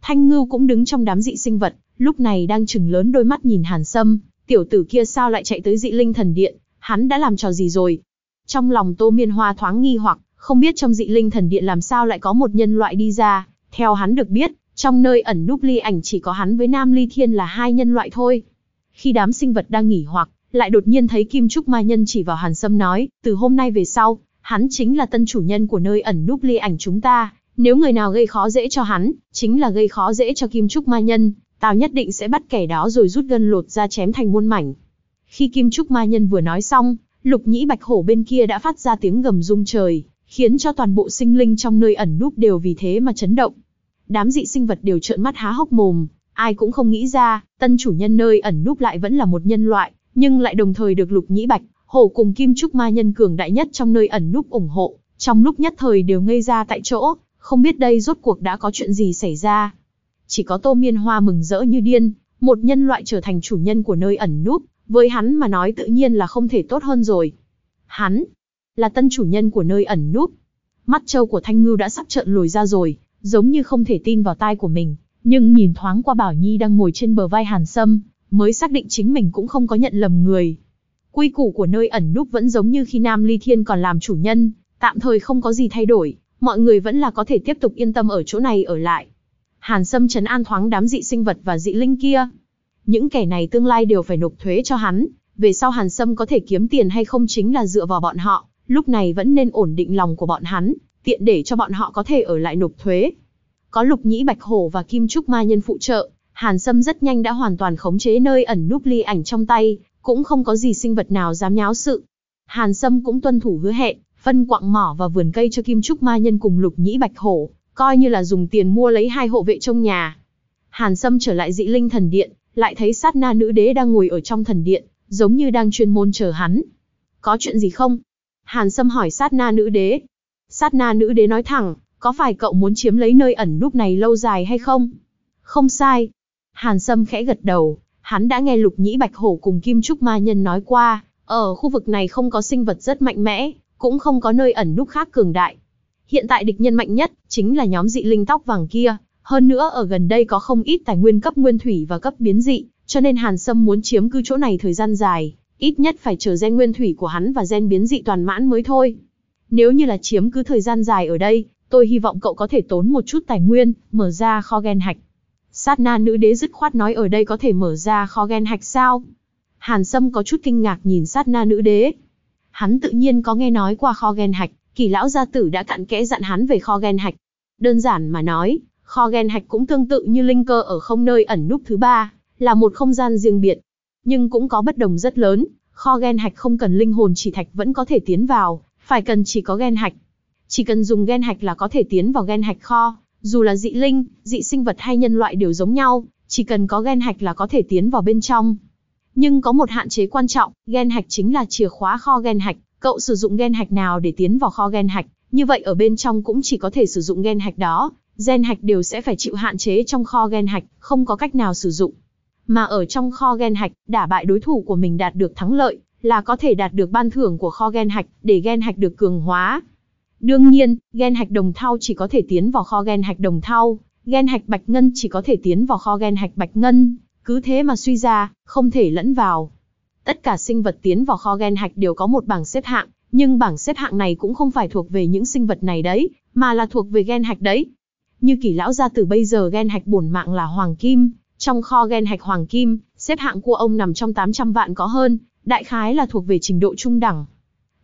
Thanh Ngưu cũng đứng trong đám dị sinh vật, lúc này đang chừng lớn đôi mắt nhìn Hàn Sâm, tiểu tử kia sao lại chạy tới dị linh thần điện, hắn đã làm trò gì rồi. Trong lòng Tô Miên Hoa thoáng nghi hoặc, không biết trong dị linh thần điện làm sao lại có một nhân loại đi ra, theo hắn được biết, trong nơi ẩn núp ly ảnh chỉ có hắn với Nam Ly Thiên là hai nhân loại thôi. Khi đám sinh vật đang nghỉ hoặc, lại đột nhiên thấy Kim Trúc Ma Nhân chỉ vào Hàn Sâm nói, từ hôm nay về sau, hắn chính là tân chủ nhân của nơi ẩn núp ly ảnh chúng ta, nếu người nào gây khó dễ cho hắn, chính là gây khó dễ cho Kim Trúc Ma Nhân, tao nhất định sẽ bắt kẻ đó rồi rút gân lột ra chém thành muôn mảnh. Khi Kim Trúc Ma Nhân vừa nói xong, Lục Nhĩ Bạch Hổ bên kia đã phát ra tiếng gầm rung trời, khiến cho toàn bộ sinh linh trong nơi ẩn núp đều vì thế mà chấn động. Đám dị sinh vật đều trợn mắt há hốc mồm, ai cũng không nghĩ ra, tân chủ nhân nơi ẩn núp lại vẫn là một nhân loại, nhưng lại đồng thời được Lục Nhĩ Bạch, Hổ cùng Kim Trúc Ma Nhân cường đại nhất trong nơi ẩn núp ủng hộ, trong lúc nhất thời đều ngây ra tại chỗ, không biết đây rốt cuộc đã có chuyện gì xảy ra. Chỉ có Tô Miên Hoa mừng rỡ như điên, một nhân loại trở thành chủ nhân của nơi ẩn núp, với hắn mà nói tự nhiên là không thể tốt hơn rồi. Hắn là tân chủ nhân của nơi ẩn núp. Mắt trâu của Thanh Ngưu đã sắp trợn lồi ra rồi, giống như không thể tin vào tai của mình, nhưng nhìn thoáng qua Bảo Nhi đang ngồi trên bờ vai Hàn Sâm, mới xác định chính mình cũng không có nhận lầm người. Quy củ của nơi ẩn núp vẫn giống như khi Nam Ly Thiên còn làm chủ nhân, tạm thời không có gì thay đổi, mọi người vẫn là có thể tiếp tục yên tâm ở chỗ này ở lại. Hàn Sâm trấn an thoáng đám dị sinh vật và dị linh kia. Những kẻ này tương lai đều phải nộp thuế cho hắn, về sau Hàn Sâm có thể kiếm tiền hay không chính là dựa vào bọn họ, lúc này vẫn nên ổn định lòng của bọn hắn, tiện để cho bọn họ có thể ở lại nộp thuế. Có Lục Nhĩ Bạch Hổ và Kim Trúc Ma Nhân phụ trợ, Hàn Sâm rất nhanh đã hoàn toàn khống chế nơi ẩn núp ly ảnh trong tay, cũng không có gì sinh vật nào dám nháo sự. Hàn Sâm cũng tuân thủ hứa hẹn, phân quặng mỏ và vườn cây cho Kim Trúc Ma Nhân cùng Lục Nhĩ Bạch Hổ, coi như là dùng tiền mua lấy hai hộ vệ trong nhà. Hàn Sâm trở lại dị linh thần điện, lại thấy sát na nữ đế đang ngồi ở trong thần điện, giống như đang chuyên môn chờ hắn. Có chuyện gì không? Hàn Sâm hỏi sát na nữ đế. Sát na nữ đế nói thẳng, có phải cậu muốn chiếm lấy nơi ẩn núp này lâu dài hay không? Không sai. Hàn Sâm khẽ gật đầu, hắn đã nghe Lục Nhĩ Bạch Hổ cùng Kim Trúc Ma Nhân nói qua, ở khu vực này không có sinh vật rất mạnh mẽ, cũng không có nơi ẩn núp khác cường đại. Hiện tại địch nhân mạnh nhất, chính là nhóm dị linh tóc vàng kia, hơn nữa ở gần đây có không ít tài nguyên cấp nguyên thủy và cấp biến dị, cho nên Hàn Sâm muốn chiếm cứ chỗ này thời gian dài, ít nhất phải chờ gen nguyên thủy của hắn và gen biến dị toàn mãn mới thôi. Nếu như là chiếm cứ thời gian dài ở đây, tôi hy vọng cậu có thể tốn một chút tài nguyên, mở ra kho gen hạch. Sát na nữ đế dứt khoát nói ở đây có thể mở ra kho gen hạch sao? Hàn Sâm có chút kinh ngạc nhìn sát na nữ đế. Hắn tự nhiên có nghe nói qua kho gen hạch, kỳ lão gia tử đã cặn kẽ dặn hắn về kho gen hạch. Đơn giản mà nói, kho gen hạch cũng tương tự như linh cơ ở không nơi ẩn núp thứ ba, là một không gian riêng biệt. Nhưng cũng có bất đồng rất lớn, kho gen hạch không cần linh hồn chỉ thạch vẫn có thể tiến vào, phải cần chỉ có gen hạch. Chỉ cần dùng gen hạch là có thể tiến vào gen hạch kho, dù là dị linh, dị sinh vật hay nhân loại đều giống nhau, chỉ cần có gen hạch là có thể tiến vào bên trong. Nhưng có một hạn chế quan trọng, gen hạch chính là chìa khóa kho gen hạch, cậu sử dụng gen hạch nào để tiến vào kho gen hạch, như vậy ở bên trong cũng chỉ có thể sử dụng gen hạch đó, gen hạch đều sẽ phải chịu hạn chế trong kho gen hạch, không có cách nào sử dụng. Mà ở trong kho gen hạch, đả bại đối thủ của mình đạt được thắng lợi, là có thể đạt được ban thưởng của kho gen hạch, để gen hạch được cường hóa. Đương nhiên, gen hạch đồng thau chỉ có thể tiến vào kho gen hạch đồng thau, gen hạch bạch ngân chỉ có thể tiến vào kho gen hạch bạch ngân, cứ thế mà suy ra, không thể lẫn vào. Tất cả sinh vật tiến vào kho gen hạch đều có một bảng xếp hạng, nhưng bảng xếp hạng này cũng không phải thuộc về những sinh vật này đấy, mà là thuộc về gen hạch đấy. Như kỳ lão gia từ bây giờ gen hạch bổn mạng là hoàng kim, trong kho gen hạch hoàng kim, xếp hạng của ông nằm trong 800 vạn có hơn, đại khái là thuộc về trình độ trung đẳng.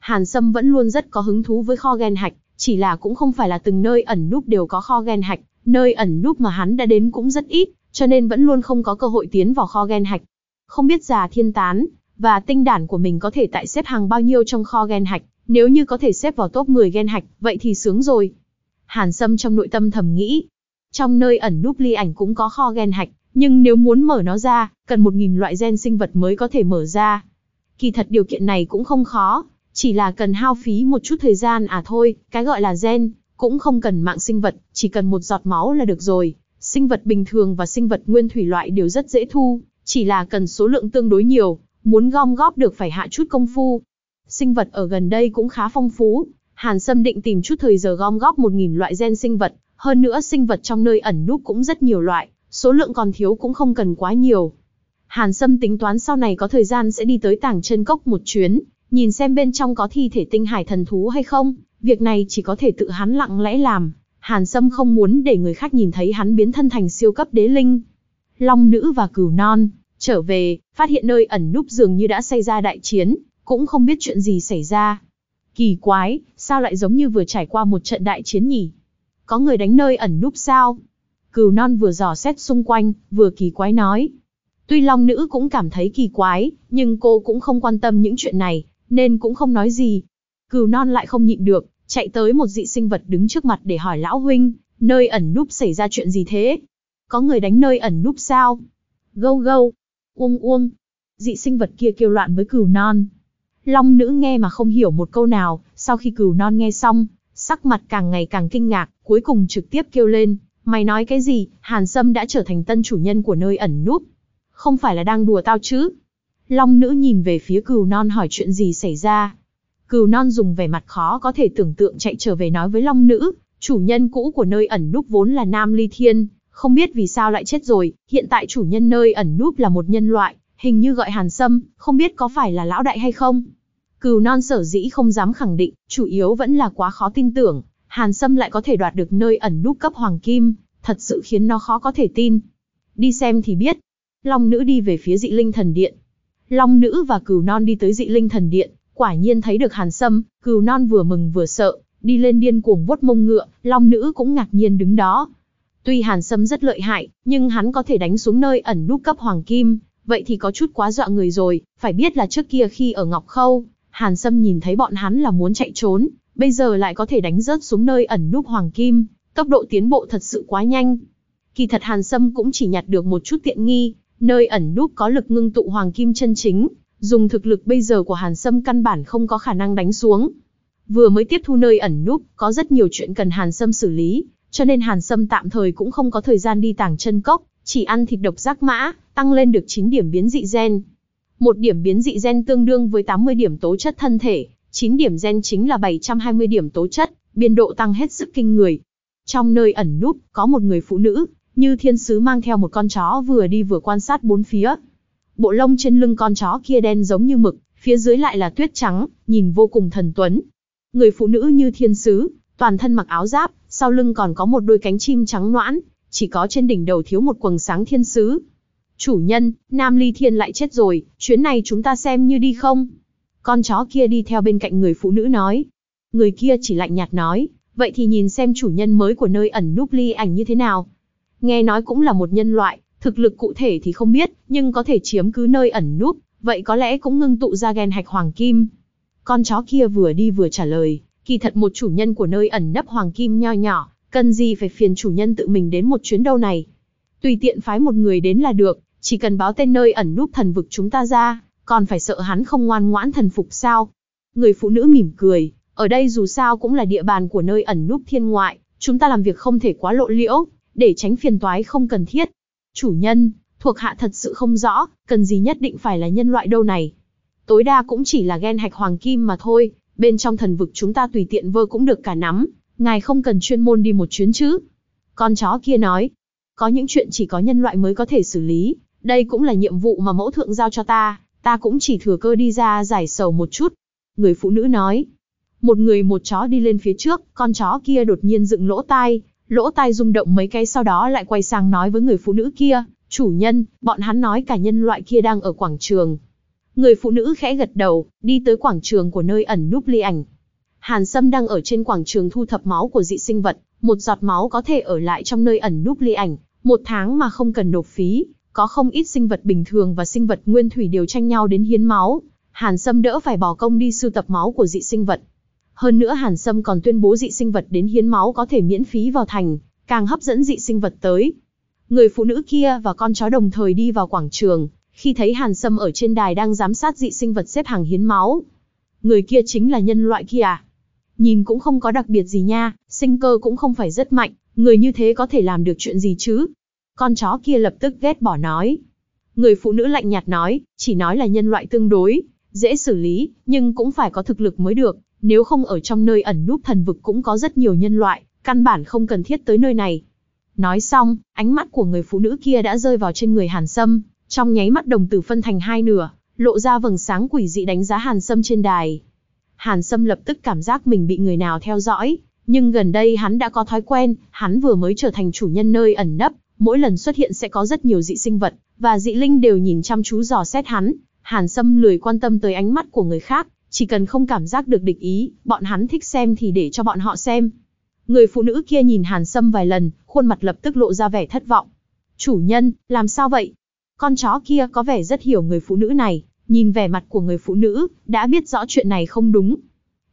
Hàn Sâm vẫn luôn rất có hứng thú với kho gen hạch, chỉ là cũng không phải là từng nơi ẩn núp đều có kho gen hạch, nơi ẩn núp mà hắn đã đến cũng rất ít, cho nên vẫn luôn không có cơ hội tiến vào kho gen hạch. Không biết già thiên tán, và tinh đản của mình có thể tại xếp hàng bao nhiêu trong kho gen hạch, nếu như có thể xếp vào top 10 gen hạch, vậy thì sướng rồi. Hàn Sâm trong nội tâm thầm nghĩ. Trong nơi ẩn núp ly ảnh cũng có kho gen hạch, nhưng nếu muốn mở nó ra, cần 1.000 loại gen sinh vật mới có thể mở ra. Kỳ thật điều kiện này cũng không khó, chỉ là cần hao phí một chút thời gian à thôi, cái gọi là gen, cũng không cần mạng sinh vật, chỉ cần một giọt máu là được rồi. Sinh vật bình thường và sinh vật nguyên thủy loại đều rất dễ thu, chỉ là cần số lượng tương đối nhiều, muốn gom góp được phải hạ chút công phu. Sinh vật ở gần đây cũng khá phong phú, Hàn Sâm định tìm chút thời giờ gom góp 1.000 loại gen sinh vật, hơn nữa sinh vật trong nơi ẩn núp cũng rất nhiều loại, số lượng còn thiếu cũng không cần quá nhiều. Hàn Sâm tính toán sau này có thời gian sẽ đi tới tảng chân cốc một chuyến, nhìn xem bên trong có thi thể tinh hải thần thú hay không, việc này chỉ có thể tự hắn lặng lẽ làm. Hàn Sâm không muốn để người khác nhìn thấy hắn biến thân thành siêu cấp đế linh. Long nữ và cửu non, trở về, phát hiện nơi ẩn núp dường như đã xảy ra đại chiến, cũng không biết chuyện gì xảy ra. Kỳ quái, sao lại giống như vừa trải qua một trận đại chiến nhỉ? Có người đánh nơi ẩn núp sao? Cửu non vừa dò xét xung quanh, vừa kỳ quái nói. Tuy Long Nữ cũng cảm thấy kỳ quái, nhưng cô cũng không quan tâm những chuyện này, nên cũng không nói gì. Cửu non lại không nhịn được, chạy tới một dị sinh vật đứng trước mặt để hỏi lão huynh, nơi ẩn núp xảy ra chuyện gì thế? Có người đánh nơi ẩn núp sao? Gâu gâu, uông uông. Dị sinh vật kia kêu loạn với cửu non. Long nữ nghe mà không hiểu một câu nào, sau khi cửu non nghe xong, sắc mặt càng ngày càng kinh ngạc, cuối cùng trực tiếp kêu lên, mày nói cái gì, Hàn Sâm đã trở thành tân chủ nhân của nơi ẩn núp. Không phải là đang đùa tao chứ? Long nữ nhìn về phía cừu non hỏi chuyện gì xảy ra. Cừu non dùng vẻ mặt khó có thể tưởng tượng chạy trở về nói với long nữ, chủ nhân cũ của nơi ẩn núp vốn là Nam Ly Thiên, không biết vì sao lại chết rồi, hiện tại chủ nhân nơi ẩn núp là một nhân loại, hình như gọi Hàn Sâm, không biết có phải là lão đại hay không. Cừu non sở dĩ không dám khẳng định, chủ yếu vẫn là quá khó tin tưởng, Hàn Sâm lại có thể đoạt được nơi ẩn núp cấp hoàng kim, thật sự khiến nó khó có thể tin. Đi xem thì biết. Long nữ đi về phía dị linh thần điện. Long nữ và cừu non đi tới dị linh thần điện, quả nhiên thấy được Hàn Sâm, cừu non vừa mừng vừa sợ, đi lên điên cuồng vuốt mông ngựa, long nữ cũng ngạc nhiên đứng đó. Tuy Hàn Sâm rất lợi hại, nhưng hắn có thể đánh xuống nơi ẩn núp cấp hoàng kim, vậy thì có chút quá dọa người rồi, phải biết là trước kia khi ở Ngọc Khâu, Hàn Sâm nhìn thấy bọn hắn là muốn chạy trốn, bây giờ lại có thể đánh rớt xuống nơi ẩn núp hoàng kim, tốc độ tiến bộ thật sự quá nhanh. Kỳ thật Hàn Sâm cũng chỉ nhặt được một chút tiện nghi, nơi ẩn núp có lực ngưng tụ hoàng kim chân chính, dùng thực lực bây giờ của Hàn Sâm căn bản không có khả năng đánh xuống. Vừa mới tiếp thu nơi ẩn núp, có rất nhiều chuyện cần Hàn Sâm xử lý, cho nên Hàn Sâm tạm thời cũng không có thời gian đi tàng chân cốc, chỉ ăn thịt độc giác mã, tăng lên được 9 điểm biến dị gen. Một điểm biến dị gen tương đương với 80 điểm tố chất thân thể, 9 điểm gen chính là 720 điểm tố chất, biên độ tăng hết sức kinh người. Trong nơi ẩn núp, có một người phụ nữ, như thiên sứ mang theo một con chó vừa đi vừa quan sát bốn phía. Bộ lông trên lưng con chó kia đen giống như mực, phía dưới lại là tuyết trắng, nhìn vô cùng thần tuấn. Người phụ nữ như thiên sứ, toàn thân mặc áo giáp, sau lưng còn có một đôi cánh chim trắng noãn, chỉ có trên đỉnh đầu thiếu một quầng sáng thiên sứ. Chủ nhân, Nam Ly Thiên lại chết rồi, chuyến này chúng ta xem như đi không? Con chó kia đi theo bên cạnh người phụ nữ nói. Người kia chỉ lạnh nhạt nói, vậy thì nhìn xem chủ nhân mới của nơi ẩn núp ly ảnh như thế nào. Nghe nói cũng là một nhân loại, thực lực cụ thể thì không biết, nhưng có thể chiếm cứ nơi ẩn núp, vậy có lẽ cũng ngưng tụ ra gen hạch hoàng kim. Con chó kia vừa đi vừa trả lời, kỳ thật một chủ nhân của nơi ẩn nấp hoàng kim nho nhỏ, cần gì phải phiền chủ nhân tự mình đến một chuyến đâu này. Tùy tiện phái một người đến là được, chỉ cần báo tên nơi ẩn núp thần vực chúng ta ra, còn phải sợ hắn không ngoan ngoãn thần phục sao. Người phụ nữ mỉm cười, ở đây dù sao cũng là địa bàn của nơi ẩn núp thiên ngoại, chúng ta làm việc không thể quá lộ liễu, để tránh phiền toái không cần thiết. Chủ nhân, thuộc hạ thật sự không rõ, cần gì nhất định phải là nhân loại đâu này. Tối đa cũng chỉ là gen hạch hoàng kim mà thôi, bên trong thần vực chúng ta tùy tiện vơ cũng được cả nắm, ngài không cần chuyên môn đi một chuyến chứ. Con chó kia nói, có những chuyện chỉ có nhân loại mới có thể xử lý, đây cũng là nhiệm vụ mà mẫu thượng giao cho ta, ta cũng chỉ thừa cơ đi ra giải sầu một chút. Người phụ nữ nói, một người một chó đi lên phía trước, con chó kia đột nhiên dựng lỗ tai, lỗ tai rung động mấy cái sau đó lại quay sang nói với người phụ nữ kia, chủ nhân, bọn hắn nói cả nhân loại kia đang ở quảng trường. Người phụ nữ khẽ gật đầu, đi tới quảng trường của nơi ẩn núp ly ảnh. Hàn Sâm đang ở trên quảng trường thu thập máu của dị sinh vật, một giọt máu có thể ở lại trong nơi ẩn núp ly ảnh, một tháng mà không cần nộp phí, có không ít sinh vật bình thường và sinh vật nguyên thủy đều tranh nhau đến hiến máu. Hàn Sâm đỡ phải bỏ công đi sưu tập máu của dị sinh vật. Hơn nữa Hàn Sâm còn tuyên bố dị sinh vật đến hiến máu có thể miễn phí vào thành, càng hấp dẫn dị sinh vật tới. Người phụ nữ kia và con chó đồng thời đi vào quảng trường, khi thấy Hàn Sâm ở trên đài đang giám sát dị sinh vật xếp hàng hiến máu. Người kia chính là nhân loại kia à? Nhìn cũng không có đặc biệt gì nha, sinh cơ cũng không phải rất mạnh, người như thế có thể làm được chuyện gì chứ? Con chó kia lập tức ghét bỏ nói. Người phụ nữ lạnh nhạt nói, chỉ nói là nhân loại tương đối, dễ xử lý, nhưng cũng phải có thực lực mới được, nếu không ở trong nơi ẩn núp thần vực cũng có rất nhiều nhân loại, căn bản không cần thiết tới nơi này. Nói xong, ánh mắt của người phụ nữ kia đã rơi vào trên người Hàn Sâm, trong nháy mắt đồng tử phân thành hai nửa, lộ ra vầng sáng quỷ dị đánh giá Hàn Sâm trên đài. Hàn Sâm lập tức cảm giác mình bị người nào theo dõi, nhưng gần đây hắn đã có thói quen, hắn vừa mới trở thành chủ nhân nơi ẩn nấp, mỗi lần xuất hiện sẽ có rất nhiều dị sinh vật, và dị linh đều nhìn chăm chú dò xét hắn. Hàn Sâm lười quan tâm tới ánh mắt của người khác, chỉ cần không cảm giác được địch ý, bọn hắn thích xem thì để cho bọn họ xem. Người phụ nữ kia nhìn Hàn Sâm vài lần, khuôn mặt lập tức lộ ra vẻ thất vọng. Chủ nhân, làm sao vậy? Con chó kia có vẻ rất hiểu người phụ nữ này, nhìn vẻ mặt của người phụ nữ, đã biết rõ chuyện này không đúng.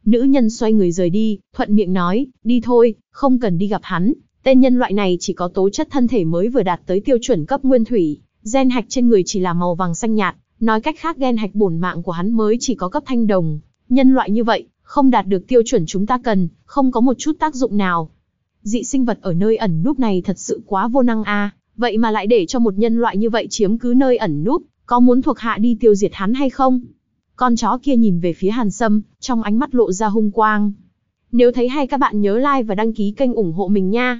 Nữ nhân xoay người rời đi, thuận miệng nói, đi thôi, không cần đi gặp hắn, Tên nhân loại này chỉ có tố chất thân thể mới vừa đạt tới tiêu chuẩn cấp nguyên thủy, gen hạch trên người chỉ là màu vàng xanh nhạt, nói cách khác gen hạch bổn mạng của hắn mới chỉ có cấp thanh đồng. Nhân loại như vậy, không đạt được tiêu chuẩn chúng ta cần, không có một chút tác dụng nào. Dị sinh vật ở nơi ẩn núp này thật sự quá vô năng a, vậy mà lại để cho một nhân loại như vậy chiếm cứ nơi ẩn núp, có muốn thuộc hạ đi tiêu diệt hắn hay không? Con chó kia nhìn về phía Hàn Sâm, trong ánh mắt lộ ra hung quang. Nếu thấy hay các bạn nhớ like và đăng ký kênh ủng hộ mình nha.